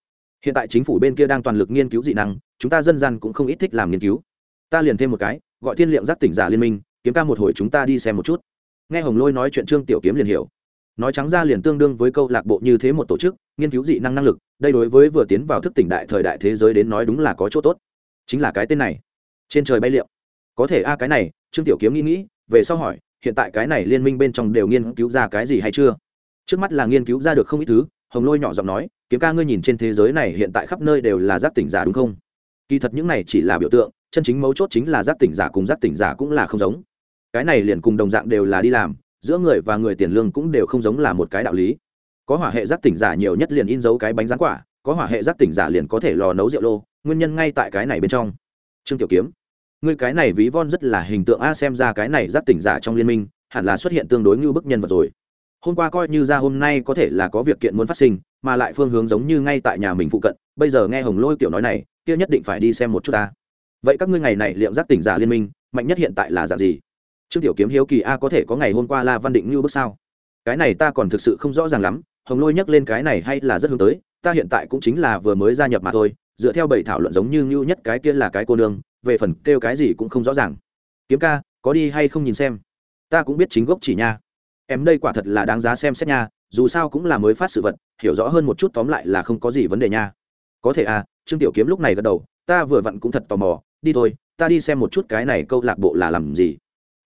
Hiện tại chính phủ bên kia đang toàn lực nghiên cứu dị năng, chúng ta dân gian cũng không ít thích làm nghiên cứu. Ta liền thêm một cái, gọi thiên liệm giác tỉnh giả liên minh, kiếm ca một hồi chúng ta đi xem một chút. Nghe hồng lôi nói chuyện trương tiểu kiếm liền hiểu. Nói trắng ra liền tương đương với câu lạc bộ như thế một tổ chức, nghiên cứu dị năng năng lực, đây đối với vừa tiến vào thức tỉnh đại thời đại thế giới đến nói đúng là có chỗ tốt chính là cái tên này. Trên trời bay liệu. Có thể a, cái này, trương tiểu kiếm nghĩ nghĩ, về sau hỏi, hiện tại cái này liên minh bên trong đều nghiên cứu ra cái gì hay chưa? Trước mắt là nghiên cứu ra được không ít thứ, hồng lôi nhỏ giọng nói, kiếm ca ngươi nhìn trên thế giới này hiện tại khắp nơi đều là giác tỉnh giả đúng không? Kỳ thật những này chỉ là biểu tượng, chân chính mấu chốt chính là giác tỉnh giả cùng giác tỉnh giả cũng là không giống. Cái này liền cùng đồng dạng đều là đi làm, giữa người và người tiền lương cũng đều không giống là một cái đạo lý. Có hỏa hệ giác tỉnh giả nhiều nhất liền in dấu cái bánh rán quả có hỏa hệ giác tỉnh giả liền có thể lò nấu rượu lô, nguyên nhân ngay tại cái này bên trong. Trương tiểu kiếm, ngươi cái này ví von rất là hình tượng a, xem ra cái này giác tỉnh giả trong liên minh, hẳn là xuất hiện tương đối như bức nhân vật rồi. Hôm qua coi như ra hôm nay có thể là có việc kiện muốn phát sinh, mà lại phương hướng giống như ngay tại nhà mình phụ cận, bây giờ nghe hồng lôi kiểu nói này, kia nhất định phải đi xem một chút ta. Vậy các ngươi ngày này liệu giác tỉnh giả liên minh, mạnh nhất hiện tại là giả gì? Trương tiểu kiếm hiếu kỳ a, có thể có ngày hôm qua la văn định như bước sao? Cái này ta còn thực sự không rõ ràng lắm, hồng lôi nhắc lên cái này hay là rất hướng tới ta hiện tại cũng chính là vừa mới gia nhập mà thôi, dựa theo bảy thảo luận giống như ngưu nhất cái kia là cái cô nương, về phần kêu cái gì cũng không rõ ràng. Kiếm ca, có đi hay không nhìn xem? Ta cũng biết chính gốc chỉ nha. Em đây quả thật là đáng giá xem xét nha, dù sao cũng là mới phát sự vật, hiểu rõ hơn một chút tóm lại là không có gì vấn đề nha. Có thể à trương tiểu kiếm lúc này gật đầu, ta vừa vặn cũng thật tò mò, đi thôi, ta đi xem một chút cái này câu lạc bộ là làm gì.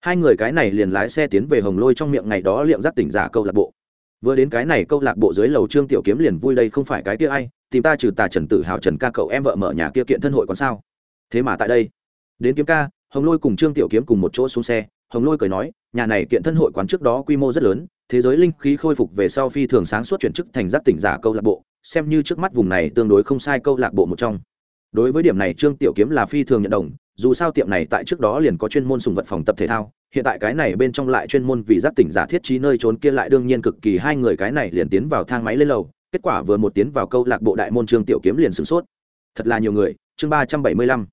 Hai người cái này liền lái xe tiến về hồng lôi trong miệng ngày đó liệm giác tỉnh giả câu lạc bộ vừa đến cái này câu lạc bộ dưới lầu trương tiểu kiếm liền vui đây, không phải cái kia ai, tìm ta trừ tà trần tử hào trần ca cậu em vợ mở nhà kia kiện thân hội còn sao? Thế mà tại đây. Đến kiếm ca, hồng lôi cùng trương tiểu kiếm cùng một chỗ xuống xe, hồng lôi cười nói, nhà này kiện thân hội quán trước đó quy mô rất lớn, thế giới linh khí khôi phục về sau phi thường sáng suốt chuyển chức thành giác tỉnh giả câu lạc bộ, xem như trước mắt vùng này tương đối không sai câu lạc bộ một trong. Đối với điểm này trương tiểu kiếm là phi thường nhận đồng dù sao tiệm này tại trước đó liền có chuyên môn sùng vật phòng tập thể thao, hiện tại cái này bên trong lại chuyên môn vì giác tỉnh giả thiết trí nơi trốn kia lại đương nhiên cực kỳ hai người cái này liền tiến vào thang máy lên lầu, kết quả vừa một tiến vào câu lạc bộ đại môn trương tiểu kiếm liền sửng sốt. Thật là nhiều người, chương ba trăm bảy mươi lăm.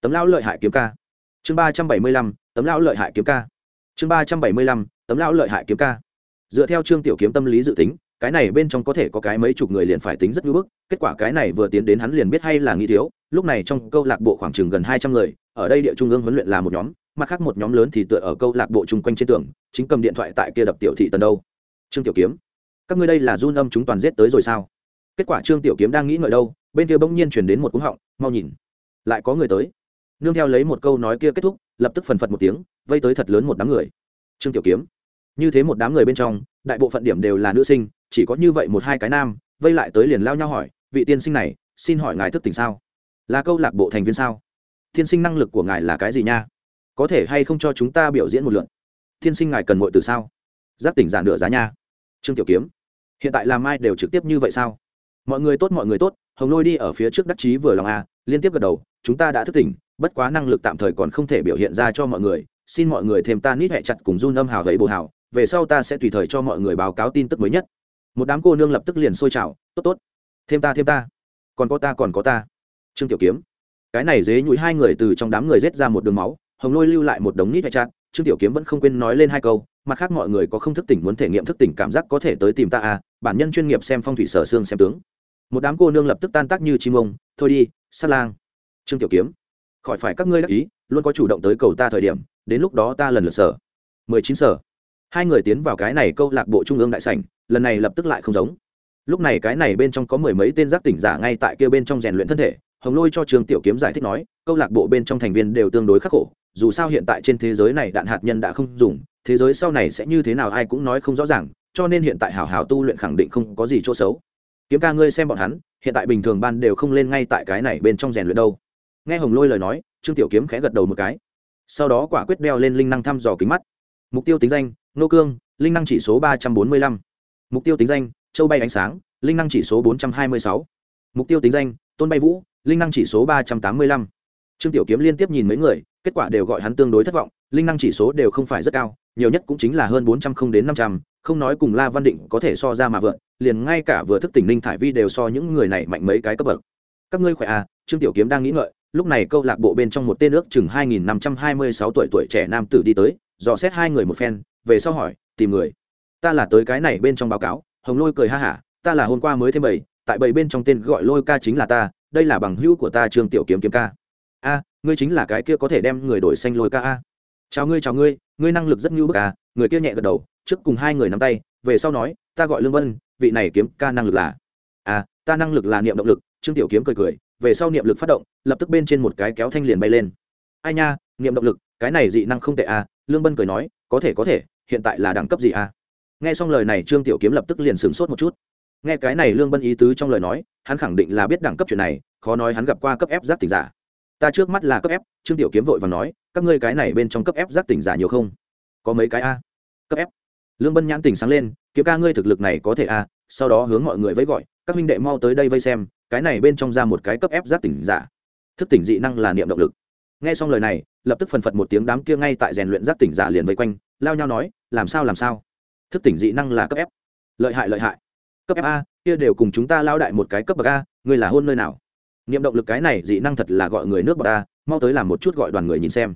Tấm lão lợi hại kiếm ca. Chương ba trăm bảy mươi lăm, tấm lão lợi hại kiếm ca. Chương ba trăm bảy mươi lăm, tấm lão lợi hại kiếm ca. Dựa theo trương tiểu kiếm tâm lý dự tính, cái này bên trong có thể có cái mấy chục người liền phải tính rất ngưỡng bức, kết quả cái này vừa tiến đến hắn liền biết hay là nghĩ thiếu, lúc này trong câu lạc bộ khoảng chừng gần hai trăm người ở đây địa trung ương huấn luyện là một nhóm, mặt khác một nhóm lớn thì tựa ở câu lạc bộ chung quanh trên tường, chính cầm điện thoại tại kia đập tiểu thị tần đâu. Trương tiểu kiếm, các ngươi đây là run âm chúng toàn giết tới rồi sao? Kết quả trương tiểu kiếm đang nghĩ ngợi đâu, bên kia bỗng nhiên chuyển đến một cúng họng, mau nhìn, lại có người tới. Nương theo lấy một câu nói kia kết thúc, lập tức phần phật một tiếng, vây tới thật lớn một đám người. Trương tiểu kiếm, như thế một đám người bên trong, đại bộ phận điểm đều là nữ sinh, chỉ có như vậy một hai cái nam, vây lại tới liền lao nhau hỏi, vị tiên sinh này, xin hỏi ngài thức tỉnh sao? Là câu lạc bộ thành viên sao? Thiên sinh năng lực của ngài là cái gì nha? Có thể hay không cho chúng ta biểu diễn một lượn Thiên sinh ngài cần mọi từ sao? Giáp tỉnh giả nửa giá nha. Trương tiểu kiếm. Hiện tại làm ai đều trực tiếp như vậy sao? Mọi người tốt, mọi người tốt, hồng lôi đi ở phía trước đắc chí vừa lòng a liên tiếp gật đầu, chúng ta đã thức tỉnh, bất quá năng lực tạm thời còn không thể biểu hiện ra cho mọi người. Xin mọi người thêm ta nít hẹ chặt cùng run âm hào gậy bồ hào, về sau ta sẽ tùy thời cho mọi người báo cáo tin tức mới nhất. Một đám cô nương lập tức liền sôi trào, tốt tốt, thêm ta thêm ta, còn có ta, còn có ta. Trương tiểu kiếm cái này dế nhụi hai người từ trong đám người rết ra một đường máu, hồng lôi lưu lại một đống nít hẹ chặt trương tiểu kiếm vẫn không quên nói lên hai câu, mặt khác mọi người có không thức tỉnh muốn thể nghiệm thức tỉnh cảm giác có thể tới tìm ta à bản nhân chuyên nghiệp xem phong thủy sở xương xem tướng. Một đám cô nương lập tức tan tác như chim ông, thôi đi, sát lang. Trương tiểu kiếm, khỏi phải các ngươi đắc ý, luôn có chủ động tới cầu ta thời điểm, đến lúc đó ta lần lượt sở. Mười chín sở. Hai người tiến vào cái này câu lạc bộ trung ương đại sảnh, lần này lập tức lại không giống. Lúc này cái này bên trong có mười mấy tên giác tỉnh giả ngay tại kia bên trong rèn luyện thân thể hồng lôi cho trường tiểu kiếm giải thích nói, câu lạc bộ bên trong thành viên đều tương đối khắc khổ, dù sao hiện tại trên thế giới này đạn hạt nhân đã không dùng, thế giới sau này sẽ như thế nào ai cũng nói không rõ ràng, cho nên hiện tại hảo hảo tu luyện khẳng định không có gì chỗ xấu. Kiếm ca ngươi xem bọn hắn, hiện tại bình thường ban đều không lên ngay tại cái này bên trong rèn luyện đâu. Nghe hồng lôi lời nói, trương tiểu kiếm khẽ gật đầu một cái. Sau đó quả quyết đeo lên linh năng thăm dò kính mắt. Mục tiêu tính danh, nô cương, linh năng chỉ số ba trăm bốn mươi lăm. Mục tiêu tính danh, châu bay ánh sáng, linh năng chỉ số bốn trăm hai mươi sáu. Mục tiêu tính danh tôn bay vũ, linh năng chỉ số ba trăm tám mươi lăm. Trương tiểu kiếm liên tiếp nhìn mấy người, kết quả đều gọi hắn tương đối thất vọng, linh năng chỉ số đều không phải rất cao, nhiều nhất cũng chính là hơn bốn trăm không đến năm trăm. Không nói cùng la văn định có thể so ra mà vượn liền ngay cả vừa thức tỉnh ninh thải vi đều so những người này mạnh mấy cái cấp bậc. Các ngươi khỏe à? Trương tiểu kiếm đang nghĩ ngợi, lúc này câu lạc bộ bên trong một tên ước chừng hai nghìn năm trăm hai mươi sáu tuổi tuổi trẻ nam tử đi tới, dò xét hai người một phen, về sau hỏi, tìm người? Ta là tới cái này bên trong báo cáo. Hồng lôi cười ha hả, ta là hôm qua mới thêm bảy tại bảy bên trong tên gọi lôi ca chính là ta, đây là bằng hữu của ta trương tiểu kiếm kiếm ca. A, ngươi chính là cái kia có thể đem người đổi xanh lôi ca a. Chào ngươi chào ngươi ngươi năng lực rất ngưu bức à người kia nhẹ gật đầu, trước cùng hai người nắm tay, về sau nói, ta gọi lương vân, vị này kiếm ca năng lực là. À ta năng lực là niệm động lực, trương tiểu kiếm cười cười, về sau niệm lực phát động, lập tức bên trên một cái kéo thanh liền bay lên. Ai nha, niệm động lực, cái này dị năng không tệ à lương bân cười nói, có thể có thể, hiện tại là đẳng cấp gì à. Nghe xong lời này, trương tiểu kiếm lập tức liền sửng sốt một chút nghe cái này lương bân ý tứ trong lời nói, hắn khẳng định là biết đẳng cấp chuyện này, khó nói hắn gặp qua cấp ép giác tỉnh giả. Ta trước mắt là cấp ép trương tiểu kiếm vội và nói, các ngươi cái này bên trong cấp ép giác tỉnh giả nhiều không? Có mấy cái a? Cấp ép lương bân nhãn tỉnh sáng lên, kiếm ca, ngươi thực lực này có thể a, sau đó hướng mọi người vẫy gọi, các minh đệ mau tới đây vây xem, cái này bên trong ra một cái cấp ép giác tỉnh giả. Thức tỉnh dị năng là niệm động lực. Nghe xong lời này, lập tức phần phật một tiếng đám kia ngay tại rèn luyện giác tỉnh giả liền vây quanh, lao nhau nói, làm sao làm sao? Thức tỉnh dị năng là cấp ép lợi hại lợi hại cấp fa a, kia đều cùng chúng ta lao đại một cái cấp bậc a, ngươi là hôn nơi nào? Niệm động lực cái này dị năng thật là gọi người nước bậc a, mau tới làm một chút gọi đoàn người nhìn xem.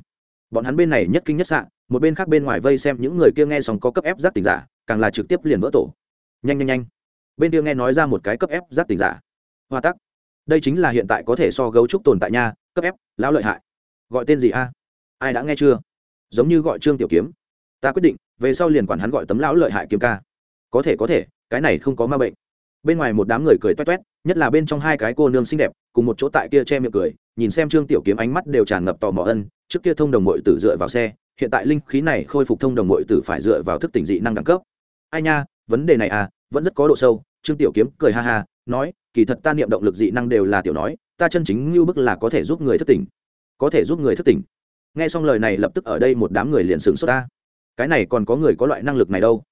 Bọn hắn bên này nhất kinh nhất sạn một bên khác bên ngoài vây xem những người kia nghe xong có cấp ép giác tình giả, càng là trực tiếp liền vỡ tổ. Nhanh nhanh nhanh. Bên kia nghe nói ra một cái cấp ép giác tình giả. Hoa tắc. Đây chính là hiện tại có thể so gấu trúc tồn tại nha, cấp ép lão lợi hại. Gọi tên gì a? Ai đã nghe chưa? Giống như gọi trương tiểu kiếm. Ta quyết định, về sau liền quản hắn gọi tấm lão lợi hại kiếm ca. Có thể có thể cái này không có ma bệnh. Bên ngoài một đám người cười toét toét, nhất là bên trong hai cái cô nương xinh đẹp, cùng một chỗ tại kia che miệng cười, nhìn xem trương tiểu kiếm ánh mắt đều tràn ngập tò mò ân, trước kia thông đồng mội tử dựa vào xe, hiện tại linh khí này khôi phục thông đồng mội tử phải dựa vào thức tỉnh dị năng đẳng cấp. Ai nha, vấn đề này à vẫn rất có độ sâu, trương tiểu kiếm cười ha ha, nói, kỳ thật ta niệm động lực dị năng đều là tiểu nói, ta chân chính như bức là có thể giúp người thức tỉnh. Có thể giúp người thức tỉnh. Nghe xong lời này lập tức ở đây một đám người liền sửng sốt ta. Cái này còn có người có loại năng lực này đâu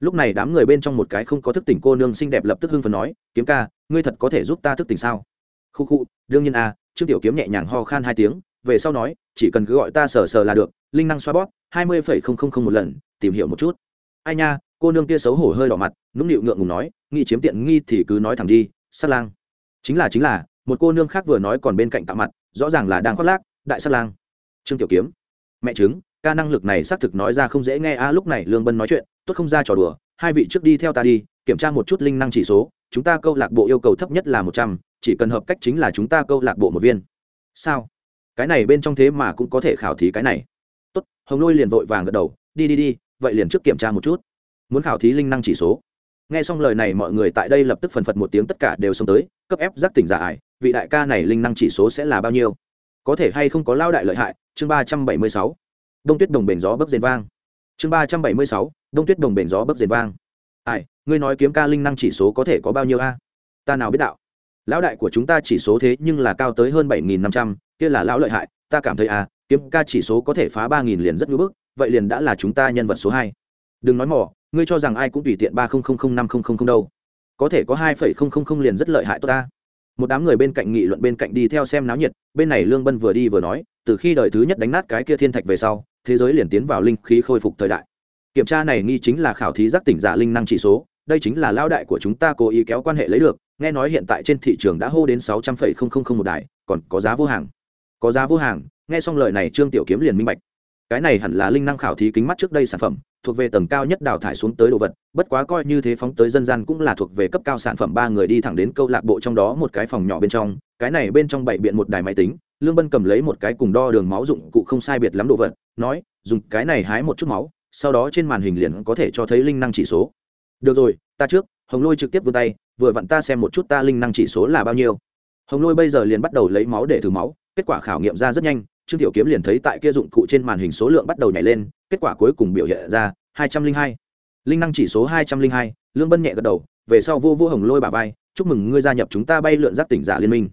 lúc này đám người bên trong một cái không có thức tỉnh cô nương xinh đẹp lập tức hưng phần nói kiếm ca ngươi thật có thể giúp ta thức tỉnh sao? Khu khu đương nhiên a. À, trương tiểu kiếm nhẹ nhàng ho khan hai tiếng về sau nói chỉ cần cứ gọi ta sờ sờ là được linh năng xoa bóp hai mươi phẩy không không không một lần tìm hiểu một chút. Ai nha cô nương kia xấu hổ hơi đỏ mặt nũng nịu ngượng ngùng nói nghĩ chiếm tiện nghi thì cứ nói thẳng đi sát lang. Chính là chính là một cô nương khác vừa nói còn bên cạnh tạo mặt rõ ràng là đang khoác lác đại sát lang. Trương tiểu kiếm mẹ chứng ca năng lực này xác thực nói ra không dễ nghe. A, lúc này lương bân nói chuyện, tốt không ra trò đùa, hai vị trước đi theo ta đi, kiểm tra một chút linh năng chỉ số, chúng ta câu lạc bộ yêu cầu thấp nhất là một trăm, chỉ cần hợp cách chính là chúng ta câu lạc bộ một viên. Sao? Cái này bên trong thế mà cũng có thể khảo thí cái này. Tốt, hồng lôi liền vội vàng gật đầu, đi đi đi, vậy liền trước kiểm tra một chút. Muốn khảo thí linh năng chỉ số. Nghe xong lời này mọi người tại đây lập tức phần phật một tiếng tất cả đều xông tới, cấp ép giác tỉnh giả ải, vị đại ca này linh năng chỉ số sẽ là bao nhiêu? Có thể hay không có lao đại lợi hại? Chương ba trăm bảy mươi sáu đông tuyết đồng bền gió bấc rền vang. Chương ba trăm bảy mươi sáu, đông tuyết đồng bền gió bấc rền vang. Ai, ngươi nói kiếm ca linh năng chỉ số có thể có bao nhiêu a? Ta nào biết đạo? Lão đại của chúng ta chỉ số thế nhưng là cao tới hơn bảy nghìn năm trăm, kia là lão lợi hại, ta cảm thấy a, kiếm ca chỉ số có thể phá ba nghìn liền rất ngưỡng bức, vậy liền đã là chúng ta nhân vật số hai. Đừng nói mỏ ngươi cho rằng ai cũng tùy tiện ba năm đâu. Có thể có hai liền rất lợi hại tốt ta. Một đám người bên cạnh nghị luận bên cạnh đi theo xem náo nhiệt, bên này lương bân vừa đi vừa nói, từ khi đời thứ nhất đánh nát cái kia thiên thạch về sau thế giới liền tiến vào linh khí khôi phục thời đại. Kiểm tra này nghi chính là khảo thí giác tỉnh giả linh năng chỉ số, đây chính là lao đại của chúng ta cố ý kéo quan hệ lấy được, nghe nói hiện tại trên thị trường đã hô đến sáu trăm phẩy không không không một đài, còn có giá vô hàng. Có giá vô hàng, nghe xong lời này trương tiểu kiếm liền minh bạch. Cái này hẳn là linh năng khảo thí kính mắt trước đây sản phẩm, thuộc về tầng cao nhất đào thải xuống tới đồ vật, bất quá coi như thế phóng tới dân gian cũng là thuộc về cấp cao sản phẩm ba người đi thẳng đến câu lạc bộ trong đó một cái phòng nhỏ bên trong, cái này bên trong bảy biện một đài máy tính lương bân cầm lấy một cái cùng đo đường máu dụng cụ không sai biệt lắm đồ vật, nói, dùng cái này hái một chút máu, sau đó trên màn hình liền có thể cho thấy linh năng chỉ số. Được rồi, ta trước. Hồng lôi trực tiếp vươn tay, vừa vặn ta xem một chút ta linh năng chỉ số là bao nhiêu. Hồng lôi bây giờ liền bắt đầu lấy máu để thử máu, kết quả khảo nghiệm ra rất nhanh, trương tiểu kiếm liền thấy tại kia dụng cụ trên màn hình số lượng bắt đầu nhảy lên, kết quả cuối cùng biểu hiện ra hai trăm linh hai. Linh năng chỉ số hai trăm linh hai, lương bân nhẹ gật đầu, về sau vô vô hồng lôi bà vai, chúc mừng ngươi gia nhập chúng ta bay lượn giác tỉnh giả liên minh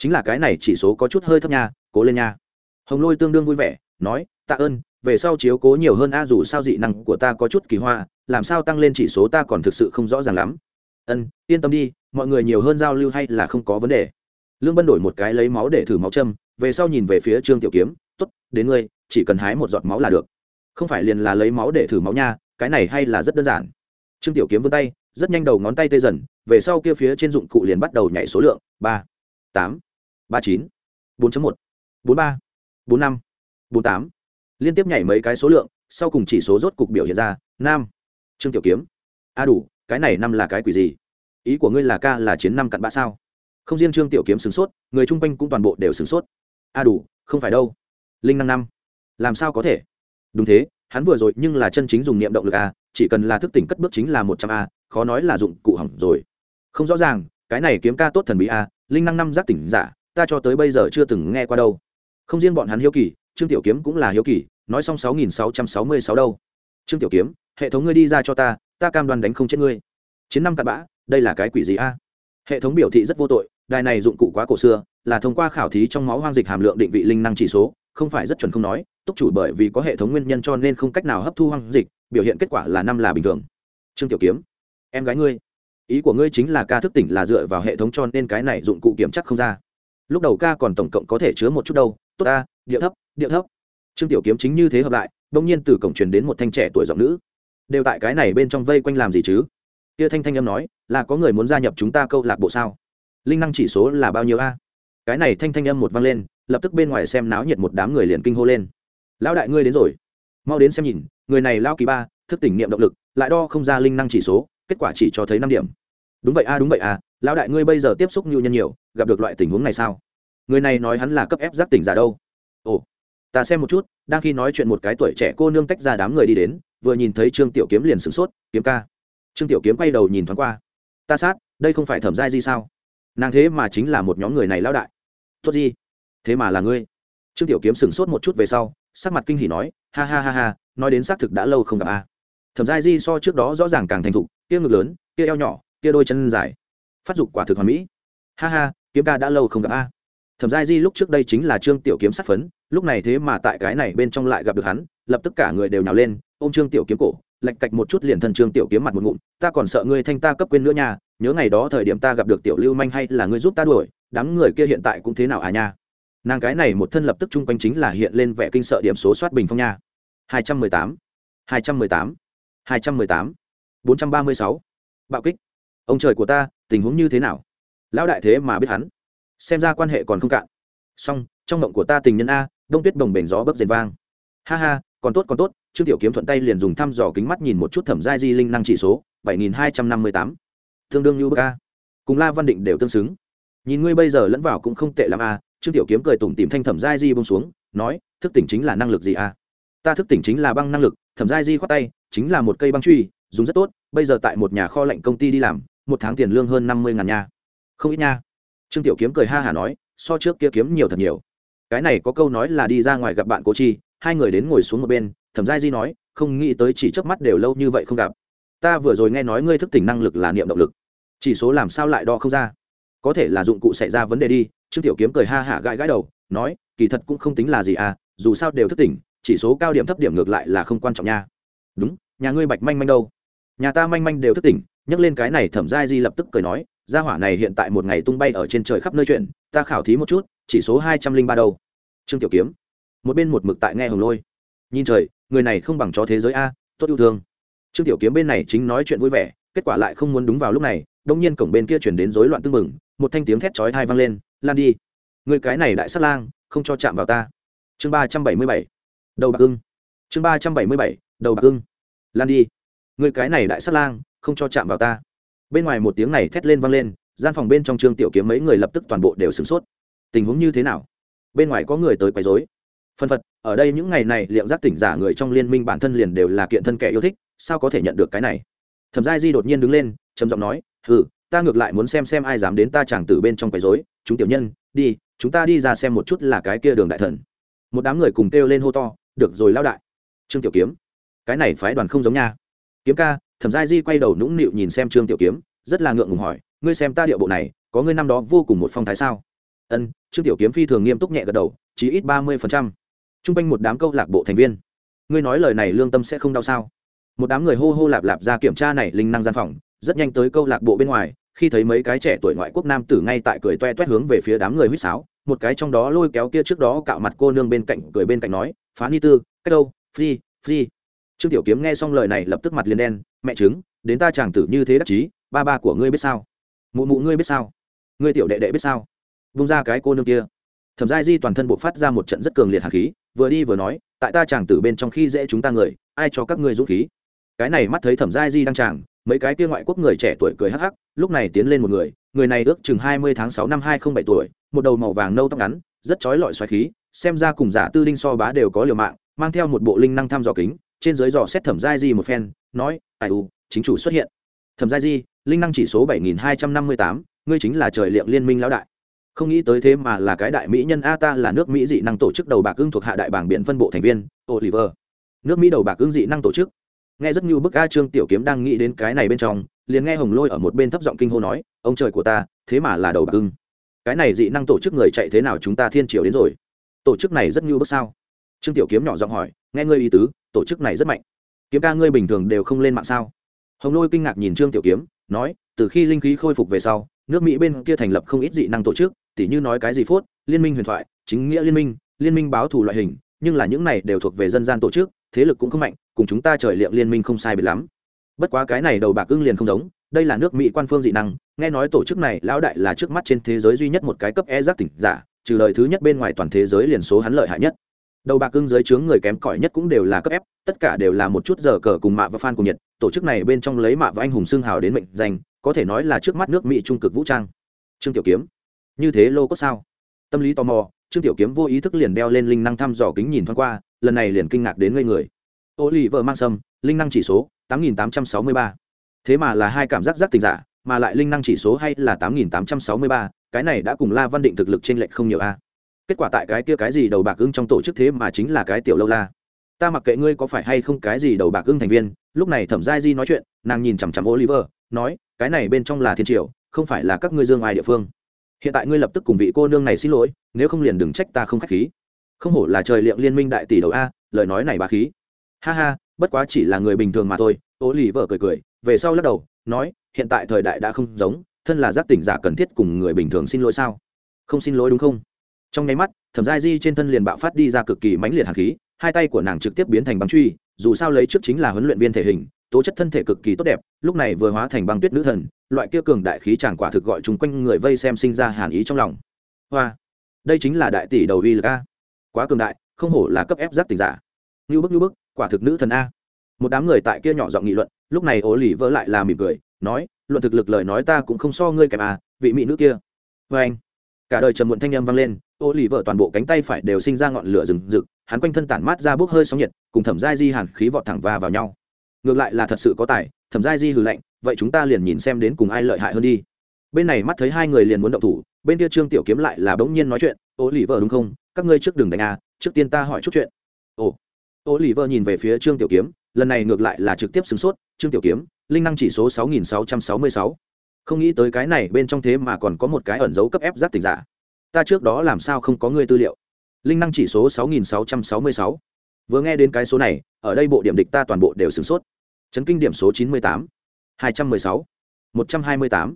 chính là cái này chỉ số có chút hơi thấp nha, cố lên nha. Hồng lôi tương đương vui vẻ, nói, tạ ơn, về sau chiếu cố nhiều hơn a, dù sao dị năng của ta có chút kỳ hoa, làm sao tăng lên chỉ số ta còn thực sự không rõ ràng lắm. Ân, yên tâm đi, mọi người nhiều hơn giao lưu hay là không có vấn đề. Lương bân đổi một cái lấy máu để thử máu châm, về sau nhìn về phía trương tiểu kiếm t ố t đến ngươi, chỉ cần hái một giọt máu là được. Không phải liền là lấy máu để thử máu nha, cái này hay là rất đơn giản. Trương tiểu kiếm vươn tay, rất nhanh đầu ngón tay tê dần, về sau kia phía trên dụng cụ liền bắt đầu nhảy số lượng, ba, tám ba chín, bốn một, bốn ba, bốn năm, bốn tám. Liên tiếp nhảy mấy cái số lượng, sau cùng chỉ số rốt cục biểu hiện ra nam trương tiểu kiếm. A đủ, cái này năm là cái quỷ gì? Ý của ngươi là ca là chiến năm cặn bã sao? Không riêng trương tiểu kiếm sửng sốt, người chung quanh cũng toàn bộ đều sửng sốt. A đủ, không phải đâu. Linh năng năm. Làm sao có thể? Đúng thế, hắn vừa rồi nhưng là chân chính dùng niệm động lực a, chỉ cần là thức tỉnh cất bước chính là một trăm a, khó nói là dụng cụ hỏng rồi. Không rõ ràng, cái này kiếm ca tốt thần bí a, linh năng năm giác tỉnh giả ta cho tới bây giờ chưa từng nghe qua đâu. Không riêng bọn hắn hiếu kỳ, trương tiểu kiếm cũng là hiếu kỳ, nói xong sáu nghìn sáu trăm sáu mươi sáu đâu. Trương tiểu kiếm, hệ thống ngươi đi ra cho ta ta cam đoan đánh không chết ngươi. Chiến năm cặn bã, đây là cái quỷ gì a? Hệ thống biểu thị rất vô tội, đài này dụng cụ quá cổ xưa, là thông qua khảo thí trong máu hoang dịch hàm lượng định vị linh năng chỉ số, không phải rất chuẩn không nói, túc chủ bởi vì có hệ thống nguyên nhân cho nên không cách nào hấp thu hoang dịch, biểu hiện kết quả là năm là bình thường. Trương tiểu kiếm, em gái ngươi, ý của ngươi chính là ca thức tỉnh là dựa vào hệ thống cho nên cái này dụng cụ kiểm chắc không ra lúc đầu ca còn tổng cộng có thể chứa một chút đâu, tốt ta địa thấp địa thấp. Trương tiểu kiếm chính như thế hợp lại đông nhiên từ cổng truyền đến một thanh trẻ tuổi giọng nữ. Đều tại cái này bên trong vây quanh làm gì chứ? Kia thanh thanh âm nói, là có người muốn gia nhập chúng ta câu lạc bộ sao? Linh năng chỉ số là bao nhiêu a? Cái này thanh thanh âm một vang lên, lập tức bên ngoài xem náo nhiệt một đám người liền kinh hô lên. Lão đại ngươi đến rồi. Mau đến xem nhìn, người này lao kỳ ba, thức tỉnh niệm động lực, lại đo không ra linh năng chỉ số, kết quả chỉ cho thấy năm điểm. Đúng vậy a, đúng vậy a lão đại ngươi bây giờ tiếp xúc nhu nhân nhiều, gặp được loại tình huống này sao? Người này nói hắn là cấp ép giác tỉnh giả đâu. Ồ, ta xem một chút, đang khi nói chuyện một cái tuổi trẻ cô nương tách ra đám người đi đến, vừa nhìn thấy trương tiểu kiếm liền sửng sốt, kiếm ca. Trương tiểu kiếm quay đầu nhìn thoáng qua. Ta sát, đây không phải thẩm giai di sao? Nàng thế mà chính là một nhóm người này lão đại. Tốt gì? Thế mà là ngươi? Trương tiểu kiếm sửng sốt một chút về sau, sắc mặt kinh hỉ nói, ha ha ha ha, nói đến xác thực đã lâu không gặp a. Thẩm giai di so trước đó rõ ràng càng thành thục, kia ngực lớn, kia eo nhỏ, kia đôi chân dài phát dục quả thực hoàn mỹ. Ha ha, kiếm ca đã lâu không gặp a. Thẩm giai di lúc trước đây chính là trương tiểu kiếm sát phấn, lúc này thế mà tại cái này bên trong lại gặp được hắn, lập tức cả người đều nhào lên, ôm trương tiểu kiếm cổ, lạch cạch một chút liền thân trương tiểu kiếm mặt một ngụm, ta còn sợ ngươi thanh ta cấp quên nữa nha, nhớ ngày đó thời điểm ta gặp được tiểu lưu manh hay là ngươi giúp ta đuổi, đám người kia hiện tại cũng thế nào à nha? Nàng cái này một thân lập tức chung quanh chính là hiện lên vẻ kinh sợ điểm số soát bình phong nha. Hai trăm mười tám, hai trăm mười tám, hai trăm mười tám, bốn trăm ba mươi sáu. Bạo kích ông trời của ta, tình huống như thế nào? Lão đại thế mà biết hắn. Xem ra quan hệ còn không cạn. Song trong mộng của ta tình nhân a, đông tuyết đồng bền gió bấc rền vang. Ha ha, còn tốt còn tốt, trương tiểu kiếm thuận tay liền dùng thăm dò kính mắt nhìn một chút thẩm giai di linh năng chỉ số, bảy nghìn hai trăm năm mươi tám. Tương đương như bậc a. Cùng la văn định đều tương xứng. Nhìn ngươi bây giờ lẫn vào cũng không tệ l a, trương tiểu kiếm cười tủm tìm thanh thẩm giai di bông xuống, nói, thức tỉnh chính là năng lực gì a? Ta thức tỉnh chính là băng năng lực, thẩm giai di khoát tay, chính là một cây băng truy, dùng rất tốt, bây giờ tại một nhà kho lạnh công ty đi làm một tháng tiền lương hơn năm mươi ngàn nha. Không ít nha. Trương tiểu kiếm cười ha hả nói, so trước kia kiếm nhiều thật nhiều. Cái này có câu nói là đi ra ngoài gặp bạn cố chi, hai người đến ngồi xuống một bên, thẩm giai di nói, không nghĩ tới chỉ chớp mắt đều lâu như vậy không gặp. Ta vừa rồi nghe nói ngươi thức tỉnh năng lực là niệm động lực. Chỉ số làm sao lại đo không ra? Có thể là dụng cụ xảy ra vấn đề đi, trương tiểu kiếm cười ha hả gãi gãi đầu, nói, kỳ thật cũng không tính là gì à dù sao đều thức tỉnh, chỉ số cao điểm thấp điểm ngược lại là không quan trọng nha. Đúng, nhà ngươi bạch manh manh đâu? Nhà ta manh manh đều thức tỉnh nhắc lên cái này thẩm giai di lập tức cười nói, gia hỏa này hiện tại một ngày tung bay ở trên trời khắp nơi chuyện, ta khảo thí một chút, chỉ số hai trăm linh ba đâu. Trương tiểu kiếm, một bên một mực tại nghe hồng lôi. Nhìn trời, người này không bằng chó thế giới a, tốt yêu thương. Trương tiểu kiếm bên này chính nói chuyện vui vẻ, kết quả lại không muốn đúng vào lúc này đông nhiên cổng bên kia chuyển đến rối loạn tưng mừng một thanh tiếng thét chói thai vang lên, lan đi. Người cái này đại sát lang, không cho chạm vào ta. Chương ba trăm bảy mươi bảy, đầu bạc ưng. Chương ba trăm bảy mươi bảy, đầu bạc ưng. Lan đi. Người cái này đại sát lang không cho chạm vào ta. Bên ngoài một tiếng này thét lên vang lên, gian phòng bên trong trương tiểu kiếm mấy người lập tức toàn bộ đều sửng sốt. Tình huống như thế nào? Bên ngoài có người tới quấy rối. Phân phật, ở đây những ngày này, liệu giác tỉnh giả người trong liên minh bản thân liền đều là kiện thân kẻ yêu thích, sao có thể nhận được cái này? Thẩm giai di đột nhiên đứng lên, trầm giọng nói ừ ta ngược lại muốn xem xem ai dám đến ta chàng tử bên trong quấy rối. Chúng tiểu nhân, đi, chúng ta đi ra xem một chút là cái kia đường đại thần. Một đám người cùng kêu lên hô to, được rồi lao đại. Trương tiểu kiếm, cái này phái đoàn không giống nha. Kiếm ca thẩm giai di quay đầu nũng nịu nhìn xem trương tiểu kiếm, rất là ngượng ngùng hỏi, ngươi xem ta điệu bộ này, có ngươi năm đó vô cùng một phong thái sao? Ân, trương tiểu kiếm phi thường nghiêm túc nhẹ gật đầu chỉ ít ba mươi phần trăm. Chung quanh một đám câu lạc bộ thành viên. Ngươi nói lời này lương tâm sẽ không đau sao? Một đám người hô hô lạp lạp ra kiểm tra này linh năng gian phòng, rất nhanh tới câu lạc bộ bên ngoài, khi thấy mấy cái trẻ tuổi ngoại quốc nam tử ngay tại cười toe toét hướng về phía đám người huýt sáo, một cái trong đó lôi kéo kia trước đó cạo mặt cô nương bên cạnh cười bên cạnh nói, phá ni tư, cách đâu? Free free trương tiểu kiếm nghe xong lời này lập tức mặt liền đen, mẹ chứng đến ta chàng tử như thế đắc chí, ba ba của ngươi biết sao? Mụ mụ ngươi biết sao? Ngươi tiểu đệ đệ biết sao? Vung ra cái cô nương kia. Thẩm giai di toàn thân buộc phát ra một trận rất cường liệt hạt khí, vừa đi vừa nói, tại ta chàng tử bên trong khi dễ chúng ta người, ai cho các ngươi dũng khí? Cái này mắt thấy thẩm giai di đang chàng, mấy cái kia ngoại quốc người trẻ tuổi cười hắc hắc, lúc này tiến lên một người người này ước chừng hai mươi tháng sáu năm hai không bảy tuổi, một đầu màu vàng nâu tóc ngắn, rất trói lọi xoáy khí, xem ra cùng giả tư đinh so bá đều có liều mạng, mang theo một bộ linh năng thăm dò kính trên dưới dò xét thẩm giai di một phen, nói, ai u, chính chủ xuất hiện. Thẩm giai di, linh năng chỉ số bảy nghìn hai trăm năm mươi tám, ngươi chính là trời liệm liên minh lão đại. Không nghĩ tới thế mà là cái đại mỹ nhân a ta là nước mỹ dị năng tổ chức đầu bạc ưng thuộc hạ đại bảng biện phân bộ thành viên, oliver. Nước mỹ đầu bạc ưng dị năng tổ chức. Nghe rất như bức a trương tiểu kiếm đang nghĩ đến cái này bên trong, liền nghe hồng lôi ở một bên thấp giọng kinh hô nói, ông trời của ta, thế mà là đầu bạc ưng. Cái này dị năng tổ chức người chạy thế nào chúng ta thiên triều đến rồi? Tổ chức này rất như bức sao? Trương tiểu kiếm nhỏ giọng hỏi nghe ngươi ý tứ, tổ chức này rất mạnh. Kiếm ca ngươi bình thường đều không lên mạng sao? Hồng lôi kinh ngạc nhìn trương tiểu kiếm, nói, từ khi linh khí khôi phục về sau, nước mỹ bên kia thành lập không ít dị năng tổ chức, tỉ như nói cái gì phốt, liên minh huyền thoại, chính nghĩa liên minh liên minh báo thù loại hình, nhưng là những này đều thuộc về dân gian tổ chức, thế lực cũng không mạnh, cùng chúng ta trời liệm liên minh không sai biệt lắm. Bất quá cái này đầu bạc ưng liền không giống, đây là nước mỹ quan phương dị năng, nghe nói tổ chức này lão đại là trước mắt trên thế giới duy nhất một cái cấp e giác tỉnh giả, trừ lời thứ nhất bên ngoài toàn thế giới liền số hắn lợi hại nhất đầu bạc cưng dưới trướng người kém cỏi nhất cũng đều là cấp ép tất cả đều là một chút giờ cờ cùng mạ và fan cùng nhiệt, tổ chức này bên trong lấy mạ và anh hùng xương hào đến mệnh danh, có thể nói là trước mắt nước mỹ trung cực vũ trang. Trương tiểu kiếm, như thế lô có sao? Tâm lý tò mò, trương tiểu kiếm vô ý thức liền đeo lên linh năng thăm dò kính nhìn thoáng qua, lần này liền kinh ngạc đến ngây người. Ô lì vợ mang sâm, linh năng chỉ số tám nghìn tám trăm sáu mươi ba. Thế mà là hai cảm giác giác tình giả, mà lại linh năng chỉ số hay là tám nghìn tám trăm sáu mươi ba, cái này đã cùng la văn định thực lực trên lệch không nhiều a kết quả tại cái kia cái gì đầu bạc ưng trong tổ chức thế mà chính là cái tiểu lâu la. Ta mặc kệ ngươi có phải hay không cái gì đầu bạc ưng thành viên, lúc này thẩm giai di nói chuyện, nàng nhìn chằm chằm oliver, nói, cái này bên trong là thiên triều, không phải là các ngươi dương ai địa phương. Hiện tại ngươi lập tức cùng vị cô nương này xin lỗi, nếu không liền đừng trách ta không k h á c h khí. Không hổ là trời liệng liên minh đại tỷ đầu a, lời nói này bà khí. Ha ha, bất quá chỉ là người bình thường mà thôi ô lì vợ cười cười, về sau lắc đầu, nói, hiện tại thời đại đã không giống, thân là giác tỉnh giả cần thiết cùng người bình thường xin lỗi sao? Không xin lỗi đúng không? Trong nháy mắt, thẩm giai di trên thân liền bạo phát đi ra cực kỳ mãnh liệt hạt khí, hai tay của nàng trực tiếp biến thành băng truy, dù sao lấy trước chính là huấn luyện viên thể hình, tố chất thân thể cực kỳ tốt đẹp, lúc này vừa hóa thành băng tuyết nữ thần, loại kia cường đại khí chàng quả thực gọi chúng quanh người vây xem sinh ra hàn ý trong lòng. Hoa, đây chính là đại tỷ đầu uy lực a. Quá cường đại, không hổ là cấp ép giác tình giả. Như bức như bức, quả thực nữ thần a. Một đám người tại kia nhỏ giọng nghị luận, lúc này ố lì vỡ lại là mỉm cười, nói, luận thực lực lời nói ta cũng không so ngươi kèm à vị mỹ nữ kia. Vê anh cả đời trầm muộn thanh â m vang lên ô lì vợ toàn bộ cánh tay phải đều sinh ra ngọn lửa rừng rực, hắn quanh thân tản mát ra bốc hơi sóng nhiệt, cùng thẩm giai di hàn khí vọt thẳng va vào nhau. Ngược lại là thật sự có tài, thẩm giai di hừ lạnh, vậy chúng ta liền nhìn xem đến cùng ai lợi hại hơn đi. Bên này mắt thấy hai người liền muốn động thủ, bên kia trương tiểu kiếm lại là bỗng nhiên nói chuyện, ô lì vợ đúng không? Các ngươi trước đường đánh à trước tiên ta hỏi chút chuyện. Ồ. Ô lì vợ nhìn về phía trương tiểu kiếm, lần này ngược lại là trực tiếp sửng sốt, trương tiểu kiếm, linh năng chỉ số sáu nghìn sáu trăm sáu mươi sáu. Không nghĩ tới cái này bên trong thế mà còn có một cái ẩn dấu cấp ép giác tình giả ta trước đó làm sao không có ngươi tư liệu? Linh năng chỉ số sáu nghìn sáu trăm sáu mươi sáu. Vừa nghe đến cái số này, ở đây bộ điểm địch ta toàn bộ đều sửng sốt. Chấn kinh điểm số chín mươi tám. hai trăm mười sáu. một trăm hai mươi tám.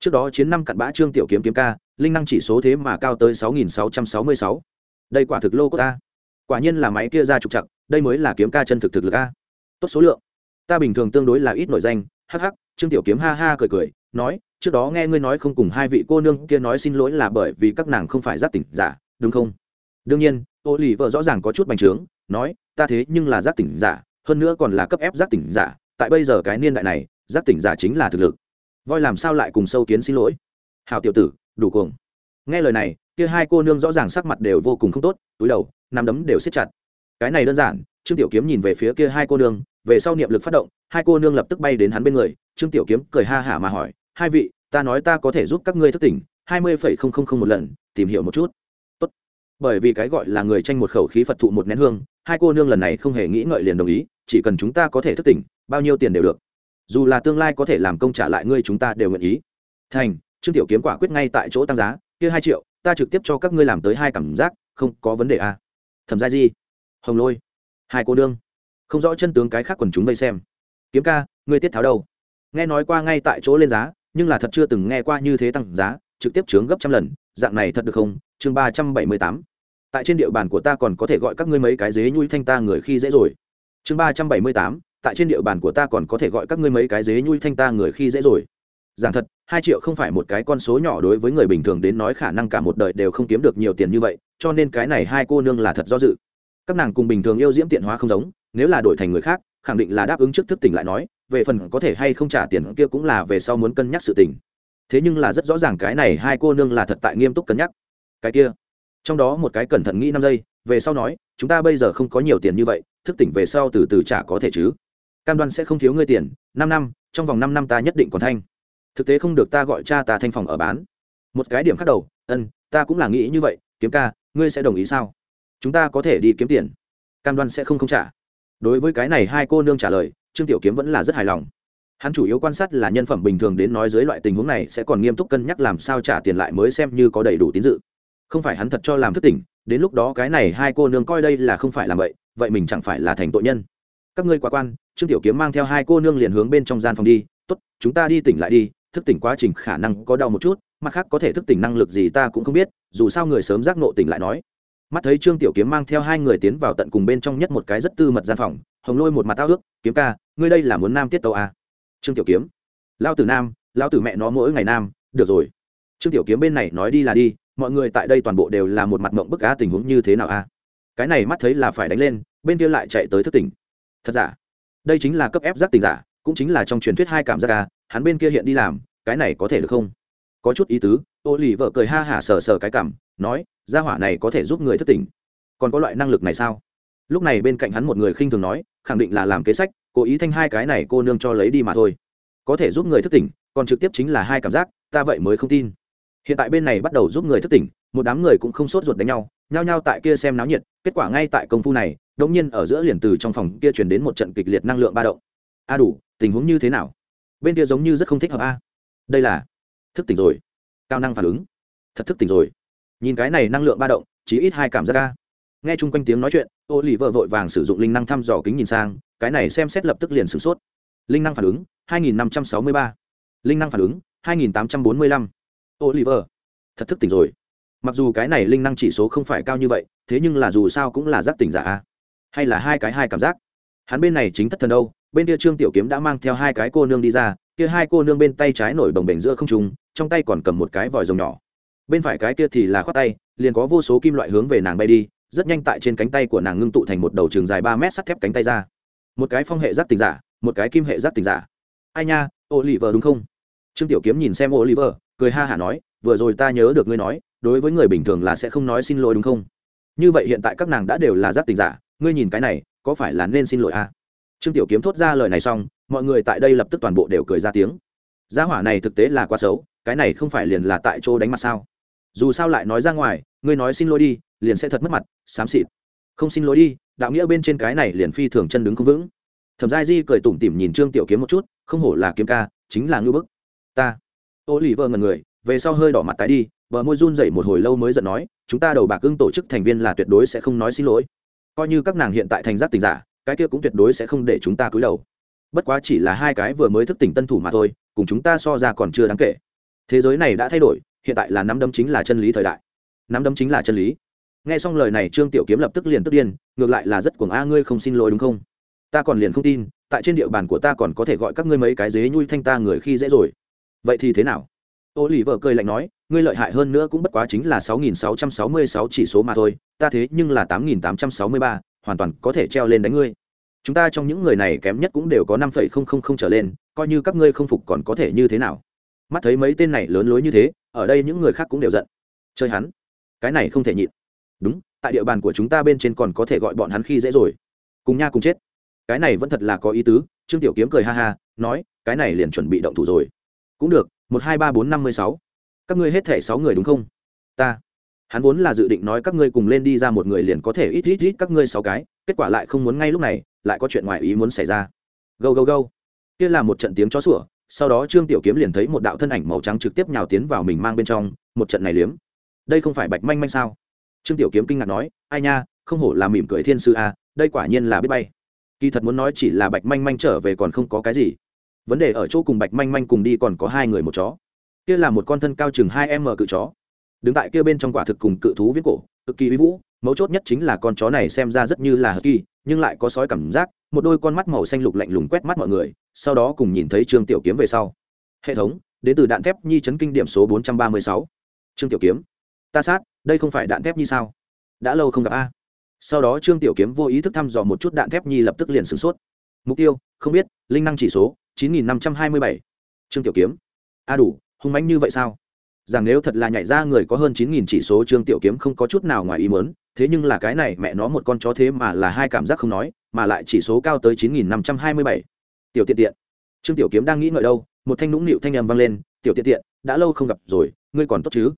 Trước đó chiến năm cặn bã trương tiểu kiếm kiếm ca, linh năng chỉ số thế mà cao tới sáu nghìn sáu trăm sáu mươi sáu. Đây quả thực lô của ta. Quả nhiên là máy kia ra trục chặt đây mới là kiếm ca chân thực thực lực a. Tốt số lượng. Ta bình thường tương đối là ít nổi danh hắc trương tiểu kiếm ha ha cười cười, nói, trước đó nghe ngươi nói không cùng hai vị cô nương kia nói xin lỗi là bởi vì các nàng không phải giác tỉnh giả, đúng không? Đương nhiên, ô lì vợ rõ ràng có chút bành trướng, nói, ta thế nhưng là giác tỉnh giả, hơn nữa còn là cấp ép giác tỉnh giả, tại bây giờ cái niên đại này, giác tỉnh giả chính là thực lực. Voi làm sao lại cùng sâu kiến xin lỗi? Hào tiểu tử, đủ cuồng. Nghe lời này, kia hai cô nương rõ ràng sắc mặt đều vô cùng không tốt, túi đầu nằm đấm đều siết chặt. Cái này đơn giản, trương tiểu kiếm nhìn về phía kia hai cô nương, về sau niệm lực phát động, hai cô nương lập tức bay đến hắn bên người trương tiểu kiếm cười ha hả mà hỏi, hai vị, ta nói ta có thể giúp các ngươi thức tỉnh hai mươi phẩy không không không một lần, tìm hiểu một chút. Tốt. bởi vì cái gọi là người tranh một khẩu khí phật thụ một nén hương, hai cô nương lần này không hề nghĩ ngợi liền đồng ý, chỉ cần chúng ta có thể thức tỉnh bao nhiêu tiền đều được. Dù là tương lai có thể làm công trả lại ngươi chúng ta đều nguyện ý. Thành, trương tiểu kiếm quả quyết ngay tại chỗ tăng giá, kia hai triệu, ta trực tiếp cho các ngươi làm tới hai cảm giác, không có vấn đề à. thẩm gia di, hồng lôi, hai cô nương. Không rõ chân tướng cái khác quần chúng vây xem. Kiếm ca, ngươi tiết tháo đâu? Nghe nói qua ngay tại chỗ lên giá, nhưng là thật chưa từng nghe qua như thế tăng giá, trực tiếp chướng gấp trăm lần, dạng này thật được không? Chương ba trăm bảy mươi tám. Tại trên địa bàn của ta còn có thể gọi các ngươi mấy cái dế nhui thanh ta người khi dễ rồi. Chương ba trăm bảy mươi tám. Tại trên địa bàn của ta còn có thể gọi các ngươi mấy cái dế nhui thanh ta người khi dễ rồi. Giảng thật, hai triệu không phải một cái con số nhỏ đối với người bình thường đến nói khả năng cả một đời đều không kiếm được nhiều tiền như vậy, cho nên cái này hai cô nương là thật do dự. Các nàng cùng bình thường yêu diễm tiện hóa không giống nếu là đổi thành người khác, khẳng định là đáp ứng trước thức tỉnh lại nói, về phần có thể hay không trả tiền kia cũng là về sau muốn cân nhắc sự tình. Thế nhưng là rất rõ ràng cái này hai cô nương là thật tại nghiêm túc cân nhắc. Cái kia, trong đó một cái cẩn thận nghĩ năm giây, về sau nói, chúng ta bây giờ không có nhiều tiền như vậy, thức tỉnh về sau từ từ trả có thể chứ. Cam đoan sẽ không thiếu ngươi tiền, năm năm, trong vòng năm năm ta nhất định còn thanh. Thực tế không được ta gọi cha ta thanh phòng ở bán. Một cái điểm khác đầu, ân, ta cũng là nghĩ như vậy, kiếm ca, ngươi sẽ đồng ý sao? Chúng ta có thể đi kiếm tiền. Cam đoan sẽ không không trả đối với cái này hai cô nương trả lời, trương tiểu kiếm vẫn là rất hài lòng. Hắn chủ yếu quan sát là nhân phẩm bình thường đến nói dưới loại tình huống này sẽ còn nghiêm túc cân nhắc làm sao trả tiền lại mới xem như có đầy đủ tín dự. Không phải hắn thật cho làm thức tỉnh, đến lúc đó cái này hai cô nương coi đây là không phải làm vậy vậy mình chẳng phải là thành tội nhân. Các ngươi quá quan, trương tiểu kiếm mang theo hai cô nương liền hướng bên trong gian phòng đi, tốt, chúng ta đi tỉnh lại đi, thức tỉnh quá trình khả năng có đau một chút, mặt khác có thể thức tỉnh năng lực gì ta cũng không biết, dù sao người sớm giác nộ tỉnh lại nói mắt thấy trương tiểu kiếm mang theo hai người tiến vào tận cùng bên trong nhất một cái rất tư mật gian phòng, hồng lôi một mặt tao ước, kiếm ca, ngươi đây là muốn nam tiết tàu à? trương tiểu kiếm lao tử nam lao tử mẹ nó mỗi ngày nam, được rồi. Trương tiểu kiếm bên này nói đi là đi, mọi người tại đây toàn bộ đều là một mặt mộng bức á tình huống như thế nào a cái này mắt thấy là phải đánh lên, bên kia lại chạy tới thức tỉnh. Thật giả? Đây chính là cấp ép giác tỉnh giả, cũng chính là trong truyền thuyết hai cảm giác a hắn bên kia hiện đi làm, cái này có thể được không? Có chút ý tứ, ô lì vợ cười ha hả sờ sờ cái cảm nói, gia hỏa này có thể giúp người thức tỉnh còn có loại năng lực này sao? Lúc này bên cạnh hắn một người khinh thường nói, khẳng định là làm kế sách, cố ý thanh hai cái này cô nương cho lấy đi mà thôi. Có thể giúp người thức tỉnh còn trực tiếp chính là hai cảm giác, ta vậy mới không tin. Hiện tại bên này bắt đầu giúp người thức tỉnh một đám người cũng không sốt ruột đánh nhau, nhao nhao tại kia xem náo nhiệt, kết quả ngay tại công phu này, đột nhiên ở giữa liền từ trong phòng kia truyền đến một trận kịch liệt năng lượng ba động. A đủ, tình huống như thế nào? Bên kia giống như rất không thích hợp a. Đây là thức tỉnh rồi. Cao năng phản ứng. Thật thức tỉnh rồi nhìn cái này năng lượng ba động chỉ ít hai cảm giác ca nghe chung quanh tiếng nói chuyện ô lì vợ vội vàng sử dụng linh năng thăm dò kính nhìn sang cái này xem xét lập tức liền sửng sốt linh năng phản ứng 2563. linh năng phản ứng 2845. Oliver, thật thức tỉnh rồi. Mặc dù cái này linh năng chỉ số không phải cao như vậy, thế nhưng là dù sao cũng là giác tỉnh giả a. Hay là hai cái hai cảm giác. Hắn bên này chính thất thần đâu, bên kia Trương Tiểu Kiếm đã mang theo hai cái cô nương đi ra, kia hai cô nương bên tay trái nổi bồng bềnh giữa không trung, trong tay còn cầm một cái vòi rồng nhỏ. Bên phải cái kia thì là khoát tay, liền có vô số kim loại hướng về nàng bay đi, rất nhanh tại trên cánh tay của nàng ngưng tụ thành một đầu trường dài ba mét sắt thép cánh tay ra. Một cái phong hệ giác tình giả, một cái kim hệ giác tình giả. Ai nha, Oliver đúng không? Trương Tiểu Kiếm nhìn xem Oliver, cười ha hả nói, vừa rồi ta nhớ được ngươi nói, đối với người bình thường là sẽ không nói xin lỗi đúng không? Như vậy hiện tại các nàng đã đều là giác tình giả, ngươi nhìn cái này, có phải là nên xin lỗi à? Trương Tiểu Kiếm thốt ra lời này xong, mọi người tại đây lập tức toàn bộ đều cười ra tiếng. Gia hỏa này thực tế là quá xấu, cái này không phải liền là tại chỗ đánh mặt sao? Dù sao lại nói ra ngoài, ngươi nói xin lỗi đi, liền sẽ thật mất mặt, xám xịt. Không xin lỗi đi, đạo nghĩa bên trên cái này liền phi thường chân đứng không vững. Thẩm Giai Di cười tủm tỉm nhìn Trương Tiểu Kiếm một chút, không hổ là kiếm ca, chính là ngưu bức. Ta ô lì vợ ngần người về sau hơi đỏ mặt tái đi vợ môi run dậy một hồi lâu mới giận nói chúng ta đầu bạc ưng tổ chức thành viên là tuyệt đối sẽ không nói xin lỗi coi như các nàng hiện tại thành giác tình giả cái kia cũng tuyệt đối sẽ không để chúng ta cúi đầu bất quá chỉ là hai cái vừa mới thức tỉnh tân thủ mà thôi cùng chúng ta so ra còn chưa đáng kể thế giới này đã thay đổi hiện tại là nắm đấm chính là chân lý thời đại. Nắm đấm chính là chân lý. Nghe xong lời này, trương tiểu kiếm lập tức liền tức điên, ngược lại là rất cuồng a, ngươi không xin lỗi đúng không? Ta còn liền không tin, tại trên địa bàn của ta còn có thể gọi các ngươi mấy cái dế nhui thanh ta người khi dễ rồi. Vậy thì thế nào? Ô lì vợ cười lạnh nói, ngươi lợi hại hơn nữa cũng bất quá chính là sáu nghìn sáu trăm sáu mươi sáu chỉ số mà thôi, ta thế nhưng là tám nghìn tám trăm sáu mươi ba, hoàn toàn có thể treo lên đánh ngươi. Chúng ta trong những người này kém nhất cũng đều có năm phẩy không không không trở lên, coi như các ngươi không phục còn có thể như thế nào? Mắt thấy mấy tên này lớn lối như thế ở đây những người khác cũng đều giận. Chơi hắn. Cái này không thể nhịn. Đúng tại địa bàn của chúng ta bên trên còn có thể gọi bọn hắn khi dễ rồi. Cùng nha cùng chết. Cái này vẫn thật là có ý tứ trương tiểu kiếm cười ha ha nói cái này liền chuẩn bị động thủ rồi. Cũng được một hai ba bốn năm mươi sáu. Các ngươi hết thể sáu người đúng không? Ta. Hắn vốn là dự định nói các ngươi cùng lên đi ra một người liền có thể ít ít ít các ngươi sáu cái kết quả lại không muốn ngay lúc này lại có chuyện ngoài ý muốn xảy ra. Gâu gâu gâu, kia là một trận tiếng chó sủa sau đó trương tiểu kiếm liền thấy một đạo thân ảnh màu trắng trực tiếp nhào tiến vào mình mang bên trong, một trận này liếm. Đây không phải bạch manh manh sao? Trương tiểu kiếm kinh ngạc nói, ai nha, không hổ là mỉm cười thiên sư a đây quả nhiên là biết bay. Kỳ thật muốn nói chỉ là bạch manh manh trở về còn không có cái gì. Vấn đề ở chỗ cùng bạch manh manh cùng đi còn có hai người một chó. Kia là một con thân cao chừng hai m cự chó. Đứng tại kia bên trong quả thực cùng cự thú viết cổ, cực kỳ uy vũ, mấu chốt nhất chính là con chó này xem ra rất như là hờ kỳ nhưng lại có sói cảm giác một đôi con mắt màu xanh lục lạnh lùng quét mắt mọi người, sau đó cùng nhìn thấy trương tiểu kiếm về sau. Hệ thống, đến từ đạn thép nhi chấn kinh điểm số bốn trăm ba mươi sáu. Trương tiểu kiếm, ta sát, đây không phải đạn thép nhi sao? Đã lâu không gặp a. Sau đó trương tiểu kiếm vô ý thức thăm dò một chút đạn thép nhi lập tức liền sửng sốt. Mục tiêu, không biết, linh năng chỉ số, chín nghìn năm trăm hai mươi bảy. Trương tiểu kiếm, a đủ, hung mãnh như vậy sao? Rằng nếu thật là nhảy ra người có hơn chín nghìn chỉ số, trương tiểu kiếm không có chút nào ngoài ý mớn thế nhưng là cái này mẹ nó một con chó thế mà là hai cảm giác không nói, mà lại chỉ số cao tới chín nghìn năm trăm hai mươi bảy. Tiểu tiện tiện, trương tiểu kiếm đang nghĩ ngợi đâu, một thanh nũng nịu thanh âm vang lên, tiểu tiện tiện, đã lâu không gặp rồi, ngươi còn tốt chứ?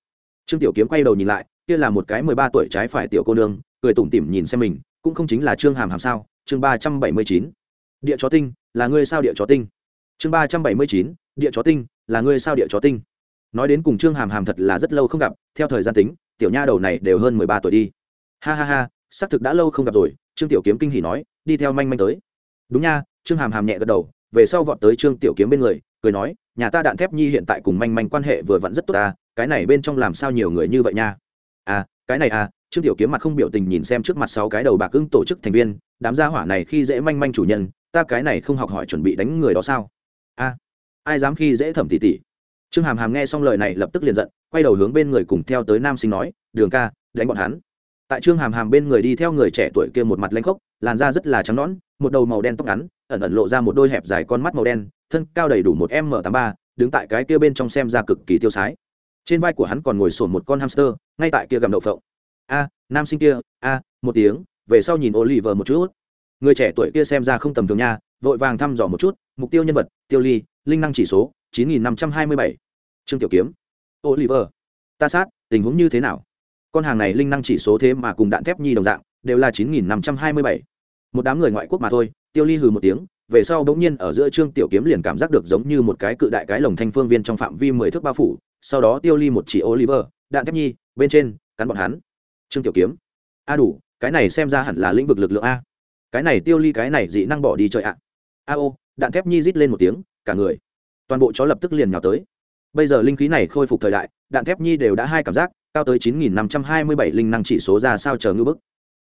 Trương tiểu kiếm quay đầu nhìn lại, kia là một cái mười ba tuổi trái phải tiểu cô nương, cười tủm tỉm nhìn xem mình, cũng không chính là trương hàm hàm sao? Chương ba trăm bảy mươi chín, địa chó tinh, là ngươi sao địa chó tinh? Chương ba trăm bảy mươi chín, địa chó tinh, là ngươi sao địa chó tinh? Nói đến cùng trương hàm hàm thật là rất lâu không gặp, theo thời gian tính, tiểu nha đầu này đều hơn mười ba tuổi đi. Ha ha ha, xác thực đã lâu không gặp rồi, trương tiểu kiếm kinh hỉ nói, đi theo manh manh tới. Đúng nha, trương hàm hàm nhẹ gật đầu, về sau vọt tới trương tiểu kiếm bên người, cười nói, nhà ta đạn thép nhi hiện tại cùng manh manh quan hệ vừa vặn rất tốt ta cái này bên trong làm sao nhiều người như vậy nha. À cái này à trương tiểu kiếm mặt không biểu tình nhìn xem trước mặt sáu cái đầu bạc ưng tổ chức thành viên, đám gia hỏa này khi dễ manh manh chủ nhân, ta cái này không học hỏi chuẩn bị đánh người đó sao? A ai dám khi dễ thẩm tỷ tỷ? Trương hàm hàm nghe xong lời này lập tức liền giận, quay đầu hướng bên người cùng theo tới nam sinh nói, đường ca, đánh bọn hắn. Tại trương hàm hàm bên người đi theo người trẻ tuổi kia một mặt lanh khốc, làn da rất là trắng nõn, một đầu màu đen tóc ngắn, ẩn ẩn lộ ra một đôi hẹp dài con mắt màu đen, thân cao đầy đủ một m tám ba, đứng tại cái kia bên trong xem ra cực kỳ tiêu sái. Trên vai của hắn còn ngồi sổn một con hamster, ngay tại kia gầm đậu phộng. A, nam sinh kia, a, một tiếng, về sau nhìn oliver một chút. Người trẻ tuổi kia xem ra không tầm thường nha, vội vàng thăm dò một chút, mục tiêu nhân vật, tiêu ly, linh năng chỉ số chín nghìn năm trăm hai mươi bảy. Trương tiểu kiếm. Oliver. Ta sát, tình huống như thế nào? Con hàng này linh năng chỉ số thế mà cùng đạn thép nhi đồng dạng, đều là chín nghìn năm trăm hai mươi bảy. Một đám người ngoại quốc mà thôi, tiêu ly hừ một tiếng, về sau bỗng nhiên ở giữa trương tiểu kiếm liền cảm giác được giống như một cái cự đại cái lồng thanh phương viên trong phạm vi mười thước bao phủ, sau đó tiêu ly một chỉ oliver, đạn thép nhi, bên trên, cắn bọn hắn. Trương tiểu kiếm. A đủ, cái này xem ra hẳn là lĩnh vực lực lượng a. Cái này tiêu ly cái này dị năng bỏ đi chơi ạ. A ô, đạn thép nhi rít lên một tiếng, cả người toàn bộ chó lập tức liền nhào tới. Bây giờ linh khí này khôi phục thời đại, đạn thép nhi đều đã hai cảm giác, cao tới chín nghìn năm trăm hai mươi bảy linh năng chỉ số ra sao chờ ngư bức.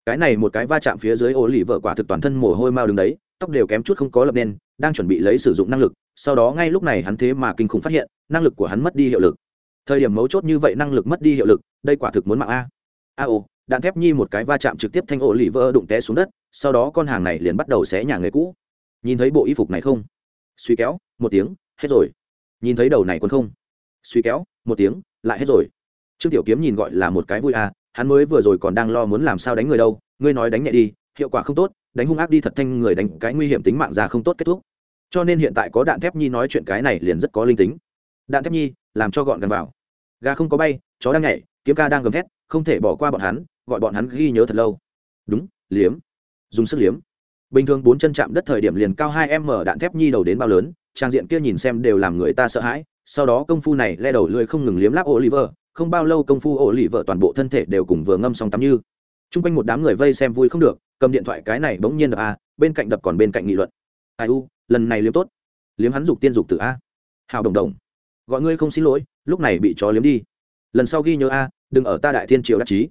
Cái này một cái va chạm phía dưới ô lì vợ quả thực toàn thân mồ hôi mau đứng đấy, tóc đều kém chút không có lập nên, đang chuẩn bị lấy sử dụng năng lực, sau đó ngay lúc này hắn thế mà kinh khủng phát hiện, năng lực của hắn mất đi hiệu lực. Thời điểm mấu chốt như vậy năng lực mất đi hiệu lực, đây quả thực muốn mạng a. A ô, đạn thép nhi một cái va chạm trực tiếp thanh ổ lì vợ đụng té xuống đất, sau đó con hàng này liền bắt đầu xé nhà người cũ. Nhìn thấy bộ y phục này không? Suy kéo, một tiếng hết rồi. Nhìn thấy đầu này còn không? Suy kéo, một tiếng, lại hết rồi. Trương tiểu kiếm nhìn gọi là một cái vui à hắn mới vừa rồi còn đang lo muốn làm sao đánh người đâu, ngươi nói đánh nhẹ đi, hiệu quả không tốt, đánh hung ác đi thật thanh người đánh cái nguy hiểm tính mạng ra không tốt kết thúc. Cho nên hiện tại có đạn thép nhi nói chuyện cái này liền rất có linh tính. Đạn thép nhi, làm cho gọn gần vào. Gà không có bay, chó đang nhảy, kiếm ca đang gầm thét, không thể bỏ qua bọn hắn, gọi bọn hắn ghi nhớ thật lâu. Đúng, liếm. Dùng sức liếm. Bình thường bốn chân chạm đất thời điểm liền cao hai m đạn thép nhi đầu đến bao lớn trang diện kia nhìn xem đều làm người ta sợ hãi sau đó công phu này le đầu lưỡi không ngừng liếm láp Oliver, không bao lâu công phu Oliver toàn bộ thân thể đều cùng vừa ngâm xong tắm như. Trung quanh một đám người vây xem vui không được, cầm điện thoại cái này bỗng nhiên đập a, bên cạnh đập còn bên cạnh nghị luận. Ai u, lần này liếm tốt. Liếm hắn dục tiên dục tử a. Hào đồng đồng. Gọi ngươi không xin lỗi, lúc này bị chó liếm đi. Lần sau ghi nhớ a, đừng ở ta đại thiên triều đắc chí.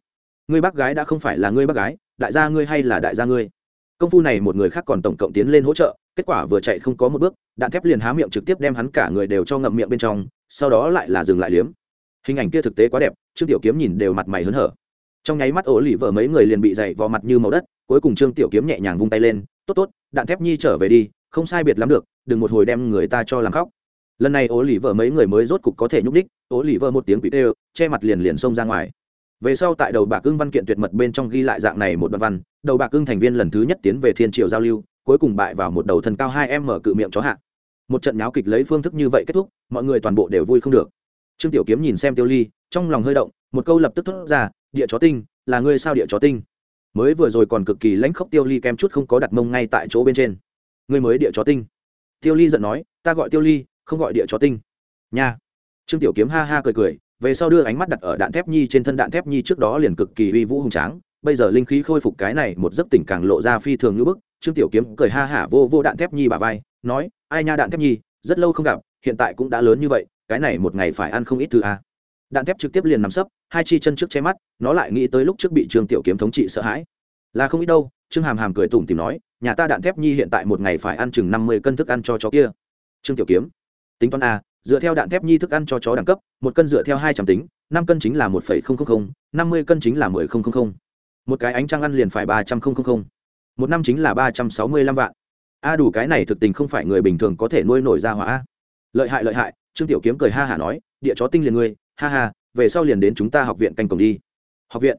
Ngươi bác gái đã không phải là ngươi bác gái, đại gia ngươi hay là đại gia ngươi. Công phu này một người khác còn tổng cộng tiến lên hỗ trợ, kết quả vừa chạy không có một bước, đạn thép liền há miệng trực tiếp đem hắn cả người đều cho ngậm miệng bên trong, sau đó lại là dừng lại liếm. Hình ảnh kia thực tế quá đẹp, trương tiểu kiếm nhìn đều mặt mày hớn hở. Trong nháy mắt ổ lì vợ mấy người liền bị dày vò mặt như màu đất, cuối cùng trương tiểu kiếm nhẹ nhàng vung tay lên, tốt tốt, đạn thép nhi trở về đi, không sai biệt lắm được, đừng một hồi đem người ta cho làm khóc. Lần này ổ lì vợ mấy người mới rốt cục có thể nhúc đích ổ lì vợ một tiếng quỷ tê che mặt liền liền xông ra ngoài. Về sau tại đầu bạc ưng văn kiện tuyệt mật bên trong ghi lại dạng này một đoạn văn, đầu bạc ưng thành viên lần thứ nhất tiến về thiên triều giao lưu cuối cùng bại vào một đầu thân cao hai em mở cự miệng chó hạ. Một trận nháo kịch lấy phương thức như vậy kết thúc, mọi người toàn bộ đều vui không được. Trương tiểu kiếm nhìn xem tiêu ly, trong lòng hơi động, một câu lập tức thốt ra, địa chó tinh, là ngươi sao địa chó tinh? Mới vừa rồi còn cực kỳ lãnh khốc tiêu ly kem chút không có đặt mông ngay tại chỗ bên trên. Ngươi mới địa chó tinh. Tiêu ly giận nói, ta gọi tiêu ly, không gọi địa chó tinh. Nha. Trương tiểu kiếm ha ha cười cười, về sau đưa ánh mắt đặt ở đạn thép nhi trên thân đạn thép nhi trước đó liền cực kỳ uy vũ hùng tráng bây giờ linh khí khôi phục cái này một giấc tỉnh càng lộ ra phi thường như bức, trương tiểu kiếm cười ha hả vô vô đạn thép nhi bà vai, nói, ai nha đạn thép nhi, rất lâu không gặp, hiện tại cũng đã lớn như vậy, cái này một ngày phải ăn không ít thứ a. À. đạn thép trực tiếp liền nằm sấp, hai chi chân trước che mắt, nó lại nghĩ tới lúc trước bị trương tiểu kiếm thống trị sợ hãi. Là không ít đâu, trương hàm hàm cười tủm tìm nói, nhà ta đạn thép nhi hiện tại một ngày phải ăn chừng năm mươi cân thức ăn cho chó kia. Trương tiểu kiếm, tính toán a, dựa theo đạn thép nhi thức ăn cho chó đẳng cấp, một cân dựa theo hai trăm tính, năm cân chính là một phẩy không không không, năm mươi cân chính là mười không không không một cái ánh trăng ăn liền phải ba trăm không không không. Một năm chính là ba trăm sáu mươi lăm vạn. A đủ cái này thực tình không phải người bình thường có thể nuôi nổi ra hỏa lợi hại lợi hại, trương tiểu kiếm cười ha hả nói, địa chó tinh liền ngươi, ha ha, về sau liền đến chúng ta học viện canh cổng đi. Học viện?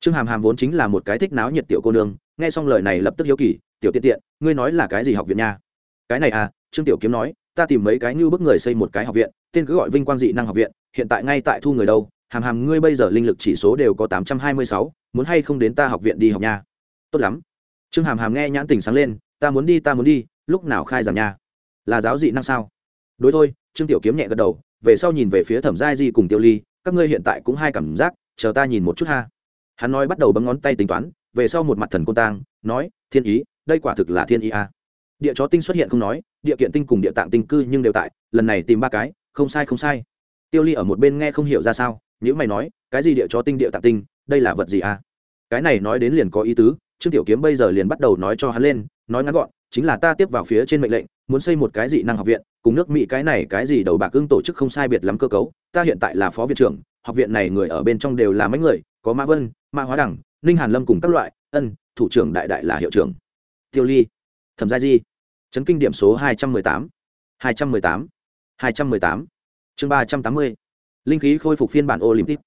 Trương hàm hàm vốn chính là một cái thích náo nhiệt tiểu cô nương, nghe xong lời này lập tức hiếu kỳ, tiểu tiện tiện, ngươi nói là cái gì học viện nha? Cái này à trương tiểu kiếm nói, ta tìm mấy cái như bức người xây một cái học viện, tên cứ gọi vinh quang dị năng học viện, hiện tại ngay tại thu người đâu hàm hàm, ngươi bây giờ linh lực chỉ số đều có tám trăm hai mươi sáu, muốn hay không đến ta học viện đi học nha? Tốt lắm. Trương hàm hàm nghe nhãn tình sáng lên, ta muốn đi, ta muốn đi, lúc nào khai giảng nha? Là giáo dị năng sao? Đối thôi, trương tiểu kiếm nhẹ gật đầu, về sau nhìn về phía thẩm giai di cùng tiêu ly, các ngươi hiện tại cũng hai cảm giác, chờ ta nhìn một chút ha. Hắn nói bắt đầu bấm ngón tay tính toán, về sau một mặt thần côn tang, nói, thiên ý, đây quả thực là thiên ý a. Địa chó tinh xuất hiện không nói, địa kiện tinh cùng địa tạng tinh cư nhưng đều tại, lần này tìm ba cái, không sai không sai. Tiêu ly ở một bên nghe không hiểu ra sao nếu mày nói, cái gì địa cho tinh địa tạng tinh, đây là vật gì à? Cái này nói đến liền có ý tứ, trương tiểu kiếm bây giờ liền bắt đầu nói cho hắn lên, nói ngắn gọn, chính là ta tiếp vào phía trên mệnh lệnh, muốn xây một cái dị năng học viện, cùng nước mỹ cái này cái gì đầu bạc ưng tổ chức không sai biệt lắm cơ cấu, ta hiện tại là phó viện trưởng, học viện này người ở bên trong đều là mấy người, có mã vân, mã hóa đẳng, ninh hàn lâm cùng các loại, ân, thủ trưởng đại đại là hiệu trưởng. Tiêu ly, thẩm gia di. Chấn kinh điểm số hai trăm mười tám, hai trăm mười tám, hai trăm mười tám. Chương ba trăm tám mươi linh khí khôi phục phiên bản olympic.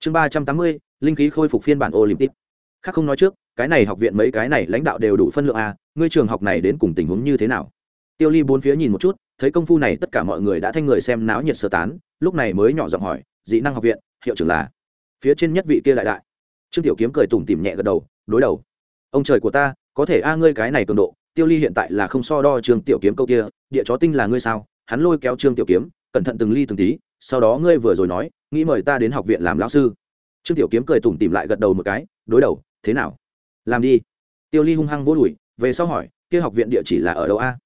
Chương ba trăm tám mươi, linh khí khôi phục phiên bản olympic. Khác không nói trước, cái này học viện mấy cái này lãnh đạo đều đủ phân lượng a ngươi trường học này đến cùng tình huống như thế nào? Tiêu ly bốn phía nhìn một chút, thấy công phu này tất cả mọi người đã thanh người xem náo nhiệt sơ tán, lúc này mới nhỏ giọng hỏi, dị năng học viện, hiệu trưởng là? Phía trên nhất vị kia đại đại. Trương tiểu kiếm cười tủm tỉm nhẹ gật đầu, đối đầu. Ông trời của ta, có thể a ngươi cái này cường độ, tiêu ly hiện tại là không so đo trương tiểu kiếm câu kia, địa chó tinh là ngươi sao? Hắn lôi kéo trương tiểu kiếm, cẩn thận từng ly từng tí sau đó ngươi vừa rồi nói, nghĩ mời ta đến học viện làm lão sư. Trương tiểu kiếm cười tủm tìm lại gật đầu một cái, đối đầu, thế nào? Làm đi. Tiêu ly hung hăng vô đùi, về sau hỏi, kia học viện địa chỉ là ở đâu a?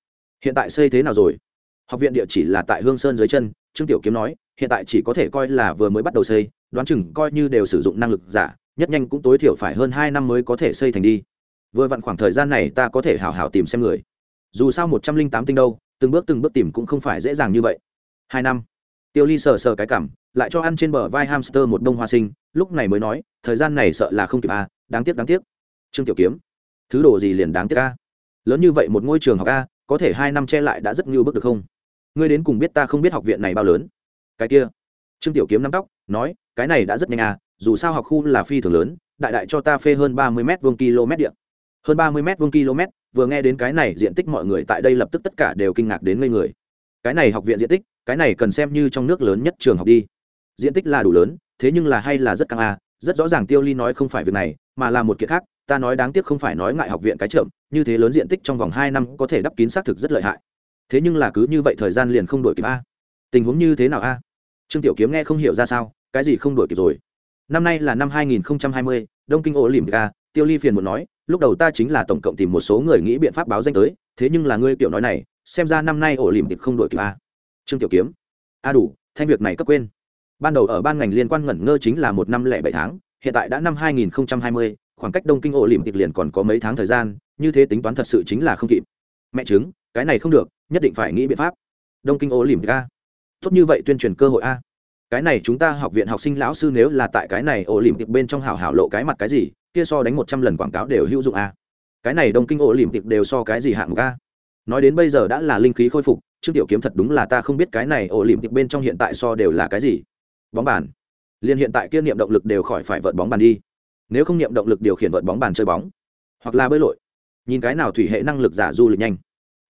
Hiện tại xây thế nào rồi? Học viện địa chỉ là tại hương sơn dưới chân, trương tiểu kiếm nói, hiện tại chỉ có thể coi là vừa mới bắt đầu xây, đoán chừng coi như đều sử dụng năng lực giả, nhất nhanh cũng tối thiểu phải hơn hai năm mới có thể xây thành đi. Vừa vặn khoảng thời gian này ta có thể hào hào tìm xem người. Dù sao một trăm linh tám tinh đâu, từng bước từng bước tìm cũng không phải dễ dàng như vậy. Hai năm tiêu ly sờ sờ cái cảm, lại cho ăn trên bờ vai hamster một bông hoa sinh, lúc này mới nói, thời gian này sợ là không kịp à đáng tiếc đáng tiếc. Trương tiểu kiếm, thứ đồ gì liền đáng tiếc a lớn như vậy một ngôi trường học a có thể hai năm che lại đã rất nhiều bước được không? Ngươi đến cùng biết ta không biết học viện này bao lớn? Cái kia, trương tiểu kiếm nắm tóc, nói, cái này đã rất nhanh à dù sao học khu là phi thường lớn, đại đại cho ta phê hơn ba mươi m vuông km điện hơn ba mươi m vuông km, vừa nghe đến cái này diện tích mọi người tại đây lập tức tất cả đều kinh ngạc đến ngây người cái này học viện diện tích cái này cần xem như trong nước lớn nhất trường học đi. Diện tích là đủ lớn thế nhưng là hay là rất căng à rất rõ ràng tiêu ly nói không phải việc này mà là một kiện khác ta nói đáng tiếc không phải nói ngại học viện cái chậm như thế lớn diện tích trong vòng hai năm có thể đắp kín xác thực rất lợi hại. Thế nhưng là cứ như vậy thời gian liền không đổi kịp a. Tình huống như thế nào a? Trương tiểu kiếm nghe không hiểu ra sao cái gì không đổi kịp rồi? Năm nay là năm 2020, đông kinh ổ lỉm ga tiêu ly phiền muốn nói lúc đầu ta chính là tổng cộng tìm một số người nghĩ biện pháp báo danh tới thế nhưng là ngươi tiểu nói này xem ra năm nay ổ lìm tiệp không đổi kịp a. Trương tiểu kiếm. A đủ thanh việc này cấp quên. Ban đầu ở ban ngành liên quan ngẩn ngơ chính là một năm lẻ bảy tháng hiện tại đã năm 2020, khoảng cách đông kinh ổ lìm tiệp liền còn có mấy tháng thời gian như thế tính toán thật sự chính là không kịp. Mẹ chứng cái này không được nhất định phải nghĩ biện pháp. Đông kinh ổ lỉm ga tốt như vậy tuyên truyền cơ hội a. Cái này chúng ta học viện học sinh lão sư nếu là tại cái này ổ lìm tiệp bên trong hảo hảo lộ cái mặt cái gì kia so đánh một trăm lần quảng cáo đều hữu dụng a. Cái này đông kinh ổ lìm tiệp đều so cái gì hạng ga nói đến bây giờ đã là linh khí khôi phục, trương tiểu kiếm thật đúng là ta không biết cái này ổ lỉm tiệp bên trong hiện tại so đều là cái gì. Bóng bàn. Liên hiện tại kia niệm động lực đều khỏi phải vợt bóng bàn đi. Nếu không niệm động lực điều khiển vợt bóng bàn chơi bóng, hoặc là bơi lội, nhìn cái nào thủy hệ năng lực giả du lịch nhanh.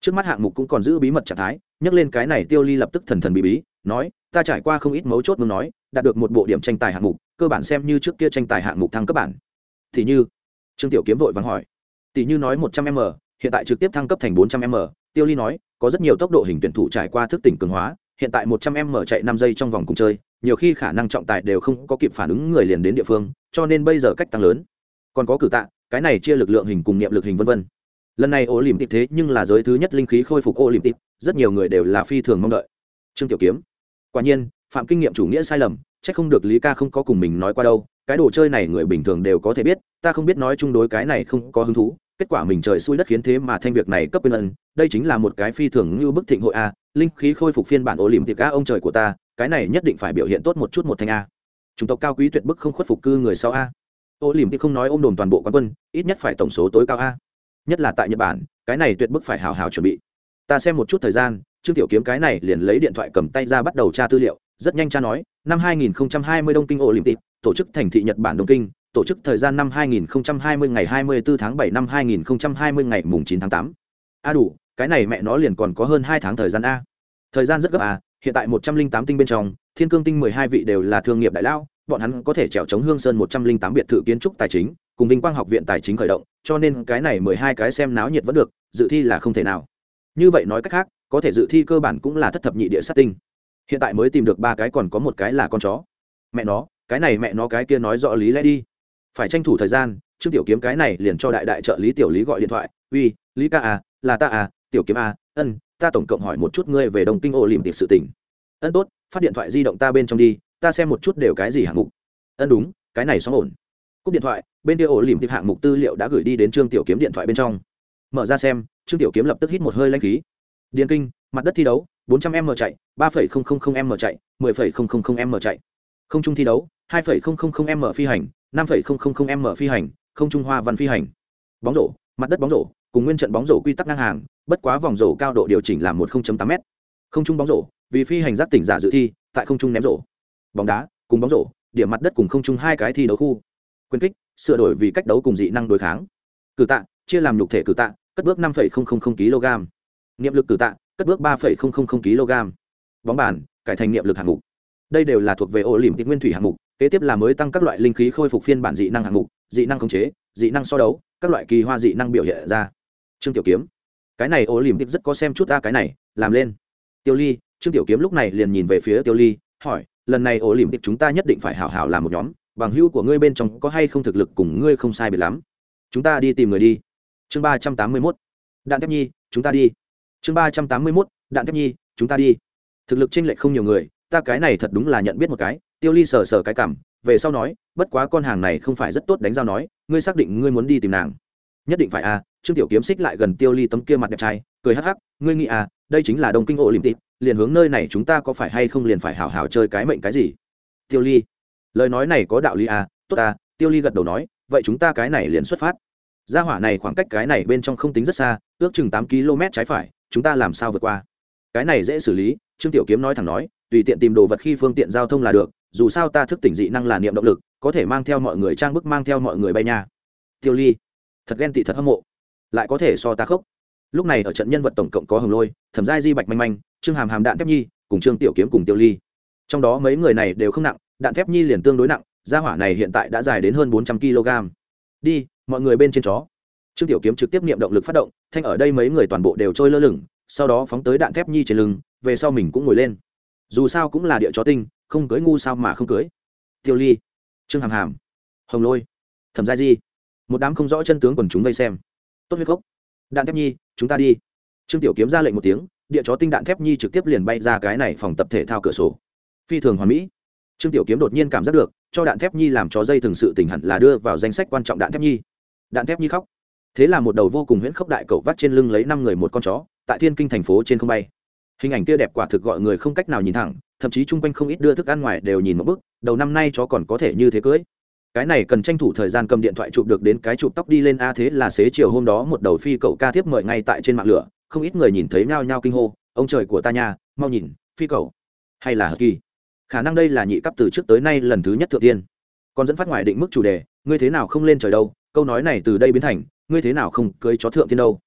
Trước mắt hạng mục cũng còn giữ bí mật trạng thái nhắc lên cái này tiêu ly lập tức thần thần bí bí, nói, ta trải qua không ít mấu chốt muốn nói, đạt được một bộ điểm tranh tài hạng mục, cơ bản xem như trước kia tranh tài hạng mục thăng cấp bản. Thì như, trương tiểu kiếm vội vắng hỏi. Tỷ như nói một trăm m hiện tại trực tiếp thăng cấp thành bốn trăm m. Tiêu ly nói, có rất nhiều tốc độ hình tuyển thủ trải qua thức tỉnh cường hóa, hiện tại một trăm m chạy năm giây trong vòng cùng chơi, nhiều khi khả năng trọng tài đều không có kịp phản ứng người liền đến địa phương, cho nên bây giờ cách tăng lớn. Còn có cử tạ, cái này chia lực lượng hình cùng niệm lực hình vân vân. Lần này ô lìm tịp thế nhưng là giới thứ nhất linh khí khôi phục ô lìm tịp rất nhiều người đều là phi thường mong đợi. Trương tiểu kiếm, quả nhiên, phạm kinh nghiệm chủ nghĩa sai lầm, chắc không được lý ca không có cùng mình nói qua đâu, cái đồ chơi này người bình thường đều có thể biết, ta không biết nói chung đối cái này không có hứng thú kết quả mình trời xui đất khiến thế mà thanh việc này cấp bên ân, đây chính là một cái phi thường như bức thịnh hội a, linh khí khôi phục phiên bản ô lìm tịp a ông trời của ta, cái này nhất định phải biểu hiện tốt một chút một thanh a. Chủng tộc cao quý tuyệt bức không khuất phục cư người sau a. Ô lìm thì không nói ôm đồn toàn bộ quán quân, ít nhất phải tổng số tối cao a. Nhất là tại nhật bản, cái này tuyệt bức phải hào hào chuẩn bị. Ta xem một chút thời gian, trương tiểu kiếm cái này liền lấy điện thoại cầm tay ra bắt đầu tra tư liệu, rất nhanh cha nói, năm 2020 đông kinh olympic, tổ chức thành thị nhật bản đông kinh tổ chức thời gian năm 2020 ngày 24 tháng 7 năm 2020 ngày mùng 9 tháng 8. a đủ, cái này mẹ nó liền còn có hơn hai tháng thời gian a. Thời gian rất gấp à hiện tại 108 tinh bên trong, thiên cương tinh 12 vị đều là thương nghiệp đại lao bọn hắn có thể trèo chống hương sơn 108 biệt thự kiến trúc tài chính, cùng vinh quang học viện tài chính khởi động, cho nên cái này mười hai cái xem náo nhiệt vẫn được, dự thi là không thể nào. Như vậy nói cách khác, có thể dự thi cơ bản cũng là thất thập nhị địa sát tinh. Hiện tại mới tìm được ba cái còn có một cái là con chó. Mẹ nó, cái này mẹ nó cái kia nói rõ lý lẽ đi phải tranh thủ thời gian trương tiểu kiếm cái này liền cho đại đại trợ lý tiểu lý gọi điện thoại uy lý ca à là ta à tiểu kiếm à ân ta tổng cộng hỏi một chút ngươi về đồng kinh ô lìm tiệc sự tỉnh ân tốt phát điện thoại di động ta bên trong đi ta xem một chút đều cái gì hạng mục. Ân đúng cái này xong ổn. Cúp điện thoại bên kia ổ lìm tiệp hạng mục tư liệu đã gửi đi đến trương tiểu kiếm điện thoại bên trong. Mở ra xem trương tiểu kiếm lập tức hít một hơi lanh khí. Điền kinh mặt đất thi đấu 400 m chạy 3,000 m chạy 10,000 m chạy. Không trung thi đấu 2,000 m phi hành 5,000 m phi hành không trung hoa văn phi hành. Bóng rổ mặt đất bóng rổ cùng nguyên trận bóng rổ quy tắc ngang hàng bất quá vòng rổ cao độ điều chỉnh là 1,8 m không trung bóng rổ vì phi hành giác tỉnh giả dự thi tại không trung ném rổ. Bóng đá cùng bóng rổ điểm mặt đất cùng không trung hai cái thi đấu khu. Quyền kích sửa đổi vì cách đấu cùng dị năng đối kháng. Cử tạ chia làm nhục thể cử tạ cất bước năm kg. Niệm lực cử tạ cất bước ba kg. Bóng bàn cải thành niệm lực hạng mục. Đây đều là thuộc về ổ lỉm tịch nguyên thủy hạng mục kế tiếp là mới tăng các loại linh khí khôi phục phiên bản dị năng hạng mục, dị năng khống chế, dị năng so đấu, các loại kỳ hoa dị năng biểu hiện ra. Trương tiểu kiếm, cái này ô liềm tịch rất có xem chút ta cái này, làm lên. Tiêu ly, trương tiểu kiếm lúc này liền nhìn về phía tiêu ly, hỏi, lần này ô liềm tiệp chúng ta nhất định phải hảo hảo làm một nhóm, bằng hữu của ngươi bên trong có hay không thực lực cùng ngươi không sai biệt lắm. Chúng ta đi tìm người đi. Chương ba trăm tám mươi mốt. Đạn thép nhi, chúng ta đi. Chương ba trăm tám mươi mốt, đạn thép nhi, chúng ta đi. Thực lực chênh lệch không nhiều người, ta cái này thật đúng là nhận biết một cái tiêu ly sờ sờ cái cảm, về sau nói, bất quá con hàng này không phải rất tốt đánh giao nói, ngươi xác định ngươi muốn đi tìm nàng. Nhất định phải à trương tiểu kiếm xích lại gần tiêu ly tấm kia mặt đẹp trai, cười hắc hắc, ngươi nghĩ à đây chính là đông kinh ô lim tịt liền hướng nơi này chúng ta có phải hay không liền phải hảo hảo chơi cái mệnh cái gì? Tiêu ly, lời nói này có đạo lý à tốt à tiêu ly gật đầu nói, vậy chúng ta cái này liền xuất phát. Gia hỏa này khoảng cách cái này bên trong không tính rất xa, ước chừng tám km trái phải, chúng ta làm sao vượt qua? Cái này dễ xử lý, trương tiểu kiếm nói thẳng nói, tùy tiện tìm đồ vật khi phương tiện giao thông là được dù sao ta thức tỉnh dị năng là niệm động lực, có thể mang theo mọi người trang bức mang theo mọi người bay nha. Tiêu ly, thật ghen tị thật hâm mộ. Lại có thể so ta khốc. Lúc này ở trận nhân vật tổng cộng có hồng lôi, thẩm giai di bạch manh manh, trương hàm hàm đạn thép nhi, cùng trương tiểu kiếm cùng tiêu ly. Trong đó mấy người này đều không nặng, đạn thép nhi liền tương đối nặng, gia hỏa này hiện tại đã dài đến hơn bốn trăm kg. Đi, mọi người bên trên chó. Trương tiểu kiếm trực tiếp niệm động lực phát động, thanh ở đây mấy người toàn bộ đều trôi lơ lửng, sau đó phóng tới đạn thép nhi trên lưng, về sau mình cũng ngồi lên. Dù sao cũng là địa chó tinh không cưới ngu sao mà không cưới? Tiêu ly, trương hàm hàm, hồng lôi, thẩm gia di, một đám không rõ chân tướng quần chúng vây xem. Tốt huyết gốc đạn thép nhi, chúng ta đi. Trương tiểu kiếm ra lệnh một tiếng, địa chó tinh đạn thép nhi trực tiếp liền bay ra cái này phòng tập thể thao cửa sổ. Phi thường hoàn mỹ. Trương tiểu kiếm đột nhiên cảm giác được, cho đạn thép nhi làm chó dây thường sự tình hẳn là đưa vào danh sách quan trọng đạn thép nhi. Đạn thép nhi khóc. Thế là một đầu vô cùng huyễn khốc đại cậu vắt trên lưng lấy năm người một con chó, tại thiên kinh thành phố trên không bay. Hình ảnh kia đẹp quả thực gọi người không cách nào nhìn thẳng thậm chí chung quanh không ít đưa thức ăn ngoài đều nhìn một bức, đầu năm nay chó còn có thể như thế cưới. Cái này cần tranh thủ thời gian cầm điện thoại chụp được đến cái chụp tóc đi lên a, thế là xế chiều hôm đó một đầu phi cậu ca thiếp mời ngay tại trên mạng lửa, không ít người nhìn thấy nhao nhao kinh hô, ông trời của ta nha, mau nhìn, phi cậu. Hay là hờ kỳ khả năng đây là nhị cấp từ trước tới nay lần thứ nhất thượng tiên. Còn dẫn phát ngoài định mức chủ đề, ngươi thế nào không lên trời đâu, câu nói này từ đây biến thành, ngươi thế nào không cưới chó thượng tiên đâu?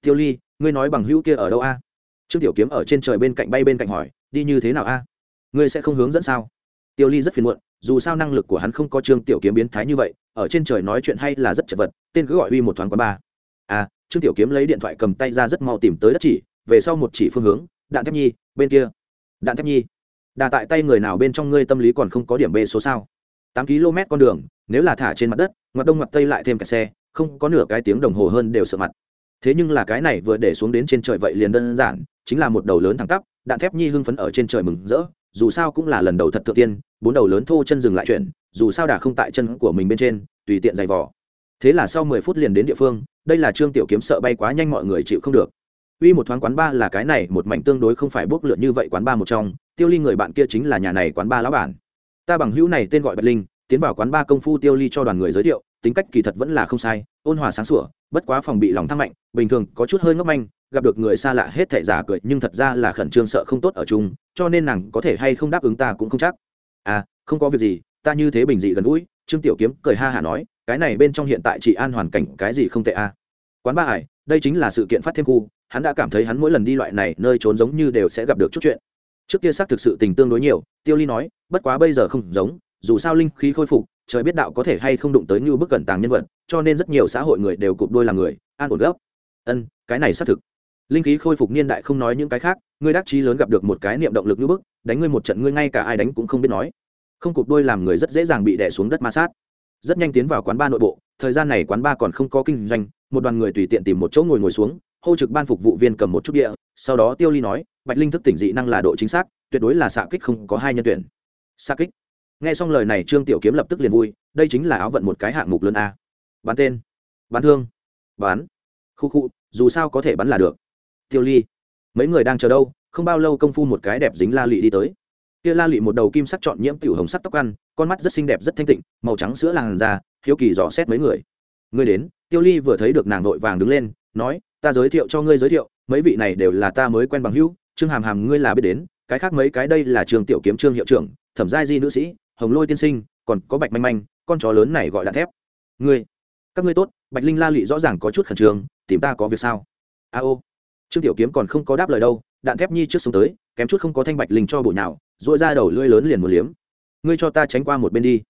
Tiêu ly, ngươi nói bằng hữu kia ở đâu a? Trương tiểu kiếm ở trên trời bên cạnh bay bên cạnh hỏi, đi như thế nào a? Ngươi sẽ không hướng dẫn sao? Tiêu ly rất phiền muộn, dù sao năng lực của hắn không có trương tiểu kiếm biến thái như vậy, ở trên trời nói chuyện hay là rất chật vật, tên cứ gọi uy một thoáng quá ba. À trương tiểu kiếm lấy điện thoại cầm tay ra rất mau tìm tới đất chỉ, về sau một chỉ phương hướng, đạn thép nhi, bên kia. Đạn thép nhi, đà tại tay người nào bên trong ngươi tâm lý còn không có điểm b số sao? Tám km con đường, nếu là thả trên mặt đất, ngoặt đông ngoặt tây lại thêm cả xe, không có nửa cái tiếng đồng hồ hơn đều sợ mặt. Thế nhưng là cái này vừa để xuống đến trên trời vậy liền đơn giản, chính là một đầu lớn thẳng tắp, đạn thép nhi hưng phấn ở trên trời mừng rỡ dù sao cũng là lần đầu thật thượng tiên, bốn đầu lớn thô chân dừng lại chuyện. dù sao đà không tại chân của mình bên trên, tùy tiện giày vò thế là sau mười phút liền đến địa phương, đây là trương tiểu kiếm sợ bay quá nhanh mọi người chịu không được uy một thoáng quán ba là cái này, một mảnh tương đối không phải bốc lượn như vậy quán ba một trong, tiêu ly người bạn kia chính là nhà này quán ba lão bản ta bằng hữu này tên gọi bạch linh, tiến vào quán ba công phu tiêu ly cho đoàn người giới thiệu, tính cách kỳ thật vẫn là không sai, ôn hòa sáng sủa, bất quá phòng bị lòng thăng mạnh, bình thường có chút hơi ngốc manh gặp được người xa lạ hết thể giả cười, nhưng thật ra là khẩn trương sợ không tốt ở chung, cho nên nàng có thể hay không đáp ứng ta cũng không chắc. À không có việc gì, ta như thế bình dị gần gũi, trương tiểu kiếm cười ha hả nói, cái này bên trong hiện tại chị an hoàn cảnh cái gì không tệ à? Quán ba ải đây chính là sự kiện phát thêm khu, hắn đã cảm thấy hắn mỗi lần đi loại này nơi trốn giống như đều sẽ gặp được chút chuyện. Trước kia xác thực sự tình tương đối nhiều, tiêu ly nói, bất quá bây giờ không giống, dù sao linh khí khôi phục, trời biết đạo có thể hay không đụng tới như bức cẩn tàng nhân vật, cho nên rất nhiều xã hội người đều cụp đôi làm người, an ổn gấp ân, cái này xác thực linh khí khôi phục niên đại không nói những cái khác, ngươi đắc chí lớn gặp được một cái niệm động lực như bức, đánh ngươi một trận ngươi ngay cả ai đánh cũng không biết nói. Không cụp đôi làm người rất dễ dàng bị đè xuống đất ma sát. Rất nhanh tiến vào quán ba nội bộ, thời gian này quán ba còn không có kinh doanh, một đoàn người tùy tiện tìm một chỗ ngồi ngồi xuống, hô trực ban phục vụ viên cầm một chút địa, sau đó tiêu ly nói, bạch linh thức tỉnh dị năng là độ chính xác, tuyệt đối là xạ kích không có hai nhân tuyển. Xạ kích? Nghe xong lời này trương tiểu kiếm lập tức liền vui, đây chính là áo vận một cái hạng mục lớn a. Bán tên. Bán thương. Bán. Khu khu, dù sao có thể bắn là được tiêu ly. Mấy người đang chờ đâu? Không bao lâu công phu một cái đẹp dính la lị đi tới. Kia la lị một đầu kim sắc chọn nhiễm tiểu hồng sắc tóc ăn, con mắt rất xinh đẹp, rất thanh tịnh, màu trắng sữa làn da, hiếu kỳ dò xét mấy người. Người đến. Tiêu ly vừa thấy được nàng vội vàng đứng lên, nói, ta giới thiệu cho ngươi giới thiệu, mấy vị này đều là ta mới quen bằng hữu, trương hàm hàm ngươi là biết đến, cái khác mấy cái đây là trường tiểu kiếm trương hiệu trưởng, thẩm giai di nữ sĩ, hồng lôi tiên sinh, còn có bạch manh manh, con chó lớn này gọi là thép. Ngươi, các ngươi tốt, bạch linh la lị rõ ràng có chút khẩn trương, tìm ta có việc sao? A ô trương tiểu kiếm còn không có đáp lời đâu, đạn thép nhi trước xuống tới, kém chút không có thanh bạch linh cho bụi nào dội ra đầu lưỡi lớn liền một liếm. Ngươi cho ta tránh qua một bên đi.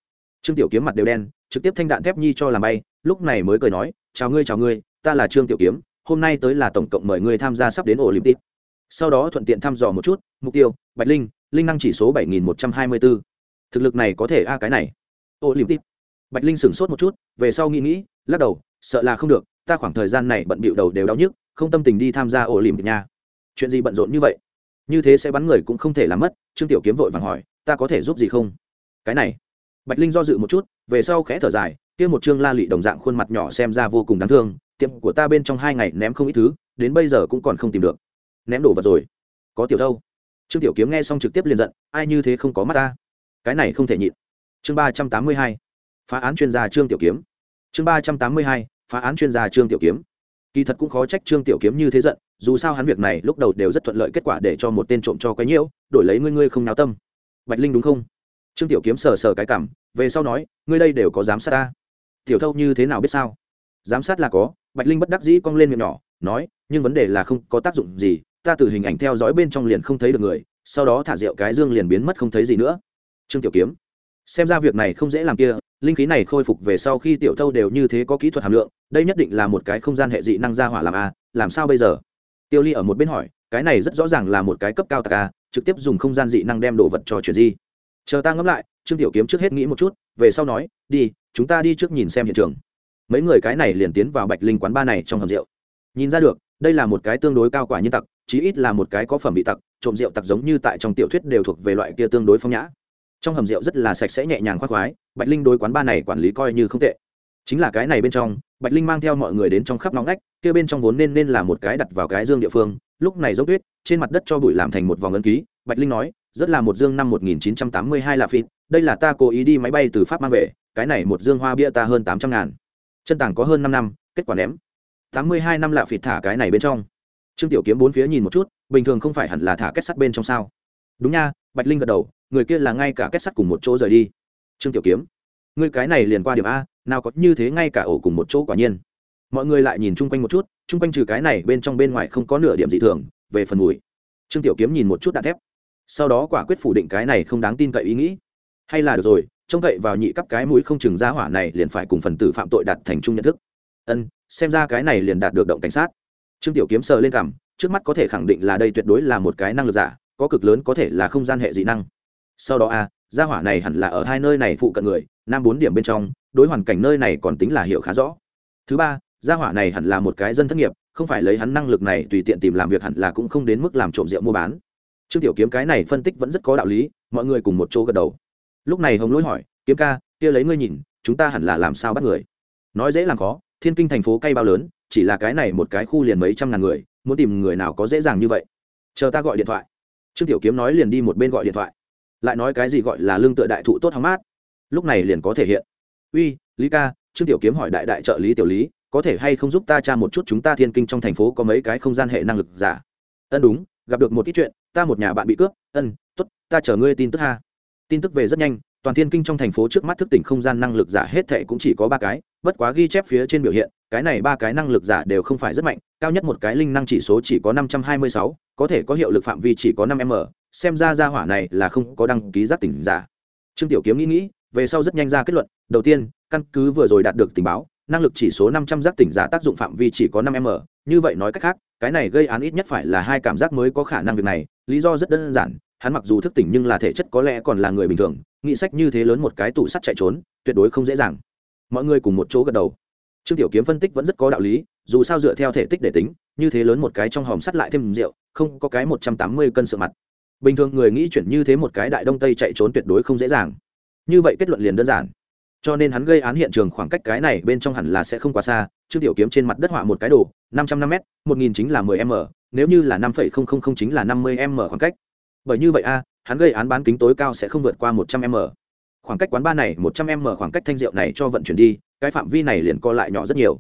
Trương tiểu kiếm mặt đều đen, trực tiếp thanh đạn thép nhi cho làm bay, lúc này mới cười nói, chào ngươi chào ngươi, ta là trương tiểu kiếm, hôm nay tới là tổng cộng mời ngươi tham gia sắp đến olympic. Sau đó thuận tiện thăm dò một chút, mục tiêu, bạch linh linh năng chỉ số bảy nghìn một trăm hai mươi bốn thực lực này có thể a cái này. Ô liềm tít bạch linh sửng sốt một chút, về sau nghĩ nghĩ, lắc đầu, sợ là không được, ta khoảng thời gian này bận bịu đầu đều đau nhức không tâm tình đi tham gia ổ lìm nha. Chuyện gì bận rộn như vậy? Như thế sẽ bắn người cũng không thể làm mất, trương tiểu kiếm vội vàng hỏi, ta có thể giúp gì không? Cái này. Bạch linh do dự một chút, về sau khẽ thở dài, kia một trương la lị đồng dạng khuôn mặt nhỏ xem ra vô cùng đáng thương, tiệm của ta bên trong hai ngày ném không ít thứ, đến bây giờ cũng còn không tìm được. Ném đổ vật rồi? Có tiểu đâu? Trương tiểu kiếm nghe xong trực tiếp liền giận, ai như thế không có mắt ta? Cái này không thể nhịn. Chương ba trăm tám mươi hai, phá án chuyên gia trương tiểu kiếm. Chương ba trăm tám mươi hai, phá án chuyên gia trương tiểu kiếm kỳ thật cũng khó trách trương tiểu kiếm như thế giận, dù sao hắn việc này lúc đầu đều rất thuận lợi kết quả để cho một tên trộm cho quấy nhiễu, đổi lấy ngươi ngươi không náo tâm. Bạch linh đúng không? Trương tiểu kiếm sờ sờ cái cảm, về sau nói, ngươi đây đều có giám sát ta. Tiểu thâu như thế nào biết sao? Giám sát là có, bạch linh bất đắc dĩ cong lên miệng nhỏ, nói, nhưng vấn đề là không có tác dụng gì, ta từ hình ảnh theo dõi bên trong liền không thấy được người, sau đó thả rượu cái dương liền biến mất không thấy gì nữa. Trương tiểu kiếm xem ra việc này không dễ làm kia, linh khí này khôi phục về sau khi tiểu thâu đều như thế có kỹ thuật hàm lượng, đây nhất định là một cái không gian hệ dị năng gia hỏa làm a, làm sao bây giờ? Tiêu ly ở một bên hỏi, cái này rất rõ ràng là một cái cấp cao tạc a, trực tiếp dùng không gian dị năng đem đồ vật cho chuyện gì chờ ta ngẫm lại, trương tiểu kiếm trước hết nghĩ một chút, về sau nói, đi, chúng ta đi trước nhìn xem hiện trường. Mấy người cái này liền tiến vào bạch linh quán ba này trong hầm rượu. Nhìn ra được, đây là một cái tương đối cao quả nhiên tặc, chí ít là một cái có phẩm bị tặc, trộm rượu tặc giống như tại trong tiểu thuyết đều thuộc về loại kia tương đối phong nhã trong hầm rượu rất là sạch sẽ nhẹ nhàng khoác khoái, bạch linh đối quán ba này quản lý coi như không tệ. Chính là cái này bên trong, bạch linh mang theo mọi người đến trong khắp nóng ngách, kia bên trong vốn nên nên là một cái đặt vào cái dương địa phương, lúc này dốc tuyết, trên mặt đất cho bụi làm thành một vòng ấn ký, bạch linh nói, rất là một dương năm 1982 là phịt, đây là ta cố ý đi máy bay từ pháp mang về, cái này một dương hoa bia ta hơn tám trăm ngàn. Chân tàng có hơn năm năm, kết quả ném. tám mươi hai năm lạ phịt thả cái này bên trong. Trương tiểu kiếm bốn phía nhìn một chút, bình thường không phải hẳn là thả kết sắt bên trong sao? Đúng nha, bạch linh gật đầu, người kia là ngay cả kết sắt cùng một chỗ rời đi. Trương tiểu kiếm người cái này liền qua điểm a, nào có như thế ngay cả ổ cùng một chỗ quả nhiên. Mọi người lại nhìn chung quanh một chút, chung quanh trừ cái này bên trong bên ngoài không có nửa điểm dị thường, về phần mùi. Trương tiểu kiếm nhìn một chút đạn thép. Sau đó quả quyết phủ định cái này không đáng tin cậy ý nghĩ. Hay là được rồi, trông cậy vào nhị cấp cái mũi không chừng ra hỏa này liền phải cùng phần tử phạm tội đạt thành chung nhận thức. Ân, xem ra cái này liền đạt được động cảnh sát. Trương tiểu kiếm sờ lên cằm, trước mắt có thể khẳng định là đây tuyệt đối là một cái năng lực giả có cực lớn có thể là không gian hệ dị năng. Sau đó a, gia hỏa này hẳn là ở hai nơi này phụ cận người, nam bốn điểm bên trong, đối hoàn cảnh nơi này còn tính là hiểu khá rõ. Thứ ba, gia hỏa này hẳn là một cái dân thất nghiệp, không phải lấy hắn năng lực này tùy tiện tìm làm việc hẳn là cũng không đến mức làm trộm rượu mua bán. Trương tiểu kiếm cái này phân tích vẫn rất có đạo lý, mọi người cùng một chỗ gật đầu. Lúc này hồng lỗi hỏi, kiếm ca, kia lấy ngươi nhìn, chúng ta hẳn là làm sao bắt người? Nói dễ làm khó, thiên kinh thành phố cây bao lớn, chỉ là cái này một cái khu liền mấy trăm ngàn người, muốn tìm người nào có dễ dàng như vậy? Chờ ta gọi điện thoại trương tiểu kiếm nói liền đi một bên gọi điện thoại. Lại nói cái gì gọi là lương tựa đại thụ tốt hóng mát. Lúc này liền có thể hiện. Uy, lý ca, trương tiểu kiếm hỏi đại đại trợ lý tiểu lý, có thể hay không giúp ta tra một chút chúng ta thiên kinh trong thành phố có mấy cái không gian hệ năng lực giả? Ân đúng, gặp được một ít chuyện, ta một nhà bạn bị cướp, ân t ố t ta chờ ngươi tin tức ha. Tin tức về rất nhanh toàn thiên kinh trong thành phố trước mắt thức tỉnh không gian năng lực giả hết thệ cũng chỉ có ba cái, bất quá ghi chép phía trên biểu hiện, cái này ba cái năng lực giả đều không phải rất mạnh, cao nhất một cái linh năng chỉ số chỉ có năm trăm hai mươi sáu, có thể có hiệu lực phạm vi chỉ có năm m, xem ra ra hỏa này là không có đăng ký giác tỉnh giả. Trương tiểu kiếm nghĩ nghĩ, về sau rất nhanh ra kết luận, đầu tiên, căn cứ vừa rồi đạt được tình báo, năng lực chỉ số năm trăm giác tỉnh giả tác dụng phạm vi chỉ có năm m, như vậy nói cách khác, cái này gây án ít nhất phải là hai cảm giác mới có khả năng việc này, lý do rất đơn giản hắn mặc dù thức tỉnh nhưng là thể chất có lẽ còn là người bình thường, nghĩ sách như thế lớn một cái tủ sắt chạy trốn, tuyệt đối không dễ dàng. Mọi người cùng một chỗ gật đầu. Trương tiểu kiếm phân tích vẫn rất có đạo lý, dù sao dựa theo thể tích để tính, như thế lớn một cái trong hòm sắt lại thêm rượu, không có cái một trăm tám mươi cân sợ mặt. Bình thường người nghĩ chuyển như thế một cái đại đông tây chạy trốn tuyệt đối không dễ dàng. Như vậy kết luận liền đơn giản. Cho nên hắn gây án hiện trường khoảng cách cái này bên trong hẳn là sẽ không quá xa, trương tiểu kiếm trên mặt đất họa một cái đồ, năm trăm năm m một nghìn chính là mười m, nếu như là năm phẩy không không không chính là năm mươi m khoảng cách bởi như vậy a, hắn gây án bán kính tối cao sẽ không vượt qua một trăm m. Khoảng cách quán ba này một trăm m khoảng cách thanh rượu này cho vận chuyển đi, cái phạm vi này liền co lại nhỏ rất nhiều.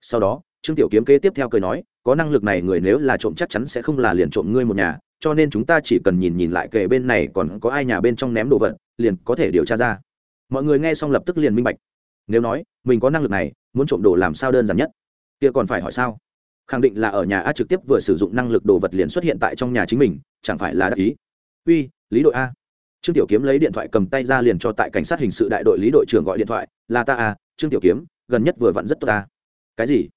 Sau đó, trương tiểu kiếm kế tiếp theo cười nói, có năng lực này người nếu là trộm chắc chắn sẽ không là liền trộm ngươi một nhà, cho nên chúng ta chỉ cần nhìn nhìn lại kề bên này còn có ai nhà bên trong ném đồ vật, liền có thể điều tra ra. Mọi người nghe xong lập tức liền minh bạch. Nếu nói, mình có năng lực này, muốn trộm đồ làm sao đơn giản nhất? Kia còn phải hỏi sao? Khẳng định là ở nhà a trực tiếp vừa sử dụng năng lực đồ vật liền xuất hiện tại trong nhà chính mình, chẳng phải là đắc ý. Uy, lý đội a. Trương tiểu kiếm lấy điện thoại cầm tay ra liền cho tại cảnh sát hình sự đại đội lý đội trưởng gọi điện thoại, là ta a, trương tiểu kiếm, gần nhất vừa vặn rất tốt ta cái gì?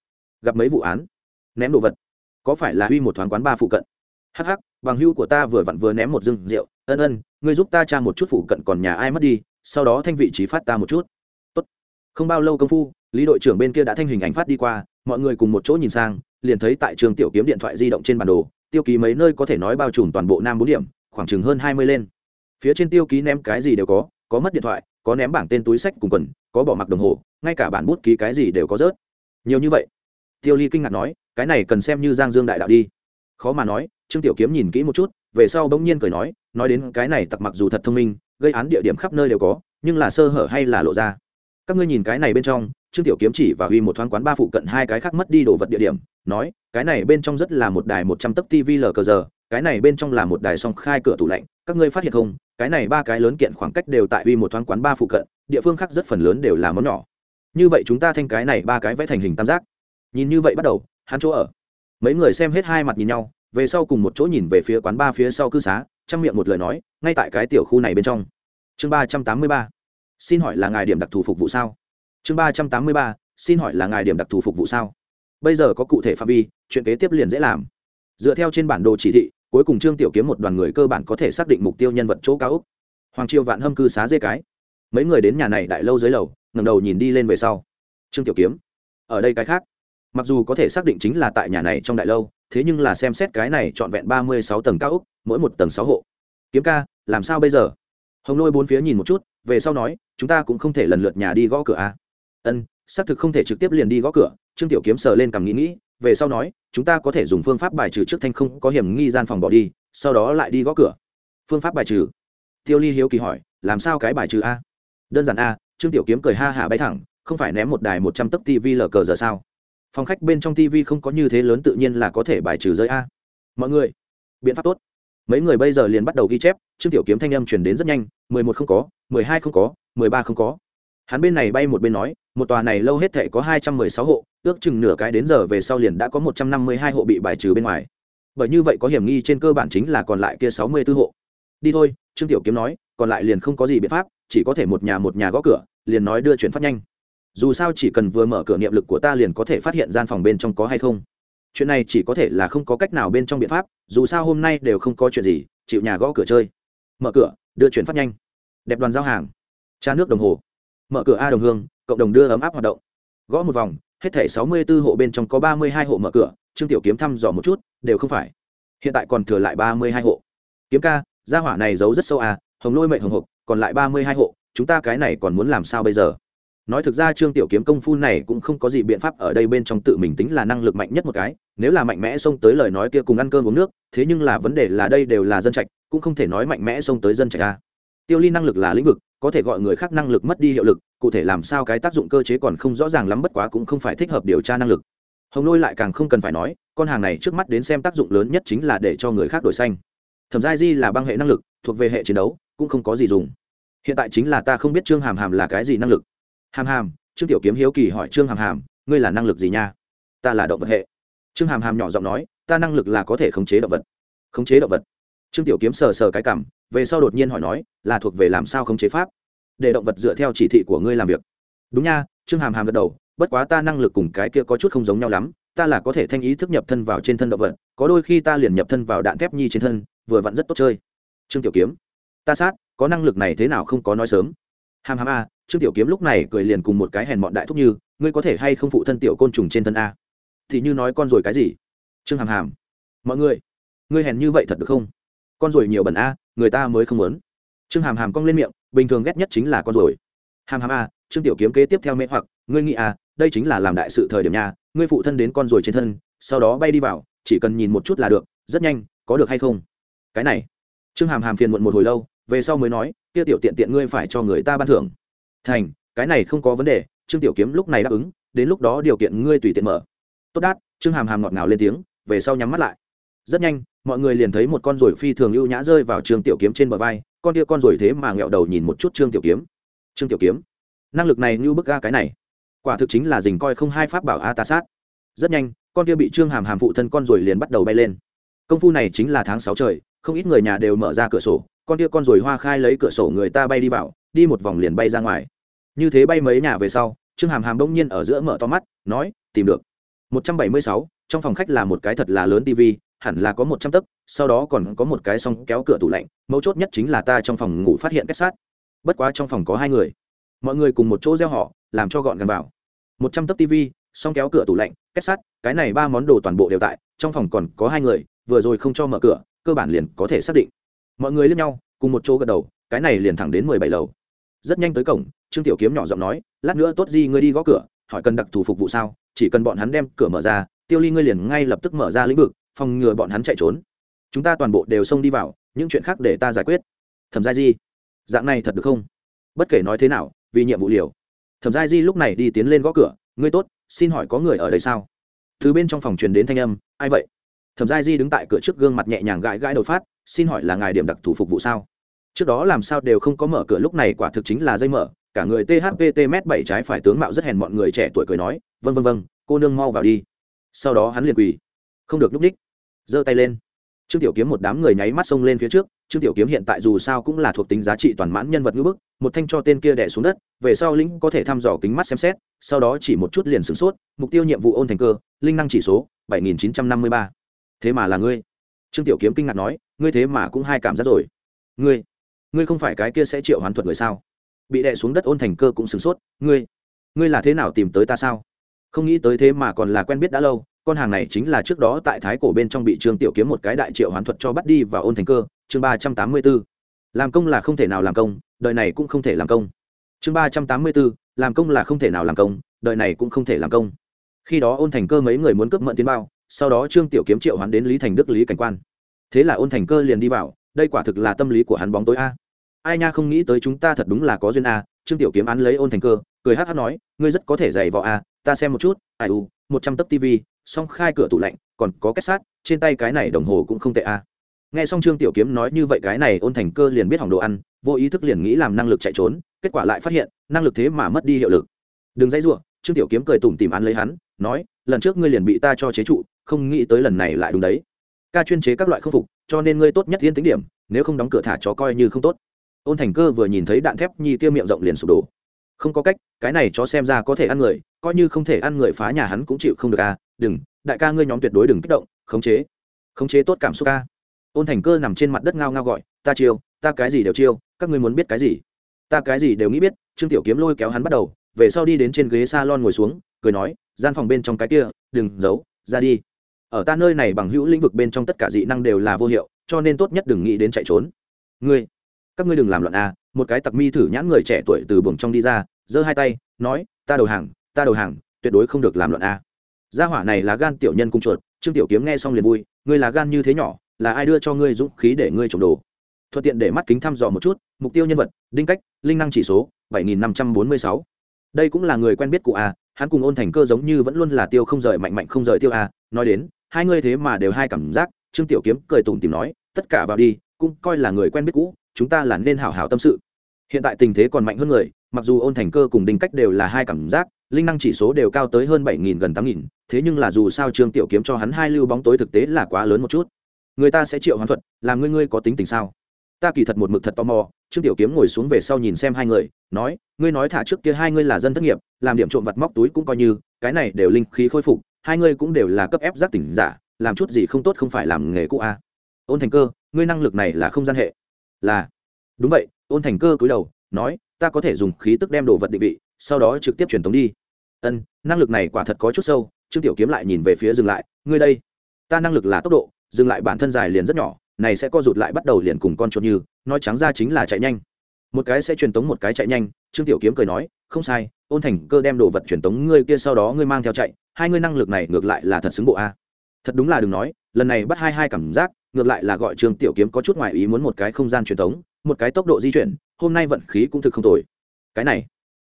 Gặp mấy vụ án? Ném đồ vật? Có phải là uy một thoáng quán ba phụ cận? Hh bằng hưu của ta vừa vặn vừa ném một dưng rượu. Ân ân, ngươi giúp ta tra một chút phụ cận còn nhà ai mất đi, sau đó thanh vị trí phát ta một chút. Tốt. không bao lâu công phu, lý đội trưởng bên kia đã thanh hình ảnh phát đi qua, mọi người cùng một chỗ nhìn sang liền thấy tại trường tiểu kiếm điện thoại di động trên bản đồ, tiêu ký mấy nơi có thể nói bao trùm toàn bộ nam bốn điểm, khoảng chừng hơn hai mươi lên. Phía trên tiêu ký ném cái gì đều có có mất điện thoại, có ném bảng tên túi sách cùng quần, có bỏ mặc đồng hồ, ngay cả bản bút ký cái gì đều có rớt. Nhiều như vậy. Tiêu ly kinh ngạc nói, cái này cần xem như giang dương đại đạo đi. Khó mà nói, trương tiểu kiếm nhìn kỹ một chút, về sau bỗng nhiên cười nói nói đến cái này tặc mặc dù thật thông minh, gây án địa điểm khắp nơi đều có, nhưng là sơ hở hay là lộ ra. Các ngươi nhìn cái này bên trong trương tiểu kiếm chỉ và huy một thoáng quán ba phụ cận hai cái khác mất đi đồ vật địa điểm, nói, cái này bên trong rất là một đài một trăm tấc tv lờ cờ giờ, cái này bên trong là một đài song khai cửa tủ lạnh, các ngươi phát hiện không? Cái này ba cái lớn kiện khoảng cách đều tại huy một thoáng quán ba phụ cận, địa phương khác rất phần lớn đều là món nhỏ. Như vậy chúng ta thanh cái này ba cái vẽ thành hình tam giác. Nhìn như vậy bắt đầu, hắn chỗ ở. Mấy người xem hết hai mặt nhìn nhau, về sau cùng một chỗ nhìn về phía quán ba phía sau cư xá trong miệng một lời nói, ngay tại cái tiểu khu này bên trong. Chương ba trăm tám mươi ba. Xin hỏi là ngài điểm đặc thù phục vụ sao? Chương ba trăm tám mươi ba, xin hỏi là ngài điểm đặc thù phục vụ sao? Bây giờ có cụ thể phạm vi, chuyện kế tiếp liền dễ làm. Dựa theo trên bản đồ chỉ thị, cuối cùng trương tiểu kiếm một đoàn người cơ bản có thể xác định mục tiêu nhân vật chỗ cao úc hoàng triều vạn hâm cư xá dê cái. Mấy người đến nhà này đại lâu dưới lầu ngầm đầu nhìn đi lên về sau. Trương tiểu kiếm, ở đây cái khác. Mặc dù có thể xác định chính là tại nhà này trong đại lâu, thế nhưng là xem xét cái này trọn vẹn ba mươi sáu tầng cao úc mỗi một tầng sáu hộ. Kiếm ca, làm sao bây giờ? Hồng lôi bốn phía nhìn một chút, về sau nói, chúng ta cũng không thể lần lượt nhà đi gõ cửa a. à? Ân, xác thực không thể trực tiếp liền đi gõ cửa, trương tiểu kiếm sờ lên cằm nghĩ nghĩ, về sau nói, chúng ta có thể dùng phương pháp bài trừ trước thanh không có hiểm nghi gian phòng bỏ đi, sau đó lại đi gõ cửa. Phương pháp bài trừ? Tiêu ly hiếu kỳ hỏi, làm sao cái bài trừ a? Đơn giản a, trương tiểu kiếm cười ha hả bay thẳng, không phải ném một đài một trăm tấc tv lờ cờ giờ sao? Phòng khách bên trong tv không có như thế lớn tự nhiên là có thể bài trừ rơi a. Mọi người, biện pháp tốt. Mấy người bây giờ liền bắt đầu ghi chép, trương tiểu kiếm thanh âm chuyển đến rất nhanh, mười một không có, mười hai không có, mười ba không có. Hắn bên này bay một bên nói một tòa này lâu hết thể có hai trăm mười sáu hộ, ước chừng nửa cái đến giờ về sau liền đã có một trăm năm mươi hai hộ bị bài trừ bên ngoài. Bởi như vậy có hiểm nghi trên cơ bản chính là còn lại kia sáu mươi 64 hộ. Đi thôi, trương tiểu kiếm nói, còn lại liền không có gì biện pháp, chỉ có thể một nhà một nhà gõ cửa, liền nói đưa chuyển phát nhanh. Dù sao chỉ cần vừa mở cửa niệm lực của ta liền có thể phát hiện gian phòng bên trong có hay không. Chuyện này chỉ có thể là không có cách nào bên trong biện pháp, dù sao hôm nay đều không có chuyện gì, chịu nhà gõ cửa chơi. Mở cửa, đưa chuyển phát nhanh. Đẹp đoàn giao hàng. Cha nước đồng hồ. Mở cửa a đồng hương cộng đồng đưa ấm áp hoạt động. Gõ một vòng, hết thảy sáu mươi 64 hộ bên trong có ba mươi hai hộ mở cửa, trương tiểu kiếm thăm dò một chút, đều không phải. Hiện tại còn thừa lại ba mươi hai hộ. Kiếm ca, gia hỏa này giấu rất sâu à hồng lôi mệnh hồng hộc, còn lại ba mươi hai hộ, chúng ta cái này còn muốn làm sao bây giờ? Nói thực ra trương tiểu kiếm công phu này cũng không có gì biện pháp ở đây bên trong tự mình tính là năng lực mạnh nhất một cái, nếu là mạnh mẽ xông tới lời nói kia cùng ăn cơm uống nước, thế nhưng là vấn đề là đây đều là dân trạch, cũng không thể nói mạnh mẽ xông tới dân trạch a tiêu ly năng lực là lĩnh vực có thể gọi người khác năng lực mất đi hiệu lực, cụ thể làm sao cái tác dụng cơ chế còn không rõ ràng lắm bất quá cũng không phải thích hợp điều tra năng lực. Hồng lôi lại càng không cần phải nói, con hàng này trước mắt đến xem tác dụng lớn nhất chính là để cho người khác đổi xanh. Thẩm giai di là băng hệ năng lực, thuộc về hệ chiến đấu, cũng không có gì dùng. Hiện tại chính là ta không biết trương hàm hàm là cái gì năng lực. Hàm hàm, trương tiểu kiếm hiếu kỳ hỏi trương hàm hàm, ngươi là năng lực gì nha? Ta là động vật hệ. Trương hàm hàm nhỏ giọng nói, ta năng lực là có thể khống chế động vật. Khống chế động vật. Trương tiểu kiếm sờ sờ cái cảm về sau đột nhiên hỏi nói, là thuộc về làm sao không chế pháp? Để động vật dựa theo chỉ thị của ngươi làm việc. Đúng nha, trương hàm hàm gật đầu, bất quá ta năng lực cùng cái kia có chút không giống nhau lắm, ta là có thể thanh ý thức nhập thân vào trên thân động vật, có đôi khi ta liền nhập thân vào đạn thép nhi trên thân, vừa vặn rất tốt chơi. Trương tiểu kiếm, ta sát, có năng lực này thế nào không có nói sớm. Hàm hàm a, trương tiểu kiếm lúc này cười liền cùng một cái hèn mọn đại thúc như, ngươi có thể hay không phụ thân tiểu côn trùng trên thân a? Thì như nói con rồi cái gì? Trương hàm hàm, mọi người, ngươi hèn như vậy thật được không? Con ruồi nhiều bẩn a, người ta mới không muốn. Trương hàm hàm cong lên miệng, bình thường ghét nhất chính là con ruồi. Hàm hàm a, trương tiểu kiếm kế tiếp theo mê hoặc, ngươi nghĩ a đây chính là làm đại sự thời điểm nhà ngươi phụ thân đến con ruồi trên thân, sau đó bay đi vào, chỉ cần nhìn một chút là được, rất nhanh, có được hay không? Cái này. Trương hàm hàm phiền muộn một hồi lâu, về sau mới nói, kia tiểu tiện tiện ngươi phải cho người ta ban thưởng. Thành, cái này không có vấn đề, trương tiểu kiếm lúc này đáp ứng, đến lúc đó điều kiện ngươi tùy tiện mở. Tốt đát, trương hàm hàm ngọt ngào lên tiếng, về sau nhắm mắt lại rất nhanh, mọi người liền thấy một con ruồi phi thường ưu nhã rơi vào trương tiểu kiếm trên bờ vai, con kia con ruồi thế mà nghẹo đầu nhìn một chút trương tiểu kiếm. Trương tiểu kiếm, năng lực này như bức ga cái này. Quả thực chính là dình coi không hai pháp bảo a ta sát. Rất nhanh, con kia bị trương hàm hàm phụ thân con ruồi liền bắt đầu bay lên. Công phu này chính là tháng sáu trời, không ít người nhà đều mở ra cửa sổ, con kia con ruồi hoa khai lấy cửa sổ người ta bay đi vào, đi một vòng liền bay ra ngoài. Như thế bay mấy nhà về sau, trương hàm hàm đông nhiên ở giữa mở to mắt, nói, tìm được. Một trăm bảy mươi sáu, trong phòng khách là một cái thật là lớn tv hẳn là có một trăm tấc sau đó còn có một cái song kéo cửa tủ lạnh mấu chốt nhất chính là ta trong phòng ngủ phát hiện kết sát. Bất quá trong phòng có hai người. Mọi người cùng một chỗ gieo họ làm cho gọn gần vào. Một trăm tấc tv song kéo cửa tủ lạnh kết sát, cái này ba món đồ toàn bộ đều tại trong phòng còn có hai người vừa rồi không cho mở cửa cơ bản liền có thể xác định. Mọi người lên nhau cùng một chỗ gật đầu cái này liền thẳng đến mười bảy lầu. Rất nhanh tới cổng trương tiểu kiếm nhỏ giọng nói lát nữa tốt gì ngươi đi gõ cửa hỏi cần đặc thù phục vụ sao chỉ cần bọn hắn đem cửa mở ra tiêu ly ngươi liền ngay lập tức mở ra lĩnh vực phòng ngừa bọn hắn chạy trốn. Chúng ta toàn bộ đều xông đi vào, những chuyện khác để ta giải quyết. Thẩm gia di, dạng này thật được không? Bất kể nói thế nào, vì nhiệm vụ liều. Thẩm gia di lúc này đi tiến lên gõ cửa, ngươi tốt, xin hỏi có người ở đây sao? Từ bên trong phòng truyền đến thanh âm, ai vậy? Thẩm gia di đứng tại cửa trước gương mặt nhẹ nhàng gãi gãi đầu phát, xin hỏi là ngài điểm đặc thù phục vụ sao? Trước đó làm sao đều không có mở cửa, lúc này quả thực chính là dây mở, cả người thpt m bảy trái phải tướng mạo rất hèn mọi người trẻ tuổi cười nói vân vân vân cô nương mau vào đi. Sau đó hắn liền quỳ, không được núp ních giơ tay lên. Trương tiểu kiếm một đám người nháy mắt xông lên phía trước, trương tiểu kiếm hiện tại dù sao cũng là thuộc tính giá trị toàn mãn nhân vật ngữ bức, một thanh cho tên kia đẻ xuống đất, về sau lĩnh có thể thăm dò kính mắt xem xét, sau đó chỉ một chút liền sửng sốt, mục tiêu nhiệm vụ ôn thành cơ, linh năng chỉ số 7953. thế mà là ngươi. Trương tiểu kiếm kinh ngạc nói, ngươi thế mà cũng hai cảm giác rồi. Ngươi ngươi không phải cái kia sẽ triệu hoán thuật người sao? Bị đè xuống đất ôn thành cơ cũng sửng sốt, ngươi ngươi là thế nào tìm tới ta sao? Không nghĩ tới thế mà còn là quen biết đã lâu con hàng này chính là trước đó tại thái cổ bên trong bị trương tiểu kiếm một cái đại triệu hoán thuật cho bắt đi và ôn thành cơ, chương ba trăm tám mươi b ố làm công là không thể nào làm công, đời này cũng không thể làm công. Chương ba trăm tám mươi b ố làm công là không thể nào làm công, đời này cũng không thể làm công. Khi đó ôn thành cơ mấy người muốn cướp mận tiến bao, sau đó trương tiểu kiếm triệu hoán đến lý thành đức, lý cảnh quan. Thế là ôn thành cơ liền đi vào, đây quả thực là tâm lý của hắn bóng tối a. Ai nha không nghĩ tới chúng ta thật đúng là có duyên a, trương tiểu kiếm án lấy ôn thành cơ, cười hát hát nói, ngươi rất có thể dày vò a, ta xem một chút, ai u một trăm tấc tv song khai cửa tủ lạnh, còn có kết sát, trên tay cái này đồng hồ cũng không tệ a nghe xong trương tiểu kiếm nói như vậy cái này ôn thành cơ liền biết hỏng đồ ăn, vô ý thức liền nghĩ làm năng lực chạy trốn, kết quả lại phát hiện, năng lực thế mà mất đi hiệu lực. Đừng dãy ruộng trương tiểu kiếm cười tủm tìm án lấy hắn, nói, lần trước ngươi liền bị ta cho chế trụ, không nghĩ tới lần này lại đúng đấy. Ca chuyên chế các loại không phục, cho nên ngươi tốt nhất thiên tính điểm, nếu không đóng cửa thả chó coi như không tốt. Ôn thành cơ vừa nhìn thấy đạn thép nhi kia miệng rộng liền sụp đổ không có cách, cái này chó xem ra có thể ăn người, coi như không thể ăn người phá nhà hắn cũng chịu không được à đừng, đại ca ngươi nhóm tuyệt đối đừng kích động, khống chế khống chế tốt cảm xúc ca. Ôn thành cơ nằm trên mặt đất ngao ngao gọi, ta chiêu, ta cái gì đều chiêu, các ngươi muốn biết cái gì? Ta cái gì đều nghĩ biết, trương tiểu kiếm lôi kéo hắn bắt đầu, về sau đi đến trên ghế s a lon ngồi xuống, cười nói, gian phòng bên trong cái kia, đừng giấu, ra đi. Ở ta nơi này bằng hữu lĩnh vực bên trong tất cả dị năng đều là vô hiệu, cho nên tốt nhất đừng nghĩ đến chạy trốn. Ngươi các ngươi đừng làm loạn a một cái tặc mi thử nhãn người trẻ tuổi từ buồng trong đi ra, giơ hai tay, nói, ta đầu hàng, ta đầu hàng, tuyệt đối không được làm loạn a gia hỏa này là gan tiểu nhân cung chuột, trương tiểu kiếm nghe xong liền vui, ngươi là gan như thế nhỏ, là ai đưa cho ngươi dũng khí để ngươi trộm đồ? Thuận tiện để mắt kính thăm dò một chút, mục tiêu nhân vật, đinh cách, linh năng chỉ số, bảy nghìn năm trăm bốn mươi sáu. Đây cũng là người quen biết cụ a, hắn cùng ôn thành cơ giống như vẫn luôn là tiêu không rời, mạnh mạnh không rời tiêu a, nói đến, hai ngươi thế mà đều hai cảm giác, trương tiểu kiếm cười tủm tìm nói, tất cả vào đi cũng coi là người quen biết cũ, chúng ta là nên hảo hảo tâm sự. Hiện tại tình thế còn mạnh hơn người, mặc dù ôn thành cơ cùng đinh cách đều là hai cảm giác, linh năng chỉ số đều cao tới hơn bảy nghìn gần tám nghìn, thế nhưng là dù sao trương tiểu kiếm cho hắn hai lưu bóng tối thực tế là quá lớn một chút. Người ta sẽ triệu hoán thuật, làm ngươi ngươi có tính tình sao? Ta kỳ thật một mực thật tò mò, trương tiểu kiếm ngồi xuống về sau nhìn xem hai người, nói, ngươi nói thả trước kia hai ngươi là dân thất nghiệp, làm điểm trộm vặt móc túi cũng coi như, cái này đều linh khí khôi phục, hai ngươi cũng đều là cấp ép giác tỉnh giả, làm chút gì không tốt không phải làm nghề cũ a à. ôn thành cơ ngươi năng lực này là không gian hệ. Là. Đúng vậy, ôn thành cơ cúi đầu, nói, ta có thể dùng khí tức đem đồ vật định vị, sau đó trực tiếp truyền tống đi. Ân, năng lực này quả thật có chút sâu, trương tiểu kiếm lại nhìn về phía dừng lại, ngươi đây, ta năng lực là tốc độ, dừng lại bản thân dài liền rất nhỏ, này sẽ co rụt lại bắt đầu liền cùng con chuột như, nói trắng ra chính là chạy nhanh. Một cái sẽ truyền tống một cái chạy nhanh, trương tiểu kiếm cười nói, không sai, ôn thành cơ đem đồ vật truyền tống ngươi kia sau đó ngươi mang theo chạy, hai ngươi năng lực này ngược lại là thật xứng bộ a. Thật đúng là đừng nói, lần này bắt hai hai cảm giác ngược lại là gọi trương tiểu kiếm có chút ngoài ý muốn một cái không gian truyền thống, một cái tốc độ di chuyển hôm nay vận khí cũng thực không tồi. Cái này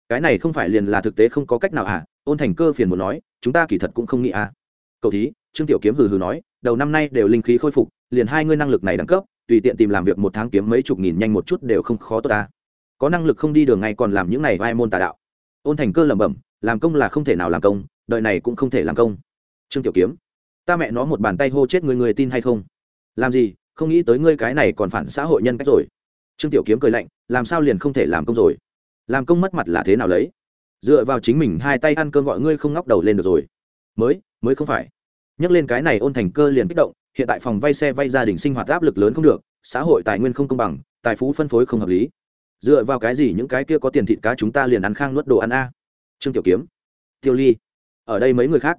cái này không phải liền là thực tế không có cách nào à? Ôn thành cơ phiền muốn nói chúng ta kỳ thật cũng không nghĩ à. Cậu thí trương tiểu kiếm hừ hừ nói đầu năm nay đều linh khí khôi phục liền hai ngươi năng lực này đẳng cấp tùy tiện tìm làm việc một tháng kiếm mấy chục nghìn nhanh một chút đều không khó tốt ta có năng lực không đi đường ngay còn làm những này vai môn tà đạo. Ôn thành cơ lẩm bẩm làm công là không thể nào làm công đợi này cũng không thể làm công. Trương tiểu kiếm ta mẹ nó một bàn tay hô chết người người tin hay không? Làm gì, không nghĩ tới ngươi cái này còn phản xã hội nhân cách rồi. Trương tiểu kiếm cười lạnh, làm sao liền không thể làm công rồi? Làm công mất mặt là thế nào lấy? Dựa vào chính mình hai tay ăn cơm gọi ngươi không ngóc đầu lên được rồi. Mới mới không phải. Nhắc lên cái này ôn thành cơ liền kích động, hiện tại phòng vay xe vay gia đình sinh hoạt áp lực lớn không được, xã hội tài nguyên không công bằng, tài phú phân phối không hợp lý. Dựa vào cái gì những cái kia có tiền thịt cá chúng ta liền ăn khang nuốt đồ ăn a? Trương tiểu kiếm. Tiêu ly. Ở đây mấy người khác?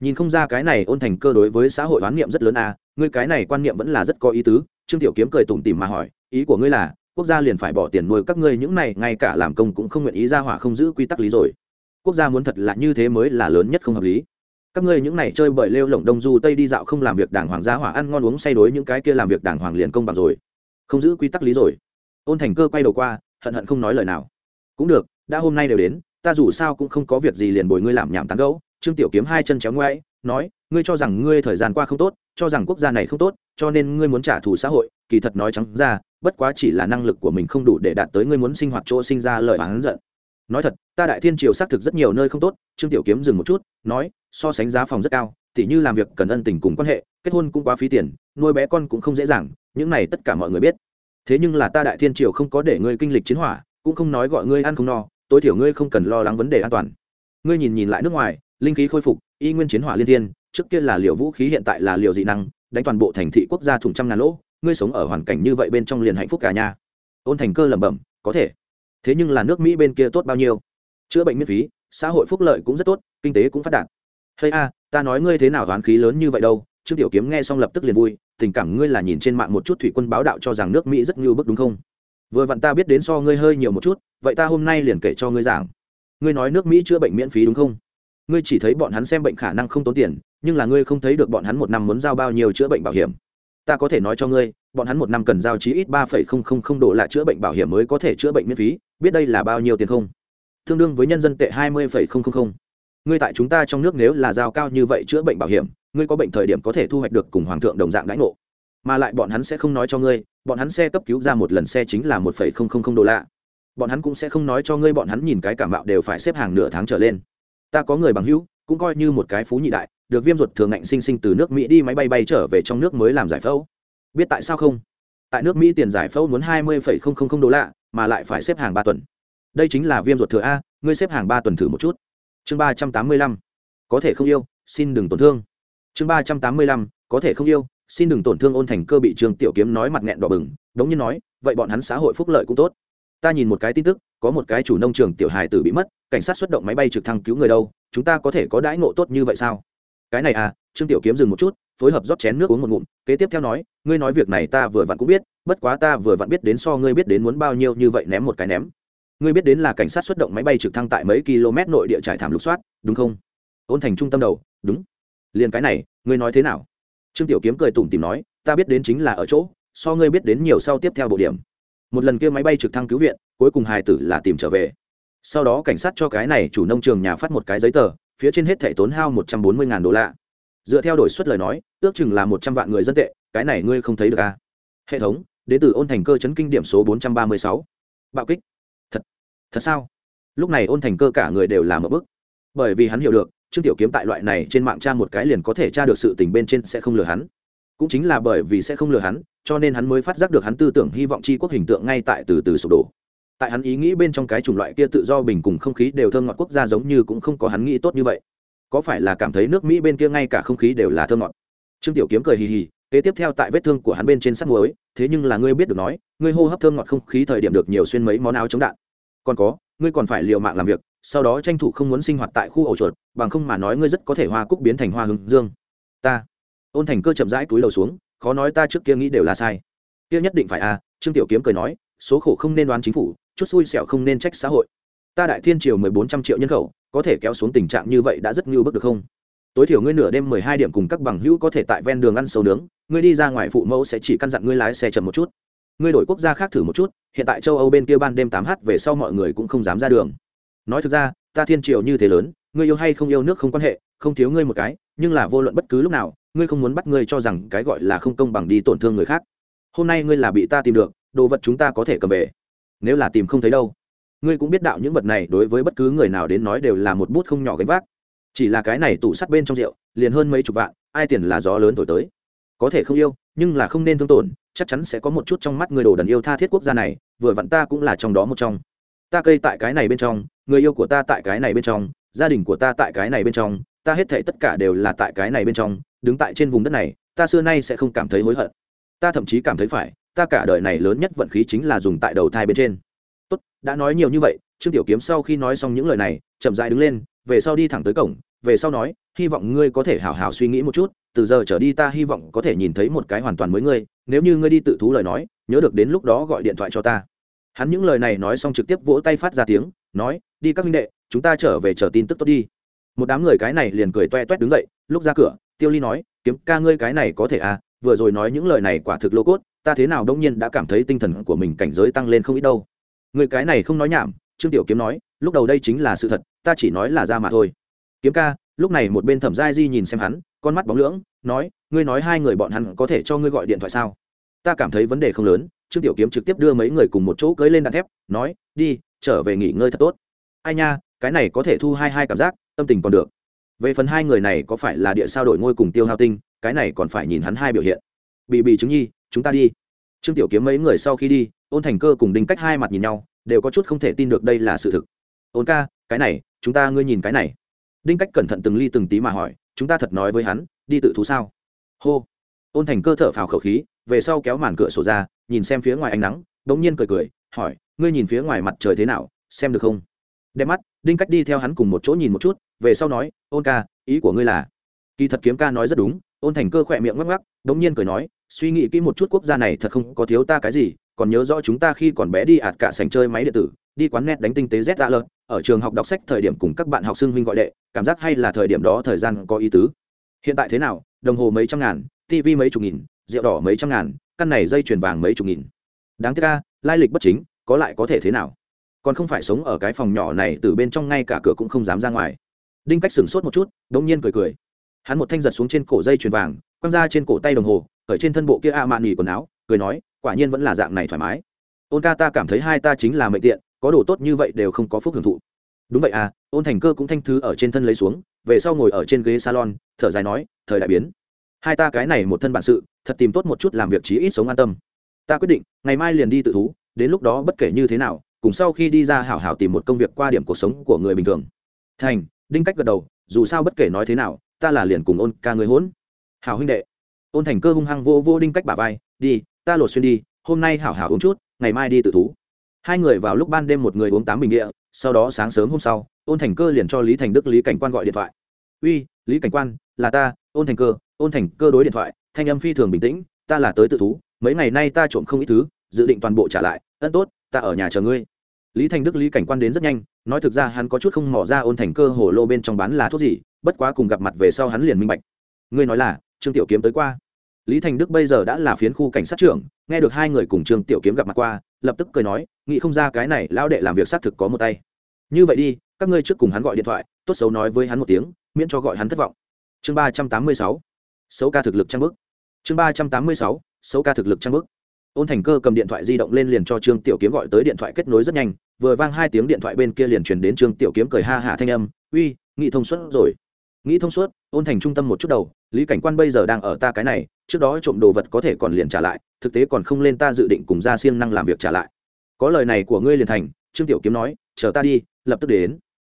Nhìn không ra cái này ôn thành cơ đối với xã hội oán niệm rất lớn à, ngươi cái này quan niệm vẫn là rất có ý tứ trương tiểu kiếm cười tủm tỉm mà hỏi ý của ngươi là quốc gia liền phải bỏ tiền nuôi các ngươi những này ngay cả làm công cũng không nguyện ý ra hỏa không giữ quy tắc lý rồi. Quốc gia muốn thật là như thế mới là lớn nhất không hợp lý. Các ngươi những này chơi bời lêu lổng đông du tây đi dạo không làm việc đảng hoàng gia hỏa ăn ngon uống say đối những cái kia làm việc đảng hoàng liền công bằng rồi. Không giữ quy tắc lý rồi. Ôn thành cơ quay đầu qua hận hận không nói lời nào. Cũng được đã hôm nay đều đến ta dù sao cũng không có việc gì liền bồi ngươi làm nhảm tán gẫu trương tiểu kiếm hai chân chéo ngoáy, nói, ngươi cho rằng ngươi thời gian qua không tốt, cho rằng quốc gia này không tốt, cho nên ngươi muốn trả thù xã hội, kỳ thật nói trắng ra, bất quá chỉ là năng lực của mình không đủ để đạt tới ngươi muốn sinh hoạt chỗ sinh ra lời oán giận. Nói thật, ta đại thiên triều xác thực rất nhiều nơi không tốt, trương tiểu kiếm dừng một chút, nói, so sánh giá phòng rất cao, tỉ như làm việc cần ân tình cùng quan hệ, kết hôn cũng quá phí tiền, nuôi bé con cũng không dễ dàng, những này tất cả mọi người biết. Thế nhưng là ta đại thiên triều không có để ngươi kinh lịch chiến hỏa, cũng không nói gọi ngươi ăn không no, tối thiểu ngươi không cần lo lắng vấn đề an toàn. Ngươi nhìn nhìn lại nước ngoài linh khí khôi phục, y nguyên chiến hỏa liên thiên, trước kia là liều vũ khí, hiện tại là liều dị năng, đánh toàn bộ thành thị quốc gia thủng trăm ngàn lỗ, ngươi sống ở hoàn cảnh như vậy bên trong liền hạnh phúc cả nhà. Ôn thành cơ lẩm bẩm, có thể. Thế nhưng là nước mỹ bên kia tốt bao nhiêu? Chữa bệnh miễn phí, xã hội phúc lợi cũng rất tốt, kinh tế cũng phát đạt. Hay a, ta nói ngươi thế nào đoán khí lớn như vậy đâu? Trương tiểu kiếm nghe xong lập tức liền vui, tình cảm ngươi là nhìn trên mạng một chút thủy quân báo đạo cho rằng nước mỹ rất như bức, đúng không? Vừa vặn ta biết đến so ngươi hơi nhiều một chút, vậy ta hôm nay liền kể cho ngươi giảng. Ngươi nói nước mỹ chữa bệnh miễn phí, đúng không? Ngươi chỉ thấy bọn hắn xem bệnh khả năng không tốn tiền, nhưng là ngươi không thấy được bọn hắn một năm muốn giao bao nhiêu chữa bệnh bảo hiểm. Ta có thể nói cho ngươi, bọn hắn một năm cần giao chí ít ba phẩy không không không đô la chữa bệnh bảo hiểm mới có thể chữa bệnh miễn phí, biết đây là bao nhiêu tiền không? Tương đương với nhân dân tệ hai mươi phẩy không không không. Ngươi tại chúng ta trong nước nếu là giao cao như vậy chữa bệnh bảo hiểm, ngươi có bệnh thời điểm có thể thu hoạch được cùng hoàng thượng đồng dạng đãi ngộ. Mà lại bọn hắn sẽ không nói cho ngươi, bọn hắn xe cấp cứu ra một lần xe chính là một phẩy không không không đô la. Bọn hắn cũng sẽ không nói cho ngươi bọn hắn nhìn cái cảm mạo đều phải xếp hàng nửa tháng trở lên ta có người bằng hữu, cũng coi như một cái phú nhị đại, được viêm ruột thường ngạnh sinh sinh từ nước mỹ đi máy bay bay trở về trong nước mới làm giải phẫu. Biết tại sao không? Tại nước mỹ tiền giải phẫu muốn hai mươi phẩy không không không đô la, mà lại phải xếp hàng ba tuần. Đây chính là viêm ruột thừa a, ngươi xếp hàng ba tuần thử một chút. Chương ba trăm tám mươi lăm. Có thể không yêu, xin đừng tổn thương. Chương ba trăm tám mươi lăm. Có thể không yêu, xin đừng tổn thương ôn thành cơ bị trường tiểu kiếm nói mặt nghẹn đỏ bừng, đống như nói, vậy bọn hắn xã hội phúc lợi cũng tốt ta nhìn một cái tin tức, có một cái chủ nông trường tiểu hài tử bị mất, cảnh sát xuất động máy bay trực thăng cứu người đâu, chúng ta có thể có đãi ngộ tốt như vậy sao? Cái này à trương tiểu kiếm dừng một chút, phối hợp rót chén nước uống một ngụm, kế tiếp theo nói, ngươi nói việc này ta vừa vặn cũng biết, bất quá ta vừa vặn biết đến so ngươi biết đến muốn bao nhiêu như vậy ném một cái ném. Ngươi biết đến là cảnh sát xuất động máy bay trực thăng tại mấy km nội địa trải thảm lục soát, đúng không? Ôn thành trung tâm đầu, đúng. Liền cái này, ngươi nói thế nào? Trương tiểu kiếm cười tủm tìm nói, ta biết đến chính là ở chỗ, so ngươi biết đến nhiều sau tiếp theo bộ điểm một lần kia máy bay trực thăng cứu viện, cuối cùng hài tử là tìm trở về. Sau đó cảnh sát cho cái này chủ nông trường nhà phát một cái giấy tờ, phía trên hết thể tốn hao một trăm bốn mươi đô la. Dựa theo đổi suất lời nói, ước chừng là một trăm vạn người dân tệ, cái này ngươi không thấy được à. hệ thống, đến từ ôn thành cơ chấn kinh điểm số bốn trăm ba mươi sáu. Bạo kích. Thật thật sao? Lúc này ôn thành cơ cả người đều làm ở bức. Bởi vì hắn hiểu được, trương tiểu kiếm tại loại này trên mạng tra một cái liền có thể tra được sự tình bên trên sẽ không lừa hắn cũng chính là bởi vì sẽ không lừa hắn, cho nên hắn mới phát giác được hắn tư tưởng hy vọng c h i quốc hình tượng ngay tại từ từ sụp đổ. Tại hắn ý nghĩ bên trong cái chủng loại kia tự do bình cùng không khí đều thơm ngọt quốc gia giống như cũng không có hắn nghĩ tốt như vậy. Có phải là cảm thấy nước mỹ bên kia ngay cả không khí đều là thơm ngọt? Trương tiểu kiếm cười hì hì, kế tiếp theo tại vết thương của hắn bên trên sắt muối, thế nhưng là ngươi biết được nói, ngươi hô hấp thơm ngọt không khí thời điểm được nhiều xuyên mấy món áo chống đạn. Còn có, ngươi còn phải liều mạng làm việc, sau đó tranh thủ không muốn sinh hoạt tại khu ổ chuột, bằng không mà nói ngươi rất có thể hoa cúc biến thành hoa hướng dương. Ta ôn thành cơ chậm rãi túi đầu xuống khó nói ta trước kia nghĩ đều là sai. Kia nhất định phải a à, trương tiểu kiếm cười nói số khổ không nên đoán chính phủ chút xui xẻo không nên trách xã hội. Ta đại thiên triều mười bốn trăm triệu nhân khẩu có thể kéo xuống tình trạng như vậy đã rất ngưu bức được không? Tối thiểu ngươi nửa đêm mười hai điểm cùng các bằng hữu có thể tại ven đường ăn sầu nướng ngươi đi ra ngoài phụ mẫu sẽ chỉ căn dặn ngươi lái xe chậm một chút. Ngươi đổi quốc gia khác thử một chút hiện tại châu âu bên kia ban đêm tám h về sau mọi người cũng không dám ra đường. Nói thực ra ta thiên triều như thế lớn ngươi yêu hay không yêu nước không quan hệ không thiếu ngươi một cái nhưng là vô luận bất cứ lúc nào ngươi không muốn bắt ngươi cho rằng cái gọi là không công bằng đi tổn thương người khác. Hôm nay ngươi là bị ta tìm được, đồ vật chúng ta có thể cầm về. Nếu là tìm không thấy đâu, ngươi cũng biết đạo những vật này đối với bất cứ người nào đến nói đều là một bút không nhỏ gánh vác. Chỉ là cái này tủ sắt bên trong rượu, liền hơn mấy chục vạn, ai tiền là gió lớn thổi tới. Có thể không yêu, nhưng là không nên thương tổn, chắc chắn sẽ có một chút trong mắt người đồ đần yêu tha thiết quốc gia này, vừa vặn ta cũng là trong đó một trong. Ta cây tại cái này bên trong, người yêu của ta tại cái này bên trong, gia đình của ta tại cái này bên trong, ta hết thảy tất cả đều là tại cái này bên trong đứng tại trên vùng đất này, ta xưa nay sẽ không cảm thấy hối hận. Ta thậm chí cảm thấy phải, ta cả đời này lớn nhất vận khí chính là dùng tại đầu thai bên trên. Tốt, đã nói nhiều như vậy, trương tiểu kiếm sau khi nói xong những lời này, chậm dại đứng lên, về sau đi thẳng tới cổng, về sau nói, hy vọng ngươi có thể hào hào suy nghĩ một chút, từ giờ trở đi ta hy vọng có thể nhìn thấy một cái hoàn toàn mới ngươi, nếu như ngươi đi tự thú lời nói, nhớ được đến lúc đó gọi điện thoại cho ta. Hắn những lời này nói xong trực tiếp vỗ tay phát ra tiếng, nói, đi các minh đệ, chúng ta trở về chờ tin tức tốt đi. Một đám người cái này liền cười toe toét đứng dậy, lúc ra cửa tiêu ly nói, kiếm ca ngươi cái này có thể à vừa rồi nói những lời này quả thực lô cốt, ta thế nào đông nhiên đã cảm thấy tinh thần của mình cảnh giới tăng lên không ít đâu. Người cái này không nói nhảm, trương tiểu kiếm nói, lúc đầu đây chính là sự thật, ta chỉ nói là ra mà thôi. Kiếm ca, lúc này một bên thẩm giai di nhìn xem hắn, con mắt bóng lưỡng, nói, ngươi nói hai người bọn hắn có thể cho ngươi gọi điện thoại sao? Ta cảm thấy vấn đề không lớn, trương tiểu kiếm trực tiếp đưa mấy người cùng một chỗ cưới lên đạn thép, nói, đi, trở về nghỉ ngơi thật tốt. Ai nha, cái này có thể thu hai hai cảm giác, tâm tình còn được về phần hai người này có phải là địa sao đổi ngôi cùng tiêu hao tinh, cái này còn phải nhìn hắn hai biểu hiện. Bị bị chứng nhi, chúng ta đi. Trương tiểu kiếm mấy người sau khi đi, ôn thành cơ cùng đinh cách hai mặt nhìn nhau, đều có chút không thể tin được đây là sự thực. Ôn ca, cái này, chúng ta ngươi nhìn cái này. Đinh cách cẩn thận từng ly từng tí mà hỏi, chúng ta thật nói với hắn, đi tự thú sao? Hô. Ôn thành cơ thở phào khẩu khí, về sau kéo màn cửa sổ ra, nhìn xem phía ngoài ánh nắng đ ỗ n g nhiên cười cười, hỏi, ngươi nhìn phía ngoài mặt trời thế nào, xem được không? Đem mắt đinh cách đi theo hắn cùng một chỗ nhìn một chút, về sau nói, ôn ca, ý của ngươi là? Kỳ thật kiếm ca nói rất đúng, ôn thành cơ khỏe miệng ngắc ngắc đ ỗ n g nhiên cười nói, suy nghĩ kỹ một chút quốc gia này thật không có thiếu ta cái gì, còn nhớ rõ chúng ta khi còn bé đi ạt cả sành chơi máy điện tử, đi quán net đánh tinh tế z ra lợn ở trường học đọc sách thời điểm cùng các bạn học sinh huynh gọi đệ, cảm giác hay là thời điểm đó thời gian có ý tứ. Hiện tại thế nào? Đồng hồ mấy trăm ngàn tv mấy chục nghìn, rượu đỏ mấy trăm ngàn, căn này dây chuyền vàng mấy chục nghìn. Đáng tiếc ca lai lịch bất chính, có lại có thể thế nào? Còn không phải sống ở cái phòng nhỏ này từ bên trong ngay cả cửa cũng không dám ra ngoài. Đinh cách sửng sốt một chút đ ỗ n g nhiên cười cười. Hắn một thanh giật xuống trên cổ dây chuyền vàng, quăng ra trên cổ tay đồng hồ ở trên thân bộ kia a mạn nghỉ quần áo, cười nói, quả nhiên vẫn là dạng này thoải mái. Ôn ca ta cảm thấy hai ta chính là mệnh tiện, có đồ tốt như vậy đều không có phúc hưởng thụ. Đúng vậy à ôn thành cơ cũng thanh thứ ở trên thân lấy xuống, về sau ngồi ở trên ghế salon, thở dài nói, thời đại biến. Hai ta cái này một thân bản sự, thật tìm tốt một chút làm việc chí ít sống an tâm. Ta quyết định, ngày mai liền đi tự thú, đến lúc đó bất kể như thế nào cùng sau khi đi ra hảo hảo tìm một công việc qua điểm cuộc sống của người bình thường. Thành, đinh cách gật đầu, dù sao bất kể nói thế nào, ta là liền cùng ôn ca người hỗn. Hảo huynh đệ. Ôn thành cơ hung hăng vô vô đinh cách bả vai, đi, ta lột xuyên đi, hôm nay hảo hảo uống chút, ngày mai đi tự thú. Hai người vào lúc ban đêm một người uống tám bình địa, sau đó sáng sớm hôm sau, ôn thành cơ liền cho lý thành đức, lý cảnh quan gọi điện thoại. Uy, lý cảnh quan, là ta, ôn thành cơ, ôn thành cơ đối điện thoại, thanh âm phi thường bình tĩnh, ta là tới tự thú, mấy ngày nay ta trộm không ít thứ, dự định toàn bộ trả lại, ân tốt ta ở nhà chờ ngươi. Lý thành đức lý cảnh quan đến rất nhanh, nói thực ra hắn có chút không mỏ ra ôn thành cơ hồ lô bên trong bán là thuốc gì, bất quá cùng gặp mặt về sau hắn liền minh bạch. Ngươi nói là, trương tiểu kiếm tới qua. Lý thành đức bây giờ đã là phiến khu cảnh sát trưởng, nghe được hai người cùng trương tiểu kiếm gặp mặt qua, lập tức cười nói, nghĩ không ra cái này lão đệ làm việc xác thực có một tay. Như vậy đi, các ngươi trước cùng hắn gọi điện thoại, tốt xấu nói với hắn một tiếng, miễn cho gọi hắn thất vọng. Chương ba trăm tám mươi sáu, xấu ca thực lực trang bức. Chương ba trăm tám mươi sáu, xấu ca thực lực trang bức ôn thành cơ cầm điện thoại di động lên liền cho trương tiểu kiếm gọi tới điện thoại kết nối rất nhanh, vừa vang hai tiếng điện thoại bên kia liền truyền đến trương tiểu kiếm cười ha hả thanh âm, uy nghĩ thông suốt rồi. Nghĩ thông suốt ôn thành trung tâm một chút đầu, lý cảnh quan bây giờ đang ở ta cái này, trước đó trộm đồ vật có thể còn liền trả lại, thực tế còn không lên ta dự định cùng ra siêng năng làm việc trả lại. Có lời này của ngươi liền thành, trương tiểu kiếm nói, chờ ta đi, lập tức đến.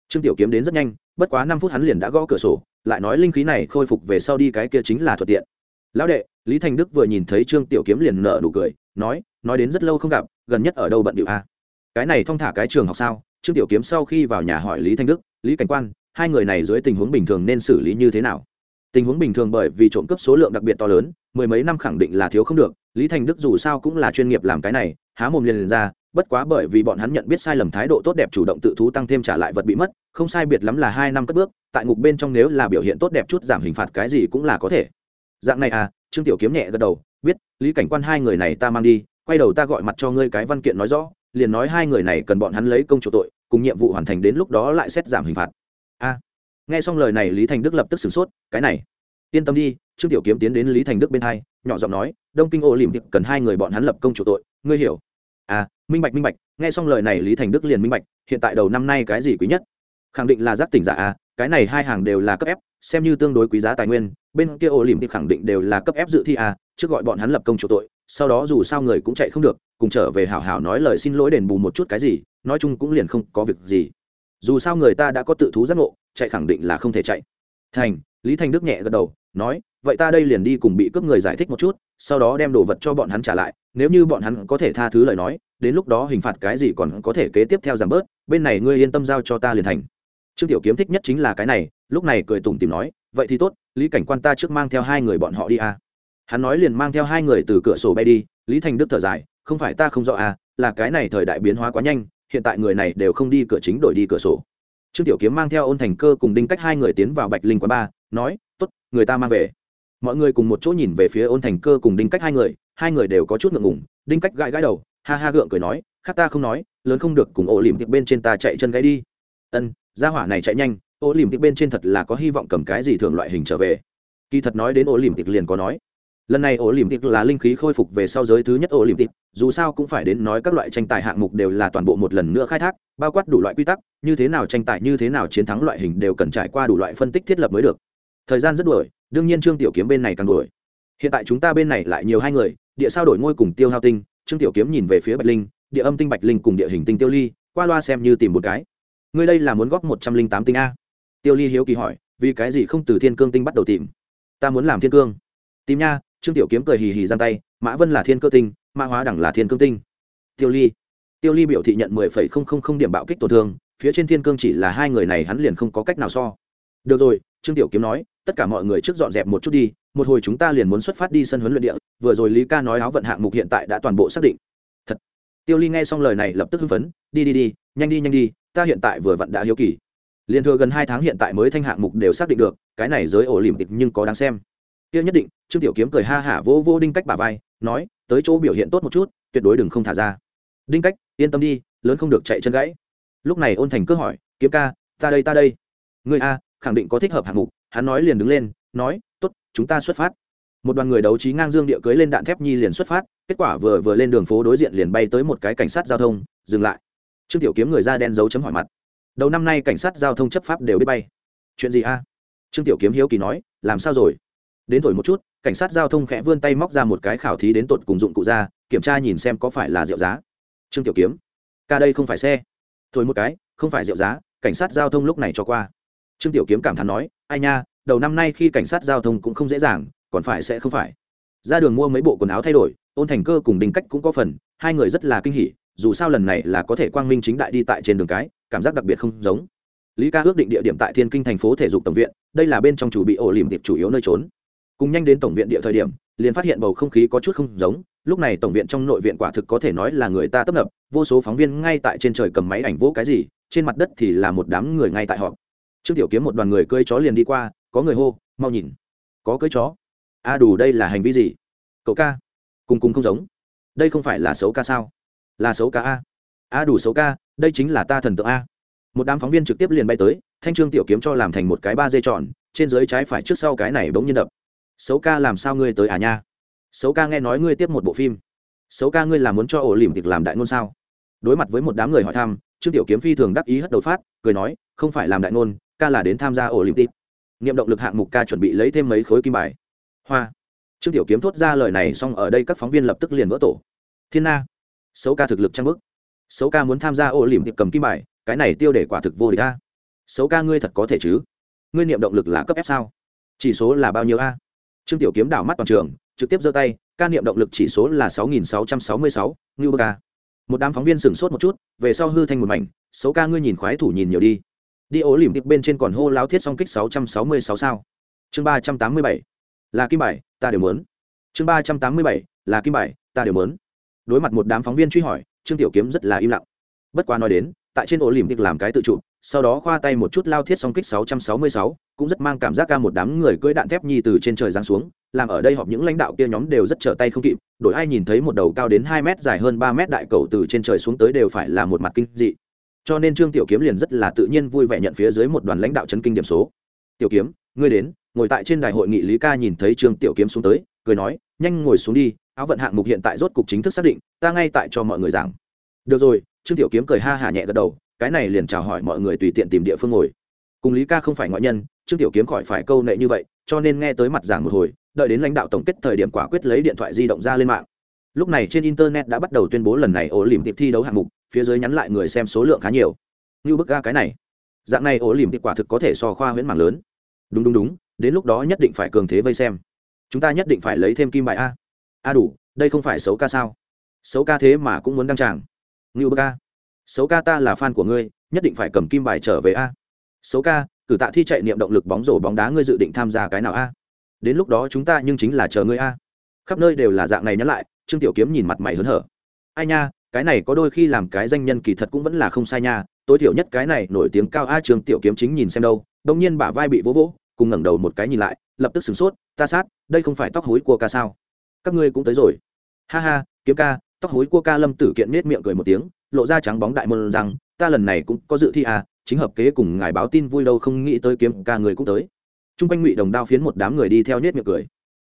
Trương tiểu kiếm đến rất nhanh, bất quá năm phút hắn liền đã gõ cửa sổ, lại nói linh khí này khôi phục về sau đi cái kia chính là thuận tiện. Lão đệ, lý thành đức vừa nhìn thấy trương tiểu kiếm liền nở nụ cười nói nói đến rất lâu không gặp gần nhất ở đâu bận điệu a cái này thong thả cái trường học sao? Trương tiểu kiếm sau khi vào nhà hỏi lý thanh đức lý cảnh quan hai người này dưới tình huống bình thường nên xử lý như thế nào? Tình huống bình thường bởi vì trộm cắp số lượng đặc biệt to lớn mười mấy năm khẳng định là thiếu không được lý thành đức dù sao cũng là chuyên nghiệp làm cái này há mồm liền, liền ra bất quá bởi vì bọn hắn nhận biết sai lầm thái độ tốt đẹp chủ động tự thú tăng thêm trả lại vật bị mất không sai biệt lắm là hai năm cất bước tại ngục bên trong nếu là biểu hiện tốt đẹp chút giảm hình phạt cái gì cũng là có thể. Dạng này à? Trương tiểu kiếm nhẹ gật đầu biết, lý cảnh quan hai người này ta mang đi, quay đầu ta gọi mặt cho ngươi cái văn kiện nói rõ, liền nói hai người này cần bọn hắn lấy công chủ tội, cùng nhiệm vụ hoàn thành đến lúc đó lại xét giảm hình phạt. A. Nghe xong lời này lý thành đức lập tức sửng sốt, cái này. Yên tâm đi, trương tiểu kiếm tiến đến lý thành đức bên hai, nhỏ giọng nói, đông kinh ô liềm tiệp cần hai người bọn hắn lập công chủ tội, ngươi hiểu. À minh bạch minh bạch, nghe xong lời này lý thành đức liền minh bạch, hiện tại đầu năm nay cái gì quý nhất? Khẳng định là giác tỉnh giả à cái này hai hàng đều là cấp ép xem như tương đối quý giá tài nguyên, bên kia ô lìm thì khẳng định đều là cấp ép dự thi à trước gọi bọn hắn lập công chỗ tội, sau đó dù sao người cũng chạy không được, cùng trở về hảo hảo nói lời xin lỗi đền bù một chút cái gì, nói chung cũng liền không có việc gì. Dù sao người ta đã có tự thú giác ngộ, chạy khẳng định là không thể chạy. Thành, lý thành đức nhẹ gật đầu, nói, vậy ta đây liền đi cùng bị cướp người giải thích một chút, sau đó đem đồ vật cho bọn hắn trả lại, nếu như bọn hắn có thể tha thứ lời nói, đến lúc đó hình phạt cái gì còn có thể kế tiếp theo giảm bớt, bên này ngươi yên tâm giao cho ta liền thành. Trương tiểu kiếm thích nhất chính là cái này, lúc này cười tủm tìm nói, vậy thì tốt, lý cảnh quan ta trước mang theo hai người bọn họ đi à hắn nói liền mang theo hai người từ cửa sổ bay đi, lý thành đức thở dài, không phải ta không rõ à là cái này thời đại biến hóa quá nhanh, hiện tại người này đều không đi cửa chính đổi đi cửa sổ. Trương tiểu kiếm mang theo ôn thành cơ cùng đinh cách hai người tiến vào bạch linh quán ba nói t ố t người ta mang về. Mọi người cùng một chỗ nhìn về phía ôn thành cơ cùng đinh cách hai người hai người đều có chút ngượng ngùng. Đinh cách gãi gãi đầu, ha ha gượng cười nói, khác ta không nói, lớn không được cùng ổ lìm tiệc bên trên ta chạy chân gãy đi. Ân, gia hỏa này chạy nhanh, ổ lìm tiệc bên trên thật là có hy vọng cầm cái gì thường loại hình trở về. Kỳ thật nói đến ổ lìm tiệc liền có nói lần này ổ liềm tịt là linh khí khôi phục về sau giới thứ nhất ổ liềm tịt dù sao cũng phải đến nói các loại tranh tài hạng mục đều là toàn bộ một lần nữa khai thác, bao quát đủ loại quy tắc, như thế nào tranh tài, như thế nào chiến thắng loại hình đều cần trải qua đủ loại phân tích thiết lập mới được. Thời gian rất đuổi, đương nhiên trương tiểu kiếm bên này càng đuổi. Hiện tại chúng ta bên này lại nhiều hai người, địa sao đổi ngôi cùng tiêu hao tinh, trương tiểu kiếm nhìn về phía bạch linh, địa âm tinh bạch linh cùng địa hình tinh tiêu ly, qua loa xem như tìm một cái. Ngươi đây là muốn góp một trăm linh tám tinh a. Tiêu ly hiếu kỳ hỏi, vì cái gì không từ thiên cương tinh bắt đầu tìm? Ta muốn làm thiên cương. Tìm nha trương tiểu kiếm cười hì hì giang tay, mã vân là thiên cơ tinh, mã hóa đẳng là thiên cương tinh. Tiêu ly tiêu ly biểu thị nhận mười phẩy không không không điểm bạo kích tổn thương, phía trên thiên cương chỉ là hai người này hắn liền không có cách nào so. Được rồi, trương tiểu kiếm nói, tất cả mọi người trước dọn dẹp một chút đi, một hồi chúng ta liền muốn xuất phát đi sân huấn luyện địa, vừa rồi lý ca nói áo vận hạng mục hiện tại đã toàn bộ xác định. Thật. Tiêu ly nghe xong lời này lập tức hưng phấn, đi đi đi, nhanh đi nhanh đi, ta hiện tại vừa vặn đã hiếu kỳ. Liền thừa gần hai tháng hiện tại mới thanh hạng mục đều xác định được, cái này giới ổ lìm tịch nhưng có đáng xem kia nhất định, trương tiểu kiếm cười ha hả vô vô đinh cách bà vai, nói, tới chỗ biểu hiện tốt một chút, tuyệt đối đừng không thả ra. Đinh cách, yên tâm đi, lớn không được chạy chân gãy. Lúc này ôn thành cứ hỏi, kiếm ca, ta đây ta đây. Người a, khẳng định có thích hợp hạng mục. Hắn nói liền đứng lên, nói t ố t chúng ta xuất phát. Một đoàn người đấu trí ngang dương địa cưới lên đạn thép nhi liền xuất phát, kết quả vừa vừa lên đường phố đối diện liền bay tới một cái cảnh sát giao thông, dừng lại. Trương tiểu kiếm người da đen dấu chấm hỏi mặt. Đầu năm nay cảnh sát giao thông chấp pháp đều biết bay. Chuyện gì a? Trương tiểu kiếm hiếu kỳ nói, làm sao rồi? Đến thổi một chút, cảnh sát giao thông khẽ vươn tay móc ra một cái khảo thí đến tột cùng dụng cụ ra, kiểm tra nhìn xem có phải là rượu giá. Trương tiểu kiếm, ca đây không phải xe. Thổi một cái, không phải rượu giá, cảnh sát giao thông lúc này cho qua. Trương tiểu kiếm cảm thán nói, ai nha, đầu năm nay khi cảnh sát giao thông cũng không dễ dàng, còn phải sẽ không phải. Ra đường mua mấy bộ quần áo thay đổi, ôn thành cơ cùng đình cách cũng có phần, hai người rất là kinh hỉ, dù sao lần này là có thể quang minh chính đại đi tại trên đường cái, cảm giác đặc biệt không giống. Lý ca ước định địa điểm tại thiên kinh thành phố thể dục tổng viện, đây là bên trong chủ bị ổ lìm tiệp chủ yếu nơi trốn cùng nhanh đến tổng viện địa thời điểm, liền phát hiện bầu không khí có chút không giống. Lúc này tổng viện trong nội viện quả thực có thể nói là người ta tấp nập, vô số phóng viên ngay tại trên trời cầm máy ảnh vỗ cái gì, trên mặt đất thì là một đám người ngay tại họ trương tiểu kiếm một đoàn người cưỡi chó liền đi qua, có người hô, mau nhìn, có cưỡi chó. A đủ đây là hành vi gì? Cậu ca, cùng cùng không giống. Đây không phải là xấu ca sao? Là xấu ca a. A đủ xấu ca, đây chính là ta thần tượng a. Một đám phóng viên trực tiếp liền bay tới, thanh trương tiểu kiếm cho làm thành một cái ba dây tròn, trên dưới trái phải trước sau cái này bỗng nhiên đập xấu ca làm sao ngươi tới à nha? Xấu ca nghe nói ngươi tiếp một bộ phim. Xấu ca ngươi làm muốn cho ổ lỉm tiệc làm đại ngôn sao? Đối mặt với một đám người hỏi thăm, trương tiểu kiếm phi thường đắc ý hất đầu phát, cười nói, không phải làm đại ngôn, ca là đến tham gia ổ lỉm tiệc. Nghiệm động lực hạng mục ca chuẩn bị lấy thêm mấy khối kim bài. Hoa. Trương tiểu kiếm thốt ra lời này xong ở đây các phóng viên lập tức liền vỡ tổ. Thiên na. Xấu ca thực lực trang bức. Xấu ca muốn tham gia ổ lỉm tiệc cầm kim bài, cái này tiêu để quả thực vô địch a. Xấu ca ngươi thật có thể chứ? Ngươi niệm động lực là cấp f sao? Chỉ số là bao nhiêu a? Trương tiểu kiếm đảo mắt toàn trường, trực tiếp giơ tay, ca niệm động lực chỉ số là sáu nghìn sáu trăm sáu mươi sáu, ngưu ca. Một đám phóng viên sửng sốt một chút, về sau hư thanh một mảnh, xấu ca ngươi nhìn khoái thủ nhìn nhiều đi. Đi ố lìm tiếp bên trên còn hô láo thiết song kích sáu trăm sáu mươi sáu sao. Chương ba trăm tám mươi bảy, là kim bài, ta đều muốn. Chương ba trăm tám mươi bảy, là kim bài, ta đều muốn. Đối mặt một đám phóng viên truy hỏi, trương tiểu kiếm rất là im lặng. Bất quá nói đến, tại trên ổ lìm tiệc làm cái tự chụp sau đó khoa tay một chút lao thiết song kích 666, cũng rất mang cảm giác ca một đám người cưỡi đạn thép nhi từ trên trời giáng xuống, làm ở đây họp những lãnh đạo kia nhóm đều rất trở tay không kịp, đổi ai nhìn thấy một đầu cao đến 2 mét dài hơn 3 mét đại cầu từ trên trời xuống tới đều phải là một mặt kinh dị. Cho nên Trương Tiểu Kiếm liền rất là tự nhiên vui vẻ nhận phía dưới một đoàn lãnh đạo chấn kinh điểm số. "Tiểu Kiếm, ngươi đến." Ngồi tại trên đài hội nghị Lý Ca nhìn thấy Trương Tiểu Kiếm xuống tới, cười nói, "Nhanh ngồi xuống đi, áo vận hạng mục hiện tại rốt cục chính thức xác định, ta ngay tại cho mọi người giảng." "Được rồi." Trương Tiểu Kiếm cười ha hả nhẹ gật đầu, cái này liền chào hỏi mọi người tùy tiện tìm địa phương ngồi. Cùng lý ca không phải ngoại nhân, trương tiểu kiếm khỏi phải câu nệ như vậy, cho nên nghe tới mặt giảng một hồi, đợi đến lãnh đạo tổng kết thời điểm quả quyết lấy điện thoại di động ra lên mạng. Lúc này trên internet đã bắt đầu tuyên bố lần này ổ lỉm tiệp thi đấu hạng mục, phía dưới nhắn lại người xem số lượng khá nhiều. Như bức ga cái này. Dạng này ổ lỉm tiệp quả thực có thể so khoa huyễn mạng lớn. Đúng đúng đúng, đến lúc đó nhất định phải cường thế vây xem. Chúng ta nhất định phải lấy thêm kim bài a. A đủ, đây không phải xấu ca sao? Xấu ca thế mà cũng muốn đăng tràng. Như bức ca xấu ca ta là fan của ngươi, nhất định phải cầm kim bài trở về a. Xấu ca, cử tạ thi chạy niệm động lực bóng rổ bóng đá ngươi dự định tham gia cái nào a? Đến lúc đó chúng ta nhưng chính là chờ ngươi a. Khắp nơi đều là dạng này nhắc lại, trương tiểu kiếm nhìn mặt mày hớn hở. Ai nha, cái này có đôi khi làm cái danh nhân kỳ thật cũng vẫn là không sai nha, tối thiểu nhất cái này nổi tiếng cao a trương tiểu kiếm chính nhìn xem đâu, đông nhiên bả vai bị vỗ vỗ, cùng ngẩng đầu một cái nhìn lại, lập tức sửng sốt, ta sát, đây không phải tóc hối của ca sao? Các ngươi cũng tới rồi. Ha ha, kiếm ca, tóc hối của ca lâm tử kiện nết miệng cười một tiếng lộ ra trắng bóng đại môn rằng ta lần này cũng có dự thi à chính hợp kế cùng ngài báo tin vui đâu không nghĩ tới kiếm ca người cũng tới. T r u n g quanh ngụy đồng đao phiến một đám người đi theo nết miệng cười.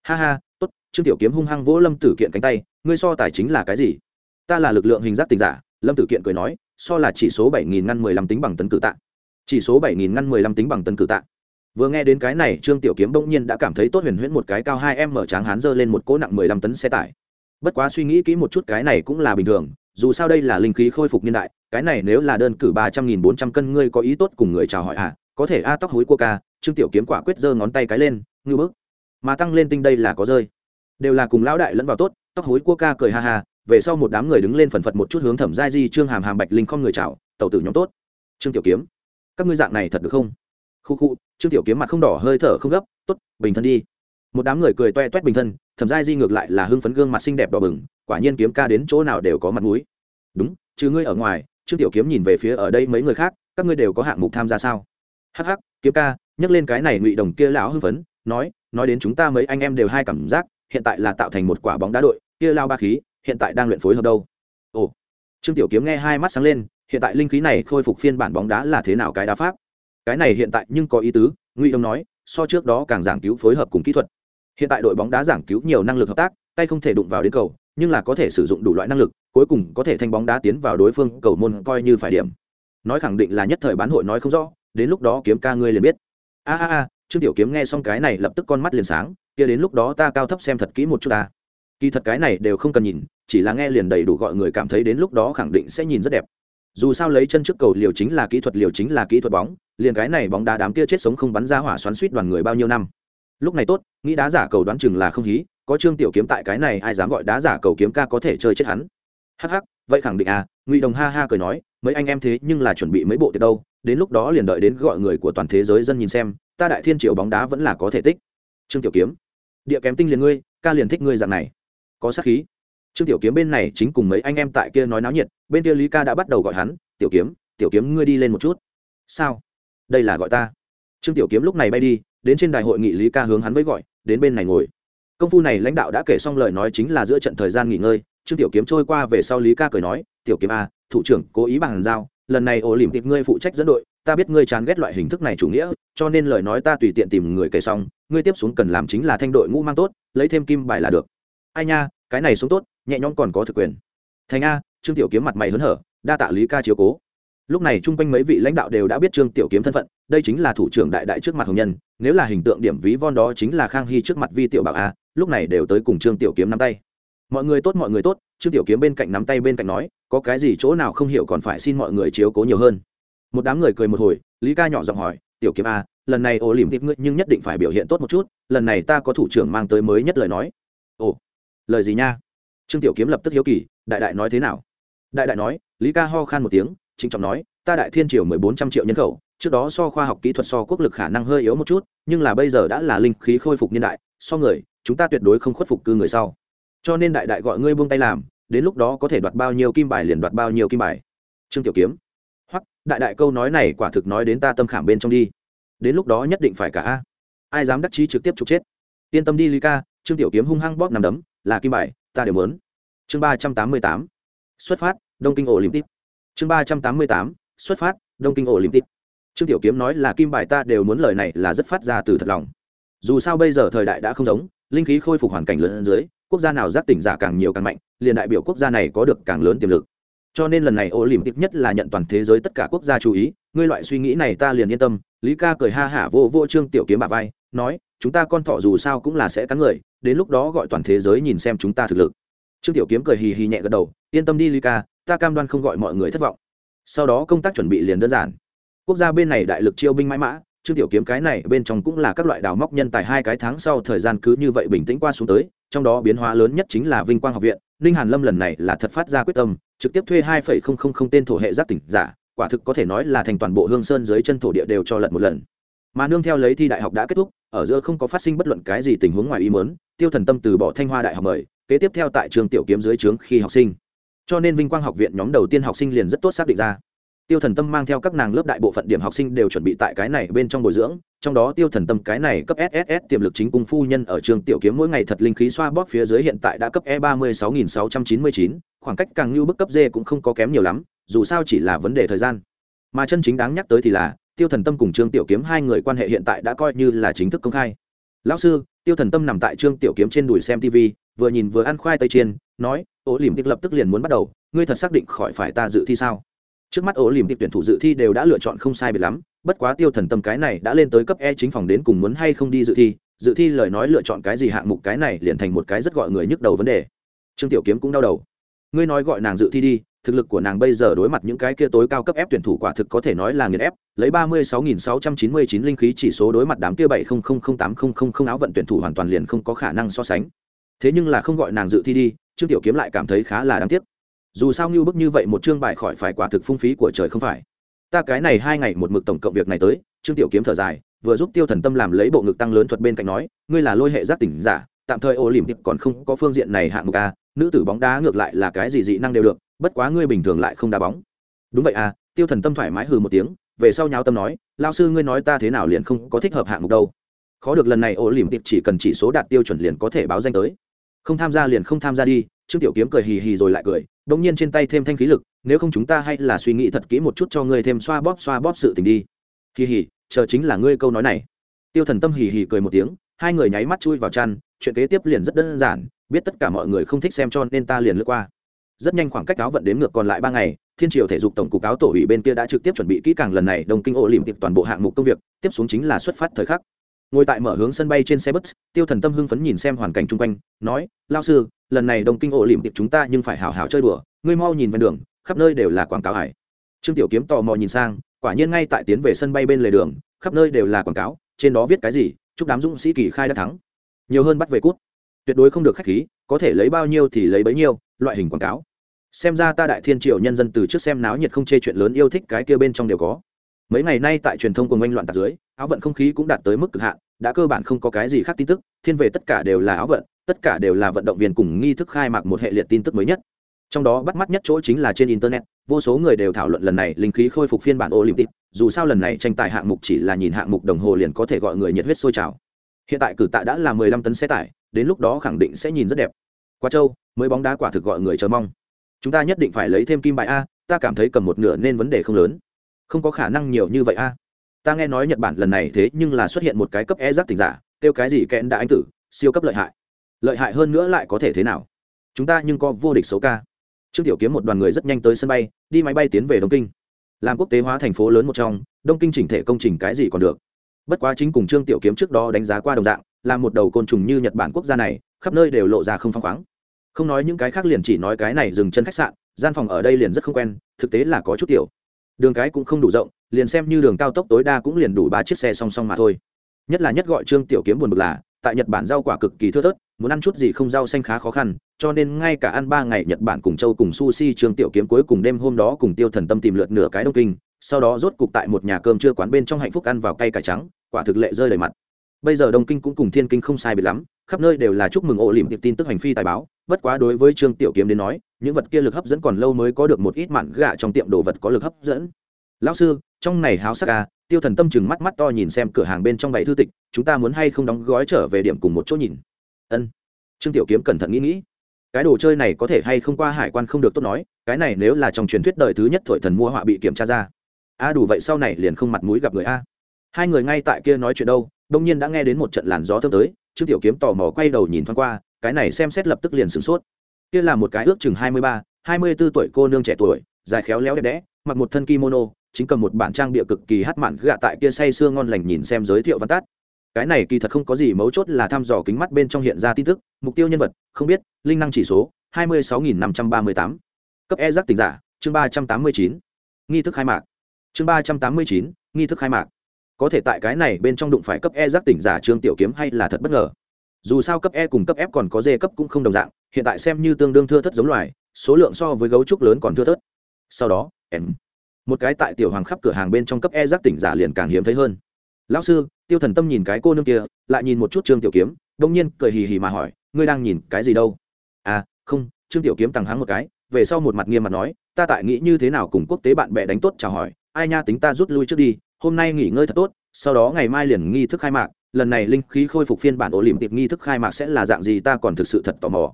Ha ha, tốt, trương tiểu kiếm hung hăng vỗ lâm tử kiện cánh tay, ngươi so tài chính là cái gì? Ta là lực lượng hình giác tình giả, lâm tử kiện cười nói, so là chỉ số bảy nghìn ngăn mười lăm tính bằng tấn cử tạ. Chỉ số bảy nghìn ngăn mười lăm tính bằng tấn cử tạ. Vừa nghe đến cái này, trương tiểu kiếm bỗng nhiên đã cảm thấy tốt huyền huyễn một cái cao hai em mở tráng hán dơ lên một cỗ nặng mười lăm tấn xe tải. Bất quá suy nghĩ kỹ một chút cái này cũng là bình thường dù sao đây là linh khí khôi phục niên đại, cái này nếu là đơn cử ba trăm nghìn bốn trăm cân ngươi có ý tốt cùng người chào hỏi à có thể a tóc hối cua ca, trương tiểu kiếm quả quyết giơ ngón tay cái lên ngư bức. Mà tăng lên tinh đây là có rơi. Đều là cùng lão đại lẫn vào tốt, tóc hối cua ca cười ha ha, về sau một đám người đứng lên phần phật một chút hướng thẩm giai di, trương hàm hàm bạch linh không người chào tàu tử nhóm tốt. Trương tiểu kiếm, các ngươi dạng này thật được không? Khu khu, trương tiểu kiếm mặt không đỏ, hơi thở không gấp, tốt, bình thân đi. Một đám người cười toe toét bình thân, thẩm giai di ngược lại là hưng phấn gương mặt xinh đẹp đỏ bừng quả nhiên kiếm ca đến chỗ nào đều có mặt mũi. Đúng, trừ ngươi ở ngoài, trương tiểu kiếm nhìn về phía ở đây mấy người khác, các ngươi đều có hạng mục tham gia sao? Hắc hắc, kiếm ca, nhắc lên cái này ngụy đồng kia lão hưng phấn, nói nói đến chúng ta mấy anh em đều hai cảm giác, hiện tại là tạo thành một quả bóng đá đội, kia lao ba khí, hiện tại đang luyện phối hợp đâu? Ồ. Trương tiểu kiếm nghe hai mắt sáng lên, hiện tại linh khí này khôi phục phiên bản bóng đá là thế nào cái đá pháp? Cái này hiện tại nhưng có ý tứ, ngụy đồng nói, so trước đó càng giảng cứu phối hợp cùng kỹ thuật. Hiện tại đội bóng đá giảng cứu nhiều năng lực hợp tác, tay không thể đụng vào đến cầu nhưng là có thể sử dụng đủ loại năng lực, cuối cùng có thể thanh bóng đá tiến vào đối phương cầu môn coi như phải điểm. Nói khẳng định là nhất thời bán hội nói không rõ, đến lúc đó kiếm ca ngươi liền biết. A a a, trương tiểu kiếm nghe xong cái này lập tức con mắt liền sáng, kia đến lúc đó ta cao thấp xem thật kỹ một chút ta. Kỳ thật cái này đều không cần nhìn, chỉ là nghe liền đầy đủ gọi người cảm thấy đến lúc đó khẳng định sẽ nhìn rất đẹp. Dù sao lấy chân trước cầu liều chính là kỹ thuật, liều chính là kỹ thuật bóng, liền cái này bóng đá đám kia chết sống không bắn ra hỏa xoắn suýt đoàn người bao nhiêu năm. Lúc này tốt, nghĩ đá giả cầu đoán chừng là không hí có trương tiểu kiếm tại cái này ai dám gọi đá giả cầu kiếm ca có thể chơi chết hắn. Hắc hắc, vậy khẳng định à ngụy đồng ha ha cười nói, mấy anh em thế nhưng là chuẩn bị mấy bộ tiệc đâu, đến lúc đó liền đợi đến gọi người của toàn thế giới dân nhìn xem, ta đại thiên triều bóng đá vẫn là có thể tích. Trương tiểu kiếm, địa kém tinh liền ngươi, ca liền thích ngươi dạng này. Có sát khí. Trương tiểu kiếm bên này chính cùng mấy anh em tại kia nói náo nhiệt, bên kia lý ca đã bắt đầu gọi hắn, tiểu kiếm tiểu kiếm ngươi đi lên một chút. Sao? Đây là gọi ta. Trương tiểu kiếm lúc này bay đi, đến trên đài hội nghị lý ca hướng hắn với gọi, đến bên này ngồi công phu này lãnh đạo đã kể xong lời nói chính là giữa trận thời gian nghỉ ngơi, trương tiểu kiếm trôi qua về sau lý ca cười nói, tiểu kiếm a thủ trưởng cố ý bằng giao, lần này ổ lỉm tiệp ngươi phụ trách dẫn đội, ta biết ngươi chán ghét loại hình thức này chủ nghĩa, cho nên lời nói ta tùy tiện tìm người kể xong, ngươi tiếp xuống cần làm chính là thanh đội ngũ mang tốt, lấy thêm kim bài là được. Ai nha, cái này xuống tốt, nhẹ nhõm còn có thực quyền. Thành a, trương tiểu kiếm mặt mày hớn hở, đa tạ lý ca chiếu cố lúc này chung quanh mấy vị lãnh đạo đều đã biết trương tiểu kiếm thân phận, đây chính là thủ trưởng đại đại trước mặt hồng nhân, nếu là hình tượng điểm ví von đó chính là khang hy trước mặt vi tiểu bảo a, lúc này đều tới cùng trương tiểu kiếm nắm tay. Mọi người tốt, mọi người tốt, trương tiểu kiếm bên cạnh nắm tay bên cạnh nói, có cái gì chỗ nào không hiểu còn phải xin mọi người chiếu cố nhiều hơn. Một đám người cười một hồi, lý ca nhỏ giọng hỏi, tiểu kiếm a, lần này ổ lìm tiếp ngươi nhưng nhất định phải biểu hiện tốt một chút, lần này ta có thủ trưởng mang tới mới nhất lời nói. Ồ, lời gì nha? Trương tiểu kiếm lập tức hiếu kỳ, đại đại nói thế nào? Đại đại nói, lý ca ho khan một tiếng Chính trọng nói, ta đại thiên triều mười bốn trăm triệu nhân khẩu, trước đó so khoa học kỹ thuật so quốc lực khả năng hơi yếu một chút, nhưng là bây giờ đã là linh khí khôi phục niên đại, so người, chúng ta tuyệt đối không khuất phục cư người sau. Cho nên đại đại gọi ngươi buông tay làm, đến lúc đó có thể đoạt bao nhiêu kim bài liền đoạt bao nhiêu kim bài. Trương tiểu kiếm. Hoặc đại đại câu nói này quả thực nói đến ta tâm khảm bên trong đi. Đến lúc đó nhất định phải cả a. Ai dám đắc chí trực tiếp trục chết? Yên tâm đi ly ca. Trương tiểu kiếm hung hăng bóp nằm đấm, là kim bài, ta đều muốn. Chương ba trăm tám mươi tám. Xuất phát, đông kinh olympic chương ba trăm tám mươi tám, xuất phát, đông kinh olympic. Trương tiểu kiếm nói là kim bài ta đều muốn lời này là rất phát ra từ thật lòng. Dù sao bây giờ thời đại đã không giống, linh khí khôi phục hoàn cảnh lớn dưới, quốc gia nào giác tỉnh giả càng nhiều càng mạnh, liền đại biểu quốc gia này có được càng lớn tiềm lực. Cho nên lần này olympic nhất là nhận toàn thế giới tất cả quốc gia chú ý, ngươi loại suy nghĩ này ta liền yên tâm, lý ca cười ha hả vô vô trương tiểu kiếm bà vai, nói, chúng ta con thọ dù sao cũng là sẽ cắn người, đến lúc đó gọi toàn thế giới nhìn xem chúng ta thực lực. Trương tiểu kiếm cười hì hì nhẹ gật đầu, yên tâm đi lý ca ta cam đoan không gọi mọi người thất vọng. Sau đó công tác chuẩn bị liền đơn giản. Quốc gia bên này đại lực chiêu binh mãi mã, trương tiểu kiếm cái này bên trong cũng là các loại đào móc nhân tài hai cái tháng sau thời gian cứ như vậy bình tĩnh qua xuống tới, trong đó biến hóa lớn nhất chính là vinh quang học viện, ninh hàn lâm lần này là thật phát ra quyết tâm, trực tiếp thuê hai phẩy không không không tên thổ hệ giác tỉnh giả, quả thực có thể nói là thành toàn bộ hương sơn dưới chân thổ địa đều cho lật một lần. Mà nương theo lấy thi đại học đã kết thúc, ở giữa không có phát sinh bất luận cái gì tình huống ngoài ý muốn, tiêu thần tâm từ bỏ thanh hoa đại học mời, kế tiếp theo tại trường tiểu kiếm dưới trướng khi học sinh cho nên vinh quang học viện nhóm đầu tiên học sinh liền rất tốt xác định ra. Tiêu thần tâm mang theo các nàng lớp đại bộ phận điểm học sinh đều chuẩn bị tại cái này bên trong bồi dưỡng, trong đó tiêu thần tâm cái này cấp sss tiềm lực chính cung phu nhân ở trường tiểu kiếm mỗi ngày thật linh khí xoa bóp phía dưới hiện tại đã cấp e ba mươi sáu nghìn sáu trăm chín mươi chín, khoảng cách càng như bức cấp d cũng không có kém nhiều lắm, dù sao chỉ là vấn đề thời gian. Mà chân chính đáng nhắc tới thì là, tiêu thần tâm cùng trương tiểu kiếm hai người quan hệ hiện tại đã coi như là chính thức công khai. Lão sư, tiêu thần tâm nằm tại trương tiểu kiếm trên đùi xem tv vừa nhìn vừa ăn khoai tây chiên, nói Ổ liềm tiệc lập tức liền muốn bắt đầu, ngươi thật xác định khỏi phải ta dự thi sao? Trước mắt Ổ liềm tiệc tuyển thủ dự thi đều đã lựa chọn không sai biệt lắm, bất quá tiêu thần tâm cái này đã lên tới cấp e chính phòng đến cùng muốn hay không đi dự thi dự thi lời nói lựa chọn cái gì hạng mục cái này liền thành một cái rất gọi người nhức đầu vấn đề. Trương tiểu kiếm cũng đau đầu. Ngươi nói gọi nàng dự thi đi, thực lực của nàng bây giờ đối mặt những cái kia tối cao cấp ép tuyển thủ quả thực có thể nói là nghiền ép, lấy ba mươi sáu nghìn sáu trăm chín mươi chín linh khí chỉ số đối mặt đám kia bảy không không không tám không không không áo vận tuyển thủ hoàn toàn liền không có khả năng so sánh. Thế nhưng là không gọi nàng dự thi đi trương tiểu kiếm lại cảm thấy khá là đáng tiếc. Dù sao như bức như vậy một chương bài khỏi phải quả thực phung phí của trời không phải. Ta cái này hai ngày một mực tổng cộng việc này tới, trương tiểu kiếm thở dài, vừa giúp tiêu thần tâm làm lấy bộ ngực tăng lớn thuật bên cạnh nói, ngươi là lôi hệ giác tỉnh giả, tạm thời ô lìm tiệp còn không có phương diện này hạng mục a nữ tử bóng đá ngược lại là cái gì dị năng đều được, bất quá ngươi bình thường lại không đá bóng. Đúng vậy à tiêu thần tâm thoải mái hừ một tiếng, về sau nháo tâm nói lao sư ngươi nói ta thế nào liền không có thích hợp hạng mục đâu. Khó được lần này ô lìm tiệp chỉ cần chỉ số đạt tiêu chuẩn liền có thể báo danh tới không tham gia liền không tham gia đi, trương tiểu kiếm cười hì hì rồi lại cười đông nhiên trên tay thêm thanh khí lực, nếu không chúng ta hay là suy nghĩ thật kỹ một chút cho ngươi thêm xoa bóp xoa bóp sự tình đi. Hì hì, chờ chính là ngươi câu nói này. Tiêu thần tâm hì hì cười một tiếng, hai người nháy mắt chui vào chăn, chuyện kế tiếp liền rất đơn giản, biết tất cả mọi người không thích xem cho nên ta liền lướt qua. Rất nhanh khoảng cách áo vận đếm ngược còn lại ba ngày, thiên triều thể dục tổng cục áo tổ ủy bên kia đã trực tiếp chuẩn bị kỹ càng lần này đồng kinh ô lìm tiệp toàn bộ hạng mục công việc, tiếp xuống chính là xuất phát thời khắc ngồi tại mở hướng sân bay trên xe bus, tiêu thần tâm hưng phấn nhìn xem hoàn cảnh chung quanh, nói lao sư, lần này đồng kinh ổ lìm tiệp chúng ta nhưng phải hào hào chơi đùa, ngươi mau nhìn ven đường, khắp nơi đều là quảng cáo hải trương tiểu kiếm tò mò nhìn sang, quả nhiên ngay tại tiến về sân bay bên lề đường, khắp nơi đều là quảng cáo, trên đó viết cái gì, chúc đám dũng sĩ kỳ khai đã thắng. Nhiều hơn bắt về cút. Tuyệt đối không được khách khí, có thể lấy bao nhiêu thì lấy bấy nhiêu, loại hình quảng cáo. Xem ra ta đại thiên triều nhân dân từ trước xem náo nhiệt không chê chuyện lớn yêu thích cái kia bên trong đều có mấy ngày nay tại truyền thông cùng oanh loạn tạc dưới, áo vận không khí cũng đạt tới mức cực hạn, đã cơ bản không có cái gì khác tin tức, thiên về tất cả đều là áo vận, tất cả đều là vận động viên cùng nghi thức khai mạc một hệ liệt tin tức mới nhất. Trong đó bắt mắt nhất chỗ chính là trên internet, vô số người đều thảo luận lần này linh khí khôi phục phiên bản olympic, dù sao lần này tranh tài hạng mục chỉ là nhìn hạng mục đồng hồ liền có thể gọi người nhiệt huyết sôi trào. Hiện tại cử tạ đã là mười lăm tấn xe tải, đến lúc đó khẳng định sẽ nhìn rất đẹp. Qua châu, mới bóng đá quả thực gọi người chờ mong. Chúng ta nhất định phải lấy thêm kim bài a, ta cảm thấy cầm một nửa nên vấn đề không lớn không có khả năng nhiều như vậy a. Ta nghe nói nhật bản lần này thế nhưng là xuất hiện một cái cấp e giác tình giả, kêu cái gì kẽn đã anh tử, siêu cấp lợi hại. Lợi hại hơn nữa lại có thể thế nào? Chúng ta nhưng có vô địch số ca trương tiểu kiếm một đoàn người rất nhanh tới sân bay, đi máy bay tiến về đông kinh. Làm quốc tế hóa thành phố lớn một trong, đông kinh chỉnh thể công trình cái gì còn được. Bất quá chính cùng trương tiểu kiếm trước đó đánh giá qua đồng dạng, là một đầu côn trùng như nhật bản quốc gia này, khắp nơi đều lộ ra không phăng khoáng. Không nói những cái khác liền chỉ nói cái này dừng chân khách sạn, gian phòng ở đây liền rất không quen, thực tế là có chút tiểu đường cái cũng không đủ rộng, liền xem như đường cao tốc tối đa cũng liền đủ ba chiếc xe song song mà thôi. Nhất là nhất gọi trương tiểu kiếm buồn bực là, tại nhật bản rau quả cực kỳ thưa thớt, muốn ăn chút gì không rau xanh khá khó khăn, cho nên ngay cả ăn ba ngày nhật bản cùng châu cùng sushi, trương tiểu kiếm cuối cùng đêm hôm đó cùng tiêu thần tâm tìm lượt nửa cái đông kinh, sau đó rốt cục tại một nhà cơm trưa quán bên trong hạnh phúc ăn vào cây cải trắng, quả thực lệ rơi đầy mặt. Bây giờ đông kinh cũng cùng thiên kinh không sai biệt lắm, khắp nơi đều là chúc mừng ổ lỉm tiệp tin tức hành phi tài báo, bất quá đối với trương tiểu kiếm đến nói những vật kia lực hấp dẫn còn lâu mới có được một ít mặn gạ trong tiệm đồ vật có lực hấp dẫn. Lão sư, trong này háo sắc à tiêu thần tâm chừng mắt mắt to nhìn xem cửa hàng bên trong bảy thư tịch, chúng ta muốn hay không đóng gói trở về điểm cùng một chỗ nhìn. Ân. Trương tiểu kiếm cẩn thận nghĩ nghĩ. Cái đồ chơi này có thể hay không qua hải quan không được tốt nói, cái này nếu là trong truyền thuyết đời thứ nhất thổi thần mua họa bị kiểm tra ra. A, đủ vậy sau này liền không mặt mũi gặp người a. Hai người ngay tại kia nói chuyện đâu, đông nhiên đã nghe đến một trận làn gió thơm tới, trương tiểu kiếm tò mò quay đầu nhìn thoáng qua, cái này xem xét lập tức liền sửng sốt kia là một cái ước chừng hai mươi ba, hai mươi b ố tuổi cô nương trẻ tuổi, dài khéo léo đẹp đẽ, mặc một thân kimono, chính cầm một bản trang bịa cực kỳ hát mạn gạ tại kia say sưa ngon lành nhìn xem giới thiệu văn tát cái này kỳ thật không có gì mấu chốt là thăm dò kính mắt bên trong hiện ra tin tức, mục tiêu nhân vật, không biết, linh năng chỉ số, hai mươi sáu nghìn năm trăm ba mươi tám. Cấp e giác tỉnh giả, chương ba trăm tám mươi chín. Nghi thức khai mạc. Chương ba trăm tám mươi chín, nghi thức khai mạc. Có thể tại cái này bên trong đụng phải cấp e giác tỉnh giả trương tiểu kiếm hay là thật bất ngờ dù sao cấp e cùng cấp f còn có d cấp cũng không đồng dạng, hiện tại xem như tương đương thưa thất giống loài, số lượng so với gấu trúc lớn còn thưa thớt. Sau đó, em, một cái tại tiểu hoàng khắp cửa hàng bên trong cấp e giác tỉnh giả liền càng hiếm thấy hơn. Lão sư, tiêu thần tâm nhìn cái cô nương kia, lại nhìn một chút trương tiểu kiếm, đông nhiên cười hì hì mà hỏi, ngươi đang nhìn cái gì đâu? À không, trương tiểu kiếm tăng háng một cái, về sau một mặt nghiêm mặt nói, ta tại nghĩ như thế nào cùng quốc tế bạn bè đánh tốt chào hỏi, ai nha tính ta rút lui trước đi, hôm nay nghỉ ngơi thật tốt, sau đó ngày mai liền nghi thức khai mạc lần này linh khí khôi phục phiên bản ổ lỉm tiệp nghi thức khai mạc sẽ là dạng gì, ta còn thực sự thật tò mò.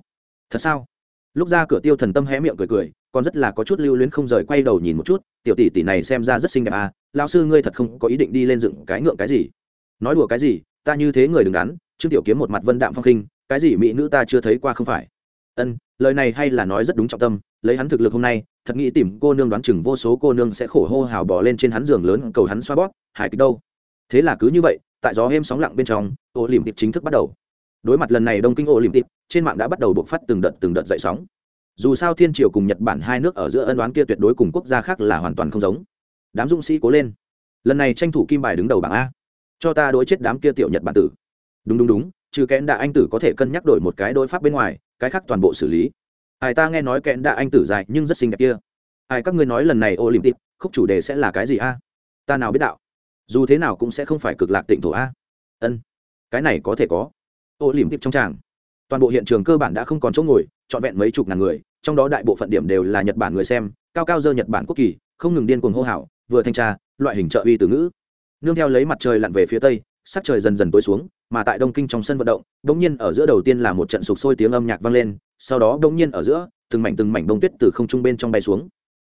Thật sao? Lúc ra cửa tiêu thần tâm hé miệng cười cười, còn rất là có chút lưu luyến không rời quay đầu nhìn một chút, tiểu tỷ tỷ này xem ra rất xinh đẹp à lao sư ngươi thật không có ý định đi lên dựng cái ngượng cái gì? Nói đùa cái gì, ta như thế người đừng đắn, trương tiểu kiếm một mặt vân đạm phong khinh, cái gì mỹ nữ ta chưa thấy qua không phải? Ân, lời này hay là nói rất đúng trọng tâm, lấy hắn thực lực hôm nay, thật nghĩ tìm cô nương đoán chừng vô số cô nương sẽ khổ hô hào bỏ lên trên hắn giường lớn, cầu hắn xoa bóp hải kịch đâu. Thế là cứ như vậy tại gió êm sóng lặng bên trong, ô liềm tiệp chính thức bắt đầu. Đối mặt lần này đông kinh ô liềm tiệp trên mạng đã bắt đầu bộc phát từng đợt từng đợt dậy sóng. Dù sao thiên triều cùng nhật bản hai nước ở giữa ân đoán kia tuyệt đối cùng quốc gia khác là hoàn toàn không giống. Đám dũng sĩ cố lên. Lần này tranh thủ kim bài đứng đầu bảng a. Cho ta đối chết đám kia tiểu nhật bản tử. Đúng đúng đúng, trừ kẽn đạ anh tử có thể cân nhắc đổi một cái đối pháp bên ngoài, cái khác toàn bộ xử lý. Ai ta nghe nói kẽn đạ anh tử dài nhưng rất xinh đẹp kia. Ai các ngươi nói lần này olympic khúc chủ đề sẽ là cái gì a? Ta nào biết đạo? Dù thế nào cũng sẽ không phải cực lạc tịnh thổ a. Ân, cái này có thể có. Olympic trong tràng. Toàn bộ hiện trường cơ bản đã không còn chỗ ngồi, trọn vẹn mấy chục ngàn người, trong đó đại bộ phận điểm đều là nhật bản người xem, cao cao dơ nhật bản quốc kỳ, không ngừng điên cuồng hô hào, vừa thanh tra, loại hình trợ uy từ ngữ. Nương theo lấy mặt trời lặn về phía tây, sắc trời dần dần tối xuống, mà tại đông kinh trong sân vận động, đống nhiên ở giữa đầu tiên là một trận sục sôi tiếng âm nhạc vang lên, sau đó đống nhiên ở giữa, từng mảnh từng mảnh bông tuyết từ không trung bên trong bay xuống.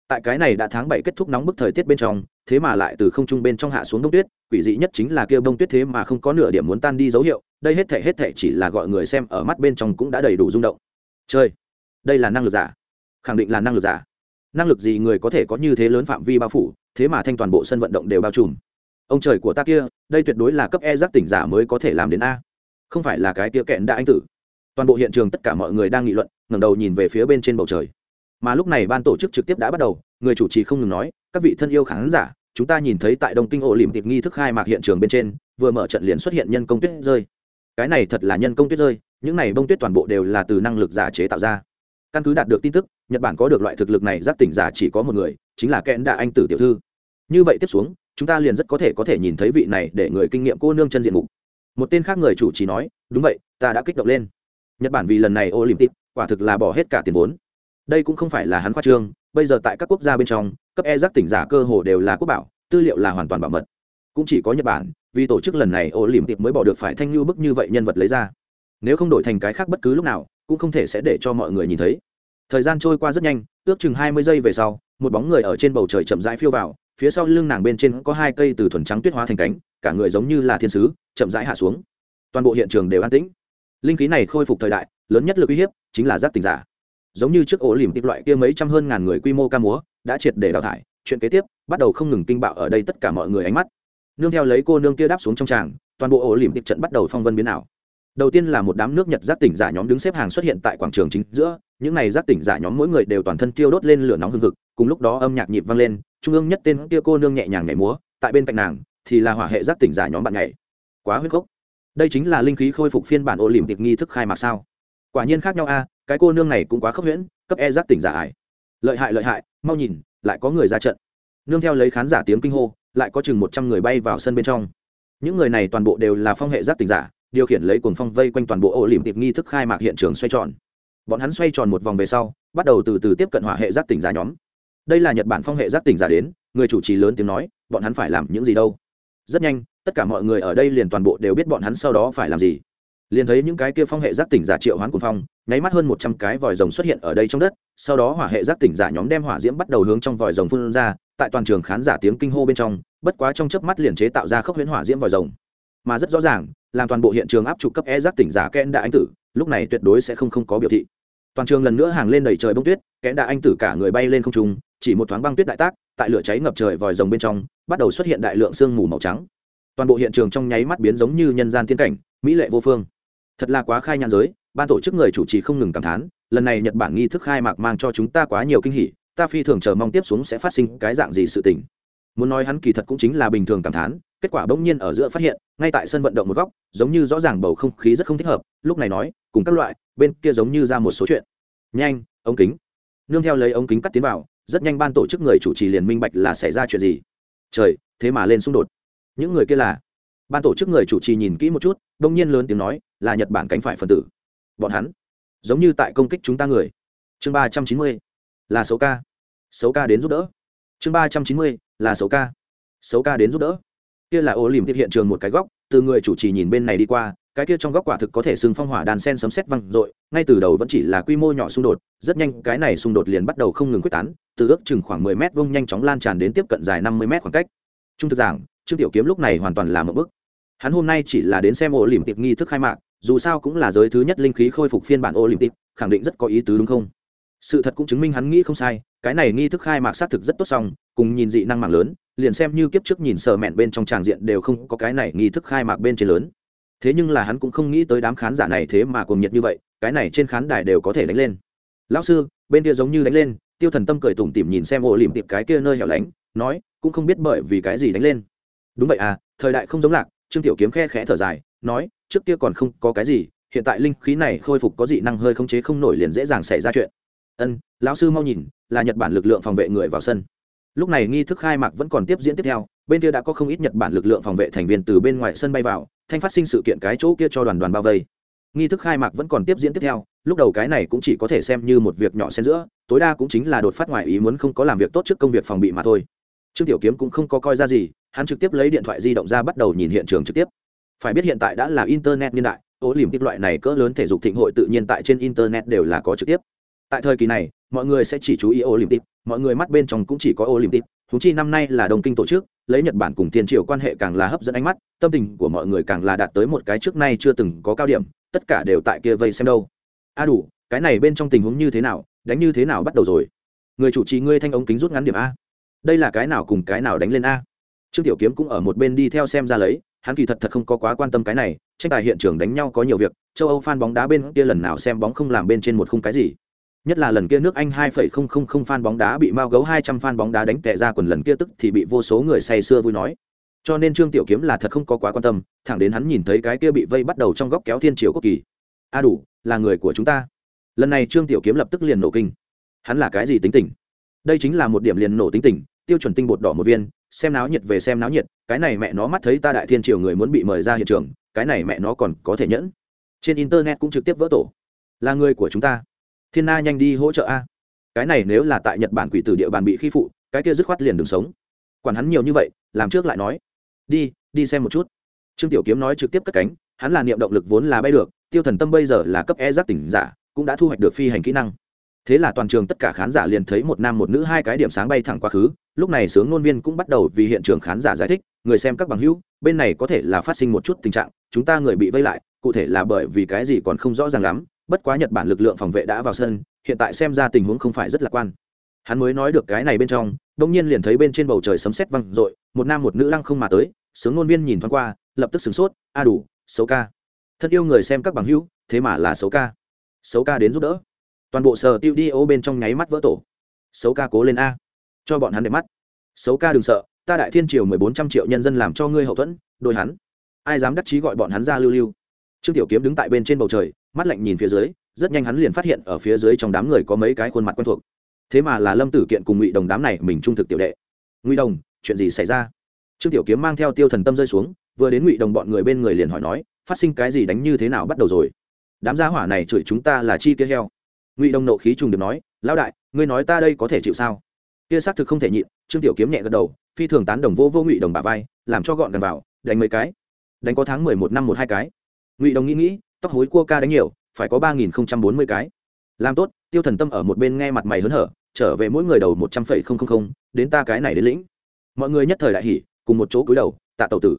Tại cái này đã tháng bảy kết thúc nóng bức thời tiết bên trong thế mà lại từ không trung bên trong hạ xuống đông tuyết, quỷ dị nhất chính là kia bông tuyết thế mà không có nửa điểm muốn tan đi dấu hiệu, đây hết thể hết thể chỉ là gọi người xem ở mắt bên trong cũng đã đầy đủ rung động. Chơi đây là năng lực giả, khẳng định là năng lực giả. Năng lực gì người có thể có như thế lớn phạm vi bao phủ, thế mà thanh toàn bộ sân vận động đều bao trùm. Ông trời của ta kia, đây tuyệt đối là cấp e giác tỉnh giả mới có thể làm đến a. Không phải là cái kia kẹn đã anh tử. Toàn bộ hiện trường tất cả mọi người đang nghị luận, ngẩng đầu nhìn về phía bên trên bầu trời. Mà lúc này ban tổ chức trực tiếp đã bắt đầu người chủ trì không ngừng nói, các vị thân yêu khán giả, chúng ta nhìn thấy tại đông kinh ổ Lìm tiệp nghi thức khai mạc hiện trường bên trên, vừa mở trận liền xuất hiện nhân công tuyết rơi. Cái này thật là nhân công tuyết rơi, những này bông tuyết toàn bộ đều là từ năng lực giả chế tạo ra. Căn cứ đạt được tin tức, nhật bản có được loại thực lực này, giác tỉnh giả chỉ có một người, chính là kẽn đạ anh tử tiểu thư. Như vậy tiếp xuống, chúng ta liền rất có thể có thể nhìn thấy vị này để người kinh nghiệm cô nương chân diện mục. Một tên khác người chủ trì nói, đúng vậy, ta đã kích động lên. Nhật bản vì lần này olympic quả thực là bỏ hết cả tiền vốn. Đây cũng không phải là hắn khoa trương bây giờ tại các quốc gia bên trong, cấp e giác tỉnh giả cơ hồ đều là quốc bảo, tư liệu là hoàn toàn bảo mật. Cũng chỉ có nhật bản, vì tổ chức lần này olympic mới bỏ được phải thanh lưu bức như vậy nhân vật lấy ra. Nếu không đổi thành cái khác bất cứ lúc nào, cũng không thể sẽ để cho mọi người nhìn thấy. Thời gian trôi qua rất nhanh, ước chừng hai mươi giây về sau, một bóng người ở trên bầu trời chậm rãi phiêu vào, phía sau lưng nàng bên trên có hai cây từ thuần trắng tuyết hóa thành cánh, cả người giống như là thiên sứ, chậm rãi hạ xuống. Toàn bộ hiện trường đều an tĩnh. Linh khí này khôi phục thời đại, lớn nhất lực uy hiếp chính là giác tỉnh giả giống như trước ổ lìm tiếp loại kia mấy trăm hơn ngàn người quy mô ca múa, đã triệt để đào thải, chuyện kế tiếp, bắt đầu không ngừng kinh bạo ở đây tất cả mọi người ánh mắt. Nương theo lấy cô nương kia đáp xuống trong tràng, toàn bộ ổ lìm tiếp trận bắt đầu phong vân biến ảo. Đầu tiên là một đám nước nhật giác tỉnh giả nhóm đứng xếp hàng xuất hiện tại quảng trường chính giữa, những này giác tỉnh giả nhóm mỗi người đều toàn thân tiêu đốt lên lửa nóng hương thực cùng lúc đó âm nhạc nhịp vang lên, trung ương nhất tên kia cô nương nhẹ nhàng nhảy múa, tại bên cạnh nàng, thì là hỏa hệ giác tỉnh giả nhóm bạn nhảy. Quá huyết gốc. Đây chính là linh khí khôi phục phiên bản ô lìm tiệp nghi thức khai mạc sao. Quả nhiên khác nhau a cái cô nương này cũng quá khốc huyễn cấp e giác tỉnh giả ải. Lợi hại lợi hại, mau nhìn, lại có người ra trận. Nương theo lấy khán giả tiếng kinh hô, lại có chừng một trăm người bay vào sân bên trong. Những người này toàn bộ đều là phong hệ giác tỉnh giả, điều khiển lấy cuồng phong vây quanh toàn bộ ổ liềm tiệp nghi thức khai mạc hiện trường xoay tròn. Bọn hắn xoay tròn một vòng về sau, bắt đầu từ từ tiếp cận hỏa hệ giác tỉnh giả nhóm. Đây là nhật bản phong hệ giác tỉnh giả đến, người chủ trì lớn tiếng nói, bọn hắn phải làm những gì đâu? Rất nhanh, tất cả mọi người ở đây liền toàn bộ đều biết bọn hắn sau đó phải làm gì liền thấy những cái kia phong hệ giác tỉnh giả triệu hoán cuồng phong, nháy mắt hơn một trăm cái vòi rồng xuất hiện ở đây trong đất, sau đó hỏa hệ giác tỉnh giả nhóm đem hỏa diễm bắt đầu hướng trong vòi rồng phun ra, tại toàn trường khán giả tiếng kinh hô bên trong, bất quá trong chớp mắt liền chế tạo ra khốc huyễn hỏa diễm vòi rồng. Mà rất rõ ràng, làm toàn bộ hiện trường áp trụ cấp e giác tỉnh giả kẽn đã anh tử, lúc này tuyệt đối sẽ không không có biểu thị. Toàn trường lần nữa hàng lên đầy trời bông tuyết kẽn đã anh tử cả người bay lên không trung, chỉ một thoáng băng tuyết đại tác, tại lửa cháy ngập trời vòi rồng bên trong, bắt đầu xuất hiện đại lượng sương mù màu trắng. Toàn bộ hiện trường trong nháy mắt biến giống như nhân gian tiên cảnh, mỹ lệ vô phương thật là quá khai nhàn giới, ban tổ chức người chủ trì không ngừng cảm thán, lần này nhật bản nghi thức khai mạc mang cho chúng ta quá nhiều kinh hỉ, ta phi thường chờ mong tiếp xuống sẽ phát sinh cái dạng gì sự tình. Muốn nói hắn kỳ thật cũng chính là bình thường cảm thán, kết quả bỗng nhiên ở giữa phát hiện, ngay tại sân vận động một góc, giống như rõ ràng bầu không khí rất không thích hợp, lúc này nói, cùng các loại, bên kia giống như ra một số chuyện. Nhanh, ống kính. Nương theo lấy ống kính cắt tiến vào, rất nhanh ban tổ chức người chủ trì liền minh bạch là xảy ra chuyện gì. Trời, thế mà lên xung đột. Những người kia là? Ban tổ chức người chủ trì nhìn kỹ một chút đông nhiên lớn tiếng nói là nhật bản cánh phải phần tử. Bọn hắn giống như tại công kích chúng ta người. Chương ba trăm chín mươi là xấu ca. Xấu ca đến giúp đỡ. Chương ba trăm chín mươi là xấu ca. Xấu ca đến giúp đỡ. Kia là ô lìm tiếp hiện trường một cái góc từ người chủ trì nhìn bên này đi qua cái kia trong góc quả thực có thể xưng phong hỏa đàn sen sấm xét văng r ngay từ đầu vẫn chỉ là quy mô nhỏ xung đột rất nhanh cái này xung đột liền bắt đầu không ngừng quyết tán từ ước chừng khoảng mười mét vuông nhanh chóng lan tràn đến tiếp cận dài năm mươi mét khoảng cách. Trung thực giảng trương tiểu kiếm lúc này hoàn toàn là một bước, hắn hôm nay chỉ là đến xem ô lìm tiệp nghi thức khai mạc dù sao cũng là giới thứ nhất linh khí khôi phục phiên bản ô khẳng định rất có ý tứ đúng không? Sự thật cũng chứng minh hắn nghĩ không sai, cái này nghi thức khai mạc xác thực rất tốt xong, cùng nhìn dị năng mạng lớn, liền xem như kiếp trước nhìn sờ mẹn bên trong tràng diện đều không có cái này nghi thức khai mạc bên trên lớn. Thế nhưng là hắn cũng không nghĩ tới đám khán giả này thế mà cuồng nhiệt như vậy, cái này trên khán đài đều có thể đánh lên. Lão sư, bên kia giống như đánh lên, tiêu thần tâm cười tủm tỉm nhìn xem ổ lìm tiệp cái kia nơi hẻo lánh, nói, cũng không biết bởi vì cái gì đánh lên. Đúng vậy à thời đại không giống lạc trương tiểu kiếm khe khẽ thở dài, nói, trước kia còn không có cái gì, hiện tại linh khí này khôi phục có dị năng hơi không chế không nổi liền dễ dàng xảy ra chuyện. Ân, lão sư mau nhìn, là nhật bản lực lượng phòng vệ người vào sân. Lúc này nghi thức khai mạc vẫn còn tiếp diễn tiếp theo, bên kia đã có không ít nhật bản lực lượng phòng vệ thành viên từ bên ngoài sân bay vào, thanh phát sinh sự kiện cái chỗ kia cho đoàn đoàn bao vây. Nghi thức khai mạc vẫn còn tiếp diễn tiếp theo, lúc đầu cái này cũng chỉ có thể xem như một việc nhỏ xen giữa, tối đa cũng chính là đột phát ngoài ý muốn không có làm việc tốt trước công việc phòng bị mà thôi. Trương tiểu kiếm cũng không có coi ra gì hắn trực tiếp lấy điện thoại di động ra bắt đầu nhìn hiện trường trực tiếp. Phải biết hiện tại đã là internet niên đại ố liềm tiếp loại này cỡ lớn thể dục thịnh hội tự nhiên tại trên internet đều là có trực tiếp. Tại thời kỳ này, mọi người sẽ chỉ chú ý olympic mọi người mắt bên trong cũng chỉ có olympic thú chi năm nay là đồng kinh tổ chức, lấy nhật bản cùng tiền triều quan hệ càng là hấp dẫn ánh mắt, tâm tình của mọi người càng là đạt tới một cái trước nay chưa từng có cao điểm, tất cả đều tại kia vây xem đâu. A đủ, cái này bên trong tình huống như thế nào, đánh như thế nào bắt đầu rồi? Người chủ trì ngươi thanh ống kính rút ngắn điểm a. Đây là cái nào cùng cái nào đánh lên a? Trương tiểu kiếm cũng ở một bên đi theo xem ra lấy, hắn kỳ thật thật không có quá quan tâm cái này, tranh tài hiện trường đánh nhau có nhiều việc, châu âu fan bóng đá bên kia lần nào xem bóng không làm bên trên một khung cái gì. Nhất là lần kia nước anh 2.000 fan bóng đá bị mao gấu 200 fan bóng đá đánh tệ ra quần lần kia tức thì bị vô số người say sưa vui nói. Cho nên trương tiểu kiếm là thật không có quá quan tâm, thẳng đến hắn nhìn thấy cái kia bị vây bắt đầu trong góc kéo thiên triều quốc kỳ. A đủ, là người của chúng ta. Lần này trương tiểu kiếm lập tức liền nổ kinh. Hắn là cái gì tính tình? Đây chính là một điểm liền nổ tính tình, tiêu chuẩn tinh bột đỏ một viên xem náo nhiệt về xem náo nhiệt, cái này mẹ nó mắt thấy ta đại thiên triều người muốn bị mời ra hiện trường, cái này mẹ nó còn có thể nhẫn. Trên internet cũng trực tiếp vỡ tổ. Là người của chúng ta. Thiên na nhanh đi hỗ trợ a. Cái này nếu là tại nhật bản quỷ tử địa bàn bị khi phụ, cái kia dứt khoát liền đường sống. Quản hắn nhiều như vậy, làm trước lại nói. Đi đi xem một chút. Trương tiểu kiếm nói trực tiếp cất cánh, hắn là niệm động lực vốn là bay được, tiêu thần tâm bây giờ là cấp e giác tỉnh giả, cũng đã thu hoạch được phi hành kỹ năng thế là toàn trường tất cả khán giả liền thấy một nam một nữ hai cái điểm sáng bay thẳng quá khứ. Lúc này sướng ngôn viên cũng bắt đầu vì hiện trường khán giả giải thích, người xem các bằng hữu, bên này có thể là phát sinh một chút tình trạng, chúng ta người bị vây lại, cụ thể là bởi vì cái gì còn không rõ ràng lắm, bất quá nhật bản lực lượng phòng vệ đã vào sân, hiện tại xem ra tình huống không phải rất lạc quan. Hắn mới nói được cái này bên trong đông nhiên liền thấy bên trên bầu trời sấm sét văng r một nam một nữ lăng không mà tới, sướng ngôn viên nhìn thoáng qua, lập tức sửng sốt, a đủ, xấu ca. Thân yêu người xem các bằng hữu, thế mà là xấu ca. Xấu ca đến giúp đỡ toàn bộ sở tiêu đi ô bên trong nháy mắt vỡ tổ. Xấu ca cố lên a. Cho bọn hắn để mắt. Xấu ca đừng sợ, ta đại thiên triều mười bốn trăm triệu nhân dân làm cho ngươi hậu thuẫn, đôi hắn. Ai dám đắc chí gọi bọn hắn ra lưu lưu. Trương tiểu kiếm đứng tại bên trên bầu trời, mắt lạnh nhìn phía dưới, rất nhanh hắn liền phát hiện ở phía dưới trong đám người có mấy cái khuôn mặt quen thuộc. Thế mà là lâm tử kiện cùng ngụy đồng đám này mình trung thực tiểu đệ. Ngụy đồng, chuyện gì xảy ra? Trương tiểu kiếm mang theo tiêu thần tâm rơi xuống, vừa đến ngụy đồng bọn người bên người liền hỏi nói, phát sinh cái gì đánh như thế nào bắt đầu rồi? Đám gia hỏa này chửi chúng ta là chi kia heo ngụy đồng nộ khí trùng điệp nói lão đại ngươi nói ta đây có thể chịu sao kia xác thực không thể nhịn trương tiểu kiếm nhẹ gật đầu phi thường tán đồng vô vô ngụy đồng bà vai làm cho gọn gần vào đánh mấy cái đánh có tháng mười một năm một hai cái ngụy đồng nghĩ nghĩ tóc hối cua ca đánh nhiều phải có ba nghìn không trăm bốn mươi cái làm tốt tiêu thần tâm ở một bên nghe mặt mày hớn hở trở về mỗi người đầu một trăm phẩy không không không đến ta cái này đến lĩnh mọi người nhất thời đại hỉ cùng một chỗ cúi đầu tạ tàu tử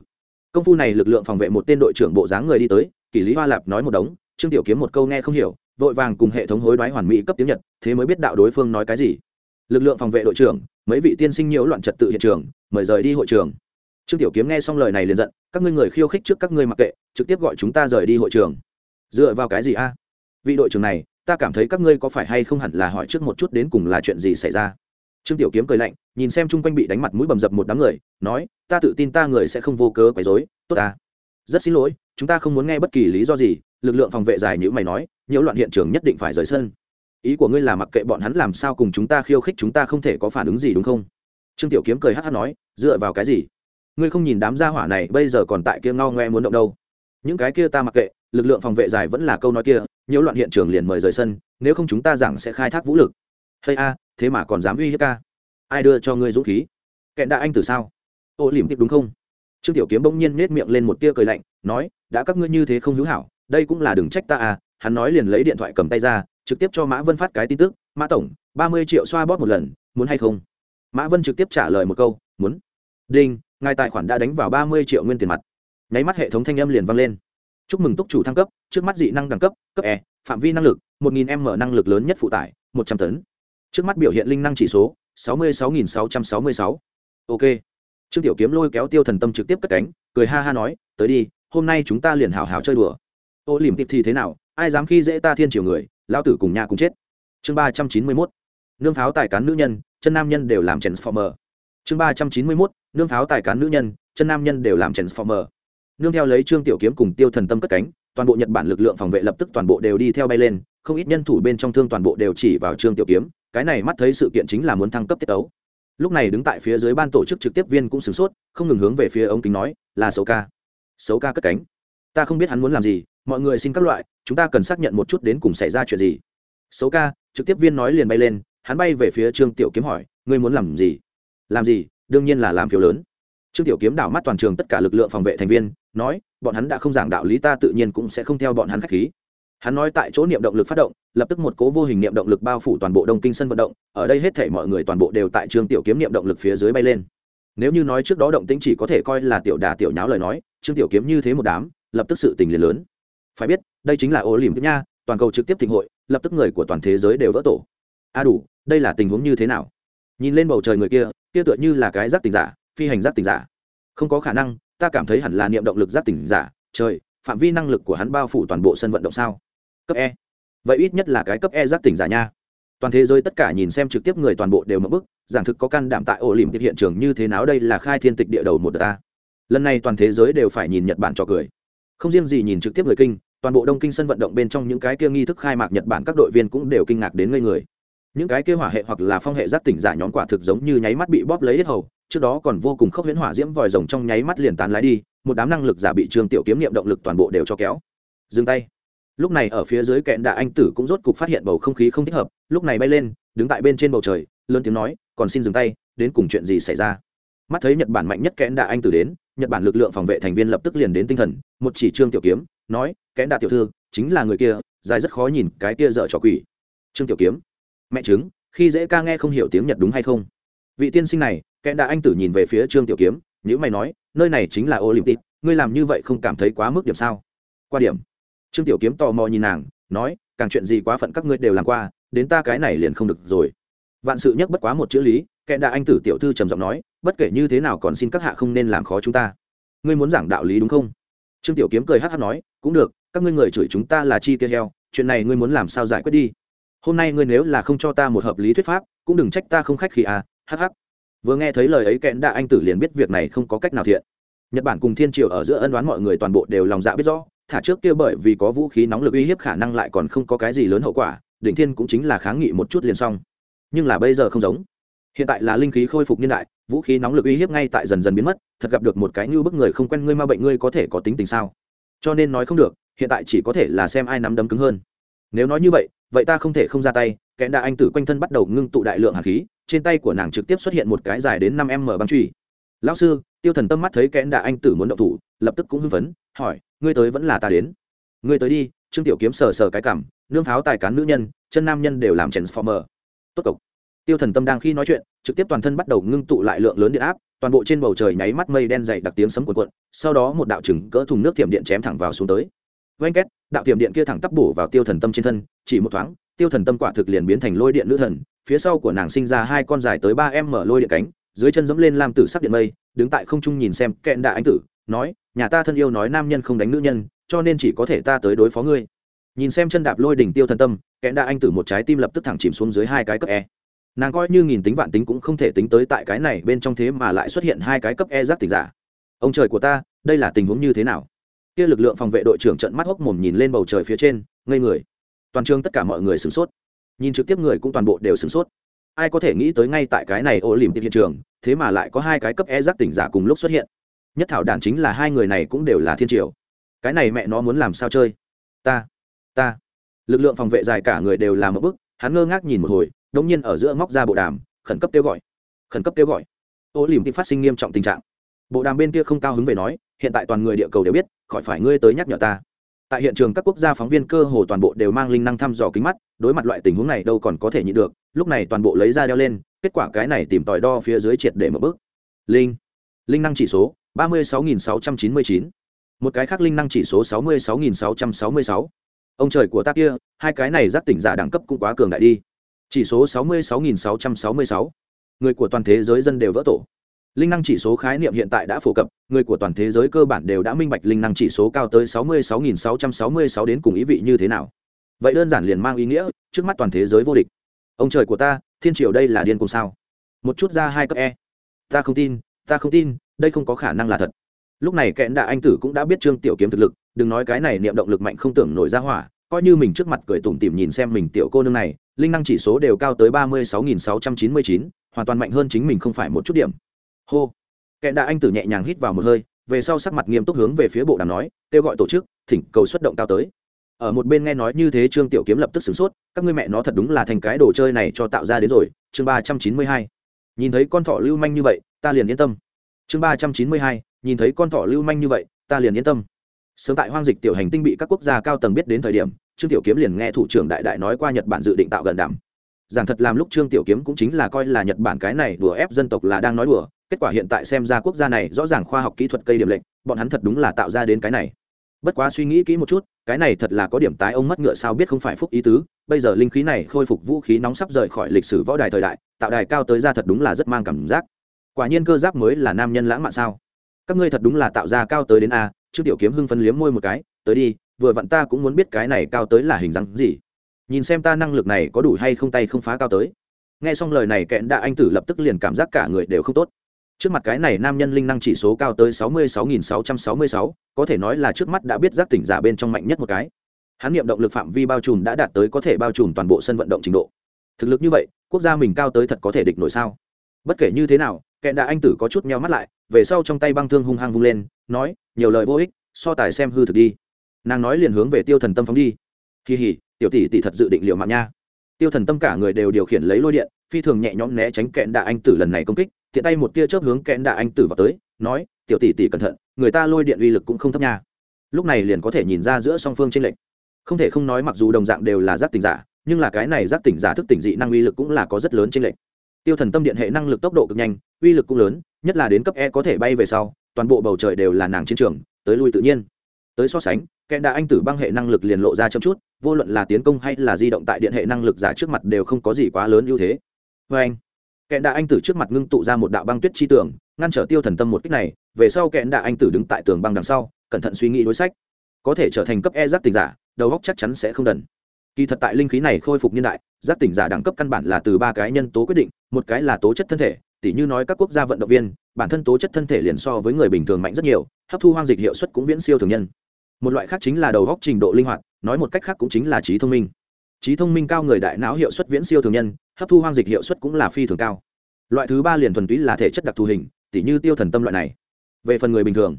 công phu này lực lượng phòng vệ một tên đội trưởng bộ dáng người đi tới kỷ lý hoa lạp nói một đống trương tiểu kiếm một câu nghe không hiểu vội vàng cùng hệ thống hối đoái hoàn mỹ cấp tiếng nhật, thế mới biết đạo đối phương nói cái gì. Lực lượng phòng vệ đội trưởng, mấy vị tiên sinh nhiễu loạn trật tự hiện trường, mời rời đi hội trường. Trương tiểu kiếm nghe xong lời này liền giận, các ngươi người khiêu khích trước các ngươi mặc kệ, trực tiếp gọi chúng ta rời đi hội trường. Dựa vào cái gì a? Vị đội trưởng này, ta cảm thấy các ngươi có phải hay không hẳn là hỏi trước một chút đến cùng là chuyện gì xảy ra? Trương tiểu kiếm cười lạnh, nhìn xem chung quanh bị đánh mặt mũi bầm dập một đám người, nói, ta tự tin ta người sẽ không vô cớ quấy rối, tốt ta. Rất xin lỗi, chúng ta không muốn nghe bất kỳ lý do gì lực lượng phòng vệ dài như mày nói, nhiễu loạn hiện trường nhất định phải rời sân. Ý của ngươi là mặc kệ bọn hắn làm sao cùng chúng ta khiêu khích chúng ta không thể có phản ứng gì đúng không? Trương tiểu kiếm cười hát hát nói, dựa vào cái gì? Ngươi không nhìn đám gia hỏa này bây giờ còn tại kia ngao ngoe muốn động đâu. Những cái kia ta mặc kệ, lực lượng phòng vệ dài vẫn là câu nói kia, nhiễu loạn hiện trường liền mời rời sân, nếu không chúng ta giảng sẽ khai thác vũ lực. Hay a, thế mà còn dám uy hiếp ca ai đưa cho ngươi dũng khí? Kẹn đã anh từ sao? Ô liềm tiếp đúng không? Trương tiểu kiếm bỗng nhiên nết miệng lên một tia cười lạnh, nói, đã các ngươi như thế không hữu hảo đây cũng là đừng trách ta à hắn nói liền lấy điện thoại cầm tay ra, trực tiếp cho mã vân phát cái tin tức, mã tổng, ba mươi triệu xoa bóp một lần, muốn hay không? Mã vân trực tiếp trả lời một câu, muốn. Đinh, ngài tài khoản đã đánh vào ba mươi triệu nguyên tiền mặt. Nháy mắt hệ thống thanh âm liền vang lên. Chúc mừng túc chủ thăng cấp, trước mắt dị năng đẳng cấp cấp e phạm vi năng lực, một nghìn m năng lực lớn nhất phụ tải, một trăm tấn. Trước mắt biểu hiện linh năng chỉ số, sáu mươi sáu nghìn sáu trăm sáu mươi sáu. Ok. Trương tiểu kiếm lôi kéo tiêu thần tâm trực tiếp cất cánh, cười ha ha nói, tới đi, hôm nay chúng ta liền hào hào chơi đùa ô lìm tiệp thì thế nào? Ai dám khi dễ ta thiên triều người lao tử cùng nhà cùng chết. Chương ba trăm chín mươi mốt. Nương pháo tài cán nữ nhân, chân nam nhân đều làm transformer. Chương ba trăm chín mươi mốt. Nương pháo tài cán nữ nhân, chân nam nhân đều làm transformer. Nương theo lấy trương tiểu kiếm cùng tiêu thần tâm cất cánh, toàn bộ nhật bản lực lượng phòng vệ lập tức toàn bộ đều đi theo bay lên, không ít nhân thủ bên trong thương toàn bộ đều chỉ vào trương tiểu kiếm, cái này mắt thấy sự kiện chính là muốn thăng cấp tiết ấu lúc này đứng tại phía dưới ban tổ chức trực tiếp viên cũng sửng sốt, không ngừng hướng về phía ông kính nói, là xấu ca. Xấu ca cất cánh. Ta không biết hắn muốn làm gì mọi người xin các loại, chúng ta cần xác nhận một chút đến cùng xảy ra chuyện gì. Xấu ca, trực tiếp viên nói liền bay lên, hắn bay về phía trương tiểu kiếm hỏi, ngươi muốn làm gì? Làm gì? Đương nhiên là làm phiếu lớn. Trương tiểu kiếm đảo mắt toàn trường tất cả lực lượng phòng vệ thành viên, nói, bọn hắn đã không giảng đạo lý ta tự nhiên cũng sẽ không theo bọn hắn khách khí. Hắn nói tại chỗ niệm động lực phát động, lập tức một cố vô hình niệm động lực bao phủ toàn bộ đông kinh sân vận động, ở đây hết thể mọi người toàn bộ đều tại trương tiểu kiếm niệm động lực phía dưới bay lên. Nếu như nói trước đó động tĩnh chỉ có thể coi là tiểu đà tiểu nháo lời nói, trương tiểu kiếm như thế một đám, lập tức sự tình liền lớn phải biết, đây chính là ô lìm nha, toàn cầu trực tiếp thịnh hội, lập tức người của toàn thế giới đều vỡ tổ. A à đủ, đây là tình huống như thế nào? Nhìn lên bầu trời người kia kia tựa như là cái giác tình giả, phi hành giác tình giả. Không có khả năng, ta cảm thấy hẳn là niệm động lực giác tỉnh giả. Trời, phạm vi năng lực của hắn bao phủ toàn bộ sân vận động sao? Cấp e. Vậy ít nhất là cái cấp e giác tỉnh giả nha. Toàn thế giới tất cả nhìn xem trực tiếp người toàn bộ đều mất bức, giảng thực có căn đảm tại ổ lìm tiệp hiện trường như thế nào đây là khai thiên tịch địa đầu một đợt ta. Lần này toàn thế giới đều phải nhìn nhật bản cho cười không riêng gì nhìn trực tiếp người kinh, toàn bộ đông kinh sân vận động bên trong những cái kia nghi thức khai mạc nhật bản các đội viên cũng đều kinh ngạc đến ngây người. Những cái kia hỏa hệ hoặc là phong hệ giác tỉnh giả nhóm quả thực giống như nháy mắt bị bóp lấy hết hầu, trước đó còn vô cùng khốc huyễn hỏa diễm vòi rồng trong nháy mắt liền tán lái đi, một đám năng lực giả bị trương tiểu kiếm niệm động lực toàn bộ đều cho kéo. Dừng tay. Lúc này ở phía dưới kẹn đạ anh tử cũng rốt cục phát hiện bầu không khí không thích hợp, lúc này bay lên, đứng tại bên trên bầu trời, lớn tiếng nói, còn xin dừng tay, đến cùng chuyện gì xảy ra? Mắt thấy nhật bản mạnh nhất kẽn đạ anh tử đến nhật bản lực lượng phòng vệ thành viên lập tức liền đến tinh thần, một chỉ trương tiểu kiếm, nói kẽn đạ tiểu thư, chính là người kia, dài rất khó nhìn cái kia dở trò quỷ. Trương tiểu kiếm, mẹ chứng khi dễ ca nghe không hiểu tiếng nhật đúng hay không? Vị tiên sinh này kẽn đạ anh tử nhìn về phía trương tiểu kiếm nếu mày nói, nơi này chính là olympic, ngươi làm như vậy không cảm thấy quá mức điểm sao? Qua điểm, trương tiểu kiếm tò mò nhìn nàng, nói, càng chuyện gì quá phận các ngươi đều làm qua, đến ta cái này liền không được rồi. Vạn sự nhất bất quá một chữ lý kẻ đạ anh tử tiểu thư trầm giọng nói, bất kể như thế nào còn xin các hạ không nên làm khó chúng ta. Ngươi muốn giảng đạo lý đúng không? Trương tiểu kiếm cười hát hát nói, cũng được, các ngươi người chửi chúng ta là chi kia heo, chuyện này ngươi muốn làm sao giải quyết đi? Hôm nay ngươi nếu là không cho ta một hợp lý thuyết pháp, cũng đừng trách ta không khách khi à hắc hắc. Vừa nghe thấy lời ấy kẽn đạ anh tử liền biết việc này không có cách nào thiện. Nhật bản cùng thiên triều ở giữa ân đoán mọi người toàn bộ đều lòng dạ biết rõ, thả trước kia bởi vì có vũ khí nóng lực uy hiếp khả năng lại còn không có cái gì lớn hậu quả, đỉnh thiên cũng chính là kháng nghị một chút liền xong. Nhưng là bây giờ không giống hiện tại là linh khí khôi phục niên đại, vũ khí nóng lực uy hiếp ngay tại dần dần biến mất, thật gặp được một cái như bức người không quen ngươi ma bệnh ngươi có thể có tính tình sao? Cho nên nói không được, hiện tại chỉ có thể là xem ai nắm đấm cứng hơn. Nếu nói như vậy vậy ta không thể không ra tay kẽn đa anh tử quanh thân bắt đầu ngưng tụ đại lượng hạt khí, trên tay của nàng trực tiếp xuất hiện một cái dài đến năm m băng truy lão sư, tiêu thần tâm mắt thấy kẽn đa anh tử muốn động thủ, lập tức cũng hưng phấn, hỏi, ngươi tới vẫn là ta đến? Ngươi tới đi, trương tiểu kiếm sờ sờ cái cảm, nương pháo tài cán nữ nhân, chân nam nhân đều làm transformer. Tốt cộc tiêu thần tâm đang khi nói chuyện, trực tiếp toàn thân bắt đầu ngưng tụ lại lượng lớn điện áp, toàn bộ trên bầu trời nháy mắt mây đen dày đặc tiếng sấm cuộn cuộn, sau đó một đạo chừng cỡ thùng nước thiểm điện chém thẳng vào xuống tới. Vanh két, đạo thiểm điện kia thẳng tắp bổ vào tiêu thần tâm trên thân, chỉ một thoáng, tiêu thần tâm quả thực liền biến thành lôi điện nữ thần, phía sau của nàng sinh ra hai con dài tới ba em mở lôi điện cánh, dưới chân dẫm lên làm tử sắc điện mây, đứng tại không trung nhìn xem kẹn đạ anh tử, nói, nhà ta thân yêu nói nam nhân không đánh nữ nhân, cho nên chỉ có thể ta tới đối phó ngươi. Nhìn xem chân đạp lôi đỉnh tiêu thần tâm kẽn đa anh tử một trái tim lập tức thẳng chìm xuống dưới hai cái cấp e nàng coi như nghìn tính vạn tính cũng không thể tính tới tại cái này bên trong thế mà lại xuất hiện hai cái cấp e giác tỉnh giả. Ông trời của ta, đây là tình huống như thế nào? Kia lực lượng phòng vệ đội trưởng trận mắt hốc mồm nhìn lên bầu trời phía trên, ngây người. Toàn trường tất cả mọi người sửng sốt. Nhìn trực tiếp người cũng toàn bộ đều sửng sốt. Ai có thể nghĩ tới ngay tại cái này ô lìm hiện trường, thế mà lại có hai cái cấp e giác tỉnh giả cùng lúc xuất hiện. Nhất thảo đản chính là hai người này cũng đều là thiên triều. Cái này mẹ nó muốn làm sao chơi? Ta ta. Lực lượng phòng vệ dài cả người đều làm một bức hắn ngơ ngác nhìn một hồi đống nhiên ở giữa móc ra bộ đàm, khẩn cấp kêu gọi. Khẩn cấp kêu gọi. Ô lìm phát sinh nghiêm trọng tình trạng. Bộ đàm bên kia không cao hứng về nói, hiện tại toàn người địa cầu đều biết, khỏi phải ngươi tới nhắc nhở ta. Tại hiện trường các quốc gia phóng viên cơ hồ toàn bộ đều mang linh năng thăm dò kính mắt, đối mặt loại tình huống này đâu còn có thể nhịn được, lúc này toàn bộ lấy ra đeo lên, kết quả cái này tìm tòi đo phía dưới triệt để một bước. Linh. Linh năng chỉ số, ba mươi sáu nghìn sáu trăm chín mươi chín. Một cái khác linh năng chỉ số sáu mươi sáu nghìn sáu trăm sáu mươi sáu ông trời của ta kia, hai cái này giác tỉnh giả đẳng cấp cũng quá cường đại đi. Chỉ số sáu mươi sáu nghìn sáu trăm sáu mươi sáu. Người của toàn thế giới dân đều vỡ tổ. Linh năng chỉ số khái niệm hiện tại đã phổ cập, người của toàn thế giới cơ bản đều đã minh bạch linh năng chỉ số cao tới sáu mươi sáu nghìn sáu trăm sáu mươi sáu đến cùng ý vị như thế nào. Vậy đơn giản liền mang ý nghĩa, trước mắt toàn thế giới vô địch. Ông trời của ta, thiên triều đây là điên cùng sao? Một chút ra hai cấp e. Ta không tin, ta không tin, đây không có khả năng là thật. Lúc này kẽn đạ anh tử cũng đã biết trương tiểu kiếm thực lực đừng nói cái này niệm động lực mạnh không tưởng nổi ra hỏa, coi như mình trước mặt cười tủm tỉm nhìn xem mình tiểu cô nương này, linh năng chỉ số đều cao tới ba mươi sáu nghìn sáu trăm chín mươi chín, hoàn toàn mạnh hơn chính mình không phải một chút điểm. Hô. Kẽn đã anh tử nhẹ nhàng hít vào một hơi, về sau sắc mặt nghiêm túc hướng về phía bộ đàm nói, kêu gọi tổ chức, thỉnh cầu xuất động cao tới. Ở một bên nghe nói như thế trương tiểu kiếm lập tức sửng sốt, các ngươi mẹ nó thật đúng là thành cái đồ chơi này cho tạo ra đến rồi, chương ba trăm chín mươi hai. Nhìn thấy con thỏ lưu manh như vậy, ta liền yên tâm. Chương ba trăm chín mươi hai, nhìn thấy con thỏ lưu manh như vậy, ta liền yên tâm sớm tại hoang dịch tiểu hành tinh bị các quốc gia cao tầng biết đến thời điểm, trương tiểu kiếm liền nghe thủ trưởng đại đại nói qua nhật bản dự định tạo gần đảm giảng thật làm lúc trương tiểu kiếm cũng chính là coi là nhật bản cái này đùa ép dân tộc là đang nói đùa, kết quả hiện tại xem ra quốc gia này rõ ràng khoa học kỹ thuật cây điểm lệnh bọn hắn thật đúng là tạo ra đến cái này. Bất quá suy nghĩ kỹ một chút, cái này thật là có điểm tái ông mất ngựa sao biết không phải phúc ý tứ, bây giờ linh khí này khôi phục vũ khí nóng sắp rời khỏi lịch sử võ đài thời đại, tạo đài cao tới ra thật đúng là rất mang cảm giác. Quả nhiên cơ giáp mới là nam nhân lãng mạn sao? Các ngươi thật đúng là tạo ra cao tới đến a trương tiểu kiếm hưng phân liếm môi một cái, tới đi, vừa vặn ta cũng muốn biết cái này cao tới là hình dáng gì. Nhìn xem ta năng lực này có đủ hay không tay không phá cao tới. Nghe xong lời này, kẹn đạ anh tử lập tức liền cảm giác cả người đều không tốt. Trước mặt cái này nam nhân linh năng chỉ số cao tới sáu mươi sáu nghìn sáu trăm sáu mươi sáu, có thể nói là trước mắt đã biết giác tỉnh giả bên trong mạnh nhất một cái. Hắn niệm động lực phạm vi bao trùm đã đạt tới có thể bao trùm toàn bộ sân vận động trình độ. Thực lực như vậy, quốc gia mình cao tới thật có thể địch nổi sao? Bất kể như thế nào, kẹn đạ anh tử có chút meo mắt lại, về sau trong tay băng thương hung hăng vung lên, nói nhiều lời vô ích, so tài xem hư thực đi. Nàng nói liền hướng về tiêu thần tâm phóng đi. Kỳ hỉ tiểu tỷ tỷ thật dự định liều mạng nha. Tiêu thần tâm cả người đều điều khiển lấy lôi điện, phi thường nhẹ nhõm né tránh kẹn đạ anh tử lần này công kích, tiện tay một tia chớp hướng kẹn đạ anh tử vào tới, nói, tiểu tỷ tỷ cẩn thận, người ta lôi điện uy lực cũng không thấp nha. Lúc này liền có thể nhìn ra giữa song phương tranh lệch. Không thể không nói mặc dù đồng dạng đều là giác tỉnh giả, nhưng là cái này giác tỉnh giả thức tỉnh dị năng uy lực cũng là có rất lớn tranh lệch. Tiêu thần tâm điện hệ năng lực tốc độ cực nhanh, uy lực cũng lớn, nhất là đến cấp e có thể bay về sau toàn bộ bầu trời đều là nàng chiến trường, tới lui tự nhiên. Tới so sánh kẽ đã anh tử băng hệ năng lực liền lộ ra chậm chút, vô luận là tiến công hay là di động tại điện hệ năng lực giả trước mặt đều không có gì quá lớn ưu thế. Vê anh kẹn đã anh tử trước mặt ngưng tụ ra một đạo băng tuyết chi tường, ngăn trở tiêu thần tâm một cách này, về sau kẹn đã anh tử đứng tại tường băng đằng sau, cẩn thận suy nghĩ đối sách. Có thể trở thành cấp e giác tình giả, đầu góc chắc chắn sẽ không đần. Kỳ thật tại linh khí này khôi phục niên đại, giác tỉnh giả đẳng cấp căn bản là từ ba cái nhân tố quyết định, một cái là tố chất thân thể tỉ như nói các quốc gia vận động viên, bản thân tố chất thân thể liền so với người bình thường mạnh rất nhiều, hấp thu hoang dịch hiệu suất cũng viễn siêu thường nhân. Một loại khác chính là đầu góc trình độ linh hoạt, nói một cách khác cũng chính là trí thông minh. Trí thông minh cao người đại não hiệu suất viễn siêu thường nhân, hấp thu hoang dịch hiệu suất cũng là phi thường cao. Loại thứ ba liền thuần túy là thể chất đặc thù hình, tỉ như tiêu thần tâm loại này. Về phần người bình thường,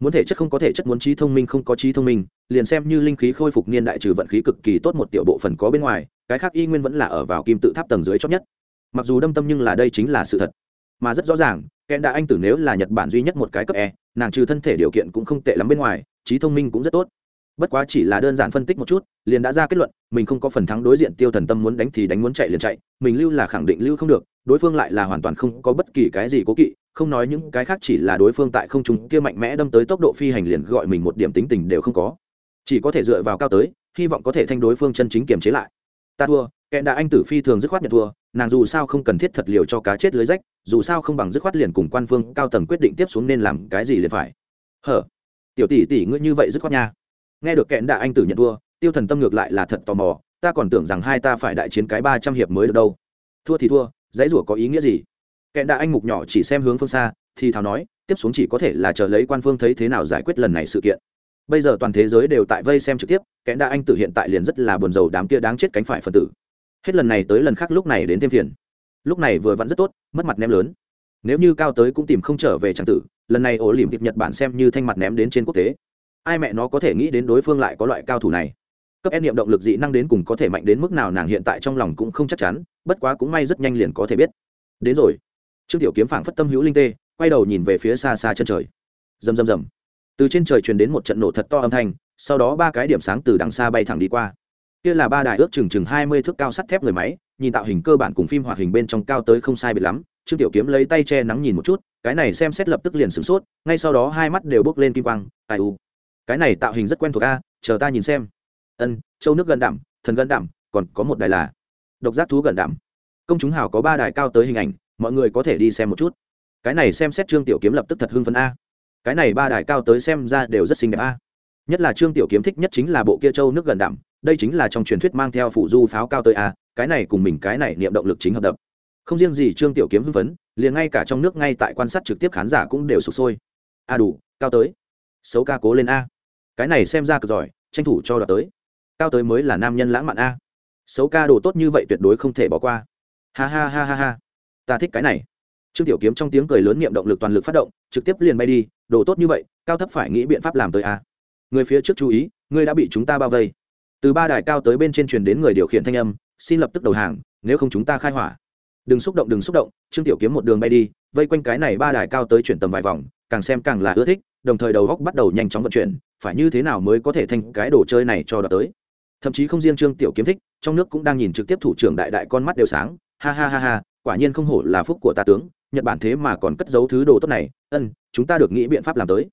muốn thể chất không có thể chất muốn trí thông minh không có trí thông minh, liền xem như linh khí khôi phục niên đại trừ vận khí cực kỳ tốt một tiểu bộ phần có bên ngoài, cái khác y nguyên vẫn là ở vào kim tự tháp tầng dưới chót nhất mặc dù đâm tâm nhưng là đây chính là sự thật. Mà rất rõ ràng kẽn đã anh tử nếu là nhật bản duy nhất một cái cấp e nàng trừ thân thể điều kiện cũng không tệ lắm bên ngoài, trí thông minh cũng rất tốt. Bất quá chỉ là đơn giản phân tích một chút, liền đã ra kết luận, mình không có phần thắng đối diện tiêu thần tâm muốn đánh thì đánh muốn chạy liền chạy, mình lưu là khẳng định lưu không được, đối phương lại là hoàn toàn không có bất kỳ cái gì cố kỵ, không nói những cái khác chỉ là đối phương tại không trung kia mạnh mẽ đâm tới tốc độ phi hành liền gọi mình một điểm tính tình đều không có. Chỉ có thể dựa vào cao tới, hy vọng có thể thanh đối phương chân chính kiềm chế lại. Ta thua, kẹn đã anh tử phi thường dứt khoát nhận thua nàng dù sao không cần thiết thật liều cho cá chết lưới rách, dù sao không bằng dứt khoát liền cùng quan phương cao tầng quyết định tiếp xuống nên làm cái gì liền phải. Hở? Tiểu tỷ tỷ ngươi như vậy dứt khoát nha. Nghe được kẽn đạ anh tử nhận thua, tiêu thần tâm ngược lại là thật tò mò, ta còn tưởng rằng hai ta phải đại chiến cái ba trăm hiệp mới được đâu. Thua thì thua, dãy rủa có ý nghĩa gì? Kẹn đạ anh mục nhỏ chỉ xem hướng phương xa, thì thào nói, tiếp xuống chỉ có thể là chờ lấy quan phương thấy thế nào giải quyết lần này sự kiện. Bây giờ toàn thế giới đều tại vây xem trực tiếp kẽn đa anh tử hiện tại liền rất là buồn rầu đám kia đáng chết cánh phải phân tử hết lần này tới lần khác lúc này đến thêm phiền. Lúc này vừa vặn rất tốt, mất mặt ném lớn. Nếu như cao tới cũng tìm không trở về trang tử, lần này ổ liềm tiệp nhật bản xem như thanh mặt ném đến trên quốc tế. Ai mẹ nó có thể nghĩ đến đối phương lại có loại cao thủ này. Cấp ép niệm động lực dị năng đến cùng có thể mạnh đến mức nào nàng hiện tại trong lòng cũng không chắc chắn, bất quá cũng may rất nhanh liền có thể biết. Đến rồi. Trương tiểu kiếm phảng phất tâm hữu linh tê, quay đầu nhìn về phía xa xa chân trời. Rầm rầm rầm. Từ trên trời truyền đến một trận nổ thật to âm thanh, sau đó ba cái điểm sáng từ đằng xa bay thẳng đi qua kia là ba đài ước chừng chừng hai mươi thước cao sắt thép người máy, nhìn tạo hình cơ bản cùng phim hoạt hình bên trong cao tới không sai biệt lắm. Trương tiểu kiếm lấy tay che nắng nhìn một chút, cái này xem xét lập tức liền sửng sốt, ngay sau đó hai mắt đều bước lên kim quang. Ai u, cái này tạo hình rất quen thuộc a, chờ ta nhìn xem. Ân, châu nước gần đảm thần gần đảm còn có một đài là độc giác thú gần đảm công chúng hào có ba đài cao tới hình ảnh, mọi người có thể đi xem một chút. Cái này xem xét trương tiểu kiếm lập tức thật hưng phấn a. Cái này ba đài cao tới xem ra đều rất xinh đẹp a. Nhất là trương tiểu kiếm thích nhất chính là bộ kia châu nước gần đảm đây chính là trong truyền thuyết mang theo phụ du pháo cao tới a, cái này cùng mình cái này niệm động lực chính hợp đập. Không riêng gì trương tiểu kiếm hưng phấn, liền ngay cả trong nước ngay tại quan sát trực tiếp khán giả cũng đều sụp sôi. A đủ, cao tới. Xấu ca cố lên a. Cái này xem ra cực giỏi, tranh thủ cho đoạt tới. Cao tới mới là nam nhân lãng mạn a. Xấu ca đồ tốt như vậy tuyệt đối không thể bỏ qua. Ha ha ha ha ha. Ta thích cái này. Trương tiểu kiếm trong tiếng cười lớn niệm động lực toàn lực phát động, trực tiếp liền bay đi, đồ tốt như vậy, cao thấp phải nghĩ biện pháp làm tới a. Người phía trước chú ý ngươi đã bị chúng ta bao vây từ ba đài cao tới bên trên truyền đến người điều khiển thanh âm, xin lập tức đầu hàng, nếu không chúng ta khai hỏa. Đừng xúc động, đừng xúc động, trương tiểu kiếm một đường bay đi, vây quanh cái này ba đài cao tới chuyển tầm vài vòng, càng xem càng là ưa thích, đồng thời đầu góc bắt đầu nhanh chóng vận chuyển, phải như thế nào mới có thể thành cái đồ chơi này cho đợt tới? Thậm chí không riêng trương tiểu kiếm thích, trong nước cũng đang nhìn trực tiếp thủ trưởng đại đại con mắt đều sáng, ha ha ha ha, quả nhiên không hổ là phúc của ta tướng, nhật bản thế mà còn cất giấu thứ đồ tốt này, ân, chúng ta được nghĩ biện pháp làm tới.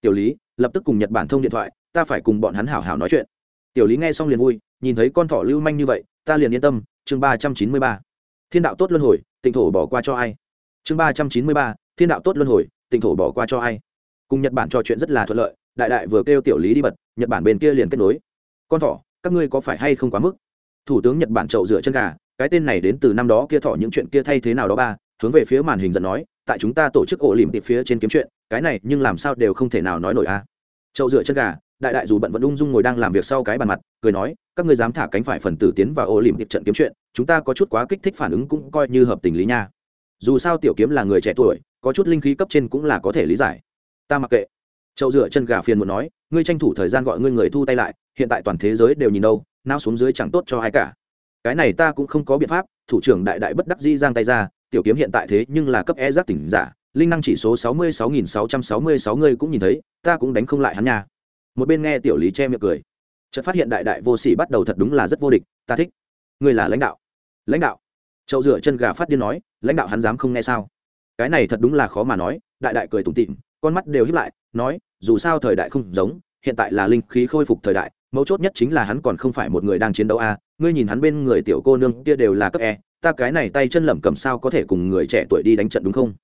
Tiểu lý, lập tức cùng nhật bản thông điện thoại, ta phải cùng bọn hắn hảo hảo nói chuyện tiểu lý nghe xong liền vui, nhìn thấy con thỏ lưu manh như vậy, ta liền yên tâm, chương ba trăm chín mươi ba. Thiên đạo tốt luân hồi, tịnh thổ bỏ qua cho ai? Chương ba trăm chín mươi ba, thiên đạo tốt luân hồi, tịnh thổ bỏ qua cho ai? Cùng nhật bản trò chuyện rất là thuận lợi, đại đại vừa kêu tiểu lý đi bật, nhật bản bên kia liền kết nối. Con thỏ, các ngươi có phải hay không quá mức? Thủ tướng nhật bản trậu rửa chân gà, cái tên này đến từ năm đó kia thỏ những chuyện kia thay thế nào đó ba, hướng về phía màn hình giận nói, tại chúng ta tổ chức ổ lỉm tịp phía trên kiếm chuyện, cái này nhưng làm sao đều không thể nào nói nổi a à. trậu rửa chân gà đại đại dù bận vẫn ung dung ngồi đang làm việc sau cái bàn mặt, cười nói, các ngươi dám thả cánh phải phần tử tiến vào ổ lìm tiệp trận kiếm chuyện, chúng ta có chút quá kích thích phản ứng cũng coi như hợp tình lý nha. Dù sao tiểu kiếm là người trẻ tuổi, có chút linh khí cấp trên cũng là có thể lý giải. Ta mặc kệ. Châu Dựa chân gà phiền muốn nói, ngươi tranh thủ thời gian gọi ngươi người thu tay lại, hiện tại toàn thế giới đều nhìn đâu, nao xuống dưới chẳng tốt cho ai cả. Cái này ta cũng không có biện pháp, thủ trưởng đại đại bất đắc di giang tay ra, tiểu kiếm hiện tại thế nhưng là cấp e giác tỉnh giả, linh năng chỉ số sáu mươi sáu nghìn sáu trăm sáu mươi sáu ngươi cũng nhìn thấy, ta cũng đánh không lại hắn nha một bên nghe tiểu lý che miệng cười. Chợt phát hiện đại đại vô sỉ bắt đầu thật đúng là rất vô địch, ta thích. Ngươi là lãnh đạo. Lãnh đạo? Chậu rửa chân gà phát điên nói, lãnh đạo hắn dám không nghe sao? Cái này thật đúng là khó mà nói, đại đại cười tủm tỉm, con mắt đều hiếp lại, nói, dù sao thời đại không giống, hiện tại là linh khí khôi phục thời đại, mấu chốt nhất chính là hắn còn không phải một người đang chiến đấu a, ngươi nhìn hắn bên người tiểu cô nương kia đều là cấp e ta cái này tay chân lẩm cầm sao có thể cùng người trẻ tuổi đi đánh trận đúng không?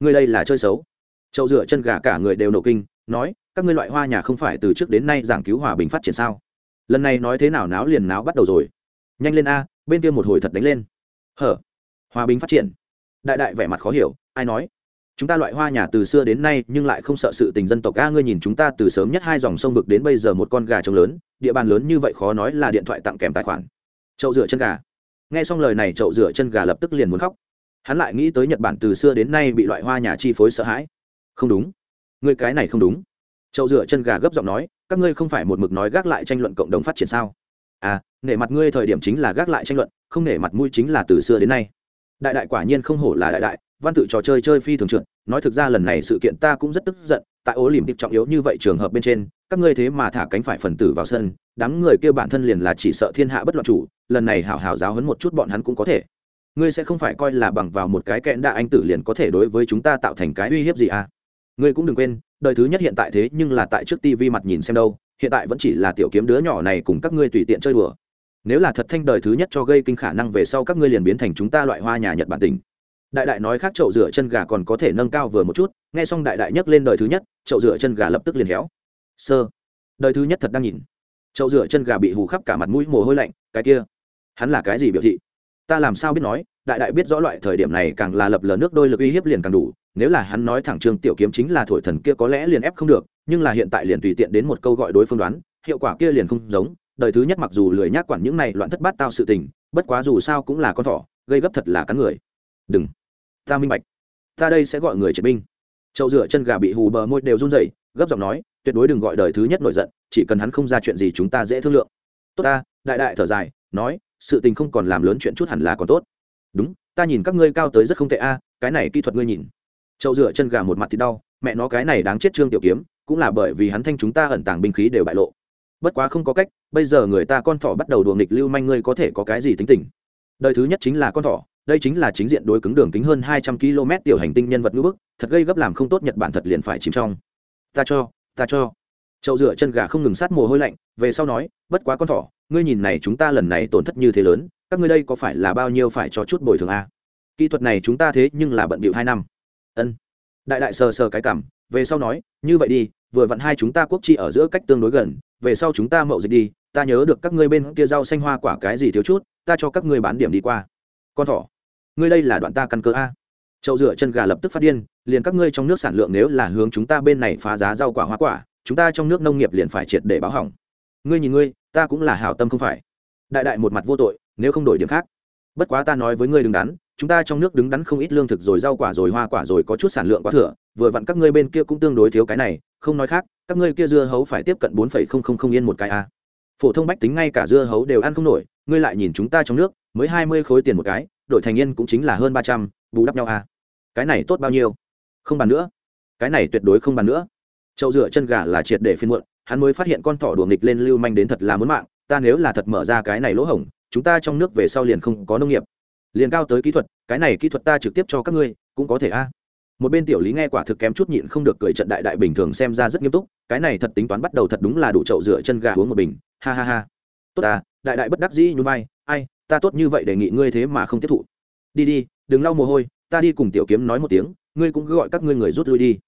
Ngươi đây là chơi xấu. Chậu rửa chân gà cả người đều nổ kinh, nói các ngươi loại hoa nhà không phải từ trước đến nay giảng cứu hòa bình phát triển sao? Lần này nói thế nào náo liền náo bắt đầu rồi. Nhanh lên a, bên kia một hồi thật đánh lên. Hở? Hòa bình phát triển. Đại đại vẻ mặt khó hiểu, ai nói? Chúng ta loại hoa nhà từ xưa đến nay nhưng lại không sợ sự tình dân tộc a, ngươi nhìn chúng ta từ sớm nhất hai dòng sông vực đến bây giờ một con gà trông lớn, địa bàn lớn như vậy khó nói là điện thoại tặng kèm tài khoản. Chậu rửa chân gà. Nghe xong lời này chậu rửa chân gà lập tức liền muốn khóc. Hắn lại nghĩ tới nhật bản từ xưa đến nay bị loại hoa nhà chi phối sợ hãi. Không đúng. Ngươi cái này không đúng chậu rửa chân gà gấp giọng nói, các ngươi không phải một mực nói gác lại tranh luận cộng đồng phát triển sao? À nể mặt ngươi thời điểm chính là gác lại tranh luận, không nể mặt mũi chính là từ xưa đến nay. Đại đại quả nhiên không hổ là đại đại, văn tự trò chơi chơi phi thường trượt, nói thực ra lần này sự kiện ta cũng rất tức giận, tại ố liềm tiệp trọng yếu như vậy trường hợp bên trên, các ngươi thế mà thả cánh phải phần tử vào sân, đám người kia bản thân liền là chỉ sợ thiên hạ bất loạn chủ, lần này hảo hảo giáo huấn một chút bọn hắn cũng có thể. Ngươi sẽ không phải coi là bằng vào một cái kẽn đa anh tử liền có thể đối với chúng ta tạo thành cái uy hiếp gì à? Ngươi cũng đừng quên đời thứ nhất hiện tại thế nhưng là tại trước tivi mặt nhìn xem đâu, hiện tại vẫn chỉ là tiểu kiếm đứa nhỏ này cùng các ngươi tùy tiện chơi đùa. Nếu là thật thanh đời thứ nhất cho gây kinh khả năng về sau các ngươi liền biến thành chúng ta loại hoa nhà nhật bản tỉnh đại đại nói khác chậu rửa chân gà còn có thể nâng cao vừa một chút, nghe xong đại đại nhấc lên đời thứ nhất, chậu rửa chân gà lập tức liền héo. Sơ, đời thứ nhất thật đang nhìn. Chậu rửa chân gà bị hù khắp cả mặt mũi mồ hôi lạnh, cái kia, hắn là cái gì biểu thị? Ta làm sao biết nói? Đại đại biết rõ loại thời điểm này càng là lập lờ nước đôi lực uy hiếp liền càng đủ. Nếu là hắn nói thẳng trương tiểu kiếm chính là thổi thần kia có lẽ liền ép không được, nhưng là hiện tại liền tùy tiện đến một câu gọi đối phương đoán, hiệu quả kia liền không giống. Đời thứ nhất mặc dù lười nhác quản những này loạn thất bát tao sự tình, bất quá dù sao cũng là con thỏ, gây gấp thật là cắn người. Đừng. Ta minh bạch. Ta đây sẽ gọi người triệt binh. Chậu rửa chân gà bị hù bờ môi đều run rẩy, gấp giọng nói, tuyệt đối đừng gọi đời thứ nhất nổi giận, chỉ cần hắn không ra chuyện gì chúng ta dễ thương lượng. Tốt ta, đại đại thở dài, nói, sự tình không còn làm lớn chuyện chút hẳn là còn tốt đúng, ta nhìn các ngươi cao tới rất không tệ a, cái này kỹ thuật ngươi nhìn. Châu dựa chân gà một mặt thì đau, mẹ nó cái này đáng chết trương tiểu kiếm, cũng là bởi vì hắn thanh chúng ta ẩn tàng binh khí đều bại lộ. Bất quá không có cách, bây giờ người ta con thỏ bắt đầu đùa nghịch lưu manh ngươi có thể có cái gì tính tình? Đời thứ nhất chính là con thỏ, đây chính là chính diện đối cứng đường kính hơn hai trăm km tiểu hành tinh nhân vật ngữ bức, thật gây gấp làm không tốt nhật bản thật liền phải chìm trong. Ta cho ta cho. Chậu rửa chân gà không ngừng sát mồ hôi lạnh, về sau nói, bất quá con thỏ, ngươi nhìn này chúng ta lần này tổn thất như thế lớn các ngươi đây có phải là bao nhiêu phải cho chút bồi thường a kỹ thuật này chúng ta thế nhưng là bận bịu hai năm. Ân. Đại đại sờ sờ cái cảm, về sau nói, như vậy đi, vừa vặn hai chúng ta quốc chi ở giữa cách tương đối gần, về sau chúng ta mậu dịch đi, ta nhớ được các ngươi bên kia rau xanh hoa quả cái gì thiếu chút, ta cho các ngươi bán điểm đi qua. Con thỏ, ngươi đây là đoạn ta căn cơ a. Chậu rửa chân gà lập tức phát điên, liền các ngươi trong nước sản lượng nếu là hướng chúng ta bên này phá giá rau quả hoa quả, chúng ta trong nước nông nghiệp liền phải triệt để báo hỏng. Ngươi nhìn ngươi, ta cũng là hảo tâm không phải. Đại đại một mặt vô tội nếu không đổi điểm khác. Bất quá ta nói với ngươi đứng đắn, chúng ta trong nước đứng đắn không ít lương thực rồi rau quả rồi hoa quả rồi có chút sản lượng quá thừa, vừa vặn các ngươi bên kia cũng tương đối thiếu cái này, không nói khác, các ngươi kia dưa hấu phải tiếp cận bốn phẩy không không không yên một cái a. Phổ thông bách tính ngay cả dưa hấu đều ăn không nổi, ngươi lại nhìn chúng ta trong nước, mới hai mươi khối tiền một cái, đổi thành yên cũng chính là hơn ba trăm, bù đắp nhau a. Cái này tốt bao nhiêu? Không bàn nữa. Cái này tuyệt đối không bàn nữa. Chậu rửa chân gà là triệt để phiên muộn, hắn mới phát hiện con thỏ đùa nghịch lên lưu manh đến thật là muốn mạng, ta nếu là thật mở ra cái này lỗ hổng chúng ta trong nước về sau liền không có nông nghiệp. Liền cao tới kỹ thuật, cái này kỹ thuật ta trực tiếp cho các ngươi, cũng có thể a. Một bên tiểu lý nghe quả thực kém chút nhịn không được cười trận đại đại bình thường xem ra rất nghiêm túc, cái này thật tính toán bắt đầu thật đúng là đủ chậu rửa chân gà uống một bình, ha ha ha. Tốt ta, đại đại bất đắc dĩ nhún vai, ai, ta tốt như vậy đề nghị ngươi thế mà không tiếp thụ. Đi đi, đừng lau mồ hôi, ta đi cùng tiểu kiếm nói một tiếng, ngươi cũng cứ gọi các ngươi người rút lui đi.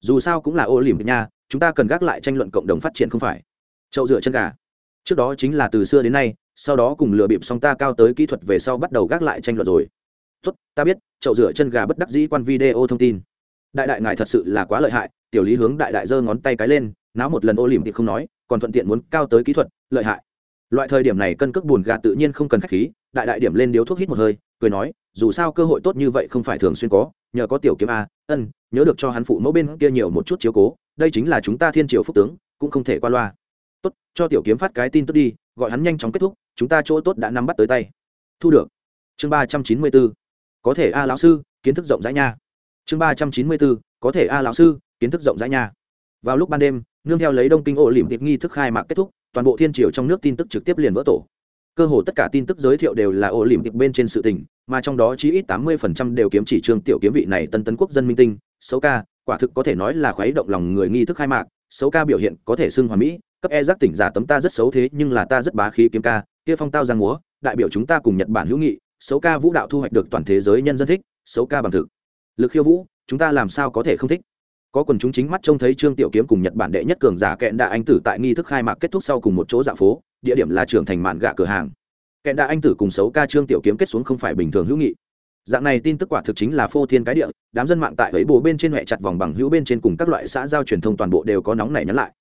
Dù sao cũng là ô lìm nha, chúng ta cần gác lại tranh luận cộng đồng phát triển không phải. Chậu rửa chân gà. Trước đó chính là từ xưa đến nay sau đó cùng lừa bịp xong ta cao tới kỹ thuật về sau bắt đầu gác lại tranh luận rồi. Tốt, ta biết, chậu rửa chân gà bất đắc dĩ quan video thông tin. Đại đại ngài thật sự là quá lợi hại, tiểu lý hướng đại đại giơ ngón tay cái lên, náo một lần ô lìm thì không nói, còn thuận tiện muốn cao tới kỹ thuật, lợi hại. Loại thời điểm này cân cước bùn gà tự nhiên không cần khách khí, đại đại điểm lên điếu thuốc hít một hơi, cười nói, dù sao cơ hội tốt như vậy không phải thường xuyên có, nhờ có tiểu kiếm a, ân, nhớ được cho hắn phụ mẫu bên kia nhiều một chút chiếu cố, đây chính là chúng ta thiên triều phúc tướng, cũng không thể qua loa tốt, cho tiểu kiếm phát cái tin tức đi, gọi hắn nhanh chóng kết thúc, chúng ta chỗ tốt đã nắm bắt tới tay. Thu được. Chương ba trăm chín mươi bốn. Có thể a lão sư, kiến thức rộng rãi nha. Chương ba trăm chín mươi bốn. Có thể a lão sư, kiến thức rộng rãi nha. Vào lúc ban đêm, nương theo lấy đông kinh ổ lỉm tiệp nghi thức khai mạc kết thúc, toàn bộ thiên triều trong nước tin tức trực tiếp liền vỡ tổ. Cơ hồ tất cả tin tức giới thiệu đều là ổ lỉm tiệp bên trên sự tình, mà trong đó chỉ ít tám mươi phần trăm đều kiếm chỉ trương tiểu kiếm vị này tân tấn quốc dân minh tinh, xấu ca, quả thực có thể nói là khuấy động lòng người nghi thức khai mạc, xấu ca biểu hiện có thể xưng hòa mỹ cấp e giác tỉnh giả tấm ta rất xấu thế, nhưng là ta rất bá khí kiếm ca, kia phong tao giang múa, đại biểu chúng ta cùng nhật bản hữu nghị, xấu ca vũ đạo thu hoạch được toàn thế giới nhân dân thích, xấu ca bằng thực. Lực khiêu vũ, chúng ta làm sao có thể không thích? Có quần chúng chính mắt trông thấy trương tiểu kiếm cùng nhật bản đệ nhất cường giả kẹn đạ anh tử tại nghi thức khai mạc kết thúc sau cùng một chỗ dạ phố, địa điểm là trường thành mạn gạ cửa hàng. Kẹn đạ anh tử cùng xấu ca trương tiểu kiếm kết xuống không phải bình thường hữu nghị. Dạng này tin tức quả thực chính là phô thiên cái địa, đám dân mạng tại ấy bồ bên trên huệ chặt vòng bằng hữu bên trên cùng các loại xã giao truyền thông toàn bộ đều có nóng này nhắn lại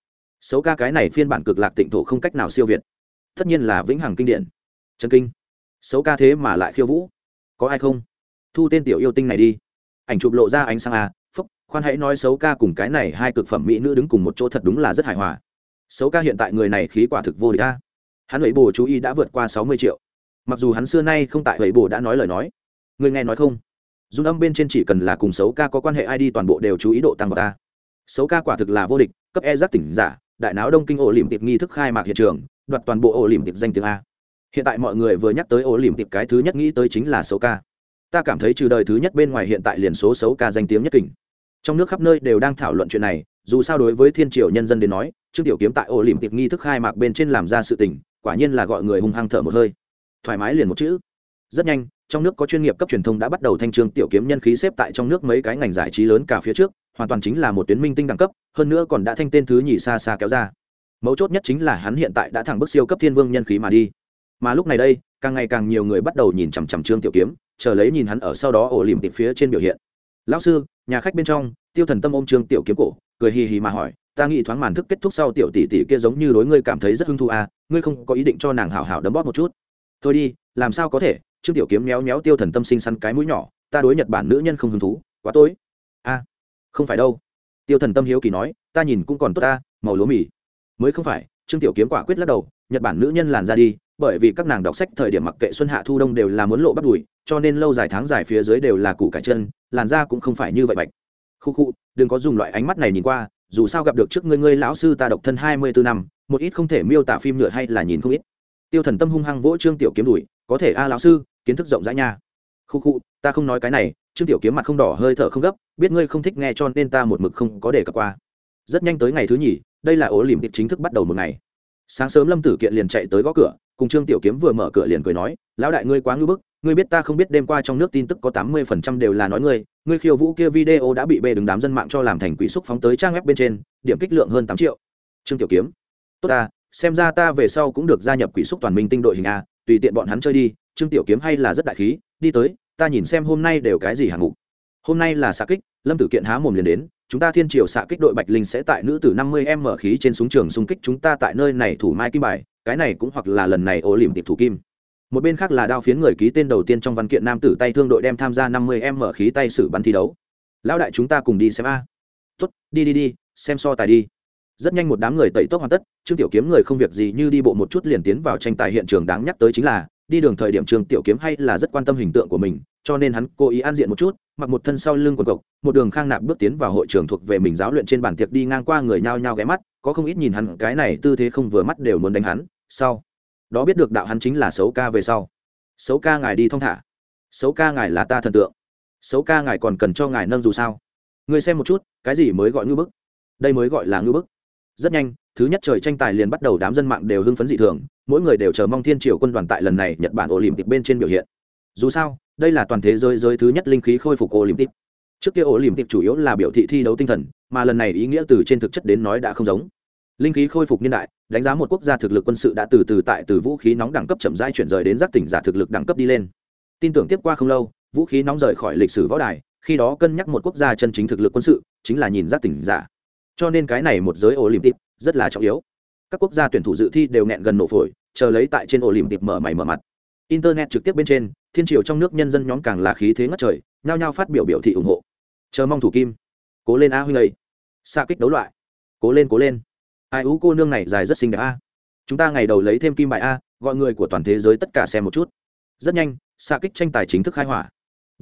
xấu ca cái này phiên bản cực lạc tịnh thổ không cách nào siêu việt. Tất nhiên là vĩnh hằng kinh điển. Chân kinh. Xấu ca thế mà lại khiêu vũ. Có ai không? Thu tên tiểu yêu tinh này đi. Ảnh chụp lộ ra ánh sáng à phúc, khoan hãy nói xấu ca cùng cái này hai cực phẩm mỹ nữ đứng cùng một chỗ thật đúng là rất hài hòa. Xấu ca hiện tại người này khí quả thực vô địch ta hắn ấy bồ chú ý đã vượt qua sáu mươi triệu. Mặc dù hắn xưa nay không tại ấy bồ đã nói lời nói. Người nghe nói không? Dung âm bên trên chỉ cần là cùng xấu ca có quan hệ id toàn bộ đều chú ý độ tăng vào ta. Xấu ca quả thực là vô địch, cấp e giác tỉnh giả đại náo đông kinh ổ liềm tiệp nghi thức khai mạc hiện trường, đoạt toàn bộ ổ liềm tiệp danh tiếng a. Hiện tại mọi người vừa nhắc tới ổ liềm tiệp cái thứ nhất nghĩ tới chính là xấu ca. Ta cảm thấy trừ đời thứ nhất bên ngoài hiện tại liền số xấu ca danh tiếng nhất kình. Trong nước khắp nơi đều đang thảo luận chuyện này, dù sao đối với thiên triều nhân dân đến nói, trương tiểu kiếm tại ổ liềm tiệp nghi thức khai mạc bên trên làm ra sự tình, quả nhiên là gọi người hung hăng thở một hơi. Thoải mái liền một chữ. Rất nhanh trong nước có chuyên nghiệp cấp truyền thông đã bắt đầu thanh trương tiểu kiếm nhân khí xếp tại trong nước mấy cái ngành giải trí lớn cả phía trước, hoàn toàn chính là một tuyến minh tinh đẳng cấp, hơn nữa còn đã thanh tên thứ nhì xa xa kéo ra. Mấu chốt nhất chính là hắn hiện tại đã thẳng bước siêu cấp thiên vương nhân khí mà đi. Mà lúc này đây, càng ngày càng nhiều người bắt đầu nhìn chằm chằm trương tiểu kiếm, chờ lấy nhìn hắn ở sau đó ổ lìm tịp phía trên biểu hiện. Lão sư, nhà khách bên trong, tiêu thần tâm ôm trương tiểu kiếm cổ, cười hì hì mà hỏi, ta nghĩ thoáng màn thức kết thúc sau tiểu tỷ tỷ kia giống như đối ngươi cảm thấy rất hứng thú à ngươi không có ý định cho nàng hảo hảo đấm bóp một chút? Thôi đi, làm sao có thể trương tiểu kiếm méo méo tiêu thần tâm sinh săn cái mũi nhỏ, ta đối nhật bản nữ nhân không hứng thú, quá tối. A, không phải đâu. Tiêu thần tâm hiếu kỳ nói, ta nhìn cũng còn tốt ta, màu lúa mì. Mới không phải. Trương tiểu kiếm quả quyết lắc đầu, nhật bản nữ nhân làn ra đi, bởi vì các nàng đọc sách thời điểm mặc kệ xuân hạ thu đông đều là muốn lộ bắt đùi, cho nên lâu dài tháng dài phía dưới đều là củ cải chân, làn da cũng không phải như vậy bạch. Khu khu, đừng có dùng loại ánh mắt này nhìn qua, dù sao gặp được trước ngươi ngươi lão sư ta độc thân hai mươi bốn năm, một ít không thể miêu tả phim nhựa hay là nhìn không ít. Tiêu thần tâm hung hăng vỗ trương tiểu kiếm đùi có thể a lão sư, kiến thức rộng rãi nha. Khu khu, ta không nói cái này, trương tiểu kiếm mặt không đỏ, hơi thở không gấp, biết ngươi không thích nghe cho nên ta một mực không có để cập qua. Rất nhanh tới ngày thứ nhì, đây là ố lìm tiệp chính thức bắt đầu một ngày. Sáng sớm lâm tử kiện liền chạy tới gõ cửa, cùng trương tiểu kiếm vừa mở cửa liền cười nói, lão đại ngươi quá ngưỡng bức, ngươi biết ta không biết đêm qua trong nước tin tức có tám mươi phần trăm đều là nói ngươi ngươi khiêu vũ kia video đã bị bê đứng đám dân mạng cho làm thành quỹ xúc phóng tới trang web bên trên, điểm kích lượng hơn tám triệu. Trương tiểu kiếm, tốt ta, xem ra ta về sau cũng được gia nhập quỹ xúc toàn minh tinh đội hình a tùy tiện bọn hắn chơi đi, trương tiểu kiếm hay là rất đại khí, đi tới, ta nhìn xem hôm nay đều cái gì hạng mục. Hôm nay là xạ kích, lâm tử kiện há mồm liền đến, chúng ta thiên triều xạ kích đội bạch linh sẽ tại nữ tử năm mươi m khí trên súng trường xung kích chúng ta tại nơi này thủ mai kim bài, cái này cũng hoặc là lần này ổ liềm tiệp thủ kim. Một bên khác là đao phiến người ký tên đầu tiên trong văn kiện nam tử tay thương đội đem tham gia năm mươi m khí tay sử bắn thi đấu. Lão đại chúng ta cùng đi xem a. Tuất đi đi đi, xem so tài đi rất nhanh một đám người tẩy tốc hoàn tất, trương tiểu kiếm người không việc gì như đi bộ một chút liền tiến vào tranh tài hiện trường đáng nhắc tới chính là, đi đường thời điểm trương tiểu kiếm hay là rất quan tâm hình tượng của mình, cho nên hắn cố ý an diện một chút, mặc một thân sau lưng quần cộc, một đường khang nạp bước tiến vào hội trường thuộc về mình giáo luyện trên bàn tiệc đi ngang qua người nhao nhao ghé mắt, có không ít nhìn hắn, cái này tư thế không vừa mắt đều muốn đánh hắn. Sau, đó biết được đạo hắn chính là xấu ca về sau. Xấu ca ngài đi thong thả. Xấu ca ngài là ta thần tượng. Xấu ca ngài còn cần cho ngài nâng dù sao. Người xem một chút, cái gì mới gọi ngư bức? Đây mới gọi là ngư bức rất nhanh, thứ nhất trời tranh tài liền bắt đầu đám dân mạng đều hưng phấn dị thường, mỗi người đều chờ mong thiên triều quân đoàn tại lần này nhật bản olympic bên trên biểu hiện. Dù sao, đây là toàn thế giới giới thứ nhất linh khí khôi phục olympic. Trước kia olympic chủ yếu là biểu thị thi đấu tinh thần, mà lần này ý nghĩa từ trên thực chất đến nói đã không giống. Linh khí khôi phục niên đại, đánh giá một quốc gia thực lực quân sự đã từ từ tại từ vũ khí nóng đẳng cấp chậm rãi chuyển rời đến giác tỉnh giả thực lực đẳng cấp đi lên. Tin tưởng tiếp qua không lâu, vũ khí nóng rời khỏi lịch sử võ đài, khi đó cân nhắc một quốc gia chân chính thực lực quân sự, chính là nhìn giác tỉnh giả cho nên cái này một giới olympic rất là trọng yếu. Các quốc gia tuyển thủ dự thi đều nghẹn gần nổ phổi, chờ lấy tại trên olympic mở mày mở mặt. Internet trực tiếp bên trên, thiên triều trong nước nhân dân nhóm càng là khí thế ngất trời, nhao nhao phát biểu biểu thị ủng hộ. Chờ mong thủ kim. Cố lên a huy lầy xa kích đấu loại. Cố lên cố lên. Ai ú cô nương này dài rất xinh đẹp a. Chúng ta ngày đầu lấy thêm kim bài a, gọi người của toàn thế giới tất cả xem một chút. Rất nhanh xa kích tranh tài chính thức khai hỏa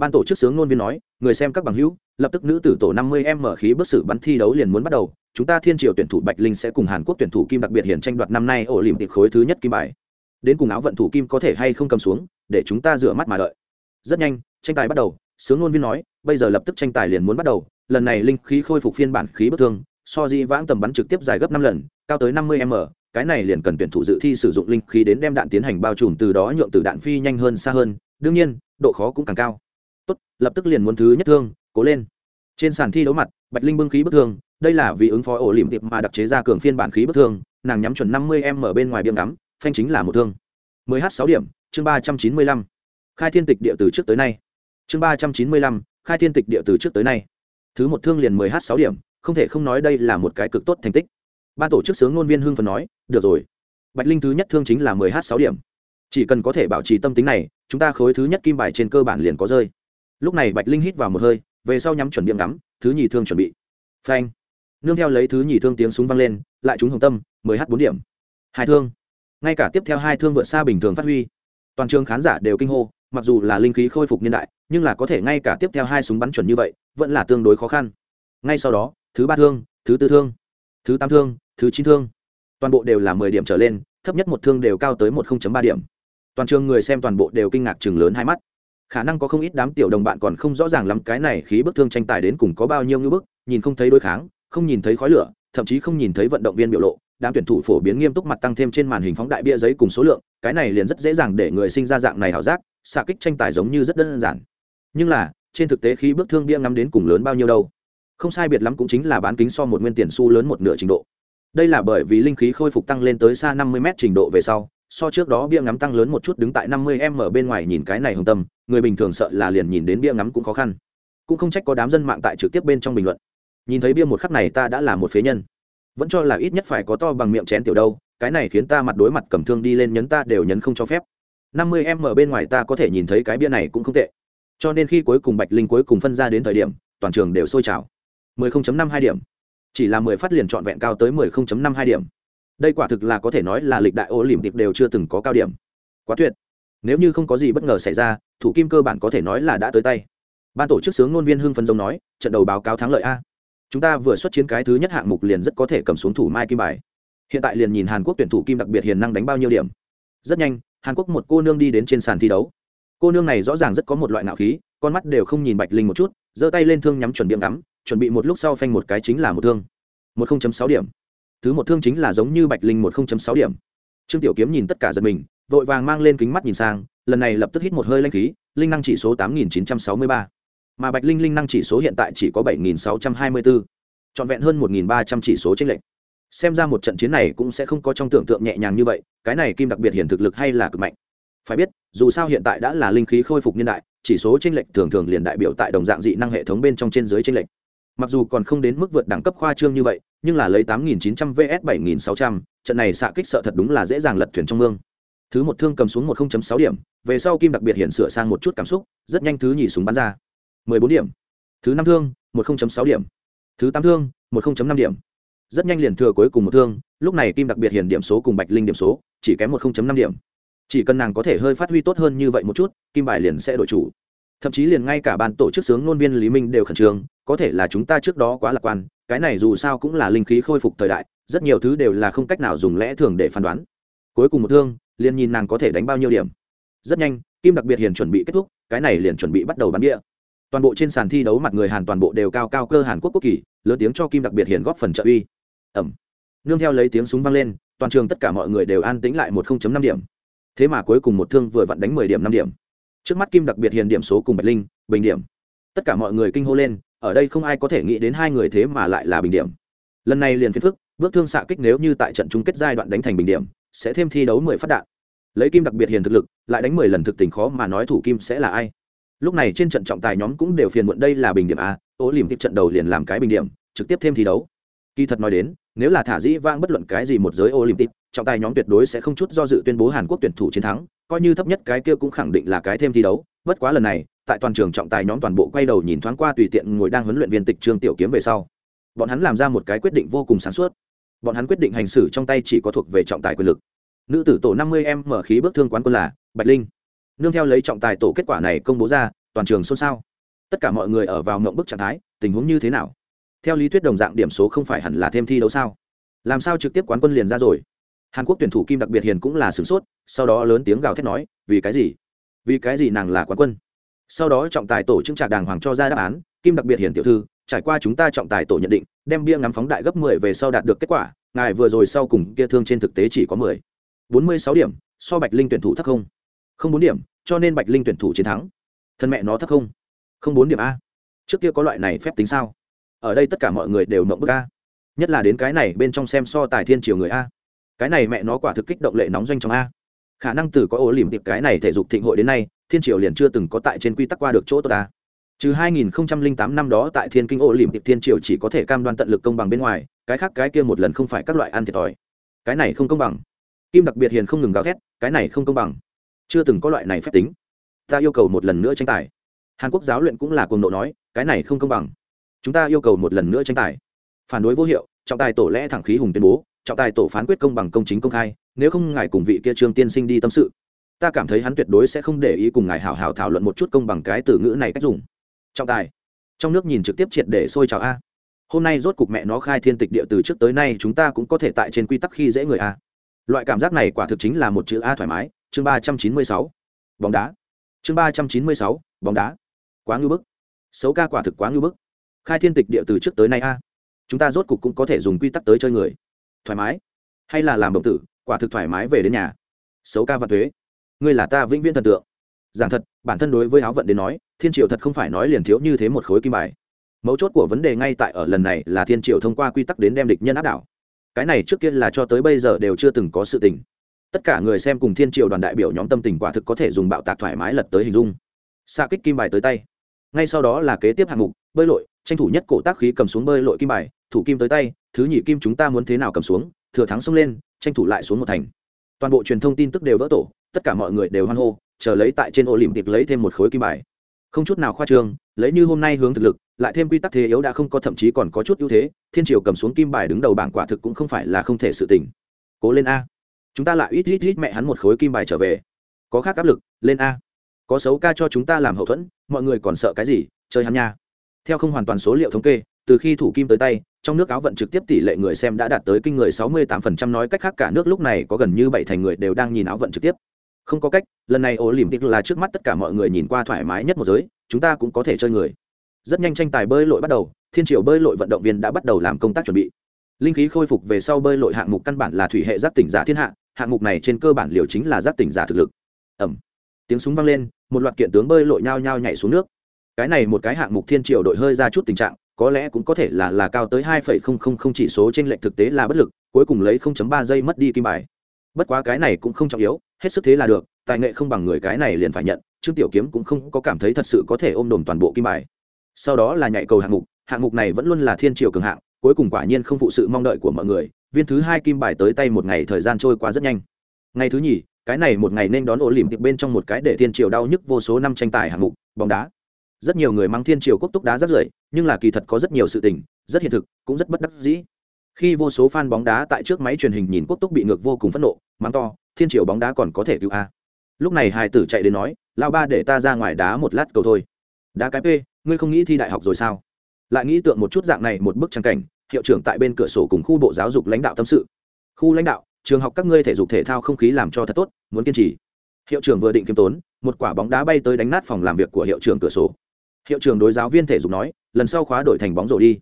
ban tổ chức sướng ngôn viên nói, người xem các bằng hữu, lập tức nữ tử tổ năm mươi m mở khí bước sự bắn thi đấu liền muốn bắt đầu, chúng ta thiên triều tuyển thủ bạch linh sẽ cùng hàn quốc tuyển thủ kim đặc biệt hiện tranh đoạt năm nay ổ liềm tiệc khối thứ nhất kim bài. Đến cùng áo vận thủ kim có thể hay không cầm xuống, để chúng ta rửa mắt mà đợi. Rất nhanh, tranh tài bắt đầu, sướng ngôn viên nói, bây giờ lập tức tranh tài liền muốn bắt đầu, lần này linh khí khôi phục phiên bản khí bất thương, so di vãng tầm bắn trực tiếp dài gấp năm lần, cao tới năm mươi m cái này liền cần tuyển thủ dự thi sử dụng linh khí đến đem đạn tiến hành bao trùm từ đó nhượng từ đạn phi nhanh hơn, xa hơn, đương nhiên, độ khó cũng càng cao tốt lập tức liền muốn thứ nhất thương cố lên. Trên sàn thi đấu mặt bạch linh bưng khí bất thương đây là vì ứng phó ổ liềm tiệp mà đặc chế ra cường phiên bản khí bất thương nàng nhắm chuẩn năm mươi m ở bên ngoài biếm ngắm phanh chính là một thương. 10 h 6 điểm chương 395. khai thiên tịch địa từ trước tới nay. Chương 395, khai thiên tịch địa từ trước tới nay. Thứ một thương liền 10 h 6 điểm không thể không nói đây là một cái cực tốt thành tích. Ban tổ chức sướng ngôn viên hưng phần nói được rồi. Bạch linh thứ nhất thương chính là 10 h 6 điểm. Chỉ cần có thể bảo trì tâm tính này chúng ta khối thứ nhất kim bài trên cơ bản liền có rơi lúc này bạch linh hít vào một hơi, về sau nhắm chuẩn bị ngắm, thứ nhì thương chuẩn bị. Phanh. Nương theo lấy thứ nhì thương tiếng súng vang lên, lại trúng hồng tâm 10 h bốn điểm. Hai thương. Ngay cả tiếp theo hai thương vượt xa bình thường phát huy. Toàn trường khán giả đều kinh hô, mặc dù là linh khí khôi phục niên đại, nhưng là có thể ngay cả tiếp theo hai súng bắn chuẩn như vậy, vẫn là tương đối khó khăn. Ngay sau đó, thứ ba thương, thứ tư thương, thứ tám thương, thứ chín thương. Toàn bộ đều là mười điểm trở lên, thấp nhất một thương đều cao tới một ba điểm. Toàn trường người xem toàn bộ đều kinh ngạc chừng lớn hai mắt khả năng có không ít đám tiểu đồng bạn còn không rõ ràng lắm cái này khí bức thương tranh tài đến cùng có bao nhiêu ngưỡng bức, nhìn không thấy đối kháng, không nhìn thấy khói lửa, thậm chí không nhìn thấy vận động viên biểu lộ, đám tuyển thủ phổ biến nghiêm túc mặt tăng thêm trên màn hình phóng đại bia giấy cùng số lượng, cái này liền rất dễ dàng để người sinh ra dạng này ảo giác, xạ kích tranh tài giống như rất đơn giản. Nhưng là, trên thực tế khí bước thương bia ngắm đến cùng lớn bao nhiêu đâu? Không sai biệt lắm cũng chính là bán kính so một nguyên tiền xu lớn một nửa trình độ. Đây là bởi vì linh khí khôi phục tăng lên tới xa năm mươi m trình độ về sau so trước đó bia ngắm tăng lớn một chút đứng tại năm mươi m ở bên ngoài nhìn cái này hồng tâm, người bình thường sợ là liền nhìn đến bia ngắm cũng khó khăn. Cũng không trách có đám dân mạng tại trực tiếp bên trong bình luận. Nhìn thấy bia một khắc này ta đã là một phế nhân. Vẫn cho là ít nhất phải có to bằng miệng chén tiểu đâu, cái này khiến ta mặt đối mặt cầm thương đi lên nhấn ta đều nhấn không cho phép. năm mươi em ở bên ngoài ta có thể nhìn thấy cái bia này cũng không tệ. Cho nên khi cuối cùng bạch linh cuối cùng phân ra đến thời điểm, toàn trường đều sôi trào. 10.52 điểm. Chỉ là 10 phát liền trọn vẹn cao tới 10.52 điểm đây quả thực là có thể nói là lịch đại ô lìm tiệp đều chưa từng có cao điểm. Quá tuyệt. Nếu như không có gì bất ngờ xảy ra, thủ kim cơ bản có thể nói là đã tới tay. Ban tổ chức sướng ngôn viên hưng phân giống nói, trận đầu báo cáo thắng lợi a. Chúng ta vừa xuất chiến cái thứ nhất hạng mục liền rất có thể cầm xuống thủ mai kim bài. Hiện tại liền nhìn hàn quốc tuyển thủ kim đặc biệt hiền năng đánh bao nhiêu điểm. Rất nhanh, hàn quốc một cô nương đi đến trên sàn thi đấu. Cô nương này rõ ràng rất có một loại nạo khí, con mắt đều không nhìn bạch linh một chút, giơ tay lên thương nhắm chuẩn điểm ngắm, chuẩn bị một lúc sau phanh một cái chính là một thương. Một sáu điểm thứ một thương chính là giống như bạch linh một sáu điểm. Trương tiểu kiếm nhìn tất cả giật mình, vội vàng mang lên kính mắt nhìn sang, lần này lập tức hít một hơi lanh khí, linh năng chỉ số tám nghìn chín trăm sáu mươi ba. Mà bạch linh linh năng chỉ số hiện tại chỉ có bảy nghìn sáu trăm hai mươi bốn trọn vẹn hơn một nghìn ba trăm chỉ số tranh lệch. Xem ra một trận chiến này cũng sẽ không có trong tưởng tượng nhẹ nhàng như vậy, cái này kim đặc biệt hiển thực lực hay là cực mạnh. Phải biết, dù sao hiện tại đã là linh khí khôi phục niên đại, chỉ số tranh lệch thường thường liền đại biểu tại đồng dạng dị năng hệ thống bên trong trên dưới tranh lệch mặc dù còn không đến mức vượt đẳng cấp khoa trương như vậy nhưng là lấy 8.900 vs 7.600, trận này xạ kích sợ thật đúng là dễ dàng lật thuyền trong mương. Thứ một thương cầm xuống một 0.6 điểm về sau kim đặc biệt hiện sửa sang một chút cảm xúc rất nhanh thứ nhì súng bắn ra. 14 điểm. Thứ năm thương một 0.6 điểm. Thứ tám thương một 0.5 điểm. Rất nhanh liền thừa cuối cùng một thương lúc này kim đặc biệt hiển điểm số cùng bạch linh điểm số chỉ kém một 0.5 điểm. Chỉ cần nàng có thể hơi phát huy tốt hơn như vậy một chút kim bài liền sẽ đổi chủ. Thậm chí liền ngay cả ban tổ chức sướng ngôn viên lý minh đều khẩn trương có thể là chúng ta trước đó quá lạc quan, cái này dù sao cũng là linh khí khôi phục thời đại, rất nhiều thứ đều là không cách nào dùng lẽ thường để phán đoán. Cuối cùng một thương, liền nhìn nàng có thể đánh bao nhiêu điểm. Rất nhanh, kim đặc biệt hiền chuẩn bị kết thúc, cái này liền chuẩn bị bắt đầu bắn địa toàn bộ trên sàn thi đấu mặt người hàn toàn bộ đều cao cao cơ hàn quốc quốc kỳ, lớn tiếng cho kim đặc biệt hiền góp phần trợ uy. Ẩm. Nương theo lấy tiếng súng vang lên, toàn trường tất cả mọi người đều an tĩnh lại một năm điểm. Thế mà cuối cùng một thương vừa vặn đánh mười điểm năm điểm. Trước mắt kim đặc biệt hiền điểm số cùng bạch linh, bình điểm. Tất cả mọi người kinh hô lên ở đây không ai có thể nghĩ đến hai người thế mà lại là bình điểm. Lần này liền phiền phức, bước thương xạ kích nếu như tại trận chung kết giai đoạn đánh thành bình điểm, sẽ thêm thi đấu mười phát đạn. Lấy kim đặc biệt hiền thực lực, lại đánh mười lần thực tình khó mà nói thủ kim sẽ là ai. Lúc này trên trận trọng tài nhóm cũng đều phiền muộn đây là bình điểm a ố liềm tiếp trận đầu liền làm cái bình điểm, trực tiếp thêm thi đấu. Kỳ thật nói đến, nếu là thả dĩ vang bất luận cái gì một giới olympic, trọng tài nhóm tuyệt đối sẽ không chút do dự tuyên bố hàn quốc tuyển thủ chiến thắng, coi như thấp nhất cái kia cũng khẳng định là cái thêm thi đấu. Bất quá lần này tại toàn trường trọng tài nhóm toàn bộ quay đầu nhìn thoáng qua tùy tiện ngồi đang huấn luyện viên tịch trương tiểu kiếm về sau. Bọn hắn làm ra một cái quyết định vô cùng sáng suốt. Bọn hắn quyết định hành xử trong tay chỉ có thuộc về trọng tài quyền lực. Nữ tử tổ năm mươi em mở khí bước thương quán quân là bạch linh. Nương theo lấy trọng tài tổ kết quả này công bố ra, toàn trường xôn xao. Tất cả mọi người ở vào mộng bức trạng thái, tình huống như thế nào? Theo lý thuyết đồng dạng điểm số không phải hẳn là thêm thi đấu sao? Làm sao trực tiếp quán quân liền ra rồi? Hàn quốc tuyển thủ kim đặc biệt hiền cũng là sửng sốt, sau đó lớn tiếng gào thét nói, vì cái gì? Vì cái gì nàng là quán quân? Sau đó trọng tài tổ chứng trạc đàng hoàng cho ra đáp án, kim đặc biệt hiển tiểu thư, trải qua chúng ta trọng tài tổ nhận định, đem bia ngắm phóng đại gấp mười về sau đạt được kết quả, ngài vừa rồi sau cùng kia thương trên thực tế chỉ có mười. Bốn mươi sáu điểm, so bạch linh tuyển thủ thấp không? Không bốn điểm, cho nên bạch linh tuyển thủ chiến thắng. Thân mẹ nó thấp không? Không bốn điểm a. Trước kia có loại này phép tính sao? Ở đây tất cả mọi người đều mộng bức a. Nhất là đến cái này bên trong xem so tài thiên triều người a. Cái này mẹ nó quả thực kích động lệ nóng doanh trong a. Khả năng từ có ổ lìm tiệp cái này thể dục thịnh hội đến nay thiên triều liền chưa từng có tại trên quy tắc qua được chỗ tốt ta. Trừ 2008 năm đó tại thiên kinh Ô lìm tiệp thiên triều chỉ có thể cam đoan tận lực công bằng bên ngoài, cái khác cái kia một lần không phải các loại ăn thiệt thòi. Cái này không công bằng. Kim đặc biệt hiền không ngừng gào thét, cái này không công bằng. Chưa từng có loại này phép tính. Ta yêu cầu một lần nữa tranh tài. Hàn quốc giáo luyện cũng là cuồng nộ nói, cái này không công bằng. Chúng ta yêu cầu một lần nữa tranh tài. Phản đối vô hiệu, trọng tài tổ lẽ thẳng khí hùng tuyên bố, trọng tài tổ phán quyết công bằng công chính công khai, nếu không ngài cùng vị kia trương tiên sinh đi tâm sự ta cảm thấy hắn tuyệt đối sẽ không để ý cùng ngài hảo hảo thảo luận một chút công bằng cái từ ngữ này cách dùng. Trọng tài, trong nước nhìn trực tiếp triệt để sôi trào a. Hôm nay rốt cục mẹ nó khai thiên tịch địa từ trước tới nay chúng ta cũng có thể tại trên quy tắc khi dễ người a. Loại cảm giác này quả thực chính là một chữ a thoải mái. Chương ba trăm chín mươi sáu, bóng đá. Chương ba trăm chín mươi sáu, bóng đá. Quá ngư bức. Xấu ca quả thực quá ngư bức. Khai thiên tịch địa từ trước tới nay a. Chúng ta rốt cục cũng có thể dùng quy tắc tới chơi người. Thoải mái. Hay là làm động tử, quả thực thoải mái về đến nhà. Xấu ca và thuế ngươi là ta vĩnh viễn thần tượng. Giảng thật, bản thân đối với áo vận đến nói, thiên triều thật không phải nói liền thiếu như thế một khối kim bài. Mấu chốt của vấn đề ngay tại ở lần này là thiên triều thông qua quy tắc đến đem địch nhân áp đảo. Cái này trước kia là cho tới bây giờ đều chưa từng có sự tình. Tất cả người xem cùng thiên triều đoàn đại biểu nhóm tâm tình quả thực có thể dùng bạo tạc thoải mái lật tới hình dung. Xa kích kim bài tới tay. Ngay sau đó là kế tiếp hạng mục, bơi lội, tranh thủ nhất cổ tác khí cầm xuống bơi lội kim bài, thủ kim tới tay, thứ nhị kim chúng ta muốn thế nào cầm xuống, thừa thắng xông lên, tranh thủ lại xuống một thành toàn bộ truyền thông tin tức đều vỡ tổ, tất cả mọi người đều hoan hô, chờ lấy tại trên ô lìm tiệp lấy thêm một khối kim bài. Không chút nào khoa trương, lấy như hôm nay hướng thực lực, lại thêm quy tắc thế yếu đã không có thậm chí còn có chút ưu thế, thiên triều cầm xuống kim bài đứng đầu bảng quả thực cũng không phải là không thể sự tỉnh cố lên a. Chúng ta lại ít ít ít mẹ hắn một khối kim bài trở về. Có khác áp lực, lên a. Có xấu ca cho chúng ta làm hậu thuẫn, mọi người còn sợ cái gì, chơi hắn nha. Theo không hoàn toàn số liệu thống kê, từ khi thủ kim tới tay trong nước áo vận trực tiếp tỷ lệ người xem đã đạt tới kinh người 68% nói cách khác cả nước lúc này có gần như bảy thành người đều đang nhìn áo vận trực tiếp. Không có cách, lần này Olympic là trước mắt tất cả mọi người nhìn qua thoải mái nhất một giới, chúng ta cũng có thể chơi người. Rất nhanh tranh tài bơi lội bắt đầu, thiên triều bơi lội vận động viên đã bắt đầu làm công tác chuẩn bị. Linh khí khôi phục về sau bơi lội hạng mục căn bản là thủy hệ giác tỉnh giả thiên hạ, hạng mục này trên cơ bản liều chính là giác tỉnh giả thực lực. Ầm tiếng súng vang lên, một loạt kiện tướng bơi lội nhao nhao nhảy xuống nước. Cái này một cái hạng mục thiên triều đội hơi ra chút tình trạng có lẽ cũng có thể là là cao tới hai phẩy không không không chỉ số trên lệnh thực tế là bất lực, cuối cùng lấy không chấm ba giây mất đi kim bài. Bất quá cái này cũng không trọng yếu, hết sức thế là được, tài nghệ không bằng người cái này liền phải nhận, trương tiểu kiếm cũng không có cảm thấy thật sự có thể ôm đồn toàn bộ kim bài. Sau đó là nhảy cầu hạng mục hạng mục này vẫn luôn là thiên triều cường hạng, cuối cùng quả nhiên không phụ sự mong đợi của mọi người, viên thứ hai kim bài tới tay một ngày thời gian trôi qua rất nhanh. Ngày thứ nhì, cái này một ngày nên đón ổ lỉm tiệp bên trong một cái để thiên triều đau nhức vô số năm tranh tài hạng mục, bóng đá rất nhiều người mang thiên triều quốc túc đá rất rưởi, nhưng là kỳ thật có rất nhiều sự tình, rất hiện thực, cũng rất bất đắc dĩ. Khi vô số fan bóng đá tại trước máy truyền hình nhìn quốc túc bị ngược vô cùng phẫn nộ, mắng to, thiên triều bóng đá còn có thể cứu a? Lúc này Hải tử chạy đến nói lao ba để ta ra ngoài đá một lát cầu thôi. Đá cái p ngươi không nghĩ thi đại học rồi sao? Lại nghĩ tượng một chút dạng này một bức trang cảnh, hiệu trưởng tại bên cửa sổ cùng khu bộ giáo dục lãnh đạo tâm sự. Khu lãnh đạo, trường học các ngươi thể dục thể thao không khí làm cho thật tốt, muốn kiên trì. Hiệu trưởng vừa định kiêm tốn, một quả bóng đá bay tới đánh nát phòng làm việc của hiệu trưởng cửa sổ hiệu trưởng đối giáo viên thể dục nói, lần sau khóa đổi thành bóng rổ đi.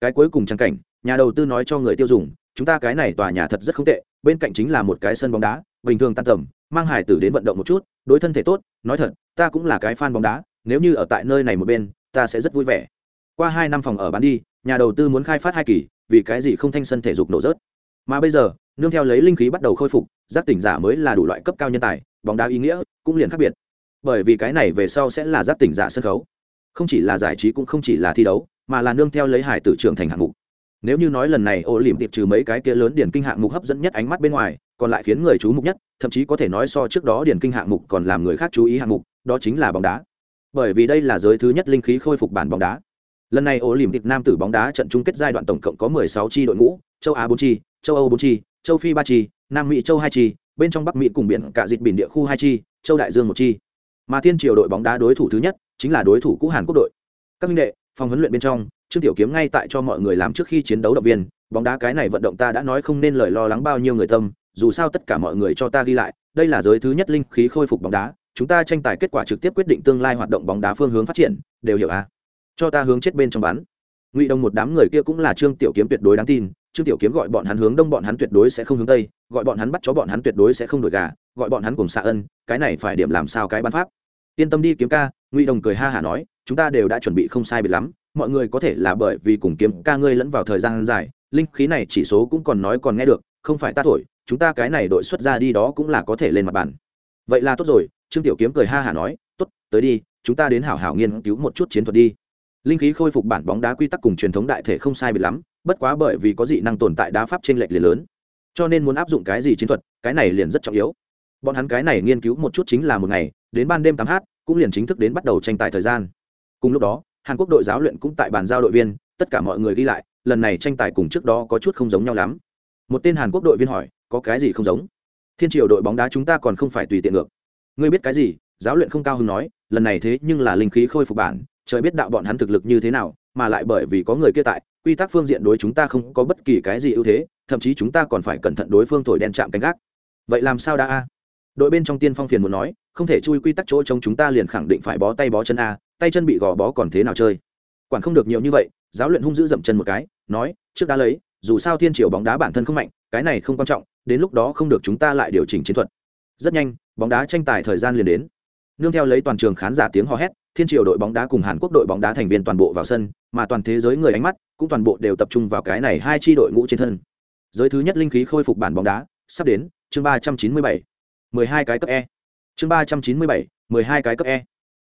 Cái cuối cùng trang cảnh, nhà đầu tư nói cho người tiêu dùng, chúng ta cái này tòa nhà thật rất không tệ, bên cạnh chính là một cái sân bóng đá, bình thường tan tầm, mang hải tử đến vận động một chút, đối thân thể tốt, nói thật, ta cũng là cái fan bóng đá, nếu như ở tại nơi này một bên, ta sẽ rất vui vẻ. Qua hai năm phòng ở bán đi, nhà đầu tư muốn khai phát hai kỳ, vì cái gì không thanh sân thể dục nổ rớt? Mà bây giờ, nương theo lấy linh khí bắt đầu khôi phục, giác tỉnh giả mới là đủ loại cấp cao nhân tài, bóng đá ý nghĩa cũng liền khác biệt. Bởi vì cái này về sau sẽ là giác tỉnh giả sân khấu không chỉ là giải trí cũng không chỉ là thi đấu, mà là nương theo lấy hải tử trưởng thành hạng mục. Nếu như nói lần này ô liềm tiệp trừ mấy cái kia lớn điển kinh hạng mục hấp dẫn nhất ánh mắt bên ngoài, còn lại khiến người chú mục nhất, thậm chí có thể nói so trước đó điển kinh hạng mục còn làm người khác chú ý hạng mục, đó chính là bóng đá. Bởi vì đây là giới thứ nhất linh khí khôi phục bản bóng đá. Lần này ô liềm tiệp nam tử bóng đá trận chung kết giai đoạn tổng cộng có 16 chi đội ngũ, châu á 4 chi, châu âu 4 chi, châu phi 3 chi, nam mỹ châu 2 chi, bên trong bắc mỹ cùng biển cả dịch biển địa khu 2 chi, châu đại dương một chi. Mà thiên triều đội bóng đá đối thủ thứ nhất chính là đối thủ cũ hàn quốc đội. Các minh đệ, phòng huấn luyện bên trong, trương tiểu kiếm ngay tại cho mọi người làm trước khi chiến đấu động viên, bóng đá cái này vận động ta đã nói không nên lời lo lắng bao nhiêu người tâm, dù sao tất cả mọi người cho ta ghi lại, đây là giới thứ nhất linh khí khôi phục bóng đá, chúng ta tranh tài kết quả trực tiếp quyết định tương lai hoạt động bóng đá phương hướng phát triển, đều hiểu à? Cho ta hướng chết bên trong bán ngụy đông một đám người kia cũng là trương tiểu kiếm tuyệt đối đáng tin, trương tiểu kiếm gọi bọn hắn hướng đông bọn hắn tuyệt đối sẽ không hướng tây, gọi bọn hắn bắt chó bọn hắn tuyệt đối sẽ không đổi gà, gọi bọn hắn cùng xạ ân, cái này phải điểm làm sao cái bắn pháp? Yên tâm đi, kiếm ca, ngụy đồng cười ha hả nói, chúng ta đều đã chuẩn bị không sai biệt lắm, mọi người có thể là bởi vì cùng kiếm ca ngươi lẫn vào thời gian dài, linh khí này chỉ số cũng còn nói còn nghe được, không phải ta thổi, chúng ta cái này đội xuất ra đi đó cũng là có thể lên mặt bàn. Vậy là tốt rồi, trương tiểu kiếm cười ha hả nói, tốt, tới đi, chúng ta đến hảo hảo nghiên cứu một chút chiến thuật đi. Linh khí khôi phục bản bóng đá quy tắc cùng truyền thống đại thể không sai biệt lắm, bất quá bởi vì có dị năng tồn tại đá pháp trên lệch liền lớn, cho nên muốn áp dụng cái gì chiến thuật, cái này liền rất trọng yếu. Bọn hắn cái này nghiên cứu một chút chính là một ngày đến ban đêm tám h cũng liền chính thức đến bắt đầu tranh tài thời gian. Cùng lúc đó, hàn quốc đội giáo luyện cũng tại bàn giao đội viên, tất cả mọi người ghi lại, lần này tranh tài cùng trước đó có chút không giống nhau lắm. Một tên hàn quốc đội viên hỏi, có cái gì không giống? Thiên triều đội bóng đá chúng ta còn không phải tùy tiện ngược. Ngươi biết cái gì? Giáo luyện không cao hứng nói, lần này thế nhưng là linh khí khôi phục bản, trời biết đạo bọn hắn thực lực như thế nào, mà lại bởi vì có người kia tại, quy tắc phương diện đối chúng ta không có bất kỳ cái gì ưu thế, thậm chí chúng ta còn phải cẩn thận đối phương thổi đen chạm canh gác. Vậy làm sao đã a? Đội bên trong tiên phong phiền muốn nói, không thể chui quy tắc chỗ chống chúng ta liền khẳng định phải bó tay bó chân a, tay chân bị gò bó còn thế nào chơi? Quản không được nhiều như vậy, giáo luyện hung dữ dậm chân một cái, nói, trước đã lấy, dù sao thiên triều bóng đá bản thân không mạnh, cái này không quan trọng, đến lúc đó không được chúng ta lại điều chỉnh chiến thuật. Rất nhanh, bóng đá tranh tài thời gian liền đến. Nương theo lấy toàn trường khán giả tiếng hò hét, thiên triều đội bóng đá cùng hàn quốc đội bóng đá thành viên toàn bộ vào sân, mà toàn thế giới người ánh mắt cũng toàn bộ đều tập trung vào cái này hai chi đội ngũ trên thân. Giới thứ nhất linh khí khôi phục bản bóng đá, sắp đến chương ba trăm chín mươi bảy mười hai cái cấp e. Chương ba trăm chín mươi bảy, mười hai cái cấp e.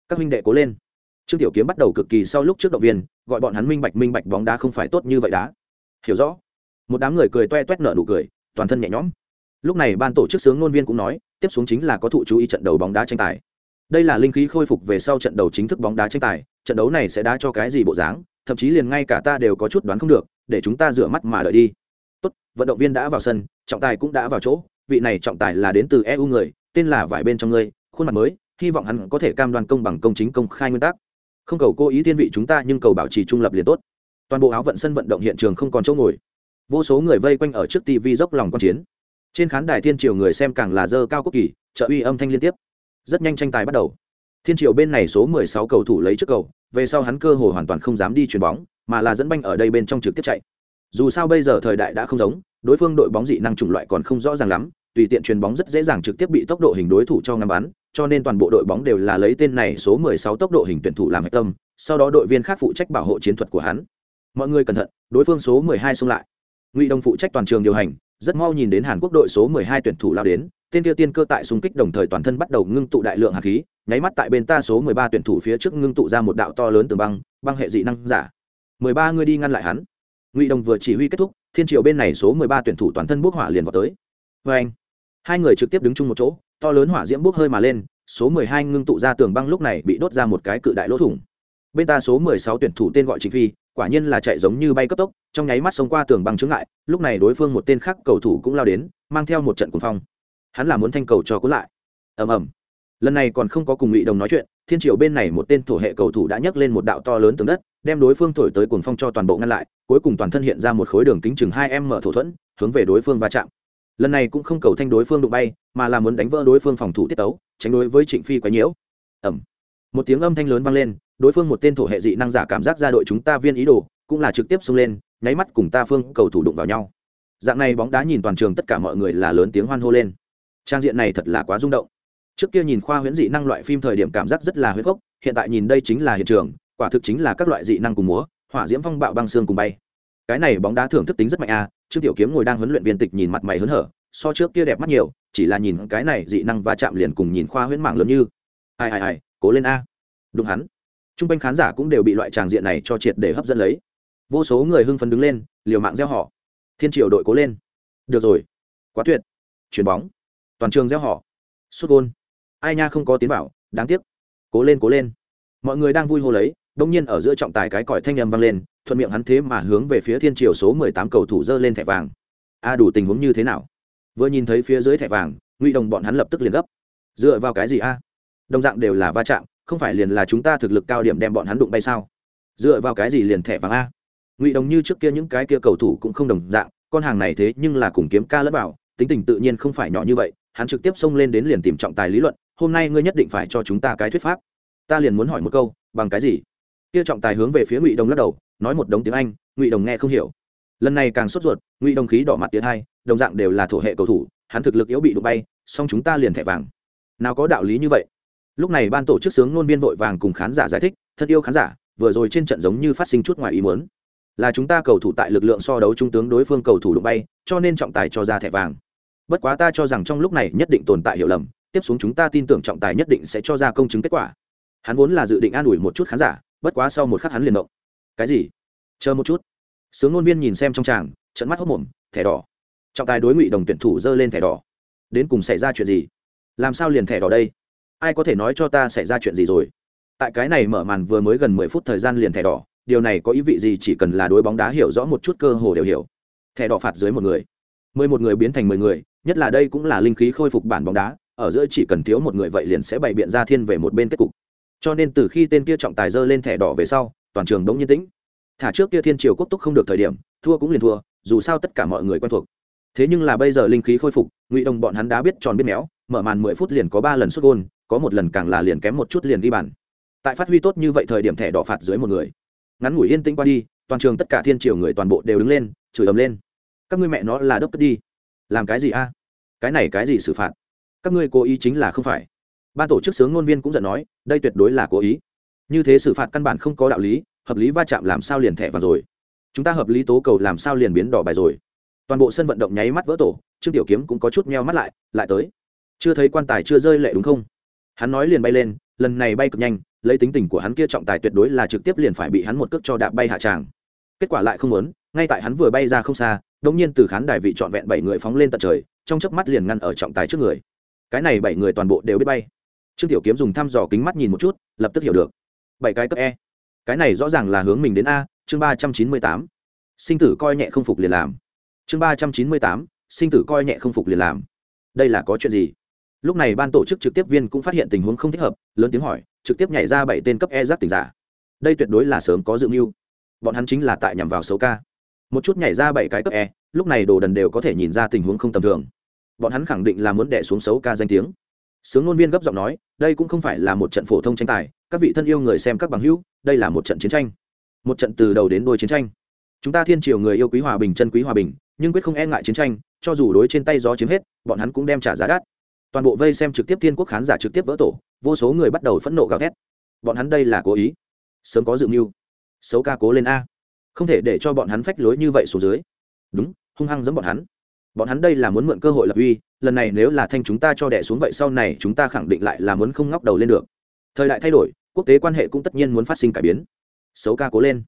Các huynh đệ cố lên. Trương tiểu kiếm bắt đầu cực kỳ sau lúc trước động viên, gọi bọn hắn minh bạch minh bạch bóng đá không phải tốt như vậy đá. Hiểu rõ. Một đám người cười toe toét nở nụ cười, toàn thân nhẹ nhõm. Lúc này ban tổ chức sướng ngôn viên cũng nói, tiếp xuống chính là có thụ chú ý trận đầu bóng đá tranh tài. Đây là linh khí khôi phục về sau trận đầu chính thức bóng đá tranh tài, trận đấu này sẽ đá cho cái gì bộ dáng, thậm chí liền ngay cả ta đều có chút đoán không được, để chúng ta rửa mắt mà đợi đi. Tốt, vận động viên đã vào sân, trọng tài cũng đã vào chỗ vị này trọng tài là đến từ eu người, tên là vải bên trong ngươi, khuôn mặt mới, hy vọng hắn có thể cam đoan công bằng công chính công khai nguyên tắc. Không cầu cố ý thiên vị chúng ta, nhưng cầu bảo trì trung lập liền tốt. Toàn bộ áo vận sân vận động hiện trường không còn chỗ ngồi. Vô số người vây quanh ở trước tv dốc lòng quan chiến. Trên khán đài thiên triều người xem càng là dơ cao quốc kỳ, trợ uy âm thanh liên tiếp. Rất nhanh tranh tài bắt đầu. Thiên triều bên này số 16 cầu thủ lấy trước cầu, về sau hắn cơ hồ hoàn toàn không dám đi chuyền bóng, mà là dẫn banh ở đây bên trong trực tiếp chạy. Dù sao bây giờ thời đại đã không giống, đối phương đội bóng dị năng chủng loại còn không rõ ràng lắm tùy tiện chuyền bóng rất dễ dàng trực tiếp bị tốc độ hình đối thủ cho ngắm bắn, cho nên toàn bộ đội bóng đều là lấy tên này số 16 tốc độ hình tuyển thủ làm hạch tâm, sau đó đội viên khác phụ trách bảo hộ chiến thuật của hắn. Mọi người cẩn thận, đối phương số 12 xông lại. Ngụy đông phụ trách toàn trường điều hành, rất mau nhìn đến hàn quốc đội số 12 tuyển thủ lao đến, tên kia tiên cơ tại xung kích đồng thời toàn thân bắt đầu ngưng tụ đại lượng hạt khí, nháy mắt tại bên ta số 13 tuyển thủ phía trước ngưng tụ ra một đạo to lớn tường băng băng hệ dị năng giả. 13 người đi ngăn lại hắn. Ngụy Đông vừa chỉ huy kết thúc, thiên triều bên này số 13 tuyển thủ toàn thân bốc hỏa liền vào tới. Và anh hai người trực tiếp đứng chung một chỗ to lớn hỏa diễm bốc hơi mà lên số 12 ngưng tụ ra tường băng lúc này bị đốt ra một cái cự đại lỗ thủng bên ta số 16 tuyển thủ tên gọi Trịnh Phi, quả nhiên là chạy giống như bay cấp tốc, trong nháy mắt xông qua tường băng chướng ngại, lúc này đối phương một tên khác cầu thủ cũng lao đến, mang theo một trận cuồng phong. Hắn là muốn thanh cầu cho cuốn lại. Ầm ầm. Lần này còn không có cùng Ngụy Đồng nói chuyện, Thiên Triều bên này một tên thổ hệ cầu thủ đã nhấc lên một đạo to lớn tường đất, đem đối phương thổi tới cuồng phong cho toàn bộ ngăn lại, cuối cùng toàn thân hiện ra một khối đường kính chừng 2m thổ thuẫn, hướng về đối phương va chạm. Lần này cũng không cầu thanh đối phương đụng bay, mà là muốn đánh vỡ đối phương phòng thủ tiết tấu, tránh đối với Trịnh Phi quái nhiễu. Ầm. Một tiếng âm thanh lớn vang lên, đối phương một tên thổ hệ dị năng giả cảm giác ra đội chúng ta viên ý đồ cũng là trực tiếp xông lên nháy mắt cùng ta phương cầu thủ đụng vào nhau dạng này bóng đá nhìn toàn trường tất cả mọi người là lớn tiếng hoan hô lên trang diện này thật là quá rung động trước kia nhìn khoa huyễn dị năng loại phim thời điểm cảm giác rất là huyết gốc hiện tại nhìn đây chính là hiện trường quả thực chính là các loại dị năng cùng múa hỏa diễm phong bạo băng xương cùng bay cái này bóng đá thưởng thức tính rất mạnh à trương tiểu kiếm ngồi đang huấn luyện viên tịch nhìn mặt mày hớn hở, so trước kia đẹp mắt nhiều, chỉ là nhìn cái này dị năng va chạm liền cùng nhìn khoa huyễn mạng lớn như. Ai ai ai, cố lên a. Đúng hắn. T r u n g quanh khán giả cũng đều bị loại tràng diện này cho triệt để hấp dẫn lấy. Vô số người hưng phấn đứng lên, liều mạng gieo họ. Thiên triều đội cố lên. Được rồi. Quá tuyệt. Chuyền bóng. Toàn trường gieo họ. Xuất gôn. Ai nha không có tiến bảo đáng tiếc. Cố lên cố lên. Mọi người đang vui hô lấy đông nhiên ở giữa trọng tài cái còi thanh âm vang lên, thuận miệng hắn thế mà hướng về phía thiên triều số mười tám cầu thủ dơ lên thẻ vàng. A, đủ tình huống như thế nào? Vừa nhìn thấy phía dưới thẻ vàng, ngụy đồng bọn hắn lập tức liền gấp. Dựa vào cái gì a? Đồng dạng đều là va chạm, không phải liền là chúng ta thực lực cao điểm đem bọn hắn đụng bay sao? Dựa vào cái gì liền thẻ vàng a? Ngụy đồng như trước kia những cái kia cầu thủ cũng không đồng dạng, con hàng này thế nhưng là cùng kiếm ca lẫn bảo tính tình tự nhiên không phải nhỏ như vậy, hắn trực tiếp xông lên đến liền tìm trọng tài lý luận, hôm nay ngươi nhất định phải cho chúng ta cái thuyết pháp. Ta liền muốn hỏi một câu, bằng cái gì? Kia trọng tài hướng về phía ngụy đồng lắc đầu, nói một đống tiếng anh, ngụy đồng nghe không hiểu. Lần này càng sốt ruột, ngụy đồng khí đỏ mặt tiến hai, đồng dạng đều là thổ hệ cầu thủ, hắn thực lực yếu bị đụng bay, song chúng ta liền thẻ vàng. Nào có đạo lý như vậy? Lúc này ban tổ chức sướng ngôn viên vội vàng cùng khán giả giải thích thân yêu khán giả, vừa rồi trên trận giống như phát sinh chút ngoài ý muốn. Là chúng ta cầu thủ tại lực lượng so đấu trung tướng đối phương cầu thủ đụng bay, cho nên trọng tài cho ra thẻ vàng. Bất quá ta cho rằng trong lúc này nhất định tồn tại hiểu lầm, tiếp xuống chúng ta tin tưởng trọng tài nhất định sẽ cho ra công chứng kết quả. Hắn vốn là dự định an ủi một chút khán giả bất quá sau một khắc hắn liền động. Cái gì? Chờ một chút. Sướng ngôn viên nhìn xem trong tràng trận mắt hốc mồm, thẻ đỏ. Trọng tài đối ngụy đồng tuyển thủ giơ lên thẻ đỏ. Đến cùng xảy ra chuyện gì? Làm sao liền thẻ đỏ đây? Ai có thể nói cho ta xảy ra chuyện gì rồi? Tại cái này mở màn vừa mới gần mười phút thời gian liền thẻ đỏ, điều này có ý vị gì chỉ cần là đối bóng đá hiểu rõ một chút cơ hồ đều hiểu. Thẻ đỏ phạt dưới một người. Mười một người biến thành mười người, nhất là đây cũng là linh khí khôi phục bản bóng đá, ở giữa chỉ cần thiếu một người vậy liền sẽ bày biện ra thiên về một bên kết cục cho nên từ khi tên kia trọng tài dơ lên thẻ đỏ về sau, toàn trường đống nhiên tĩnh. Thả trước kia thiên triều quốc túc không được thời điểm, thua cũng liền thua, dù sao tất cả mọi người quen thuộc. Thế nhưng là bây giờ linh khí khôi phục, ngụy đồng bọn hắn đã biết tròn biết méo, mở màn mười phút liền có ba lần xuất gôn, có một lần càng là liền kém một chút liền ghi bàn. Tại phát huy tốt như vậy thời điểm thẻ đỏ phạt dưới một người. Ngắn ngủi yên tĩnh qua đi, toàn trường tất cả thiên triều người toàn bộ đều đứng lên, chửi ầm lên. Các ngươi mẹ nó là đốc cất đi. Làm cái gì a? Cái này cái gì xử phạt? Các ngươi cố ý chính là không phải ban tổ chức sướng ngôn viên cũng giận nói, đây tuyệt đối là cố ý. Như thế xử phạt căn bản không có đạo lý, hợp lý va chạm làm sao liền thẻ vào rồi. Chúng ta hợp lý tố cầu làm sao liền biến đỏ bài rồi. Toàn bộ sân vận động nháy mắt vỡ tổ, trương tiểu kiếm cũng có chút meo mắt lại lại tới. Chưa thấy quan tài chưa rơi lệ đúng không? Hắn nói liền bay lên, lần này bay cực nhanh, lấy tính tình của hắn kia trọng tài tuyệt đối là trực tiếp liền phải bị hắn một cước cho đạp bay hạ tràng. Kết quả lại không muốn, ngay tại hắn vừa bay ra không xa đống nhiên từ khán đài vị trọn vẹn bảy người phóng lên tận trời, trong chớp mắt liền ngăn ở trọng tài trước người. Cái này bảy người toàn bộ đều biết bay trương tiểu kiếm dùng thăm dò kính mắt nhìn một chút, lập tức hiểu được. Bảy cái cấp e. Cái này rõ ràng là hướng mình đến a, chương ba trăm chín mươi tám. Sinh tử coi nhẹ không phục liền làm. Chương ba trăm chín mươi tám, sinh tử coi nhẹ không phục liền làm. Đây là có chuyện gì? Lúc này ban tổ chức trực tiếp viên cũng phát hiện tình huống không thích hợp, lớn tiếng hỏi, trực tiếp nhảy ra bảy tên cấp e giác tỉnh giả. Đây tuyệt đối là sớm có dự mưu. Bọn hắn chính là tại nhằm vào xấu ca. Một chút nhảy ra bảy cái cấp e lúc này đồ đần đều có thể nhìn ra tình huống không tầm thường. Bọn hắn khẳng định là muốn đẻ xuống xấu ca danh tiếng sướng ngôn viên gấp giọng nói, đây cũng không phải là một trận phổ thông tranh tài, các vị thân yêu người xem các bằng hữu, đây là một trận chiến tranh. Một trận từ đầu đến đôi chiến tranh. Chúng ta thiên triều người yêu quý hòa bình, chân quý hòa bình, nhưng quyết không e ngại chiến tranh, cho dù đối trên tay gió chiếm hết, bọn hắn cũng đem trả giá đắt. Toàn bộ vây xem trực tiếp thiên quốc khán giả trực tiếp vỡ tổ, vô số người bắt đầu phẫn nộ gào thét. Bọn hắn đây là cố ý. Sớm có dự mưu. Xấu ca cố lên a. Không thể để cho bọn hắn phách lối như vậy xuống dưới. Đúng, hung hăng giấm bọn hắn bọn hắn đây là muốn mượn cơ hội lập uy, lần này nếu là thanh chúng ta cho đẻ xuống vậy sau này chúng ta khẳng định lại là muốn không ngóc đầu lên được. Thời đại thay đổi, quốc tế quan hệ cũng tất nhiên muốn phát sinh cải biến. Xấu ca cố lên.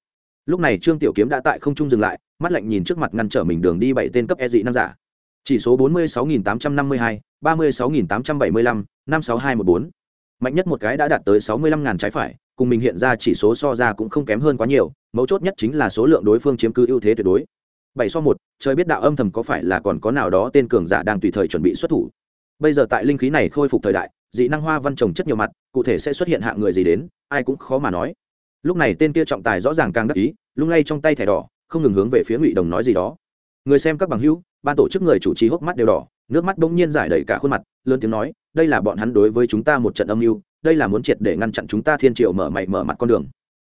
Lúc này trương tiểu kiếm đã tại không trung dừng lại, mắt lạnh nhìn trước mặt ngăn trở mình đường đi bảy tên cấp e dị năng giả. Chỉ số bốn mươi sáu nghìn tám trăm năm mươi hai, ba mươi sáu nghìn tám trăm bảy mươi lăm, năm sáu hai một bốn. Mạnh nhất một cái đã đạt tới sáu mươi lăm ngàn trái phải, cùng mình hiện ra chỉ số so ra cũng không kém hơn quá nhiều, mấu chốt nhất chính là số lượng đối phương chiếm cứ ưu thế tuyệt đối bảy so một, trời biết đạo âm thầm có phải là còn có nào đó tên cường giả đang tùy thời chuẩn bị xuất thủ. Bây giờ tại linh khí này khôi phục thời đại, dị năng hoa văn trồng chất nhiều mặt, cụ thể sẽ xuất hiện hạng người gì đến, ai cũng khó mà nói. Lúc này tên kia trọng tài rõ ràng càng đắc ý, lung lay trong tay thẻ đỏ, không ngừng hướng về phía ngụy đồng nói gì đó. Người xem các bằng hữu, ban tổ chức người chủ trì hốc mắt đều đỏ, nước mắt bỗng nhiên giải đầy cả khuôn mặt, lớn tiếng nói, đây là bọn hắn đối với chúng ta một trận âm mưu, đây là muốn triệt để ngăn chặn chúng ta thiên triệu mở mày mở mặt con đường.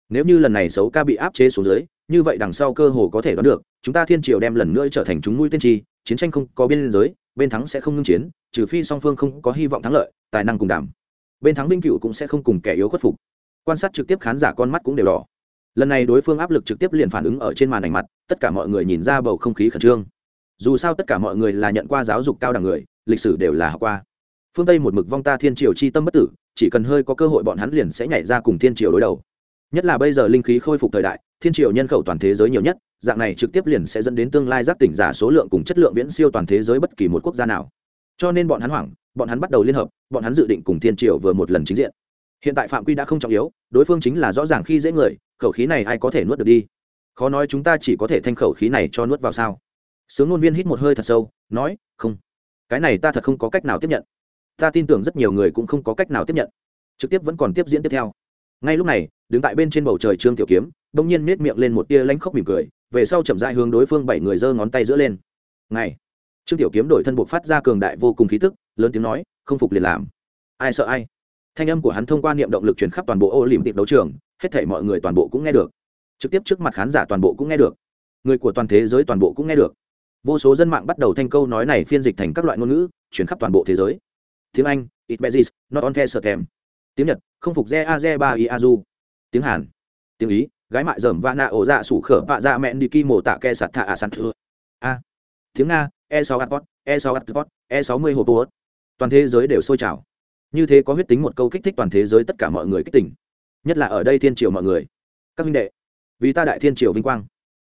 Nếu như lần này xấu ca bị áp chế xuống dưới như vậy đằng sau cơ hồ có thể đoán được, chúng ta thiên triều đem lần nữa trở thành chúng mũi tiên tri chiến tranh không có biên giới, bên thắng sẽ không ngưng chiến, trừ phi song phương không có hy vọng thắng lợi, tài năng cùng đảm. Bên thắng binh cựu cũng sẽ không cùng kẻ yếu khuất phục. Quan sát trực tiếp khán giả con mắt cũng đều đỏ. Lần này đối phương áp lực trực tiếp liền phản ứng ở trên màn ảnh mặt, tất cả mọi người nhìn ra bầu không khí khẩn trương. Dù sao tất cả mọi người là nhận qua giáo dục cao đẳng người, lịch sử đều là học qua. Phương tây một mực vong ta thiên triều chi tâm bất tử, chỉ cần hơi có cơ hội bọn hắn liền sẽ nhảy ra cùng thiên triều đối đầu. Nhất là bây giờ linh khí khôi phục thời đại thiên triều nhân khẩu toàn thế giới nhiều nhất, dạng này trực tiếp liền sẽ dẫn đến tương lai giác tỉnh giả số lượng cùng chất lượng viễn siêu toàn thế giới bất kỳ một quốc gia nào. Cho nên bọn hắn hoảng, bọn hắn bắt đầu liên hợp, bọn hắn dự định cùng thiên triều vừa một lần chính diện. Hiện tại phạm quy đã không trọng yếu, đối phương chính là rõ ràng khi dễ người, khẩu khí này ai có thể nuốt được đi? Khó nói chúng ta chỉ có thể thanh khẩu khí này cho nuốt vào sao? Sướng ngôn viên hít một hơi thật sâu, nói, không. Cái này ta thật không có cách nào tiếp nhận. Ta tin tưởng rất nhiều người cũng không có cách nào tiếp nhận. Trực tiếp vẫn còn tiếp diễn tiếp theo. Ngay lúc này, đứng tại bên trên bầu trời trương tiểu kiếm bỗng nhiên nết miệng lên một tia lánh khóc mỉm cười, về sau chậm dại hướng đối phương bảy người giơ ngón tay giữa lên. Ngày trương tiểu kiếm đổi thân buộc phát ra cường đại vô cùng khí tức, lớn tiếng nói, không phục liền làm. Ai sợ ai? Thanh âm của hắn thông qua niệm động lực truyền khắp toàn bộ ô liềm tiệp đấu trường, hết thể mọi người toàn bộ cũng nghe được. Trực tiếp trước mặt khán giả toàn bộ cũng nghe được. Người của toàn thế giới toàn bộ cũng nghe được. Vô số dân mạng bắt đầu thanh câu nói này phiên dịch thành các loại ngôn ngữ chuyển khắp toàn bộ thế giới. Tiếng anh, it bezis not on the kèm tiếng nhật, không phục ze a ze ba i a du tiếng hàn, tiếng ý gái mại dởm và nạ ổ dạ sủ khở bạ dạ mẹn đi ki mổ tạ ke sạt thạ à sạt thừa a. Tiếng nga e sáu atpot e sáu atpot e sáu mươi hồ toàn thế giới đều sôi trào. Như thế có huyết tính một câu kích thích toàn thế giới tất cả mọi người kích tỉnh. Nhất là ở đây thiên triều mọi người. Các minh đệ, vì ta đại thiên triều vinh quang.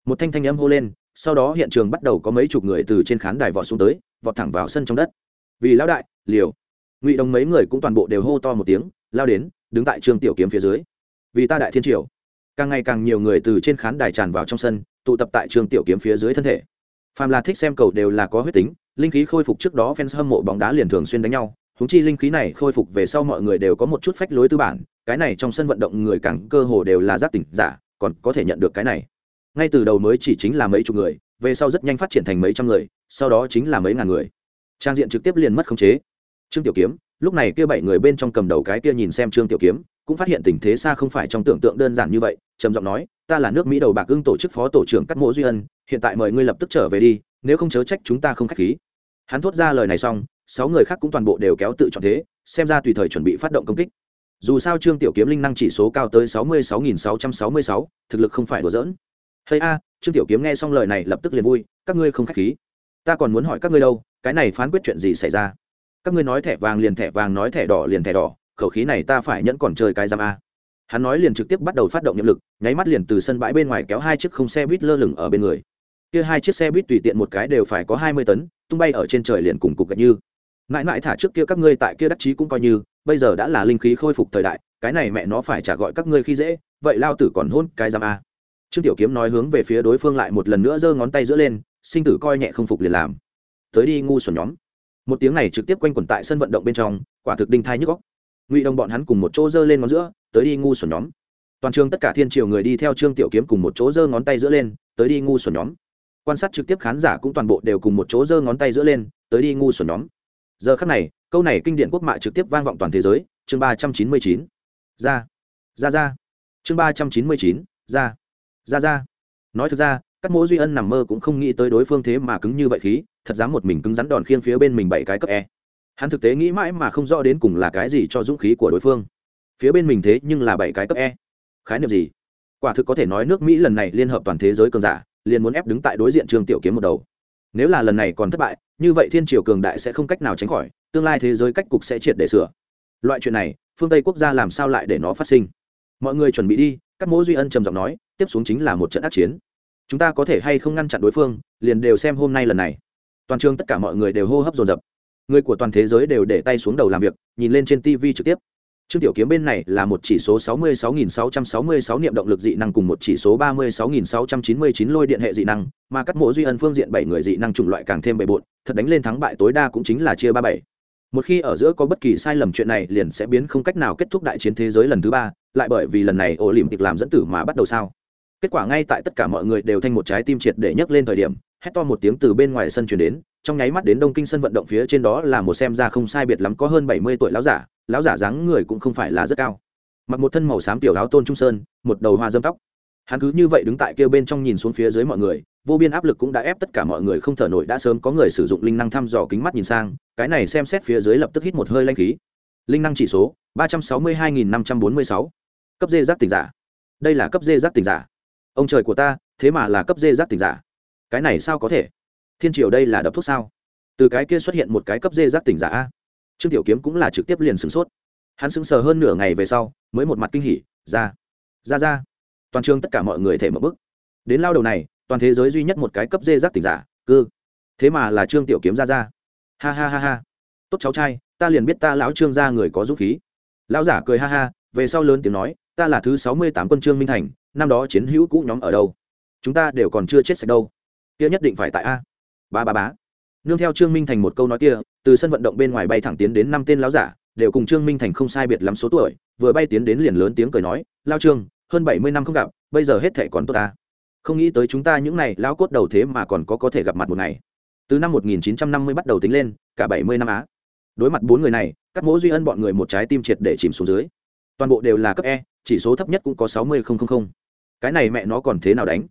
Một thanh thanh âm hô lên, sau đó hiện trường bắt đầu có mấy chục người từ trên khán đài vọt xuống tới, vọt thẳng vào sân trong đất. Vì lão đại, liều. Ngụy đồng mấy người cũng toàn bộ đều hô to một tiếng, lao đến, đứng tại trường tiểu kiếm phía dưới. Vì ta đại thiên triều càng ngày càng nhiều người từ trên khán đài tràn vào trong sân, tụ tập tại trường tiểu kiếm phía dưới thân thể. Phàm là thích xem cầu đều là có huyết tính, linh khí khôi phục trước đó fans hâm mộ bóng đá liền thường xuyên đánh nhau. Húng chi linh khí này khôi phục về sau mọi người đều có một chút phách lối tư bản, cái này trong sân vận động người càng cơ hồ đều là giác tỉnh giả, còn có thể nhận được cái này. Ngay từ đầu mới chỉ chính là mấy chục người, về sau rất nhanh phát triển thành mấy trăm người, sau đó chính là mấy ngàn người. Trang diện trực tiếp liền mất khống chế. Trương tiểu kiếm, lúc này kia bảy người bên trong cầm đầu cái kia nhìn xem trương tiểu kiếm cũng phát hiện tình thế xa không phải trong tưởng tượng đơn giản như vậy, trầm giọng nói, ta là nước mỹ đầu bạc ưng tổ chức phó tổ trưởng cắt mộ duy ân, hiện tại mời ngươi lập tức trở về đi, nếu không chớ trách chúng ta không k h á c h khí. Hắn thốt ra lời này xong, sáu người khác cũng toàn bộ đều kéo tự chọn thế, xem ra tùy thời chuẩn bị phát động công kích. Dù sao trương tiểu kiếm linh năng chỉ số cao tới sáu mươi sáu nghìn sáu trăm sáu mươi sáu, thực lực không phải đùa dỡn hay a, trương tiểu kiếm nghe xong lời này lập tức liền vui, các ngươi không k h á c h khí. Ta còn muốn hỏi các ngươi đâu, cái này phán quyết chuyện gì xảy ra? Các ngươi nói thẻ vàng liền thẻ vàng, nói thẻ đỏ liền thẻ đỏ khẩu khí này ta phải nhẫn còn chơi cái giam a. Hắn nói liền trực tiếp bắt đầu phát động nhiệm lực, nháy mắt liền từ sân bãi bên ngoài kéo hai chiếc không xe buýt lơ lửng ở bên người. Kia hai chiếc xe buýt tùy tiện một cái đều phải có hai mươi tấn, tung bay ở trên trời liền cùng cục gạch như. Mãi mãi thả trước kia các ngươi tại kia đắc chí cũng coi như, bây giờ đã là linh khí khôi phục thời đại, cái này mẹ nó phải trả gọi các ngươi khi dễ, vậy lao tử còn hôn cái giam a. Trương tiểu kiếm nói hướng về phía đối phương lại một lần nữa giơ ngón tay giữa lên, sinh tử coi nhẹ không phục liền làm. Tới đi ngu xuẩn nhóm. Một tiếng này trực tiếp quanh quẩn tại sân vận động bên trong, quả thực đinh thai nhức góc ngụy đồng bọn hắn cùng một chỗ giơ lên ngón giữa, tới đi ngu xuẩn nhóm. Toàn trường tất cả thiên triều người đi theo trương tiểu kiếm cùng một chỗ giơ ngón tay giữa lên, tới đi ngu xuẩn nhóm. Quan sát trực tiếp khán giả cũng toàn bộ đều cùng một chỗ giơ ngón tay giữa lên, tới đi ngu xuẩn nhóm. Giờ khắc này, câu này kinh điển quốc mạ trực tiếp vang vọng toàn thế giới, chương ba trăm chín mươi chín. Ra. Ra ra. Chương ba trăm chín mươi chín, ra. Ra ra. Nói thực ra, các mỗ duy ân nằm mơ cũng không nghĩ tới đối phương thế mà cứng như vậy khí, thật dám một mình cứng rắn đòn khiêng phía bên mình bảy cái cấp e hắn thực tế nghĩ mãi mà không rõ đến cùng là cái gì cho dũng khí của đối phương. Phía bên mình thế nhưng là bảy cái cấp e. Khái niệm gì? Quả thực có thể nói nước mỹ lần này liên hợp toàn thế giới cường giả, liền muốn ép đứng tại đối diện trường tiểu kiếm một đầu. Nếu là lần này còn thất bại, như vậy thiên triều cường đại sẽ không cách nào tránh khỏi, tương lai thế giới cách cục sẽ triệt để sửa. Loại chuyện này, phương tây quốc gia làm sao lại để nó phát sinh? Mọi người chuẩn bị đi, các mẫu duy ân trầm giọng nói, tiếp xuống chính là một trận ác chiến. Chúng ta có thể hay không ngăn chặn đối phương, liền đều xem hôm nay lần này. Toàn trường tất cả mọi người đều hô hấp dồn dập người của toàn thế giới đều để tay xuống đầu làm việc nhìn lên trên tv trực tiếp Trương Tiểu Kiếm bên này là một chỉ số 66666 niệm động lực dị năng cùng một chỉ số 36699 lôi điện hệ dị năng, mà cắt mộ duy ân phương diện bảy người dị năng chủng loại càng thêm bề bộn, thật đánh lên thắng bại tối đa cũng chính là chia 37. Một khi ở giữa có bất kỳ sai lầm chuyện này liền sẽ biến không cách nào kết thúc đại chiến thế giới lần thứ ba, lại bởi vì lần này ổ liễm tiệc làm dẫn tử mà bắt đầu sao? Kết quả ngay tại tất cả mọi người đều thanh một trái tim triệt để nhấc lên thời điểm, hét to một tiếng từ bên ngoài sân truyền đến, trong nháy mắt đến đông kinh sân vận động phía trên đó là một xem ra không sai biệt lắm có hơn 70 tuổi lão giả, lão giả dáng người cũng không phải là rất cao. Mặc một thân màu xám tiểu áo tôn trung sơn một đầu hoa dâm tóc. Hắn cứ như vậy đứng tại kia bên trong nhìn xuống phía dưới mọi người vô biên áp lực cũng đã ép tất cả mọi người không thở nổi đã sớm có người sử dụng linh năng thăm dò kính mắt nhìn sang cái này xem xét phía dưới lập tức hít một hơi lanh khí. Linh năng chỉ số ba trăm sáu mươi hai nghìn năm trăm bốn mươi sáu. Cấp dê giác tỉnh giả. Đây là cấp dê giác tỉnh giả. Ông trời của ta thế mà là cấp dê giác tỉnh giả cái này sao có thể? Thiên triều đây là đập thuốc sao? Từ cái kia xuất hiện một cái cấp dê giác tỉnh giả a. Trương tiểu kiếm cũng là trực tiếp liền sửng sốt. Hắn sững sờ hơn nửa ngày về sau, mới một mặt kinh hỉ, ra ra ra. Toàn trường tất cả mọi người thể một bức đến lao đầu này, toàn thế giới duy nhất một cái cấp dê giác tỉnh giả, cư. Thế mà là trương tiểu kiếm ra ra. Ha ha ha ha. Tốt cháu trai, ta liền biết ta lão trương gia người có dũng khí. Lão giả cười ha ha, về sau lớn tiếng nói, ta là thứ sáu mươi tám quân trương minh thành, năm đó chiến hữu cũ nhóm ở đâu? Chúng ta đều còn chưa chết sạch đâu kia nhất định phải tại a. Ba ba bá nương theo trương minh thành một câu nói kia, từ sân vận động bên ngoài bay thẳng tiến đến năm tên láo giả, đều cùng trương minh thành không sai biệt lắm số tuổi, vừa bay tiến đến liền lớn tiếng cười nói, lao trương, hơn bảy mươi năm không gặp, bây giờ hết thệ còn tốt ta. Không nghĩ tới chúng ta những n à y lão cốt đầu thế mà còn có có thể gặp mặt một ngày. Từ năm 1950 bắt đầu tính lên, cả 70 năm á. Đối mặt bốn người này các mỗ duy ân bọn người một trái tim triệt để chìm xuống dưới. Toàn bộ đều là cấp e chỉ số thấp nhất cũng có sáu mươi cái này mẹ nó còn thế nào đánh?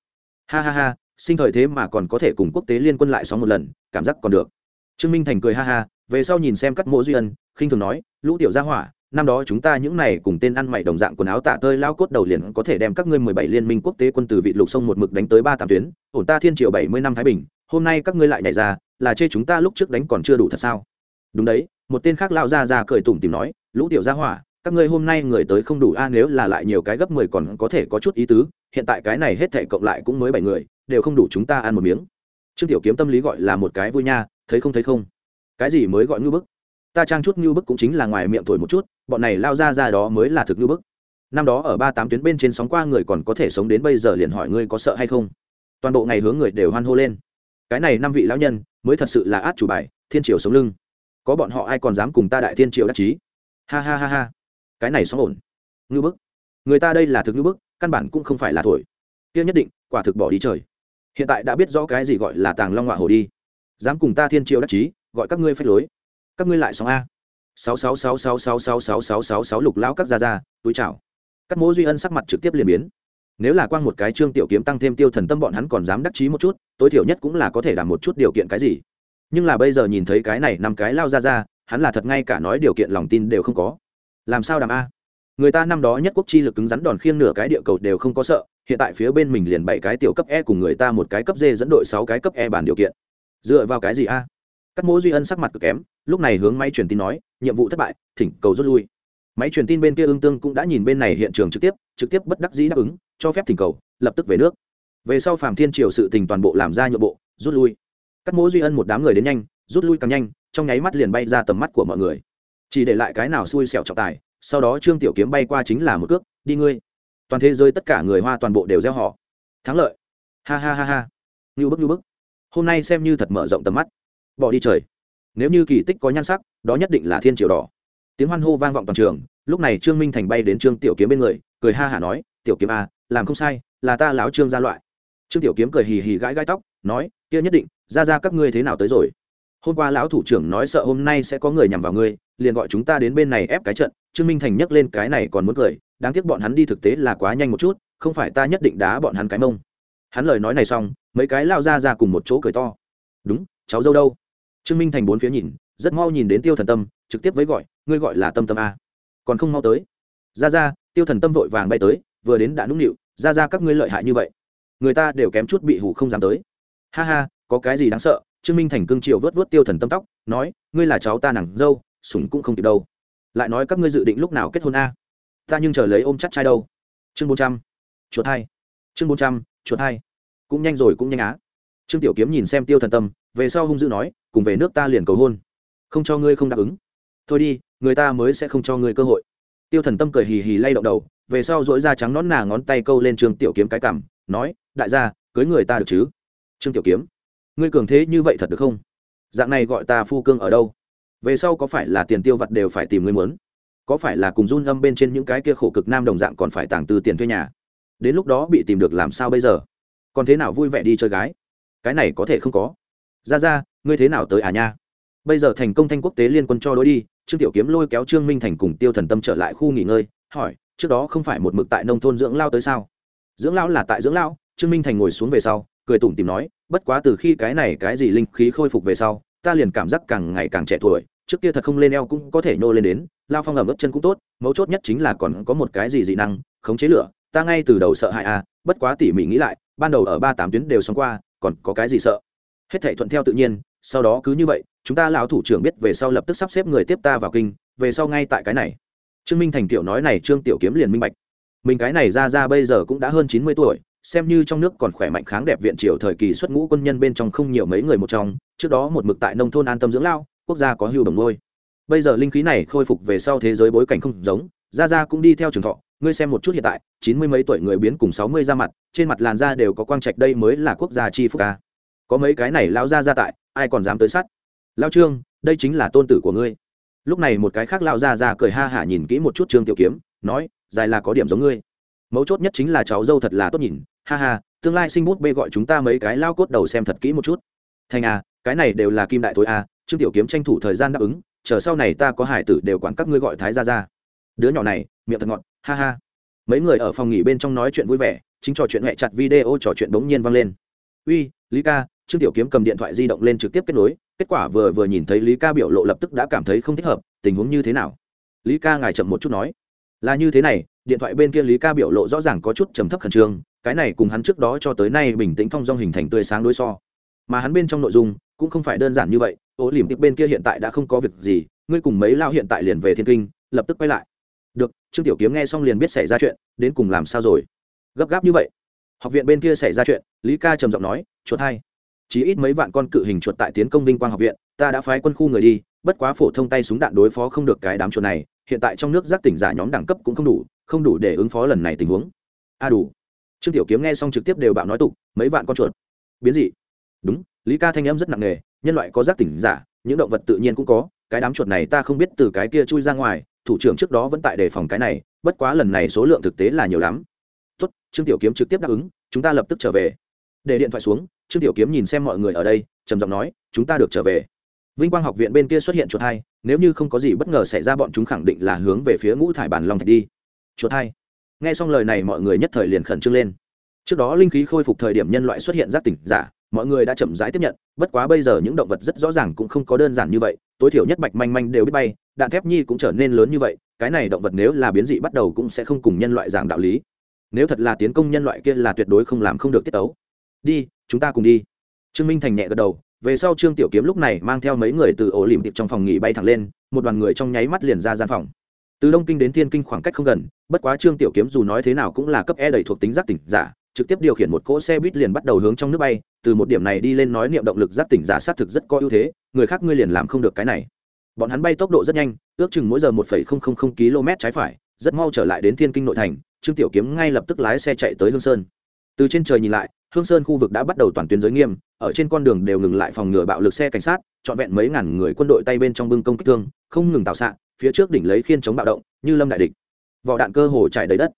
Ha ha ha sinh thời thế mà còn có thể cùng quốc tế liên quân lại sóng một lần, cảm giác còn được. Trương minh thành cười ha ha, về sau nhìn xem cắt mộ duy ân, khinh thường nói, lũ tiểu gia hỏa, năm đó chúng ta những này cùng tên ăn mày đồng dạng quần áo tạ tơi lao cốt đầu liền có thể đem các ngươi mười bảy liên minh quốc tế quân từ vị lục sông một mực đánh tới ba tám tuyến, ổn ta thiên triệu bảy mươi năm thái bình, hôm nay các ngươi lại nhảy ra, là chê chúng ta lúc trước đánh còn chưa đủ thật sao? Đúng đấy, một tên khác lao ra ra cười tủm tìm nói, lũ tiểu gia hỏa, các ngươi hôm nay người tới không đủ a à, nếu là lại nhiều cái gấp mười còn có thể có chút ý tứ, hiện tại cái này hết thảy cộng lại cũng mới bảy người đều không đủ chúng ta ăn một miếng. Trương tiểu kiếm tâm lý gọi là một cái vui nha, thấy không thấy không. Cái gì mới gọi ngưu bức? Ta trang chút ngưu bức cũng chính là ngoài miệng thổi một chút, bọn này lao ra ra đó mới là thực ngưu bức. Năm đó ở ba tám tuyến bên trên sóng qua người còn có thể sống đến bây giờ liền hỏi ngươi có sợ hay không? Toàn bộ ngày hướng người đều hoan hô lên. Cái này năm vị lão nhân mới thật sự là át chủ bài, thiên triều sống lưng. Có bọn họ ai còn dám cùng ta đại thiên triều đắc chí? Ha ha ha ha. Cái này sóng ổn. Ngưu bức. Người ta đây là thực ngưu bức, căn bản cũng không phải là thổi. Kia nhất định, quả thực bỏ đi trời hiện tại đã biết rõ cái gì gọi là tàng long họa hồ đi. Dám cùng ta thiên triều đắc chí, gọi các ngươi phép lối. Các ngươi lại sóng a. Sáu sáu sáu sáu sáu sáu sáu sáu sáu sáu, lục lão các gia gia, túi chào. Các mỗ duy ân sắc mặt trực tiếp liền biến. Nếu là quang một cái trương tiểu kiếm tăng thêm tiêu thần tâm bọn hắn còn dám đắc chí một chút, tối thiểu nhất cũng là có thể đảm một chút điều kiện cái gì. Nhưng là bây giờ nhìn thấy cái này năm cái lao ra ra hắn là thật ngay cả nói điều kiện lòng tin đều không có. Làm sao đàm a? Người ta năm đó nhất quốc chi lực cứng rắn đòn khiêng nửa cái địa cầu đều không có sợ, hiện tại phía bên mình liền bảy cái tiểu cấp e cùng người ta một cái cấp d dẫn đội sáu cái cấp e bản điều kiện. Dựa vào cái gì a? Cắt mỗ duy ân sắc mặt cực kém, lúc này hướng máy truyền tin nói, nhiệm vụ thất bại, thỉnh cầu rút lui. Máy truyền tin bên kia ương tương cũng đã nhìn bên này hiện trường trực tiếp trực tiếp bất đắc dĩ đáp ứng, cho phép thỉnh cầu, lập tức về nước. Về sau phạm thiên triều sự tình toàn bộ làm ra nhượng bộ, rút lui. Cắt mỗ duy ân một đám người đến nhanh, rút lui càng nhanh, trong nháy mắt liền bay ra tầm mắt của mọi người. Chỉ để lại cái nào xui xẻo trọng tài sau đó trương tiểu kiếm bay qua chính là một cước đi ngươi. Toàn thế giới tất cả người hoa toàn bộ đều gieo họ. Thắng lợi. Ha ha ha ha. Ngưu bức ngưu bức. Hôm nay xem như thật mở rộng tầm mắt. Bỏ đi trời. Nếu như kỳ tích có nhan sắc đó nhất định là thiên triều đỏ. Tiếng hoan hô vang vọng toàn trường lúc này trương minh thành bay đến trương tiểu kiếm bên người cười ha hả nói tiểu kiếm à, làm không sai là ta láo trương gia loại. Trương tiểu kiếm cười hì hì gãi gãi tóc nói kia nhất định ra ra các ngươi thế nào tới rồi? Hôm qua lão thủ trưởng nói sợ hôm nay sẽ có người nhằm vào ngươi, liền gọi chúng ta đến bên này ép cái trận. Trương minh thành nhấc lên cái này còn muốn cười, đáng tiếc bọn hắn đi thực tế là quá nhanh một chút, không phải ta nhất định đá bọn hắn cái mông. Hắn lời nói này xong, mấy cái lao ra ra cùng một chỗ cười to. Đúng, cháu dâu đâu? Trương minh thành bốn phía nhìn, rất mau nhìn đến tiêu thần tâm, trực tiếp với gọi, ngươi gọi là tâm tâm a. Còn không mau tới. Ra ra, tiêu thần tâm vội vàng bay tới, vừa đến đã nũng nịu, ra ra, các ngươi lợi hại như vậy, người ta đều kém chút bị hủ không dám tới. Ha ha, có cái gì đáng sợ? Trương minh thành cương triều vớt vớt tiêu thần tâm tóc, nói, ngươi là cháu ta nàng dâu, sủng cũng không kịp đâu. Lại nói các ngươi dự định lúc nào kết hôn a? Ta nhưng chờ lấy ôm chắc trai đâu. Chương bốn trăm, chuột hai. Chương bốn trăm, chuột hai. Cũng nhanh rồi cũng nhanh á. Trương tiểu kiếm nhìn xem tiêu thần tâm, về sau hung dữ nói, cùng về nước ta liền cầu hôn. Không cho ngươi không đáp ứng. Thôi đi, người ta mới sẽ không cho ngươi cơ hội. Tiêu thần tâm cười hì hì lay động đầu, về sau dỗi da trắng nón nà ngón tay câu lên trương tiểu kiếm cái cảm nói, đại gia, cưới người ta được chứ? Trương tiểu kiếm ngươi cường thế như vậy thật được không? Dạng này gọi ta phu cương ở đâu? Về sau có phải là tiền tiêu vặt đều phải tìm ngươi muốn? Có phải là cùng run âm bên trên những cái kia khổ cực nam đồng dạng còn phải tàng từ tiền thuê nhà? Đến lúc đó bị tìm được làm sao bây giờ? Còn thế nào vui vẻ đi chơi gái? Cái này có thể không có. Ra ra ngươi thế nào tới à nha? Bây giờ thành công thanh quốc tế liên quân cho đối đi, trương tiểu kiếm lôi kéo trương minh thành cùng tiêu thần tâm trở lại khu nghỉ ngơi, hỏi, trước đó không phải một mực tại nông thôn dưỡng lao tới sao? Dưỡng lao là tại dưỡng lao, trương minh thành ngồi xuống về sau, cười tủm tìm nói bất quá từ khi cái này cái gì linh khí khôi phục về sau, ta liền cảm giác càng ngày càng trẻ tuổi, trước kia thật không lên eo cũng có thể nhô lên đến, lao phong ẩm ướt chân cũng tốt, mấu chốt nhất chính là còn có một cái gì dị năng, khống chế lửa, ta ngay từ đầu sợ hãi à bất quá tỉ mỉ nghĩ lại, ban đầu ở ba tám tuyến đều xong qua, còn có cái gì sợ? Hết thể thuận theo tự nhiên, sau đó cứ như vậy, chúng ta lão thủ trưởng biết về sau lập tức sắp xếp người tiếp ta vào kinh, về sau ngay tại cái này. Trương minh thành tiểu nói này trương tiểu kiếm liền minh bạch. Mình cái này ra ra bây giờ cũng đã hơn chín mươi tuổi xem như trong nước còn khỏe mạnh kháng đẹp viện triều thời kỳ xuất ngũ quân nhân bên trong không nhiều mấy người một trong, trước đó một mực tại nông thôn an tâm dưỡng lao, quốc gia có hưu đồng ngôi bây giờ linh khí này khôi phục về sau thế giới bối cảnh không giống ra ra cũng đi theo trường thọ, ngươi xem một chút hiện tại, chín mươi mấy tuổi người biến cùng sáu mươi ra mặt, trên mặt làn da đều có quang trạch đây mới là quốc gia chi phúc ca. Có mấy cái này lao ra ra tại, ai còn dám tới sát? Lao trương, đây chính là tôn tử của ngươi. Lúc này một cái khác lao ra ra cười ha hả nhìn kỹ một chút trương tiểu kiếm, nói, dài là có điểm giống ngươi. Mấu chốt nhất chính là cháu dâu thật là tốt nhìn ha ha, tương lai sinh bút bê gọi chúng ta mấy cái lao cốt đầu xem thật kỹ một chút. Thành à cái này đều là kim đại tối à trương tiểu kiếm tranh thủ thời gian đáp ứng, chờ sau này ta có hải tử đều quản các ngươi gọi thái ra ra đứa nhỏ này, miệng thật ngọt, ha ha. Mấy người ở phòng nghỉ bên trong nói chuyện vui vẻ, chính trò chuyện hẹ chặt video trò chuyện bỗng nhiên vang lên. Uy, lý ca, trương tiểu kiếm cầm điện thoại di động lên trực tiếp kết nối, kết quả vừa vừa nhìn thấy lý ca biểu lộ lập tức đã cảm thấy không thích hợp, tình huống như thế nào? Lý ca ngài chậm một chút nói. Là như thế này, điện thoại bên kia lý ca biểu lộ rõ ràng có chút trầm thấp khẩn trương cái này cùng hắn trước đó cho tới nay bình tĩnh thong dong hình thành tươi sáng đối so. Mà hắn bên trong nội dung cũng không phải đơn giản như vậy. Ố liềm tiếp bên kia hiện tại đã không có việc gì, ngươi cùng mấy lao hiện tại liền về thiên kinh, lập tức quay lại. Được, trương tiểu kiếm nghe xong liền biết xảy ra chuyện, đến cùng làm sao rồi? Gấp gáp như vậy. Học viện bên kia xảy ra chuyện, lý ca trầm giọng nói, chuột hai, chỉ ít mấy vạn con cự hình chuột tại tiến công vinh quang học viện, ta đã phái quân khu người đi, bất quá phổ thông tay súng đạn đối phó không được cái đám chuột này, hiện tại trong nước giác tỉnh giả nhóm đẳng cấp cũng không đủ không đủ để ứng phó lần này tình huống. A đủ trương tiểu kiếm nghe xong trực tiếp đều bạo nói tục, mấy vạn con chuột. Biến dị. Đúng, lý ca thanh em rất nặng nề, nhân loại có giác tỉnh giả, những động vật tự nhiên cũng có, cái đám chuột này ta không biết từ cái kia chui ra ngoài, thủ trưởng trước đó vẫn tại đề phòng cái này, bất quá lần này số lượng thực tế là nhiều lắm. Tốt, trương tiểu kiếm trực tiếp đáp ứng, chúng ta lập tức trở về. Để điện thoại xuống, trương tiểu kiếm nhìn xem mọi người ở đây, trầm giọng nói, chúng ta được trở về. Vinh quang học viện bên kia xuất hiện chuột hai, nếu như không có gì bất ngờ xảy ra, bọn chúng khẳng định là hướng về phía ngũ thải Bàn long thạch đi. Chuột hai nghe xong lời này mọi người nhất thời liền khẩn trương lên. Trước đó linh khí khôi phục thời điểm nhân loại xuất hiện giác tỉnh giả, mọi người đã chậm rãi tiếp nhận, bất quá bây giờ những động vật rất rõ ràng cũng không có đơn giản như vậy, tối thiểu nhất bạch manh manh đều biết bay, đạn thép nhi cũng trở nên lớn như vậy, cái này động vật nếu là biến dị bắt đầu cũng sẽ không cùng nhân loại giảng đạo lý. Nếu thật là tiến công nhân loại kia là tuyệt đối không làm không được tiết tấu. Đi, chúng ta cùng đi. Trương minh thành nhẹ gật đầu, về sau trương tiểu kiếm lúc này mang theo mấy người từ ổ lìm tiệp trong phòng nghỉ bay thẳng lên, một đoàn người trong nháy mắt liền ra gian phòng từ đông kinh đến thiên kinh khoảng cách không gần, bất quá trương tiểu kiếm dù nói thế nào cũng là cấp e đầy thuộc tính giác tỉnh giả, trực tiếp điều khiển một cỗ xe buýt liền bắt đầu hướng trong nước bay, từ một điểm này đi lên nói niệm động lực giác tỉnh giả xác thực rất có ưu thế, người khác ngươi liền làm không được cái này. Bọn hắn bay tốc độ rất nhanh, ước chừng mỗi giờ một km trái phải, rất mau trở lại đến thiên kinh nội thành, trương tiểu kiếm ngay lập tức lái xe chạy tới hương sơn. Từ trên trời nhìn lại, hương sơn khu vực đã bắt đầu toàn tuyến giới nghiêm, ở trên con đường đều ngừng lại phòng ngừa bạo lực xe cảnh sát, trọn vẹn mấy ngàn người quân đội tay bên trong bưng công kích thương, không ngừng tạo xạ phía trước đỉnh lấy khiên chống bạo động, như lâm đại địch. Vỏ đạn cơ hồ trải đầy đất.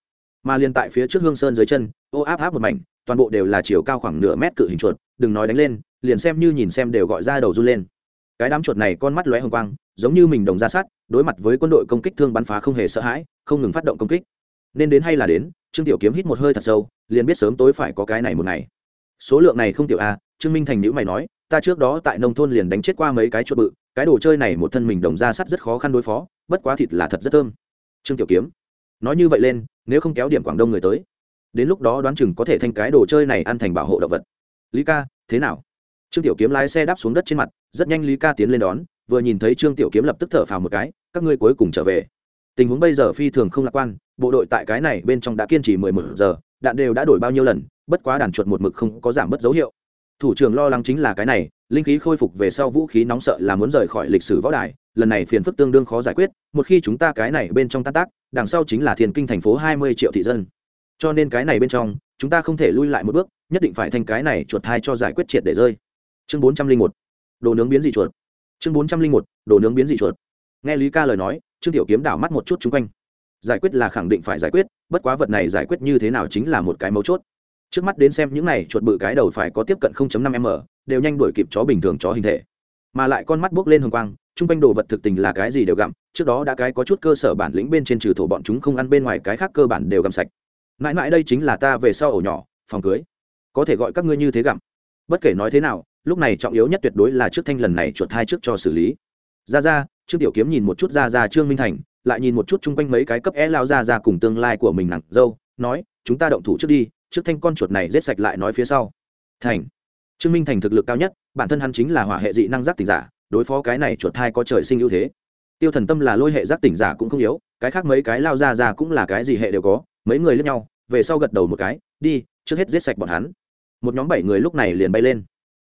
Mà liền tại phía trước hương sơn dưới chân, ô áp áp một mảnh, toàn bộ đều là chiều cao khoảng nửa mét cự hình chuột, đừng nói đánh lên, liền xem như nhìn xem đều gọi ra đầu run lên. Cái đám chuột này con mắt lóe hồng quang, giống như mình đồng ra sát, đối mặt với quân đội công kích thương bắn phá không hề sợ hãi, không ngừng phát động công kích. Nên đến hay là đến, trương tiểu kiếm hít một hơi thật sâu, liền biết sớm tối phải có cái này một ngày. Số lượng này không tiểu a trương minh thành nhữ mày nói, ta trước đó tại nông thôn liền đánh chết qua mấy cái chuột bự cái đồ chơi này một thân mình đồng ra sắt rất khó khăn đối phó, bất quá thịt là thật rất thơm. Trương tiểu kiếm, nói như vậy lên, nếu không kéo điểm quảng đông người tới, đến lúc đó đoán chừng có thể thành cái đồ chơi này ăn thành bảo hộ động vật. Lý ca, thế nào? Trương tiểu kiếm lái xe đáp xuống đất trên mặt, rất nhanh lý ca tiến lên đón, vừa nhìn thấy trương tiểu kiếm lập tức thở phào một cái, các ngươi cuối cùng trở về. Tình huống bây giờ phi thường không lạc quan, bộ đội tại cái này bên trong đã kiên trì mười một giờ, đạn đều đã đổi bao nhiêu lần, bất quá đàn chuột một mực không có giảm bớt dấu hiệu thủ trưởng lo lắng chính là cái này, linh khí khôi phục về sau vũ khí nóng sợ là muốn rời khỏi lịch sử võ đài, lần này phiền phức tương đương khó giải quyết, một khi chúng ta cái này bên trong tan tác, đằng sau chính là thiền kinh thành phố hai mươi triệu thị dân. Cho nên cái này bên trong, chúng ta không thể lui lại một bước, nhất định phải thành cái này chuột thai cho giải quyết triệt để rơi. Chương bốn trăm linh một, đồ nướng biến dị chuột. Chương bốn trăm linh một, đồ nướng biến dị chuột. Nghe lý ca lời nói, trương tiểu kiếm đảo mắt một chút chung quanh. Giải quyết là khẳng định phải giải quyết, bất quá vật này giải quyết như thế nào chính là một cái mấu chốt trước mắt đến xem những này chuột bự cái đầu phải có tiếp cận 0.5 m, đều nhanh đuổi kịp chó bình thường, chó hình thể. Mà lại con mắt buốc lên hồng quang, chung quanh đồ vật thực tình là cái gì đều gặm, trước đó đã cái có chút cơ sở bản lĩnh bên trên trừ thổ bọn chúng không ăn, bên ngoài cái khác cơ bản đều gặm sạch. Mãi mãi đây chính là ta về sau ổ nhỏ, phòng cưới. Có thể gọi các ngươi như thế gặm. Bất kể nói thế nào, lúc này trọng yếu nhất tuyệt đối là trước thanh lần này chuột hai trước cho xử lý. Ra ra, trương tiểu kiếm nhìn một chút ra ra trương minh thành, lại nhìn một chút chung quanh mấy cái cấp e é lao ra ra cùng tương lai của mình nặng, dâu, nói, chúng ta động thủ trước đi trước thanh con chuột này rết sạch lại nói phía sau. Thành. Trương minh thành thực lực cao nhất, bản thân hắn chính là hỏa hệ dị năng giác tỉnh giả, đối phó cái này chuột thai có trời sinh ưu thế. Tiêu thần tâm là lôi hệ giác tỉnh giả cũng không yếu, cái khác mấy cái lao ra ra cũng là cái gì hệ đều có, mấy người lướt nhau, về sau gật đầu một cái, đi, trước hết giết sạch bọn hắn. Một nhóm bảy người lúc này liền bay lên.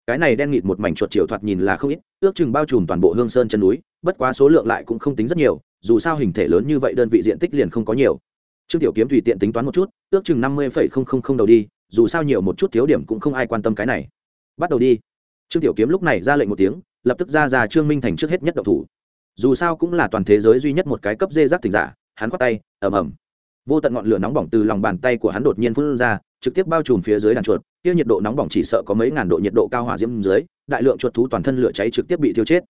Cái này đen nghịt một mảnh chuột triệu thoạt nhìn là không ít, ước chừng bao trùm toàn bộ hương sơn chân núi, bất quá số lượng lại cũng không tính rất nhiều, dù sao hình thể lớn như vậy đơn vị diện tích liền không có nhiều trương tiểu kiếm tùy tiện tính toán một chút, ước chừng năm mươi đầu đi, dù sao nhiều một chút thiếu điểm cũng không ai quan tâm cái này. Bắt đầu đi. Trương tiểu kiếm lúc này ra lệnh một tiếng, lập tức ra ra trương minh thành trước hết nhất động thủ. Dù sao cũng là toàn thế giới duy nhất một cái cấp dê rác tỉnh giả, hắn khoát tay, ầm ầm. Vô tận ngọn lửa nóng bỏng từ lòng bàn tay của hắn đột nhiên phun ra, trực tiếp bao trùm phía dưới đàn chuột tiêu nhiệt độ nóng bỏng chỉ sợ có mấy ngàn độ nhiệt độ cao hỏa diễm dưới, đại lượng chuột thú toàn thân lửa cháy trực tiếp bị thiêu chết.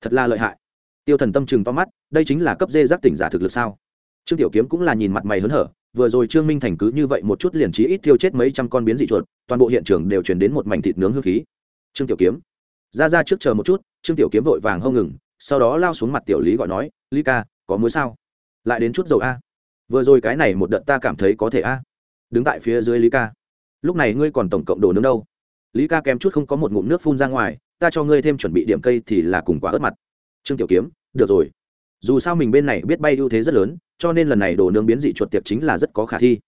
Thật là lợi hại. Tiêu thần tâm chừng to mắt, đây chính là cấp dê giác tỉnh giả thực lực sao? Trương tiểu kiếm cũng là nhìn mặt mày hớn hở, vừa rồi trương minh thành cứ như vậy một chút liền trí ít tiêu chết mấy trăm con biến dị chuột, toàn bộ hiện trường đều chuyển đến một mảnh thịt nướng hương khí. Trương tiểu kiếm, ra ra trước chờ một chút, trương tiểu kiếm vội vàng hông ngừng, sau đó lao xuống mặt tiểu lý gọi nói, lý ca, có muối sao? Lại đến chút dầu a. Vừa rồi cái này một đợt ta cảm thấy có thể a. Đứng tại phía dưới lý ca, lúc này ngươi còn tổng cộng đồ nướng đâu? Lý ca kém chút không có một ngụm nước phun ra ngoài, ta cho ngươi thêm chuẩn bị điểm cây thì là cùng quả ớt mặt. Trương tiểu kiếm, được rồi dù sao mình bên này biết bay ưu thế rất lớn, cho nên lần này đồ nướng biến dị chuột tiệc chính là rất có khả thi.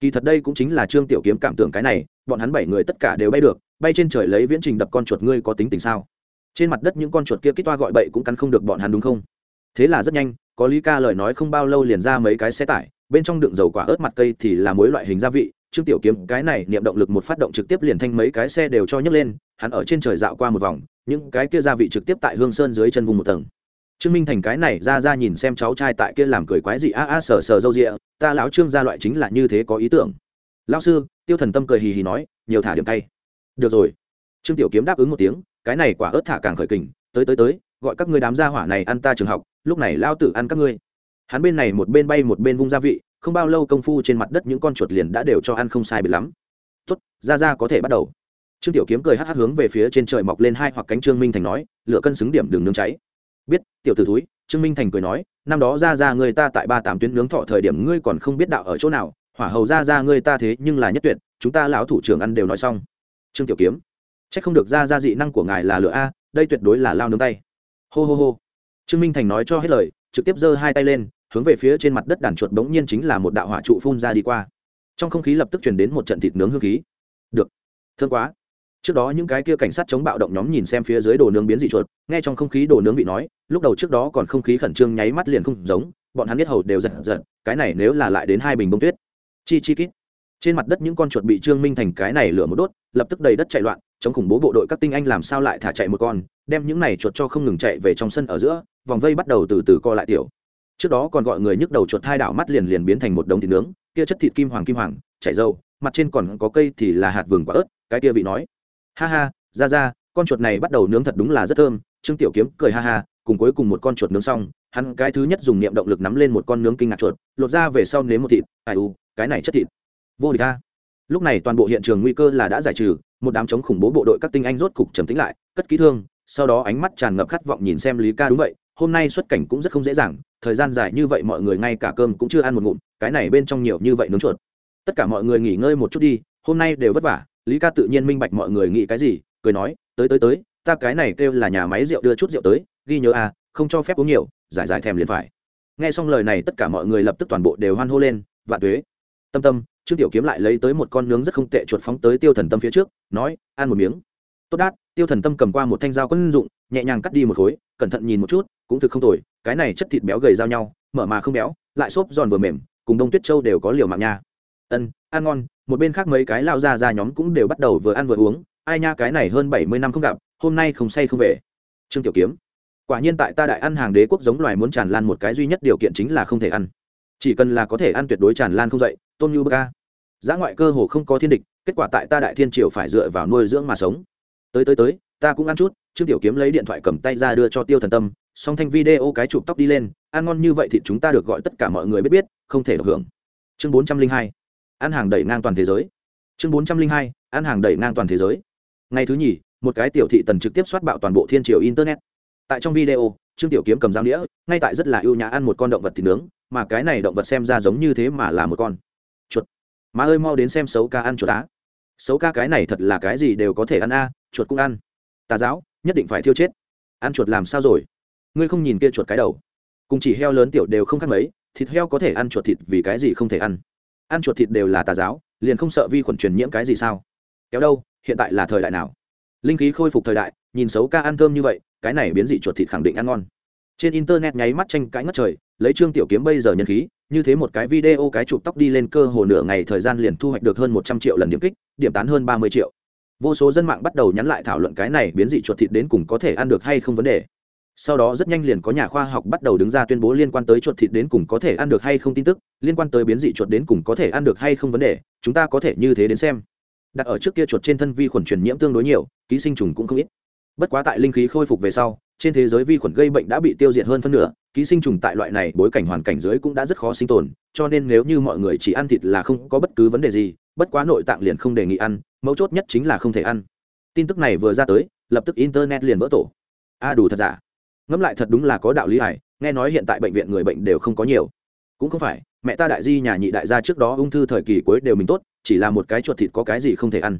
Kỳ thật đây cũng chính là trương tiểu kiếm cảm tưởng cái này, bọn hắn bảy người tất cả đều bay được, bay trên trời lấy viễn trình đập con chuột ngươi có tính tình sao? Trên mặt đất những con chuột kia kích toa gọi bậy cũng cắn không được bọn hắn đúng không? Thế là rất nhanh, có lý ca lời nói không bao lâu liền ra mấy cái xe tải, bên trong đựng dầu quả ớt mặt cây thì là mối loại hình gia vị. Trương tiểu kiếm cái này niệm động lực một phát động trực tiếp liền thanh mấy cái xe đều cho nhấc lên, hắn ở trên trời dạo qua một vòng, những cái kia gia vị trực tiếp tại hương sơn dưới chân vùng một tầng trương minh thành cái này ra ra nhìn xem cháu trai tại kia làm cười quái gì a a sờ sờ râu rịa, ta lão trương gia loại chính là như thế có ý tưởng. Lão sư, tiêu thần tâm cười hì hì nói, nhiều thả điểm tay được rồi. Trương tiểu kiếm đáp ứng một tiếng, cái này quả ớt thả càng khởi kình, tới tới tới, gọi các ngươi đám gia hỏa này ăn ta trường học, lúc này lao tử ăn các ngươi. Hắn bên này một bên bay một bên vung gia vị, không bao lâu công phu trên mặt đất những con chuột liền đã đều cho ăn không sai biệt lắm. Tốt ra ra có thể bắt đầu. Trương tiểu kiếm cười hắt hắt hướng về phía trên trời mọc lên hai hoặc cánh trương minh thành nói, lửa cân xứng điểm đường nướng cháy biết, tiểu t ử thúi, trương minh thành cười nói, năm đó ra ra người ta tại ba tám tuyến nướng thọ thời điểm ngươi còn không biết đạo ở chỗ nào, hỏa hầu ra ra ngươi ta thế nhưng là nhất tuyệt, chúng ta lão thủ trưởng ăn đều nói xong. Trương tiểu kiếm c h ắ c không được ra ra dị năng của ngài là lửa a, đây tuyệt đối là lao nướng tay. Hô hô hô. Trương minh thành nói cho hết lời, trực tiếp giơ hai tay lên, hướng về phía trên mặt đất đàn chuột bỗng nhiên chính là một đạo hỏa trụ phun ra đi qua. Trong không khí lập tức chuyển đến một trận thịt nướng hương khí. Được. Thương quá trước đó những cái kia cảnh sát chống bạo động nhóm nhìn xem phía dưới đồ nướng biến dị chuột, nghe trong không khí đồ nướng bị nói, lúc đầu trước đó còn không khí khẩn trương nháy mắt liền không giống, bọn hắn biết hầu đều giật giật, cái này nếu là lại đến hai bình bông tuyết. Chi chi kít. Trên mặt đất những con chuột bị trương minh thành cái này lửa một đốt, lập tức đầy đất chạy loạn, chống khủng bố bộ đội các tinh anh làm sao lại thả chạy một con, đem những này chuột cho không ngừng chạy về trong sân ở giữa, vòng vây bắt đầu từ từ co lại tiểu. Trước đó còn gọi người nhức đầu chuột hai đảo mắt liền liền biến thành một đống thịt nướng, kia chất thịt kim hoàng kim hoàng, chảy dâu mặt trên còn có cây thì là hạt vừng quả ớt, cái kia vị nói ha ha, ra ra, con chuột này bắt đầu nướng thật đúng là rất thơm. Trương tiểu kiếm cười ha ha, cùng cuối cùng một con chuột nướng xong, hắn cái thứ nhất dùng niệm động lực nắm lên một con nướng kinh ngạc chuột, lột ra về sau nếm một thịt. Ai u, cái này chất thịt. Vô địch ta lúc này toàn bộ hiện trường nguy cơ là đã giải trừ, một đám chống khủng bố bộ đội các tinh anh rốt cục trầm tĩnh lại, cất kỹ thương, sau đó ánh mắt tràn ngập khát vọng nhìn xem lý ca đúng vậy, hôm nay xuất cảnh cũng rất không dễ dàng, thời gian dài như vậy mọi người ngay cả cơm cũng chưa ăn một ngụm, cái này bên trong nhiều như vậy nướng chuột. Tất cả mọi người nghỉ ngơi một chút đi, hôm nay đều vất vả lý ca tự nhiên minh bạch mọi người nghĩ cái gì, cười nói, tới tới tới, ta cái này kêu là nhà máy rượu đưa chút rượu tới, ghi nhớ à không cho phép uống nhiều, giải giải thèm liền phải. Nghe xong lời này, tất cả mọi người lập tức toàn bộ đều hoan hô lên, vạn tuế. Tâm tâm, trương tiểu kiếm lại lấy tới một con nướng rất không tệ chuột phóng tới tiêu thần tâm phía trước, nói, ăn một miếng. Tốt đát. Tiêu thần tâm cầm qua một thanh dao quân dụng, nhẹ nhàng cắt đi một khối, cẩn thận nhìn một chút, cũng thực không tồi, cái này chất thịt béo gầy giao nhau, mở mà không béo, lại xốp giòn vừa mềm, cùng đông tuyết châu đều có liều mạng nha. Ân, ăn ngon một bên khác mấy cái lao ra ra nhóm cũng đều bắt đầu vừa ăn vừa uống, ai nha, cái này hơn bảy mươi năm không gặp, hôm nay không say không về. Trương tiểu kiếm, quả nhiên tại ta đại ăn hàng đế quốc giống loài muốn tràn lan một cái duy nhất điều kiện chính là không thể ăn. Chỉ cần là có thể ăn tuyệt đối tràn lan không dậy, tôn như bơ ca giá ngoại cơ hồ không có thiên địch, kết quả tại ta đại thiên triều phải dựa vào nuôi dưỡng mà sống. Tới tới tới, ta cũng ăn chút, trương tiểu kiếm lấy điện thoại cầm tay ra đưa cho tiêu thần tâm, song thanh video cái chụp tóc đi lên, ăn ngon như vậy thì chúng ta được gọi tất cả mọi người biết biết, không thể được hưởng. Chương bốn trăm linh hai ăn hàng đẩy ngang toàn thế giới. Chương bốn trăm linh hai ăn hàng đẩy ngang toàn thế giới. Ngày thứ nhì, một cái tiểu thị tần trực tiếp soát bạo toàn bộ thiên triều internet. Tại trong video, trương tiểu kiếm cầm dao đĩa, ngay tại rất là ưu nhã ăn một con động vật thịt nướng, mà cái này động vật xem ra giống như thế mà là một con chuột. Má ơi, mau đến xem xấu ca ăn chuột á. Xấu ca cái này thật là cái gì đều có thể ăn a, chuột cũng ăn. Tà giáo, nhất định phải thiêu chết. Ăn chuột làm sao rồi? Ngươi không nhìn kia chuột cái đầu. Cùng chỉ heo lớn tiểu đều không khác mấy, thịt heo có thể ăn chuột thịt vì cái gì không thể ăn? Ăn chuột thịt đều là tà giáo, liền không sợ vi khuẩn truyền nhiễm cái gì sao? Kéo đâu, hiện tại là thời đại nào? Linh khí khôi phục thời đại, nhìn xấu ca ăn thơm như vậy, cái này biến dị chuột thịt khẳng định ăn ngon. Trên internet nháy mắt tranh cãi ngất trời, lấy trương tiểu kiếm bây giờ nhân khí, như thế một cái video cái chụp tóc đi lên cơ hồ nửa ngày thời gian liền thu hoạch được hơn một trăm triệu lần điểm kích, điểm tán hơn ba mươi triệu. Vô số dân mạng bắt đầu nhắn lại thảo luận cái này biến dị chuột thịt đến cùng có thể ăn được hay không vấn đề sau đó rất nhanh liền có nhà khoa học bắt đầu đứng ra tuyên bố liên quan tới chuột thịt đến cùng có thể ăn được hay không tin tức, liên quan tới biến dị chuột đến cùng có thể ăn được hay không vấn đề, chúng ta có thể như thế đến xem. Đặt ở trước kia chuột trên thân vi khuẩn truyền nhiễm tương đối nhiều, ký sinh trùng cũng không ít. Bất quá tại linh khí khôi phục về sau, trên thế giới vi khuẩn gây bệnh đã bị tiêu diệt hơn phân nửa, ký sinh trùng tại loại này bối cảnh hoàn cảnh dưới cũng đã rất khó sinh tồn, cho nên nếu như mọi người chỉ ăn thịt là không có bất cứ vấn đề gì, bất quá nội tạng liền không đề nghị ăn, mấu chốt nhất chính là không thể ăn. Tin tức này vừa ra tới, lập tức internet liền vỡ tổ. A, đủ thật giả? Ngẫm lại thật đúng là có đạo lý hải nghe nói hiện tại bệnh viện người bệnh đều không có nhiều. Cũng không phải, mẹ ta đại di nhà nhị đại gia trước đó ung thư thời kỳ cuối đều mình tốt, chỉ là một cái chuột thịt có cái gì không thể ăn.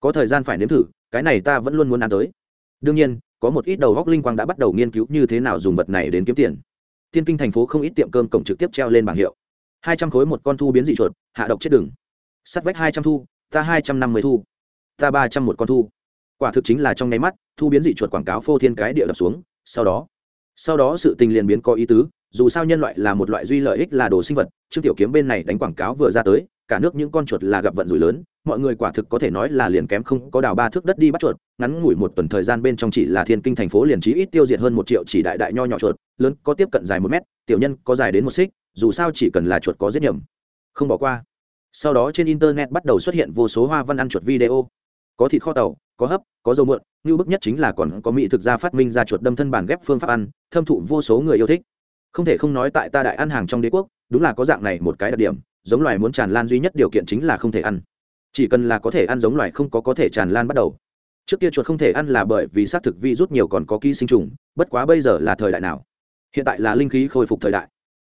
Có thời gian phải nếm thử, cái này ta vẫn luôn muốn ăn tới. Đương nhiên, có một ít đầu góc linh quang đã bắt đầu nghiên cứu như thế nào dùng vật này đến kiếm tiền. Thiên kinh thành phố không ít tiệm cơm cổng trực tiếp treo lên bảng hiệu. Hai trăm khối một con thu biến dị chuột, hạ độc chết đừng. Sắt vách hai trăm thu, ta hai trăm năm mươi thu. Ta ba trăm một con thu. Quả thực chính là trong nháy mắt, thu biến dị chuột quảng cáo phô thiên cái địa đập xuống sau đó sau đó sự tình liền biến có ý tứ, dù sao nhân loại là một loại duy lợi ích là đồ sinh vật, trương tiểu kiếm bên này đánh quảng cáo vừa ra tới, cả nước những con chuột là gặp vận rủi lớn, mọi người quả thực có thể nói là liền kém không có đào ba thước đất đi bắt chuột, ngắn ngủi một tuần thời gian bên trong chỉ là thiên kinh thành phố liền trí ít tiêu diệt hơn một triệu chỉ đại đại nho nhỏ chuột, lớn có tiếp cận dài một mét, tiểu nhân có dài đến một xích, dù sao chỉ cần là chuột có giết nhầm, không bỏ qua. Sau đó trên internet bắt đầu xuất hiện vô số hoa văn ăn chuột video. Có thịt kho tàu có hấp, có dầu mượn, như bức nhất chính là còn có mỹ thực ra phát minh ra chuột đâm thân bản ghép phương pháp ăn, thâm thụ vô số người yêu thích. Không thể không nói tại ta đại ăn hàng trong đế quốc, đúng là có dạng này một cái đặc điểm, giống loài muốn tràn lan duy nhất điều kiện chính là không thể ăn. Chỉ cần là có thể ăn giống loài không có có thể tràn lan bắt đầu. Trước kia chuột không thể ăn là bởi vì xác thực vi rút nhiều còn có ký sinh trùng, bất quá bây giờ là thời đại nào? Hiện tại là linh khí khôi phục thời đại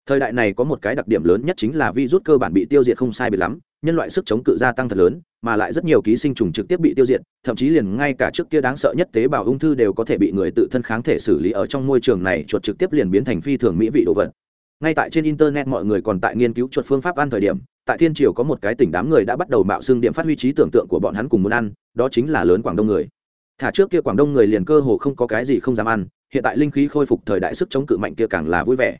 thời đại này có một cái đặc điểm lớn nhất chính là virus cơ bản bị tiêu diệt không sai biệt lắm, nhân loại sức chống cự gia tăng thật lớn, mà lại rất nhiều ký sinh trùng trực tiếp bị tiêu diệt, thậm chí liền ngay cả trước kia đáng sợ nhất tế bào ung thư đều có thể bị người tự thân kháng thể xử lý ở trong môi trường này chuột trực tiếp liền biến thành phi thường mỹ vị đồ vật. Ngay tại trên internet mọi người còn tại nghiên cứu chuột phương pháp ăn thời điểm, tại thiên triều có một cái tỉnh đám người đã bắt đầu mạo xương điểm phát huy trí tưởng tượng của bọn hắn cùng muốn ăn, đó chính là lớn quảng đông người. Thả trước kia quảng đông người liền cơ hồ không có cái gì không dám ăn, hiện tại linh khí khôi phục thời đại sức chống cự mạnh kia càng là vui vẻ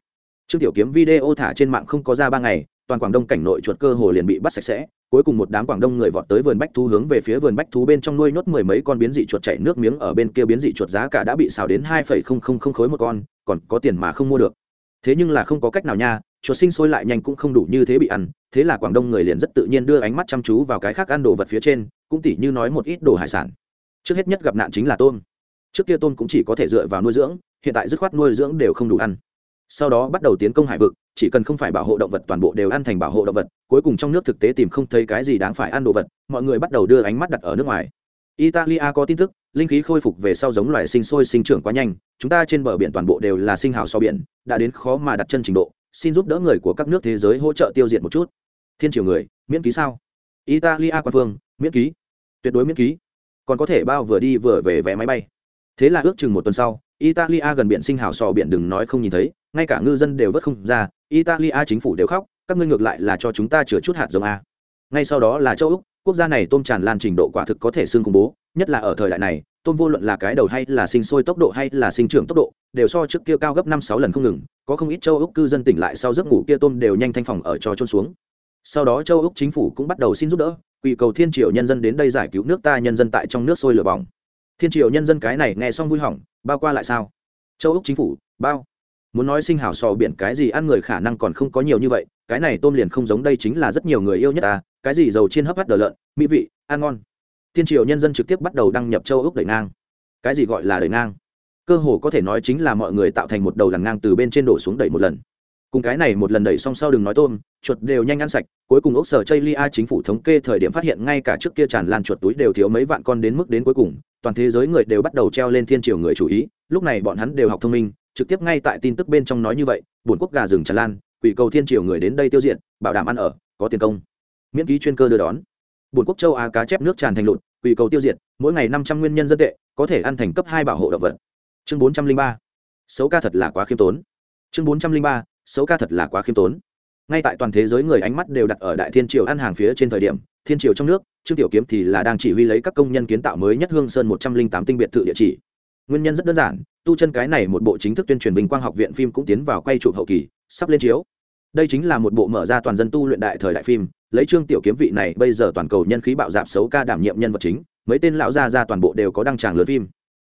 trương tiểu kiếm video thả trên mạng không có ra ba ngày, toàn quảng đông cảnh nội chuột cơ hồ liền bị bắt sạch sẽ. Cuối cùng một đám quảng đông người vọt tới vườn bách thú hướng về phía vườn bách thú bên trong nuôi nhốt mười mấy con biến dị chuột chảy nước miếng ở bên kia biến dị chuột giá cả đã bị xào đến hai phẩy không không không khối một con, còn có tiền mà không mua được. Thế nhưng là không có cách nào nha, chuột sinh sôi lại nhanh cũng không đủ như thế bị ăn, thế là quảng đông người liền rất tự nhiên đưa ánh mắt chăm chú vào cái khác ăn đồ vật phía trên, cũng tỉ như nói một ít đồ hải sản. Trước hết nhất gặp nạn chính là tôm. Trước kia tôm cũng chỉ có thể dựa vào nuôi dưỡng, hiện tại dứt khoát nuôi dưỡng đều không đủ ăn sau đó bắt đầu tiến công hải vực, chỉ cần không phải bảo hộ động vật toàn bộ đều ăn thành bảo hộ động vật, cuối cùng trong nước thực tế tìm không thấy cái gì đáng phải ăn đồ vật, mọi người bắt đầu đưa ánh mắt đặt ở nước ngoài. Italia có tin tức, linh khí khôi phục về sau giống loài sinh sôi sinh trưởng quá nhanh, chúng ta trên bờ biển toàn bộ đều là sinh hào so biển, đã đến khó mà đặt chân trình độ, xin giúp đỡ người của các nước thế giới hỗ trợ tiêu diệt một chút. Thiên triều người, miễn ký sao? Italia quan phương, miễn ký. Tuyệt đối miễn ký. Còn có thể bao vừa đi vừa về vé máy bay. Thế là ước chừng một tuần sau, italia gần biển sinh hào sò biển đừng nói không nhìn thấy ngay cả ngư dân đều vớt không ra, italia chính phủ đều khóc, các ngươi ngược lại là cho chúng ta chừa chút hạt giống a. Ngay sau đó là châu úc, quốc gia này tôm tràn lan trình độ quả thực có thể xương khủng bố, nhất là ở thời đại này, tôm vô luận là cái đầu hay là sinh sôi tốc độ hay là sinh trưởng tốc độ, đều so trước kia cao gấp năm sáu lần không ngừng, có không ít châu úc cư dân tỉnh lại sau giấc ngủ kia tôm đều nhanh thanh phòng ở cho trôn xuống. Sau đó châu úc chính phủ cũng bắt đầu xin giúp đỡ, quỳ cầu thiên triều nhân dân đến đây giải cứu nước ta nhân dân tại trong nước sôi lửa bỏng. Thiên triều nhân dân cái này nghe xong vui hỏng, bao qua lại sao? Châu úc chính phủ, bao muốn nói sinh hảo sò biển cái gì ăn người khả năng còn không có nhiều như vậy, cái này tôm liền không giống đây chính là rất nhiều người yêu nhất ta, cái gì dầu chiên hấp hắt đờ lợn, mỹ vị, ăn ngon. Thiên triều nhân dân trực tiếp bắt đầu đăng nhập châu ốc đẩy ngang. Cái gì gọi là đẩy ngang? Cơ hồ có thể nói chính là mọi người tạo thành một đầu làn ngang từ bên trên đổ xuống đẩy một lần. Cùng cái này một lần đẩy xong sau đừng nói tôm, chuột đều nhanh ăn sạch, cuối cùng ốc sở chây lia chính phủ thống kê thời điểm phát hiện ngay cả trước kia tràn lan chuột túi đều thiếu mấy vạn con đến mức đến cuối cùng, toàn thế giới người đều bắt đầu treo lên thiên triều người chủ ý, lúc này bọn hắn đều học thông minh trực tiếp ngay tại tin tức bên trong nói như vậy, bổn quốc gà rừng tràn lan, quỷ cầu thiên triều người đến đây tiêu diệt, bảo đảm ăn ở, có tiền công. Miễn ký chuyên cơ đưa đón. Bổn quốc châu á cá chép nước tràn thành lụt, quỷ cầu tiêu diệt, mỗi ngày năm trăm nguyên nhân dân tệ, có thể ăn thành cấp hai bảo hộ động vật. Chương bốn trăm linh ba. Xấu ca thật là quá khiêm tốn. Chương bốn trăm linh ba. Xấu ca thật là quá khiêm tốn. Ngay tại toàn thế giới người ánh mắt đều đặt ở đại thiên triều ăn hàng phía trên thời điểm, thiên triều trong nước, trương tiểu kiếm thì là đang chỉ huy lấy các công nhân kiến tạo mới nhất hương sơn một trăm linh tám tinh biệt thự địa chỉ nguyên nhân rất đơn giản, tu chân cái này một bộ chính thức tuyên truyền bình quang học viện phim cũng tiến vào quay chụp hậu kỳ, sắp lên chiếu. Đây chính là một bộ mở ra toàn dân tu luyện đại thời đại phim, lấy trương tiểu kiếm vị này, bây giờ toàn cầu nhân khí bạo dạp xấu ca đảm nhiệm nhân vật chính, mấy tên lão gia ra toàn bộ đều có đăng tràng lớn phim.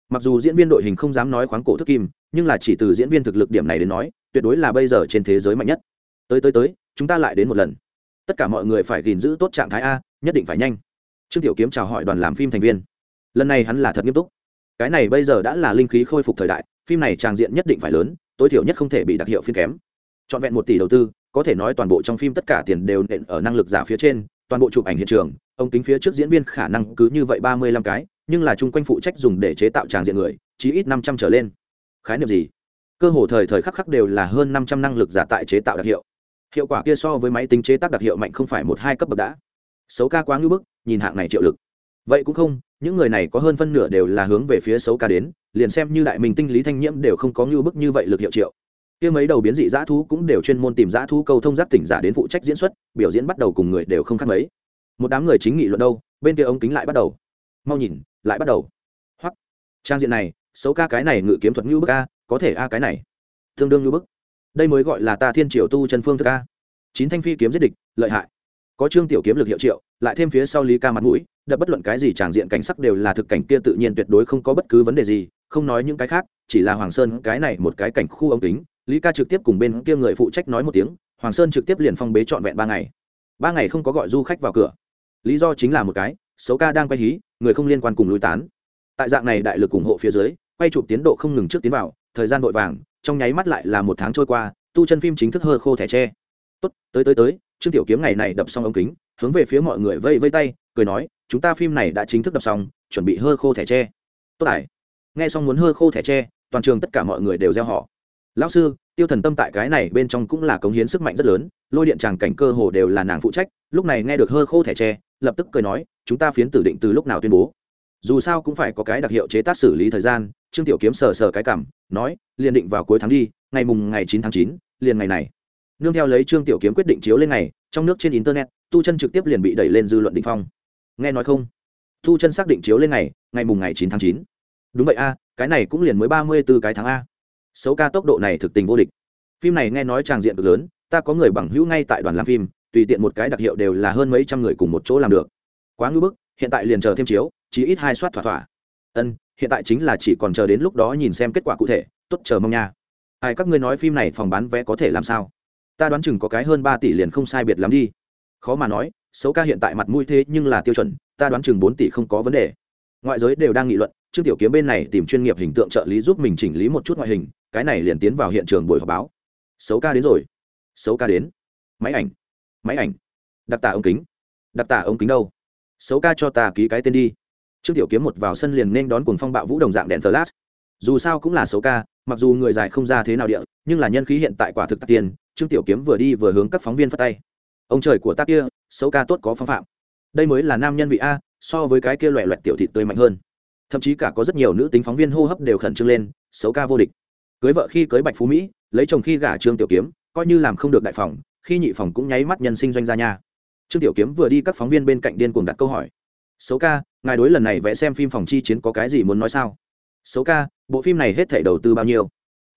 Mặc dù diễn viên đội hình không dám nói khoáng cổ thức kim, nhưng là chỉ từ diễn viên thực lực điểm này đến nói, tuyệt đối là bây giờ trên thế giới mạnh nhất. Tới tới tới, chúng ta lại đến một lần. Tất cả mọi người phải gìn giữ tốt trạng thái a, nhất định phải nhanh. Trương tiểu kiếm chào hỏi đoàn làm phim thành viên. Lần này hắn là thật nghiêm túc cái này bây giờ đã là linh khí khôi phục thời đại, phim này tràng diện nhất định phải lớn, tối thiểu nhất không thể bị đặc hiệu phim kém. Trọn vẹn một tỷ đầu tư, có thể nói toàn bộ trong phim tất cả tiền đều nện ở năng lực giả phía trên, toàn bộ chụp ảnh hiện trường, ông tính phía trước diễn viên khả năng cứ như vậy ba mươi lăm cái, nhưng là chung quanh phụ trách dùng để chế tạo tràng diện người, chí ít năm trăm trở lên. Khái niệm gì? Cơ hồ thời thời khắc khắc đều là hơn năm trăm năng lực giả tại chế tạo đặc hiệu. Hiệu quả kia so với máy tính chế tác đặc hiệu mạnh không phải một hai cấp bậc đã. Xấu ca quá ngưỡng bức, nhìn hạng này triệu lực vậy cũng không, những người này có hơn phân nửa đều là hướng về phía xấu ca đến, liền xem như đại minh tinh lý thanh nhiễm đều không có ngưu bức như vậy lực hiệu triệu. Kia mấy đầu biến dị dã thú cũng đều chuyên môn tìm dã thú câu thông giác tỉnh giả đến phụ trách diễn xuất, biểu diễn bắt đầu cùng người đều không khác mấy. Một đám người chính nghị luận đâu, bên kia ống kính lại bắt đầu. Mau nhìn, lại bắt đầu. Hoặc trang diện này, xấu ca cái này ngự kiếm thuật ngưu bức a, có thể a cái này. Tương đương ngưu bức. Đây mới gọi là ta thiên triều tu chân phương thức a. Chín thanh phi kiếm giết địch, lợi hại có trương tiểu kiếm lực hiệu triệu, lại thêm phía sau lý ca mặt mũi, đập bất luận cái gì tràng diện cảnh sắc đều là thực cảnh kia tự nhiên tuyệt đối không có bất cứ vấn đề gì, không nói những cái khác, chỉ là hoàng sơn cái này một cái cảnh khu ống kính, lý ca trực tiếp cùng bên kia người phụ trách nói một tiếng, hoàng sơn trực tiếp liền phong bế trọn vẹn ba ngày. Ba ngày không có gọi du khách vào cửa. Lý do chính là một cái, xấu ca đang quay hí, người không liên quan cùng lui tán. Tại dạng này đại lực ủng hộ phía dưới, quay chụp tiến độ không ngừng trước tiến vào, thời gian vội vàng, trong nháy mắt lại là một tháng trôi qua, tu chân phim chính thức hơ khô thẻ tre. Tốt, tới tới tới trương tiểu kiếm ngày này đập xong ống kính, hướng về phía mọi người vây vây tay, cười nói, chúng ta phim này đã chính thức đập xong, chuẩn bị hơ khô thẻ tre. Tốt ải nghe xong muốn hơ khô thẻ tre, toàn trường tất cả mọi người đều gieo họ lão sư, tiêu thần tâm tại cái này bên trong cũng là cống hiến sức mạnh rất lớn, lôi điện tràng cảnh cơ hồ đều là nàng phụ trách, lúc này nghe được hơ khô thẻ tre, lập tức cười nói, chúng ta phiến tử định từ lúc nào tuyên bố? Dù sao cũng phải có cái đặc hiệu chế tác xử lý thời gian, trương tiểu kiếm sờ sờ cái cảm, nói, liền định vào cuối tháng đi, ngày mùng ngày chín tháng chín, liền ngày này nương theo lấy trương tiểu kiếm quyết định chiếu lên ngày, trong nước trên internet, tu chân trực tiếp liền bị đẩy lên dư luận định phong. Nghe nói không? Tu chân xác định chiếu lên ngày ngày mùng ngày chín tháng chín. Đúng vậy a, cái này cũng liền mới ba mươi b ố cái tháng a. Xấu ca tốc độ này thực tình vô địch. Phim này nghe nói tràng diện cực lớn, ta có người bằng hữu ngay tại đoàn làm phim, tùy tiện một cái đặc hiệu đều là hơn mấy trăm người cùng một chỗ làm được. Quá ngưỡng bức, hiện tại liền chờ thêm chiếu chỉ ít hai soát thỏa thỏa. Ân, hiện tại chính là chỉ còn chờ đến lúc đó nhìn xem kết quả cụ thể, tốt chờ mong nha. Ai các ngươi nói phim này phòng bán vé có thể làm sao? Ta đoán chừng có cái hơn ba tỷ liền không sai biệt lắm đi. Khó mà nói, xấu ca hiện tại mặt mũi thế nhưng là tiêu chuẩn, ta đoán chừng bốn tỷ không có vấn đề. Ngoại giới đều đang nghị luận, trương tiểu kiếm bên này tìm chuyên nghiệp hình tượng trợ lý giúp mình chỉnh lý một chút ngoại hình, cái này liền tiến vào hiện trường buổi họp báo. Xấu ca đến rồi. Xấu ca đến. Máy ảnh. Máy ảnh. Đặc tả ống kính. Đặc tả ống kính đâu? Xấu ca cho ta ký cái tên đi. Trương tiểu kiếm một vào sân liền nên đón cuồng phong bạo vũ đồng dạng đèn flash. Dù sao cũng là xấu ca, mặc dù người dài không ra thế nào địa, nhưng là nhân khí hiện tại quả thực tạc tiền trương tiểu kiếm vừa đi vừa hướng các phóng viên phát tay. Ông trời của ta kia, xấu ca tốt có phong phạm. Đây mới là nam nhân vị a, so với cái kia loẹ loẹt tiểu thị tươi mạnh hơn. Thậm chí cả có rất nhiều nữ tính phóng viên hô hấp đều khẩn trương lên, xấu ca vô địch. Cưới vợ khi cưới bạch phú mỹ, lấy chồng khi gả trương tiểu kiếm, coi như làm không được đại phòng, khi nhị phòng cũng nháy mắt nhân sinh doanh gia nha. Trương tiểu kiếm vừa đi các phóng viên bên cạnh điên cuồng đặt câu hỏi. Xấu ca, ngài đối lần này vẽ xem phim phòng chi chiến có cái gì muốn nói sao? Xấu ca, bộ phim này hết thể đầu tư bao nhiêu?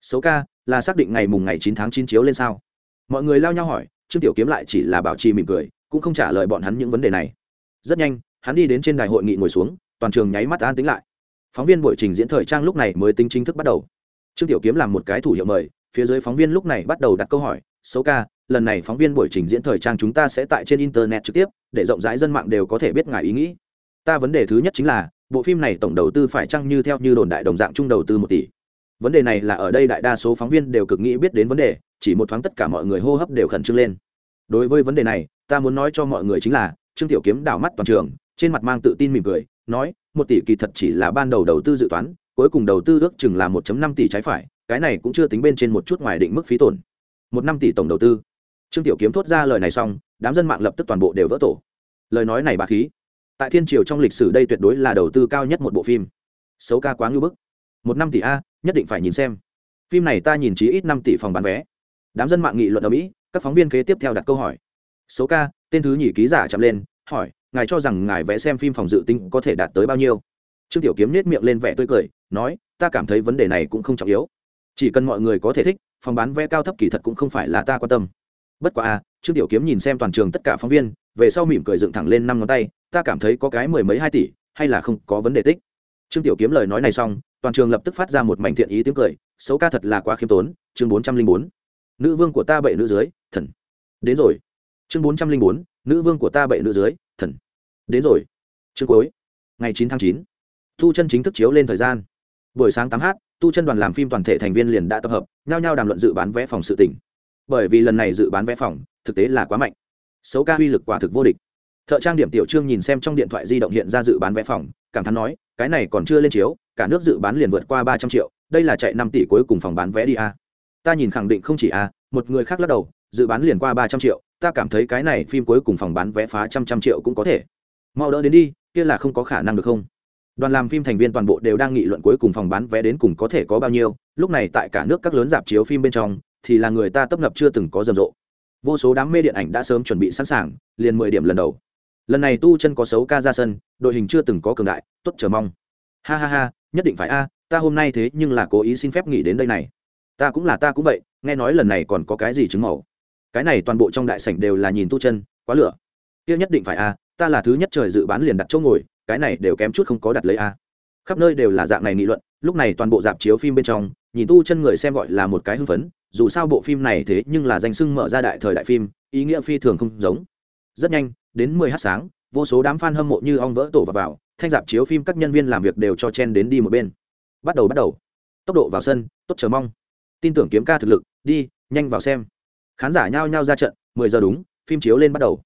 Xấu ca, là xác định ngày mùng ngày chín tháng chín chiếu lên sao? Mọi người lao nhau hỏi, trương tiểu kiếm lại chỉ là bảo trì mỉm cười, cũng không trả lời bọn hắn những vấn đề này. Rất nhanh, hắn đi đến trên đài hội nghị ngồi xuống, toàn trường nháy mắt an tính lại. Phóng viên buổi trình diễn thời trang lúc này mới tính chính thức bắt đầu. Trương tiểu kiếm làm một cái thủ hiệu mời, phía dưới phóng viên lúc này bắt đầu đặt câu hỏi, xấu ca, lần này phóng viên buổi trình diễn thời trang chúng ta sẽ tại trên internet trực tiếp, để rộng rãi dân mạng đều có thể biết ngài ý nghĩ. Ta vấn đề thứ nhất chính là, bộ phim này tổng đầu tư phải chăng như theo như đồn đại đồng dạng chung đầu tư một tỷ? Vấn đề này là ở đây đại đa số phóng viên đều cực nghĩ biết đến vấn đề, chỉ một thoáng tất cả mọi người hô hấp đều khẩn trương lên. Đối với vấn đề này, ta muốn nói cho mọi người chính là, trương tiểu kiếm đảo mắt toàn trường, trên mặt mang tự tin mỉm cười, nói, một tỷ kỳ thật chỉ là ban đầu đầu tư dự toán, cuối cùng đầu tư ước chừng là một năm tỷ trái phải, cái này cũng chưa tính bên trên một chút ngoài định mức phí tổn. Một năm tỷ tổng đầu tư. Trương tiểu kiếm thốt ra lời này xong, đám dân mạng lập tức toàn bộ đều vỡ tổ. Lời nói này bà khí. Tại thiên triều trong lịch sử đây tuyệt đối là đầu tư cao nhất một bộ phim. Xấu ca quá ngưỡng bức một năm tỷ a, nhất định phải nhìn xem. Phim này ta nhìn chí ít năm tỷ phòng bán vé. Đám dân mạng nghị luận ở mỹ, các phóng viên kế tiếp theo đặt câu hỏi. Số ca, tên thứ nhì ký giả chậm lên, hỏi, ngài cho rằng ngài vẽ xem phim phòng dự tính có thể đạt tới bao nhiêu? Trương tiểu kiếm nết miệng lên vẻ tươi cười, nói, ta cảm thấy vấn đề này cũng không trọng yếu. Chỉ cần mọi người có thể thích, phòng bán vé cao thấp kỳ thật cũng không phải là ta quan tâm. Bất quá a, trương tiểu kiếm nhìn xem toàn trường tất cả phóng viên, về sau mỉm cười dựng thẳng lên năm ngón tay, ta cảm thấy có cái mười mấy hai tỷ, hay là không có vấn đề tích. Trương tiểu kiếm lời nói này xong toàn trường lập tức phát ra một mảnh thiện ý tiếng cười, xấu ca thật là quá khiêm tốn, chương bốn trăm linh bốn. Nữ vương của ta bậy nữ dưới, thần. Đến rồi. Chương bốn trăm linh bốn, nữ vương của ta bậy nữ dưới, thần. Đến rồi. Chương cuối. Ngày chín tháng chín. Tu chân chính thức chiếu lên thời gian. Buổi sáng tám h tu chân đoàn làm phim toàn thể thành viên liền đã tập hợp, nhao nhao đàm luận dự bán vé phòng sự tỉnh bởi vì lần này dự bán vé phòng, thực tế là quá mạnh. Xấu ca uy lực quả thực vô địch. Thợ trang điểm tiểu trương nhìn xem trong điện thoại di động hiện ra dự bán vé phòng cảm thán nói, cái này còn chưa lên chiếu, cả nước dự bán liền vượt qua ba trăm triệu, đây là chạy năm tỷ cuối cùng phòng bán vé đi a ta nhìn khẳng định không chỉ a một người khác lắc đầu, dự bán liền qua ba trăm triệu, ta cảm thấy cái này phim cuối cùng phòng bán vé phá trăm trăm triệu cũng có thể. Mau đỡ đến đi, kia là không có khả năng được không? Đoàn làm phim thành viên toàn bộ đều đang nghị luận cuối cùng phòng bán vé đến cùng có thể có bao nhiêu, lúc này tại cả nước các lớn dạp chiếu phim bên trong, thì là người ta tấp nập chưa từng có rầm rộ. Vô số đám mê điện ảnh đã sớm chuẩn bị sẵn sàng, liền mười điểm lần đầu lần này tu chân có xấu ca ra sân, đội hình chưa từng có cường đại, tốt chờ mong. Ha ha ha, nhất định phải a, ta hôm nay thế nhưng là cố ý xin phép nghỉ đến đây này. Ta cũng là ta cũng vậy, nghe nói lần này còn có cái gì chứng màu. Cái này toàn bộ trong đại sảnh đều là nhìn tu chân, quá lửa. Kia nhất định phải a, ta là thứ nhất trời dự bán liền đặt chỗ ngồi, cái này đều kém chút không có đặt lấy a. Khắp nơi đều là dạng này nghị luận, lúc này toàn bộ dạp chiếu phim bên trong, nhìn tu chân người xem gọi là một cái hưng phấn, dù sao bộ phim này thế nhưng là danh sưng mở ra đại thời đại phim, ý nghĩa phi thường không giống. Rất nhanh đến mười h sáng vô số đám fan hâm mộ như ong vỡ tổ vào, vào thanh dạp chiếu phim các nhân viên làm việc đều cho chen đến đi một bên. Bắt đầu bắt đầu. Tốc độ vào sân tốt chờ mong. Tin tưởng kiếm ca thực lực đi nhanh vào xem. Khán giả nhao nhao ra trận mười giờ đúng phim chiếu lên bắt đầu.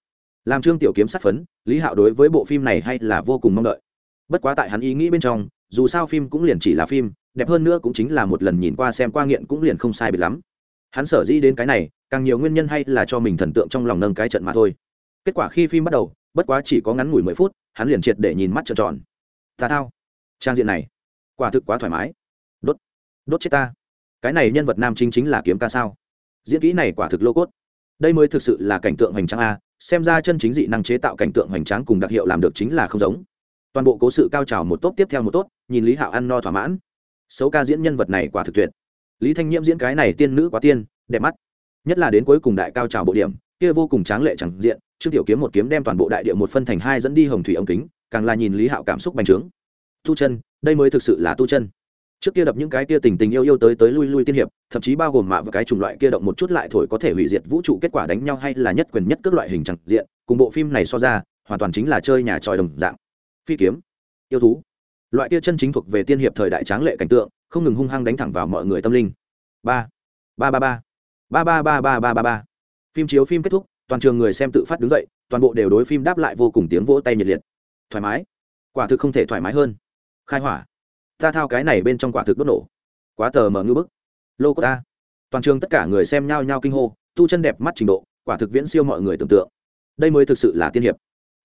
Làm trương tiểu kiếm sát phấn lý hạo đối với bộ phim này hay là vô cùng mong đợi. Bất quá tại hắn ý nghĩ bên trong dù sao phim cũng liền chỉ là phim đẹp hơn nữa cũng chính là một lần nhìn qua xem qua nghiện cũng liền không sai biệt lắm. Hắn sở dĩ đến cái này càng nhiều nguyên nhân hay là cho mình thần tượng trong lòng nâng cái trận mà thôi kết quả khi phim bắt đầu, bất quá chỉ có ngắn ngủi mười phút, hắn liền triệt để nhìn mắt trợn tròn. Ta thao. Trang diện này, quả thực quá thoải mái. Đốt. Đốt chết ta. Cái này nhân vật nam chính chính là kiếm ca sao? Diễn kỹ này quả thực lô cốt. Đây mới thực sự là cảnh tượng hoành tráng a, xem ra chân chính dị năng chế tạo cảnh tượng hoành tráng cùng đặc hiệu làm được chính là không giống. Toàn bộ cố sự cao trào một tốt tiếp theo một tốt, nhìn lý hạo ăn no thỏa mãn. Xấu ca diễn nhân vật này quả thực tuyệt. Lý thanh nhiễm diễn cái này tiên nữ quá tiên, đẹp mắt. Nhất là đến cuối cùng đại cao trào bộ điểm, kia vô cùng tráng lệ chẳng diện trương tiểu kiếm một kiếm đem toàn bộ đại địa một phân thành hai dẫn đi hồng thủy ống kính, càng là nhìn lý hạo cảm xúc bành trướng. Tu chân, đây mới thực sự là tu chân. Trước kia đập những cái kia tình tình yêu yêu tới tới lui lui tiên hiệp, thậm chí bao gồm mạ và cái chủng loại kia động một chút lại thổi có thể hủy diệt vũ trụ kết quả đánh nhau hay là nhất quyền nhất các loại hình chẳng diện, cùng bộ phim này so ra, hoàn toàn chính là chơi nhà tròi đồng dạng. Phi kiếm, yêu thú. Loại kia chân chính thuộc về tiên hiệp thời đại tráng lệ cảnh tượng, không ngừng hung hăng đánh thẳng vào mọi người tâm linh. Ba ba ba. Ba ba ba ba ba ba ba ba. Phim chiếu phim kết thúc toàn trường người xem tự phát đứng dậy, toàn bộ đều đối phim đáp lại vô cùng tiếng vỗ tay nhiệt liệt. Thoải mái. Quả thực không thể thoải mái hơn. Khai hỏa. Ta thao cái này bên trong quả thực đốt nổ. Quá tờ mở ngư bức. Lô cô ta. Toàn trường tất cả người xem nhao nhao kinh hô, tu chân đẹp mắt trình độ, quả thực viễn siêu mọi người tưởng tượng. Đây mới thực sự là tiên hiệp.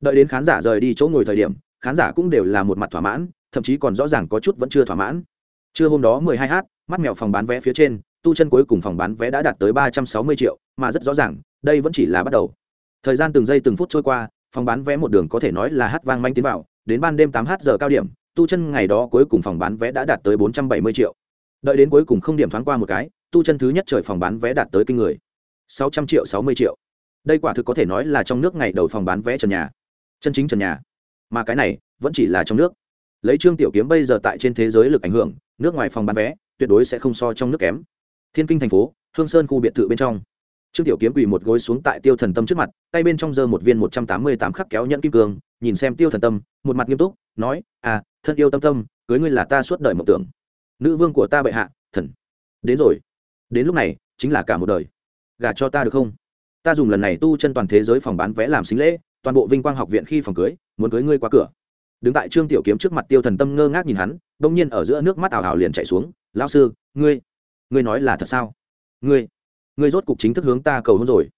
Đợi đến khán giả rời đi chỗ ngồi thời điểm, khán giả cũng đều là một mặt thỏa mãn, thậm chí còn rõ ràng có chút vẫn chưa thỏa mãn. Trưa hôm đó mười hai h mắt mèo phòng bán vé phía trên, tu chân cuối cùng phòng bán vé đã đạt tới ba trăm sáu mươi triệu, mà rất rõ ràng đây vẫn chỉ là bắt đầu. Thời gian từng giây từng phút trôi qua, phòng bán vé một đường có thể nói là hát vang manh tiến vào, đến ban đêm tám h giờ cao điểm, tu chân ngày đó cuối cùng phòng bán vé đã đạt tới bốn trăm bảy mươi triệu. Đợi đến cuối cùng không điểm thoáng qua một cái, tu chân thứ nhất trời phòng bán vé đạt tới kinh người, sáu trăm triệu sáu mươi triệu. Đây quả thực có thể nói là trong nước ngày đầu phòng bán vé trần nhà. Chân chính trần nhà. Mà cái này, vẫn chỉ là trong nước. Lấy trương tiểu kiếm bây giờ tại trên thế giới lực ảnh hưởng, nước ngoài phòng bán vé, tuyệt đối sẽ không so trong nước kém. Thiên kinh thành phố, hương sơn khu biệt thự bên trong trương tiểu kiếm quỳ một gối xuống tại tiêu thần tâm trước mặt, tay bên trong giơ một viên một trăm tám mươi tám khắc kéo nhẫn kim cương, nhìn xem tiêu thần tâm, một mặt nghiêm túc, nói à thân yêu tâm tâm, cưới ngươi là ta suốt đời mộng tưởng. Nữ vương của ta bệ hạ, thần. Đến rồi. Đến lúc này, chính là cả một đời. Gả cho ta được không? Ta dùng lần này tu chân toàn thế giới phòng bán vé làm xính lễ, toàn bộ vinh quang học viện khi phòng cưới, muốn cưới ngươi qua cửa. Đứng tại trương tiểu kiếm trước mặt tiêu thần tâm ngơ ngác nhìn hắn, bỗng nhiên ở giữa nước mắt ảo ảo liền chảy xuống, lão sư, ngươi ngươi nói là thật sao? Ngươi ngươi rốt cục chính thức hướng ta cầu hôn rồi.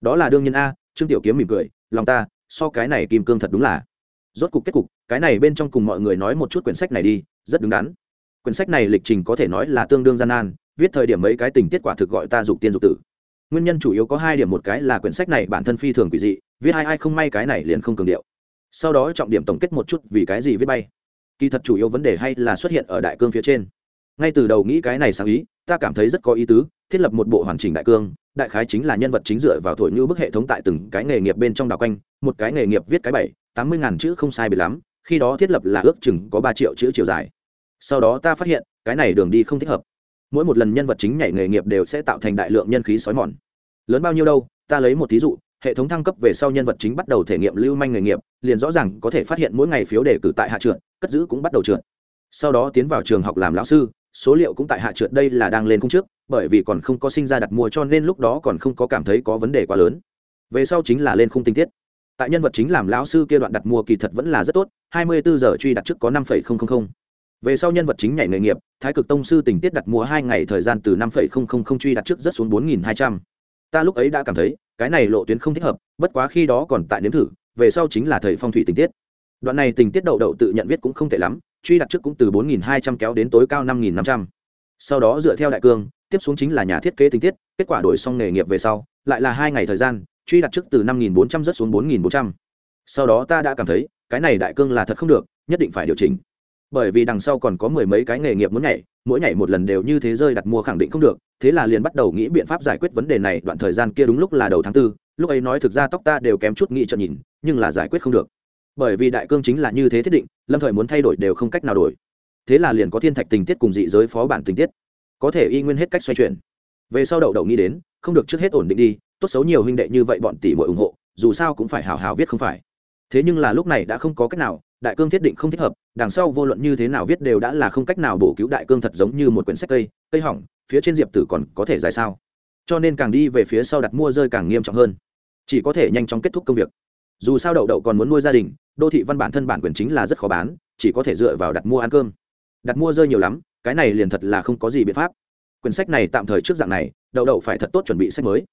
Đó là đương nhiên a, trương tiểu kiếm mỉm cười, lòng ta, so cái này kim cương thật đúng là. Rốt cục kết cục, cái này bên trong cùng mọi người nói một chút quyển sách này đi, rất đứng đắn. Quyển sách này lịch trình có thể nói là tương đương gian nan, viết thời điểm mấy cái tình tiết quả thực gọi ta dục tiên dục tử. Nguyên nhân chủ yếu có hai điểm, một cái là quyển sách này bản thân phi thường quỷ dị, viết hai ai không may cái này liền không cường điệu. Sau đó trọng điểm tổng kết một chút vì cái gì viết bay. Kỳ thật chủ yếu vấn đề hay là xuất hiện ở đại cương phía trên. Ngay từ đầu nghĩ cái này sáng ý ta cảm thấy rất có ý tứ, thiết lập một bộ hoàn chỉnh đại cương, đại khái chính là nhân vật chính dựa vào thổi như bức hệ thống tại từng cái nghề nghiệp bên trong đảo quanh, một cái nghề nghiệp viết cái bảy, tám mươi ngàn chữ không sai bị lắm, khi đó thiết lập là ước chừng có ba triệu chữ chiều dài. Sau đó ta phát hiện, cái này đường đi không thích hợp. Mỗi một lần nhân vật chính nhảy nghề nghiệp đều sẽ tạo thành đại lượng nhân khí sói mòn. Lớn bao nhiêu đâu, ta lấy một thí dụ, hệ thống thăng cấp về sau nhân vật chính bắt đầu thể nghiệm lưu manh nghề nghiệp, liền rõ ràng có thể phát hiện mỗi ngày phiếu đề cử tại hạ trượt, cất giữ cũng bắt đầu trượt. Sau đó tiến vào trường học làm lão sư số liệu cũng tại hạ trượt đây là đang lên cung trước, bởi vì còn không có sinh ra đặt mua cho nên lúc đó còn không có cảm thấy có vấn đề quá lớn. Về sau chính là lên khung tinh tiết. Tại nhân vật chính làm lão sư kia đoạn đặt mua kỳ thật vẫn là rất tốt, hai mươi bốn giờ truy đặt trước có năm phẩy không không không. Về sau nhân vật chính nhảy nghề nghiệp, thái cực tông sư tình tiết đặt mua hai ngày thời gian từ năm phẩy không không không truy đặt trước rất xuống bốn nghìn hai trăm. Ta lúc ấy đã cảm thấy, cái này lộ tuyến không thích hợp, bất quá khi đó còn tại nếm thử, về sau chính là thời phong thủy tình tiết. Đoạn này tình tiết đậu đậu tự nhận viết cũng không tệ lắm truy đặt trước cũng từ bốn nghìn hai trăm kéo đến tối cao năm nghìn năm trăm. Sau đó dựa theo đại cương, tiếp xuống chính là nhà thiết kế tình tiết, kết quả đổi xong nghề nghiệp về sau, lại là hai ngày thời gian, truy đặt trước từ năm nghìn bốn trăm rất xuống bốn nghìn bốn trăm. Sau đó ta đã cảm thấy, cái này đại cương là thật không được, nhất định phải điều chỉnh. Bởi vì đằng sau còn có mười mấy cái nghề nghiệp muốn nhảy, mỗi nhảy một lần đều như thế rơi đặt mua khẳng định không được, thế là liền bắt đầu nghĩ biện pháp giải quyết vấn đề này, đoạn thời gian kia đúng lúc là đầu tháng tư, lúc ấy nói thực ra tóc ta đều kém chút nghĩ cho nhìn, nhưng là giải quyết không được bởi vì đại cương chính là như thế thiết định, lâm thời muốn thay đổi đều không cách nào đổi. Thế là liền có thiên thạch tình tiết cùng dị giới phó bản tình tiết. Có thể y nguyên hết cách xoay chuyển. Về sau đậu đậu nghĩ đến, không được trước hết ổn định đi, tốt xấu nhiều huynh đệ như vậy bọn tỷ muội ủng hộ, dù sao cũng phải hào hào viết không phải. Thế nhưng là lúc này đã không có cách nào, đại cương thiết định không thích hợp, đằng sau vô luận như thế nào viết đều đã là không cách nào bổ cứu đại cương thật giống như một quyển sách cây cây hỏng, phía trên diệp tử còn có thể dài sao. Cho nên càng đi về phía sau đặt mua rơi càng nghiêm trọng hơn. Chỉ có thể nhanh chóng kết thúc công việc dù sao đậu đậu còn muốn nuôi gia đình, đô thị văn bản thân bản quyền chính là rất khó bán, chỉ có thể dựa vào đặt mua ăn cơm. Đặt mua rơi nhiều lắm, cái này liền thật là không có gì biện pháp. Quyển sách này tạm thời trước dạng này, đậu đậu phải thật tốt chuẩn bị sách mới.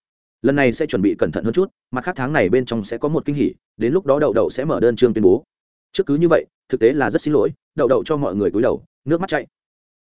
Lần này sẽ chuẩn bị cẩn thận hơn chút mặt khác tháng này bên trong sẽ có một kinh hỉ, đến lúc đó đậu đậu sẽ mở đơn chương tuyên bố. Trước cứ như vậy, thực tế là rất xin lỗi, đậu đậu cho mọi người cúi đầu, nước mắt chạy